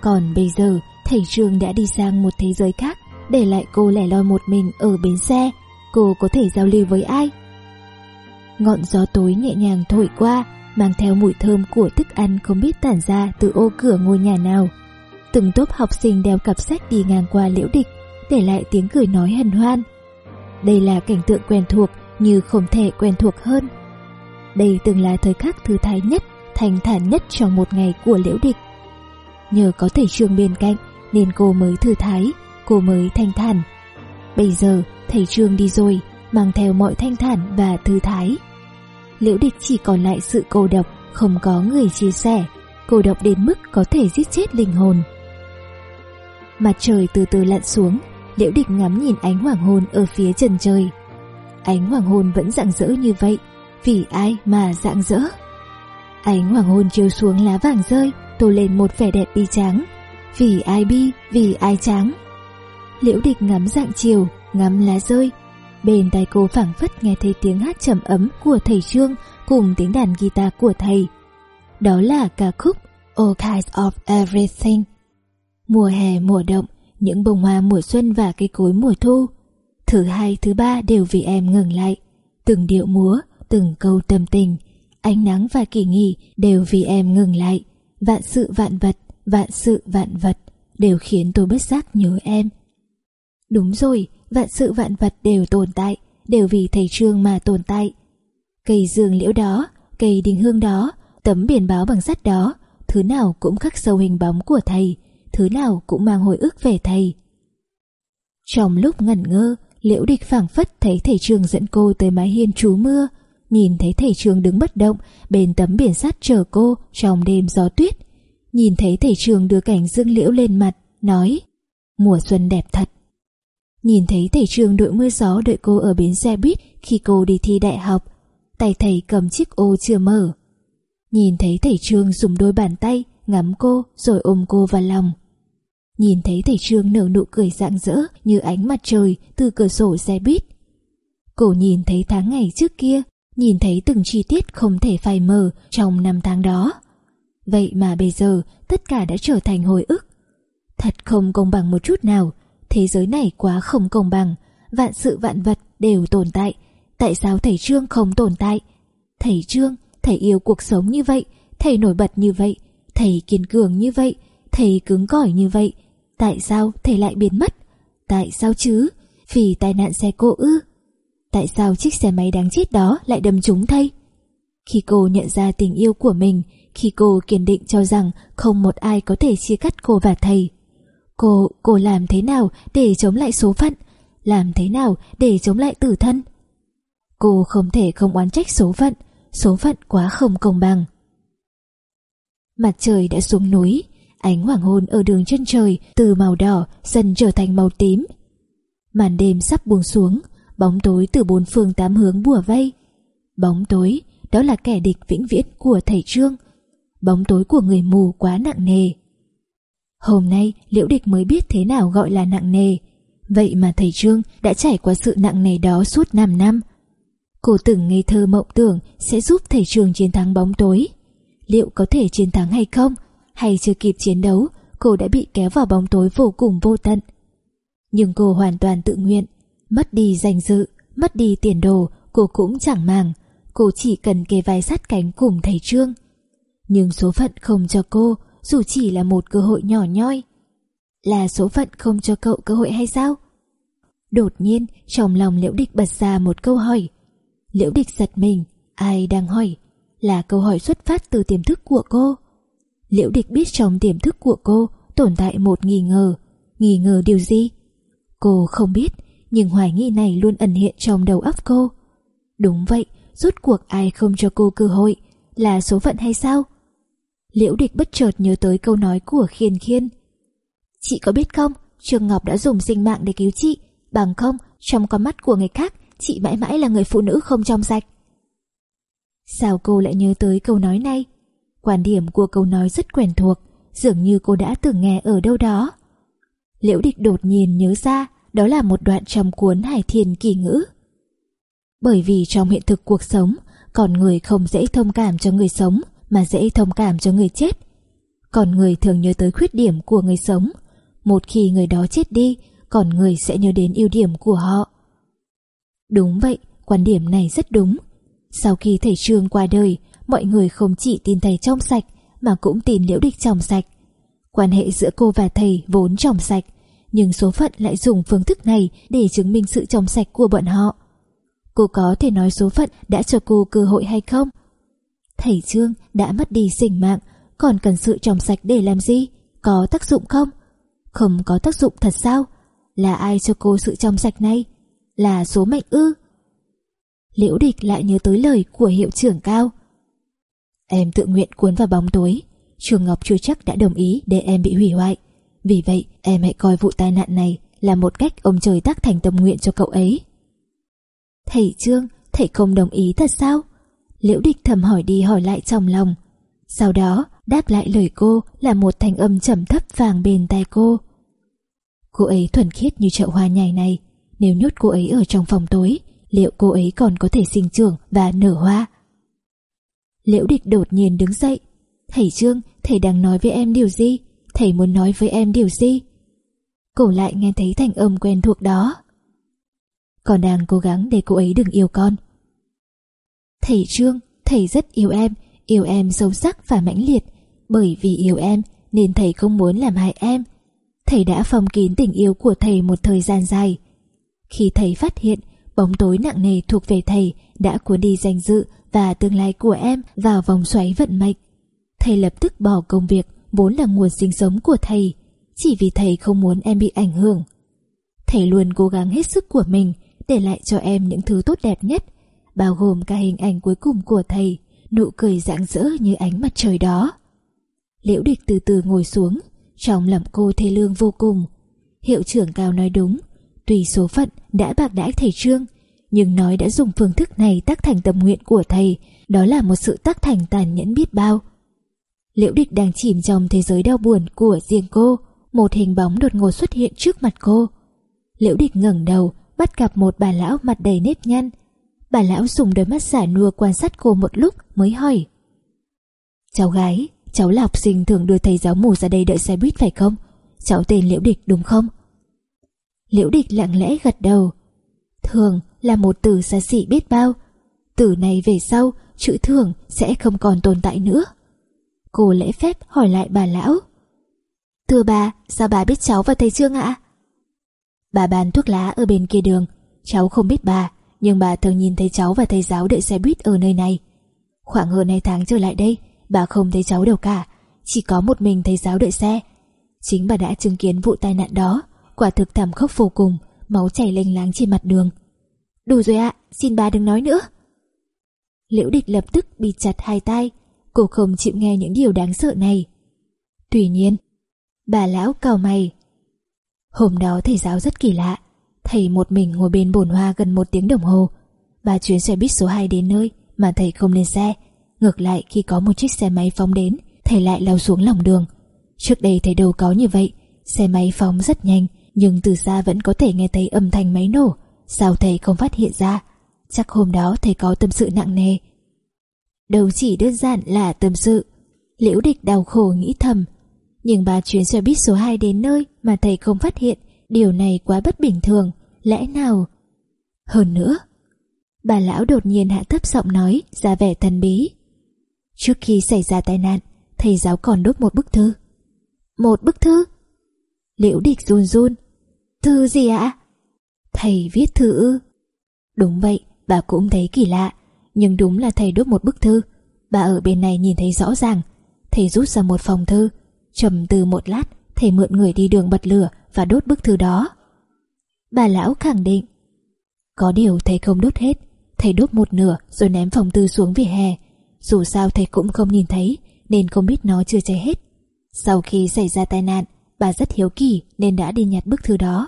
Còn bây giờ, thầy Trương đã đi sang một thế giới khác, để lại cô lẻ loi một mình ở bến xe, cô có thể giao lưu với ai? Ngọn gió tối nhẹ nhàng thổi qua, mang theo mùi thơm của thức ăn không biết tản ra từ ô cửa ngôi nhà nào. Từng tốp học sinh đeo cặp sách đi ngang qua liễu địch, để lại tiếng cười nói hân hoan. Đây là cảnh tượng quen thuộc như không thể quen thuộc hơn. Đây từng là thời khắc thư thái nhất, thành thản nhất trong một ngày của liễu địch. Nhờ có thầy trường bên cạnh nên cô mới thư thái, cô mới thanh thản. Bây giờ thầy trường đi rồi, mang theo mọi thanh thản và thư thái. Liễu địch chỉ còn lại sự cô độc, không có người chia sẻ, cô độc đến mức có thể giết chết linh hồn. Mặt trời từ từ lặn xuống, liễu địch ngắm nhìn ánh hoàng hôn ở phía trần trời. Ánh hoàng hôn vẫn rạng rỡ như vậy, vì ai mà rạng rỡ. Ánh hoàng hôn chiếu xuống lá vàng rơi, tô lên một vẻ đẹp bi tráng. Vì ai bi, vì ai tráng. Liễu địch ngắm dạng chiều, ngắm lá rơi. Bên tai cô phảng phất nghe thấy tiếng hát trầm ấm của thầy Trương cùng tiếng đàn guitar của thầy. Đó là ca khúc All Kinds of Everything. Mùa hè, mùa động, những bông hoa mùa xuân và cây cối mùa thu. Thứ hai, thứ ba đều vì em ngừng lại. Từng điệu múa, từng câu tâm tình, ánh nắng và kỳ nghỉ đều vì em ngừng lại. Vạn sự vạn vật, vạn sự vạn vật đều khiến tôi bất giác nhớ em. Đúng rồi, vạn sự vạn vật đều tồn tại, đều vì thầy Trương mà tồn tại. Cây dương liễu đó, cây đình hương đó, tấm biển báo bằng sắt đó, thứ nào cũng khắc sâu hình bóng của thầy, thứ nào cũng mang hồi ức về thầy. Trong lúc ngẩn ngơ, liễu địch phảng phất thấy thầy Trương dẫn cô tới mái hiên trú mưa, nhìn thấy thầy trường đứng bất động bên tấm biển sắt chờ cô trong đêm gió tuyết. Nhìn thấy thầy trường đưa cảnh dương liễu lên mặt, nói Mùa xuân đẹp thật. Nhìn thấy thầy trường đội mưa gió đợi cô ở bến xe buýt khi cô đi thi đại học, tay thầy cầm chiếc ô chưa mở. Nhìn thấy thầy trường dùng đôi bàn tay ngắm cô rồi ôm cô vào lòng. Nhìn thấy thầy trường nở nụ cười rạng rỡ như ánh mặt trời từ cửa sổ xe buýt. Cô nhìn thấy tháng ngày trước kia nhìn thấy từng chi tiết không thể phai mờ trong năm tháng đó. Vậy mà bây giờ tất cả đã trở thành hồi ức. Thật không công bằng một chút nào, thế giới này quá không công bằng, vạn sự vạn vật đều tồn tại. Tại sao thầy Trương không tồn tại? Thầy Trương, thầy yêu cuộc sống như vậy, thầy nổi bật như vậy, thầy kiên cường như vậy, thầy cứng cỏi như vậy. Tại sao thầy lại biến mất? Tại sao chứ? Vì tai nạn xe cộ ư? Tại sao chiếc xe máy đáng chết đó lại đâm trúng thầy? Khi cô nhận ra tình yêu của mình, khi cô kiên định cho rằng không một ai có thể chia cắt cô và thầy. Cô, cô làm thế nào để chống lại số phận? Làm thế nào để chống lại tử thân? Cô không thể không oán trách số phận, số phận quá không công bằng. Mặt trời đã xuống núi, ánh hoàng hôn ở đường chân trời từ màu đỏ dần trở thành màu tím. Màn đêm sắp buông xuống, bóng tối từ bốn phương tám hướng bùa vây. Bóng tối, đó là kẻ địch vĩnh viễn của thầy Trương. Bóng tối của người mù quá nặng nề. Hôm nay Liễu Địch mới biết thế nào gọi là nặng nề. Vậy mà thầy Trương đã trải qua sự nặng nề đó suốt 5 năm. Cô từng ngây thơ mộng tưởng sẽ giúp thầy Trương chiến thắng bóng tối. Liệu có thể chiến thắng hay không? Hay chưa kịp chiến đấu, cô đã bị kéo vào bóng tối vô cùng vô tận. Nhưng cô hoàn toàn tự nguyện, mất đi danh dự, mất đi tiền đồ, cô cũng chẳng màng. Cô chỉ cần kề vai sát cánh cùng thầy Trương. Nhưng số phận không cho cô, dù chỉ là một cơ hội nhỏ nhoi. Là số phận không cho cậu cơ hội hay sao? Đột nhiên, trong lòng Liễu Địch bật ra một câu hỏi. Liễu Địch giật mình, ai đang hỏi? Là câu hỏi xuất phát từ tiềm thức của cô. Liễu Địch biết trong tiềm thức của cô tồn tại một nghi ngờ. Nghi ngờ điều gì? Cô không biết, nhưng hoài nghi này luôn ẩn hiện trong đầu óc cô. Đúng vậy, rốt cuộc ai không cho cô cơ hội? Là số phận hay sao? Liễu địch bất chợt nhớ tới câu nói của khiên khiên. Chị có biết không, Trương Ngọc đã dùng sinh mạng để cứu chị, bằng không, trong con mắt của người khác, chị mãi mãi là người phụ nữ không trong sạch. Sao cô lại nhớ tới câu nói này? Quan điểm của câu nói rất quen thuộc, dường như cô đã từng nghe ở đâu đó. Liễu địch đột nhiên nhớ ra, đó là một đoạn trong cuốn Hải Thiên Kỳ Ngữ. Bởi vì trong hiện thực cuộc sống, con người không dễ thông cảm cho người sống, mà dễ thông cảm cho người chết. Còn người thường nhớ tới khuyết điểm của người sống. Một khi người đó chết đi, còn người sẽ nhớ đến ưu điểm của họ. Đúng vậy, quan điểm này rất đúng. Sau khi thầy Trương qua đời, mọi người không chỉ tin thầy trong sạch, mà cũng tin liễu địch trong sạch. Quan hệ giữa cô và thầy vốn trong sạch, nhưng số phận lại dùng phương thức này để chứng minh sự trong sạch của bọn họ. Cô có thể nói số phận đã cho cô cơ hội hay không? Thầy Trương đã mất đi sinh mạng, còn cần sự trong sạch để làm gì? Có tác dụng không? Không có tác dụng thật sao? Là ai cho cô sự trong sạch này? Là số mệnh ư? Liễu địch lại nhớ tới lời của hiệu trưởng cao. Em tự nguyện cuốn vào bóng tối. Trường Ngọc chưa chắc đã đồng ý để em bị hủy hoại. Vì vậy, em hãy coi vụ tai nạn này là một cách ông trời tác thành tâm nguyện cho cậu ấy. Thầy Trương, thầy không đồng ý thật sao? Liễu địch thầm hỏi đi hỏi lại trong lòng. Sau đó, đáp lại lời cô là một thanh âm trầm thấp vàng bên tai cô. Cô ấy thuần khiết như chậu hoa nhài này. Nếu nhốt cô ấy ở trong phòng tối, liệu cô ấy còn có thể sinh trưởng và nở hoa? Liễu địch đột nhiên đứng dậy. Thầy Trương, thầy đang nói với em điều gì? Thầy muốn nói với em điều gì? Cô lại nghe thấy thành âm quen thuộc đó. Còn đang cố gắng để cô ấy đừng yêu con. Thầy Trương, thầy rất yêu em, yêu em sâu sắc và mãnh liệt. Bởi vì yêu em nên thầy không muốn làm hại em. Thầy đã phòng kín tình yêu của thầy một thời gian dài. Khi thầy phát hiện bóng tối nặng nề thuộc về thầy đã cuốn đi danh dự và tương lai của em vào vòng xoáy vận mệnh. Thầy lập tức bỏ công việc vốn là nguồn sinh sống của thầy, chỉ vì thầy không muốn em bị ảnh hưởng. Thầy luôn cố gắng hết sức của mình để lại cho em những thứ tốt đẹp nhất bao gồm cả hình ảnh cuối cùng của thầy, nụ cười rạng rỡ như ánh mặt trời đó. Liễu địch từ từ ngồi xuống, trong lòng cô thê lương vô cùng. Hiệu trưởng cao nói đúng, tùy số phận đã bạc đãi thầy Trương, nhưng nói đã dùng phương thức này tác thành tâm nguyện của thầy, đó là một sự tác thành tàn nhẫn biết bao. Liễu địch đang chìm trong thế giới đau buồn của riêng cô, một hình bóng đột ngột xuất hiện trước mặt cô. Liễu địch ngẩng đầu, bắt gặp một bà lão mặt đầy nếp nhăn, Bà lão dùng đôi mắt giả nua quan sát cô một lúc mới hỏi Cháu gái, cháu là học sinh thường đưa thầy giáo mù ra đây đợi xe buýt phải không? Cháu tên Liễu Địch đúng không? Liễu Địch lặng lẽ gật đầu Thường là một từ xa xỉ biết bao. Từ này về sau, chữ thường sẽ không còn tồn tại nữa. Cô lễ phép hỏi lại bà lão. Thưa bà, sao bà biết cháu và thầy Trương ạ? Bà bán thuốc lá ở bên kia đường. Cháu không biết bà, nhưng bà thường nhìn thấy cháu và thầy giáo đợi xe buýt ở nơi này. Khoảng hơn hai tháng trở lại đây, bà không thấy cháu đâu cả, chỉ có một mình thầy giáo đợi xe. Chính bà đã chứng kiến vụ tai nạn đó, quả thực thảm khốc vô cùng, máu chảy lênh láng trên mặt đường. Đủ rồi ạ, xin bà đừng nói nữa. Liễu địch lập tức bị chặt hai tay, cô không chịu nghe những điều đáng sợ này. Tuy nhiên, bà lão cau mày. Hôm đó thầy giáo rất kỳ lạ, thầy một mình ngồi bên bồn hoa gần một tiếng đồng hồ. Ba chuyến xe buýt số 2 đến nơi mà thầy không lên xe. Ngược lại khi có một chiếc xe máy phóng đến, thầy lại lao xuống lòng đường. Trước đây thầy đâu có như vậy, xe máy phóng rất nhanh, nhưng từ xa vẫn có thể nghe thấy âm thanh máy nổ. Sao thầy không phát hiện ra? Chắc hôm đó thầy có tâm sự nặng nề. Đâu chỉ đơn giản là tâm sự. Liễu địch đau khổ nghĩ thầm. Nhưng ba chuyến xe buýt số 2 đến nơi mà thầy không phát hiện, điều này quá bất bình thường. Lẽ nào? Hơn nữa, bà lão đột nhiên hạ thấp giọng nói ra vẻ thần bí. Trước khi xảy ra tai nạn, thầy giáo còn đốt một bức thư. Một bức thư? Liễu địch run run. Thư gì ạ? Thầy viết thư ư? Đúng vậy, bà cũng thấy kỳ lạ. Nhưng đúng là thầy đốt một bức thư. Bà ở bên này nhìn thấy rõ ràng. Thầy rút ra một phòng thư. trầm từ một lát, thầy mượn người đi đường bật lửa và đốt bức thư đó. Bà lão khẳng định. Có điều thầy không đốt hết. Thầy đốt một nửa rồi ném phòng thư xuống vỉa hè. Dù sao thầy cũng không nhìn thấy nên không biết nó chưa cháy hết. Sau khi xảy ra tai nạn, bà rất hiếu kỳ nên đã đi nhặt bức thư đó.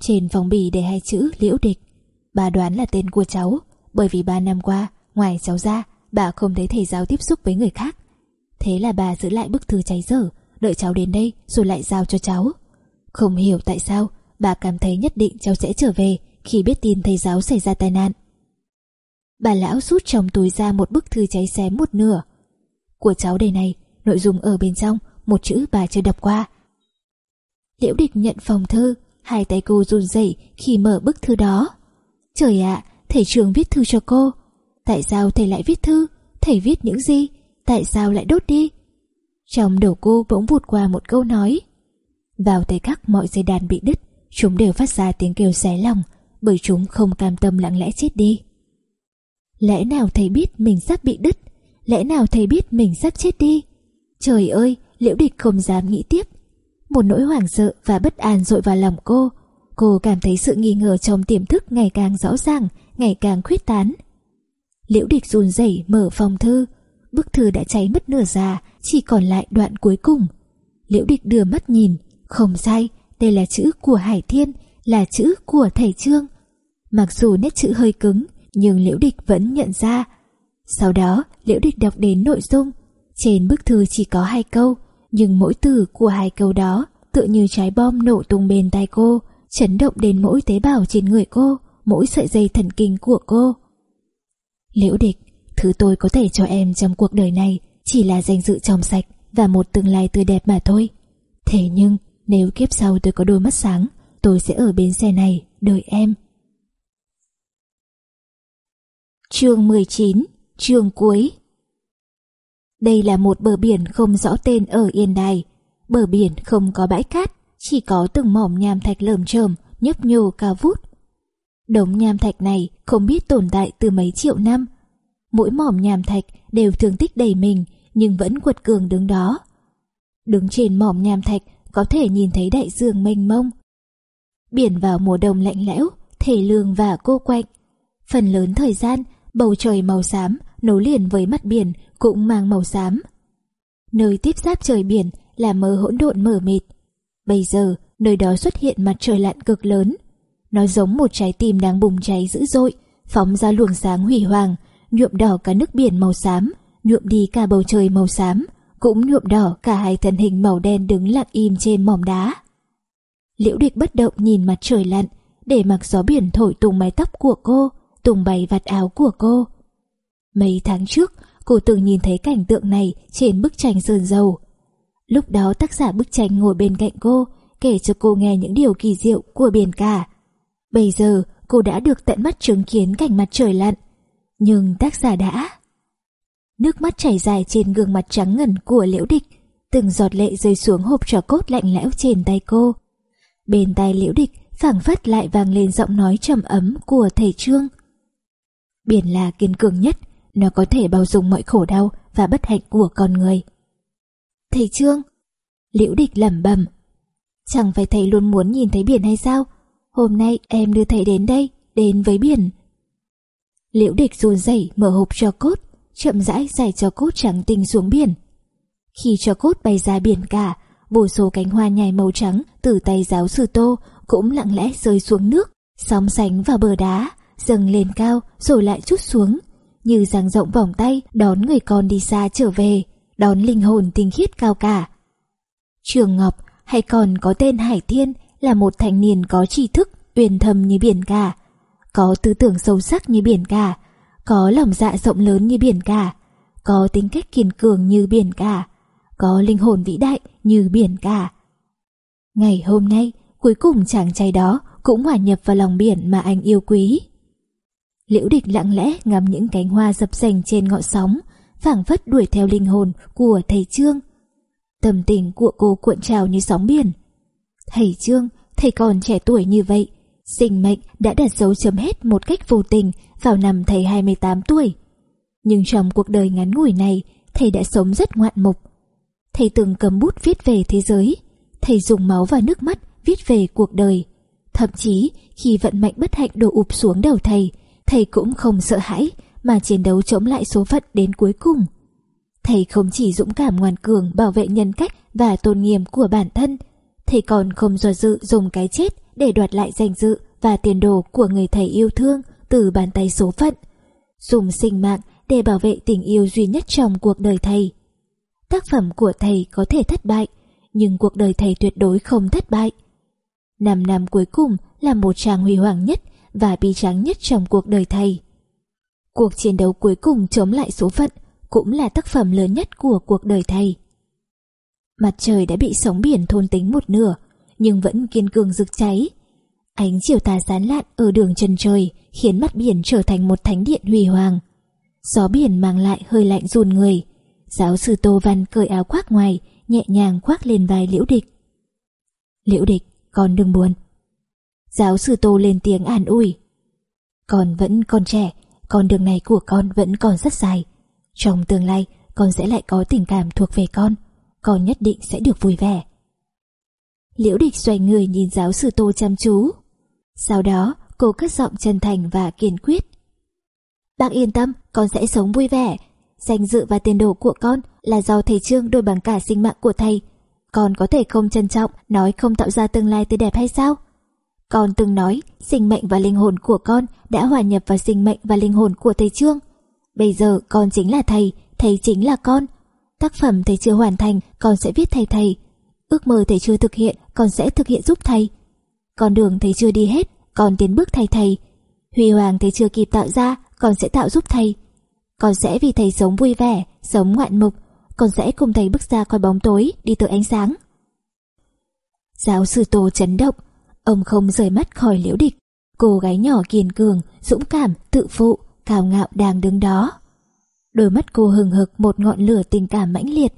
Trên phòng bì để hai chữ liễu địch. Bà đoán là tên của cháu, bởi vì ba năm qua, ngoài cháu ra, bà không thấy thầy giáo tiếp xúc với người khác. Thế là bà giữ lại bức thư cháy dở, đợi cháu đến đây rồi lại giao cho cháu. Không hiểu tại sao, bà cảm thấy nhất định cháu sẽ trở về khi biết tin thầy giáo xảy ra tai nạn. Bà lão rút trong túi ra một bức thư cháy xém một nửa. Của cháu đây này, nội dung ở bên trong, một chữ bà chưa đọc qua. Liễu địch nhận phòng thư, hai tay cô run rẩy khi mở bức thư đó. Trời ạ, thầy trường viết thư cho cô. Tại sao thầy lại viết thư? Thầy viết những gì? Tại sao lại đốt đi? Trong đầu cô bỗng vụt qua một câu nói. Vào thời khắc mọi dây đàn bị đứt, chúng đều phát ra tiếng kêu xé lòng, bởi chúng không cam tâm lặng lẽ chết đi. Lẽ nào thầy biết mình sắp bị đứt? Lẽ nào thầy biết mình sắp chết đi? Trời ơi, liễu địch không dám nghĩ tiếp. Một nỗi hoảng sợ và bất an dội vào lòng cô. Cô cảm thấy sự nghi ngờ trong tiềm thức ngày càng rõ ràng, ngày càng khuyết tán. Liễu địch run rẩy mở phòng thư. Bức thư đã cháy mất nửa già, chỉ còn lại đoạn cuối cùng. Liễu địch đưa mắt nhìn, không sai, đây là chữ của Hải Thiên, là chữ của thầy Trương. Mặc dù nét chữ hơi cứng, nhưng Liễu Địch vẫn nhận ra. Sau đó, Liễu Địch đọc đến nội dung. Trên bức thư chỉ có hai câu, nhưng mỗi từ của hai câu đó tựa như trái bom nổ tung bên tai cô, chấn động đến mỗi tế bào trên người cô, mỗi sợi dây thần kinh của cô. Liễu Địch, thứ tôi có thể cho em trong cuộc đời này chỉ là danh dự trong sạch và một tương lai tươi đẹp mà thôi. Thế nhưng, nếu kiếp sau tôi có đôi mắt sáng, tôi sẽ ở bến xe này đợi em. Chương 19, chương cuối Đây là một bờ biển không rõ tên ở Yên Đài. Bờ biển không có bãi cát, chỉ có từng mỏm nham thạch lởm chởm, nhấp nhô cao vút. Đống nham thạch này không biết tồn tại từ mấy triệu năm. Mỗi mỏm nham thạch đều thương tích đầy mình, nhưng vẫn quật cường đứng đó. Đứng trên mỏm nham thạch có thể nhìn thấy đại dương mênh mông. Biển vào mùa đông lạnh lẽo, thể lương và cô quạnh. Phần lớn thời gian bầu trời màu xám nối liền với mặt biển cũng mang màu xám. Nơi tiếp giáp trời biển là mờ hỗn độn mờ mịt. Bây giờ, nơi đó xuất hiện mặt trời lặn cực lớn. Nó giống một trái tim đang bùng cháy dữ dội, phóng ra luồng sáng hủy hoàng, nhuộm đỏ cả nước biển màu xám, nhuộm đi cả bầu trời màu xám, cũng nhuộm đỏ cả hai thân hình màu đen đứng lặng im trên mỏm đá. Liễu địch bất động nhìn mặt trời lặn, để mặc gió biển thổi tung mái tóc của cô, tung bay vạt áo của cô. Mấy tháng trước, cô từng nhìn thấy cảnh tượng này trên bức tranh sơn dầu. Lúc đó tác giả bức tranh ngồi bên cạnh cô, kể cho cô nghe những điều kỳ diệu của biển cả. Bây giờ, cô đã được tận mắt chứng kiến cảnh mặt trời lặn. Nhưng tác giả đã... Nước mắt chảy dài trên gương mặt trắng ngần của liễu địch, từng giọt lệ rơi xuống hộp trò cốt lạnh lẽo trên tay cô. Bên tai liễu địch phảng phất lại vang lên giọng nói trầm ấm của thầy Trương. Biển là kiên cường nhất, nó có thể bao dung mọi khổ đau và bất hạnh của con người. Thầy Trương, liễu địch lẩm bẩm, chẳng phải thầy luôn muốn nhìn thấy biển hay sao? Hôm nay em đưa thầy đến đây, đến với biển. Liễu địch run rẩy mở hộp cho cốt, chậm rãi giải cho cốt trắng tinh xuống biển. Khi cho cốt bay ra biển cả, vô số cánh hoa nhài màu trắng từ tay giáo sư Tô cũng lặng lẽ rơi xuống nước, sóng sánh vào bờ đá, dâng lên cao rồi lại chút xuống, như dang rộng vòng tay đón người con đi xa trở về, đón linh hồn tinh khiết cao cả. Trường Ngọc hay còn có tên Hải Thiên là một thanh niên có tri thức, uyên thâm như biển cả, có tư tưởng sâu sắc như biển cả, có lòng dạ rộng lớn như biển cả, có tính cách kiên cường như biển cả, có linh hồn vĩ đại như biển cả. Ngày hôm nay, cuối cùng chàng trai đó cũng hòa nhập vào lòng biển mà anh yêu quý. Liễu địch lặng lẽ ngắm những cánh hoa dập dành trên ngọn sóng, phảng phất đuổi theo linh hồn của thầy Trương. Tâm tình của cô cuộn trào như sóng biển. Thầy Trương, thầy còn trẻ tuổi như vậy, sinh mệnh đã đặt dấu chấm hết một cách vô tình vào năm thầy 28 tuổi. Nhưng trong cuộc đời ngắn ngủi này, thầy đã sống rất ngoạn mục. Thầy từng cầm bút viết về thế giới, thầy dùng máu và nước mắt viết về cuộc đời. Thậm chí khi vận mệnh bất hạnh đổ ụp xuống đầu thầy, thầy cũng không sợ hãi mà chiến đấu chống lại số phận đến cuối cùng. Thầy không chỉ dũng cảm ngoan cường bảo vệ nhân cách và tôn nghiêm của bản thân, thầy còn không do dự dùng cái chết để đoạt lại danh dự và tiền đồ của người thầy yêu thương từ bàn tay số phận. Dùng sinh mạng để bảo vệ tình yêu duy nhất trong cuộc đời thầy. Tác phẩm của thầy có thể thất bại, nhưng cuộc đời thầy tuyệt đối không thất bại. Năm năm cuối cùng là một trang huy hoàng nhất và bi tráng nhất trong cuộc đời thầy. Cuộc chiến đấu cuối cùng chống lại số phận cũng là tác phẩm lớn nhất của cuộc đời thầy. Mặt trời đã bị sóng biển thôn tính một nửa, nhưng vẫn kiên cường rực cháy. Ánh chiều tà sán lạn ở đường chân trời khiến mặt biển trở thành một thánh điện huy hoàng. Gió biển mang lại hơi lạnh run người. Giáo sư Tô Văn cởi áo khoác ngoài, nhẹ nhàng khoác lên vai Liễu Địch. Liễu Địch, con đừng buồn. Giáo sư Tô lên tiếng an ủi. Con vẫn còn trẻ, con đường này của con vẫn còn rất dài. Trong tương lai, con sẽ lại có tình cảm thuộc về con. Con nhất định sẽ được vui vẻ. Liễu địch xoay người nhìn giáo sư Tô chăm chú. Sau đó, cô cất giọng chân thành và kiên quyết. Bác yên tâm, con sẽ sống vui vẻ. Danh dự và tiền đồ của con là do thầy Trương đổi bằng cả sinh mạng của thầy. Con có thể không trân trọng, nói không tạo ra tương lai tươi đẹp hay sao? Con từng nói sinh mệnh và linh hồn của con đã hòa nhập vào sinh mệnh và linh hồn của thầy Trương. Bây giờ con chính là thầy, thầy chính là con. Tác phẩm thầy chưa hoàn thành, con sẽ viết thay thầy. Ước mơ thầy chưa thực hiện, con sẽ thực hiện giúp thầy. Con đường thầy chưa đi hết, con tiến bước thay thầy. Huy hoàng thầy chưa kịp tạo ra, con sẽ tạo giúp thầy. Con sẽ vì thầy sống vui vẻ, sống ngoạn mục. Con sẽ cùng thầy bước ra khỏi bóng tối, đi tới ánh sáng. Giáo sư Tô chấn động, Ông không rời mắt khỏi liễu địch. Cô gái nhỏ kiên cường, dũng cảm, tự phụ, cao ngạo đang đứng đó. Đôi mắt cô hừng hực một ngọn lửa tình cảm mãnh liệt.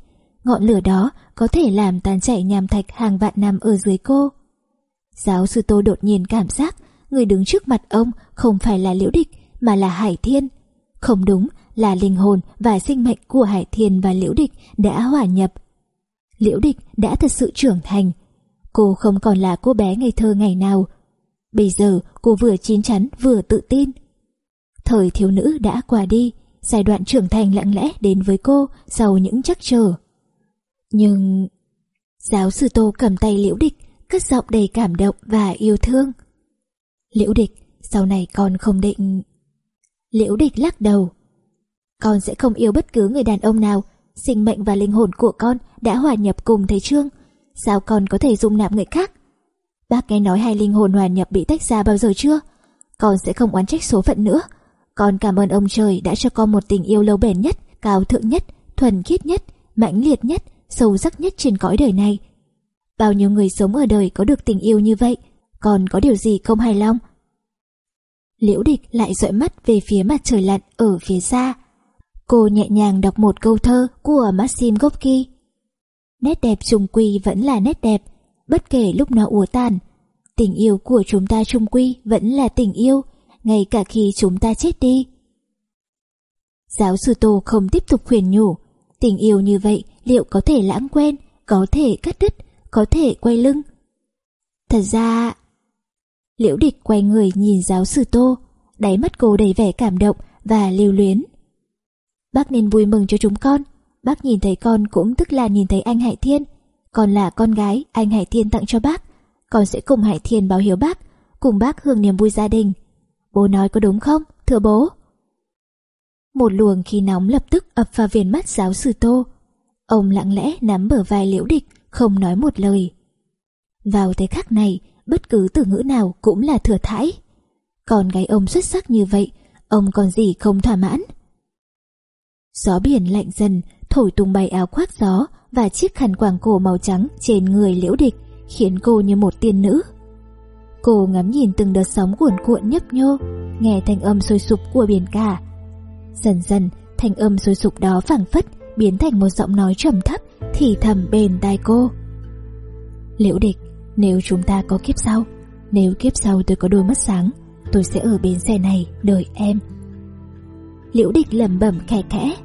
Ngọn lửa đó có thể làm tan chảy nham thạch hàng vạn năm ở dưới cô. Giáo sư Tô đột nhiên cảm giác người đứng trước mặt ông không phải là liễu địch mà là Hải Thiên. Không đúng là linh hồn và sinh mệnh của Hải Thiên và liễu địch đã hòa nhập. Liễu địch đã thật sự trưởng thành, Cô không còn là cô bé ngây thơ ngày nào. Bây giờ cô vừa chín chắn vừa tự tin. Thời thiếu nữ đã qua đi, giai đoạn trưởng thành lặng lẽ đến với cô sau những chắc trở. Nhưng... Giáo sư Tô cầm tay Liễu Địch, cất giọng đầy cảm động và yêu thương. Liễu Địch, sau này con không định... Liễu Địch lắc đầu. Con sẽ không yêu bất cứ người đàn ông nào, sinh mệnh và linh hồn của con đã hòa nhập cùng thầy Trương, sao con có thể dung nạp người khác? Bác nghe nói hai linh hồn hòa nhập bị tách ra bao giờ chưa? Con sẽ không oán trách số phận nữa. Con cảm ơn ông trời đã cho con một tình yêu lâu bền nhất, cao thượng nhất, thuần khiết nhất, mãnh liệt nhất, sâu sắc nhất trên cõi đời này. Bao nhiêu người sống ở đời có được tình yêu như vậy, còn có điều gì không hài lòng? Liễu địch lại dõi mắt về phía mặt trời lặn ở phía xa. Cô nhẹ nhàng đọc một câu thơ của Maxim Gorky. Nét đẹp trùng quy vẫn là nét đẹp, bất kể lúc nào ùa tàn. Tình yêu của chúng ta trung quy vẫn là tình yêu, ngay cả khi chúng ta chết đi. Giáo sư Tô không tiếp tục khuyên nhủ, tình yêu như vậy liệu có thể lãng quên, có thể cắt đứt, có thể quay lưng. Thật ra... Liễu địch quay người nhìn giáo sư Tô, đáy mắt cô đầy vẻ cảm động và lưu luyến. Bác nên vui mừng cho chúng con, bác nhìn thấy con cũng tức là nhìn thấy anh Hải Thiên. Con là con gái anh Hải Thiên tặng cho bác, con sẽ cùng Hải Thiên báo hiếu bác, cùng bác hưởng niềm vui gia đình. Bố nói có đúng không, thưa bố? Một luồng khí nóng lập tức ập vào viền mắt giáo sư Tô. Ông lặng lẽ nắm bờ vai liễu địch, không nói một lời. Vào thế khắc này, bất cứ từ ngữ nào cũng là thừa thãi. Còn gái ông xuất sắc như vậy, ông còn gì không thỏa mãn. Gió biển lạnh dần, thổi tung bay áo khoác gió và chiếc khăn quàng cổ màu trắng trên người liễu địch, khiến cô như một tiên nữ. Cô ngắm nhìn từng đợt sóng cuồn cuộn nhấp nhô, nghe thanh âm sôi sục của biển cả. Dần dần, thanh âm sôi sục đó phảng phất, biến thành một giọng nói trầm thấp, thì thầm bên tai cô. Liễu địch, nếu chúng ta có kiếp sau, nếu kiếp sau tôi có đôi mắt sáng, tôi sẽ ở bến xe này đợi em. Liễu địch lẩm bẩm khẽ khẽ.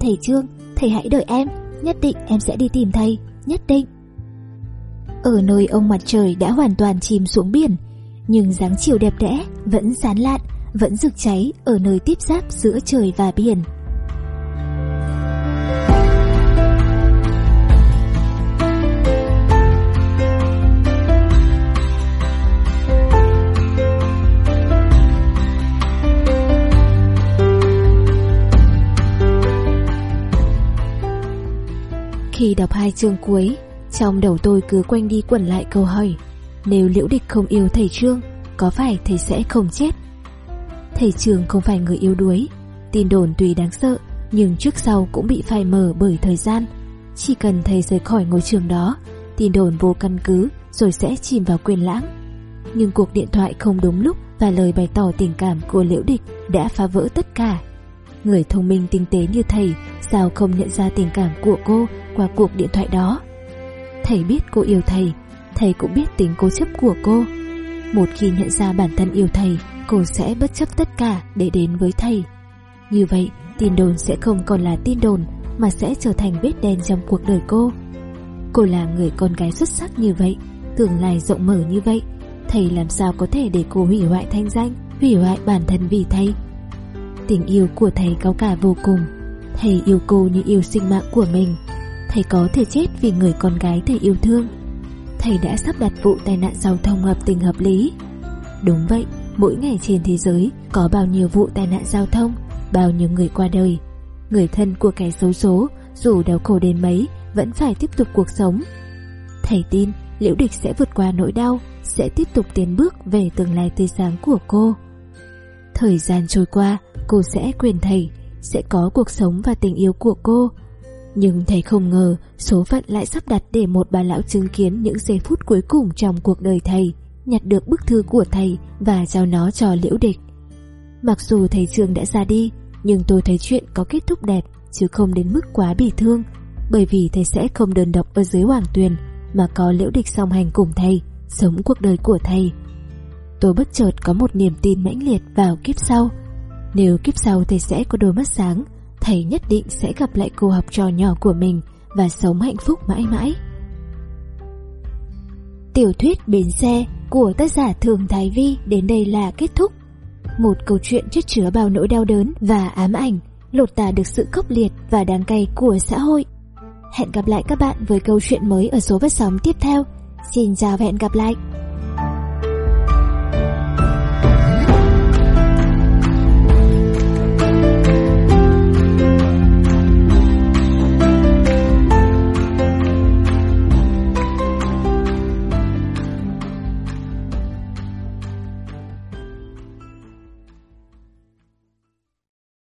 Thầy Trương, thầy hãy đợi em, nhất định em sẽ đi tìm thầy, nhất định. Ở nơi ông mặt trời đã hoàn toàn chìm xuống biển, nhưng dáng chiều đẹp đẽ vẫn sán lạn, vẫn rực cháy ở nơi tiếp giáp giữa trời và biển. Khi đọc hai chương cuối, trong đầu tôi cứ quanh đi quẩn lại câu hỏi Nếu Liễu Địch không yêu thầy Trương, có phải thầy sẽ không chết? Thầy Trương không phải người yếu đuối, tin đồn tuy đáng sợ, nhưng trước sau cũng bị phai mờ bởi thời gian. Chỉ cần thầy rời khỏi ngôi trường đó, tin đồn vô căn cứ rồi sẽ chìm vào quên lãng. Nhưng cuộc điện thoại không đúng lúc và lời bày tỏ tình cảm của Liễu Địch đã phá vỡ tất cả. Người thông minh tinh tế như thầy sao không nhận ra tình cảm của cô qua cuộc điện thoại đó. Thầy biết cô yêu thầy, thầy cũng biết tính cố chấp của cô. Một khi nhận ra bản thân yêu thầy, cô sẽ bất chấp tất cả để đến với thầy. Như vậy, tin đồn sẽ không còn là tin đồn mà sẽ trở thành vết đen trong cuộc đời cô. Cô là người con gái xuất sắc như vậy, tương lai rộng mở như vậy, thầy làm sao có thể để cô hủy hoại thanh danh, hủy hoại bản thân vì thầy. Tình yêu của thầy cao cả vô cùng, thầy yêu cô như yêu sinh mạng của mình, thầy có thể chết vì người con gái thầy yêu thương. Thầy đã sắp đặt vụ tai nạn giao thông hợp tình hợp lý. Đúng vậy, mỗi ngày trên thế giới có bao nhiêu vụ tai nạn giao thông, bao nhiêu người qua đời. Người thân của kẻ xấu số, dù đau khổ đến mấy, vẫn phải tiếp tục cuộc sống. Thầy tin Liễu Địch sẽ vượt qua nỗi đau, sẽ tiếp tục tiến bước về tương lai tươi sáng của cô. Thời gian trôi qua, cô sẽ quyền thầy, sẽ có cuộc sống và tình yêu của cô, nhưng thầy không ngờ số phận lại sắp đặt để một bà lão chứng kiến những giây phút cuối cùng trong cuộc đời thầy, nhặt được bức thư của thầy và giao nó cho liễu địch. Mặc dù thầy trường đã ra đi, nhưng tôi thấy chuyện có kết thúc đẹp chứ không đến mức quá bị thương, bởi vì thầy sẽ không đơn độc ở dưới hoàng tuyền mà có liễu địch song hành cùng thầy, sống cuộc đời của thầy. Tôi bất chợt có một niềm tin mãnh liệt vào kiếp sau. Nếu kiếp sau thầy sẽ có đôi mắt sáng, thầy nhất định sẽ gặp lại cô học trò nhỏ của mình và sống hạnh phúc mãi mãi. Tiểu thuyết Bến Xe của tác giả Thường Thái Vi đến đây là kết thúc. Một câu chuyện chất chứa bao nỗi đau đớn và ám ảnh, lột tả được sự khốc liệt và đáng cay của xã hội. Hẹn gặp lại các bạn với câu chuyện mới ở số phát sóng tiếp theo. Xin chào và hẹn gặp lại!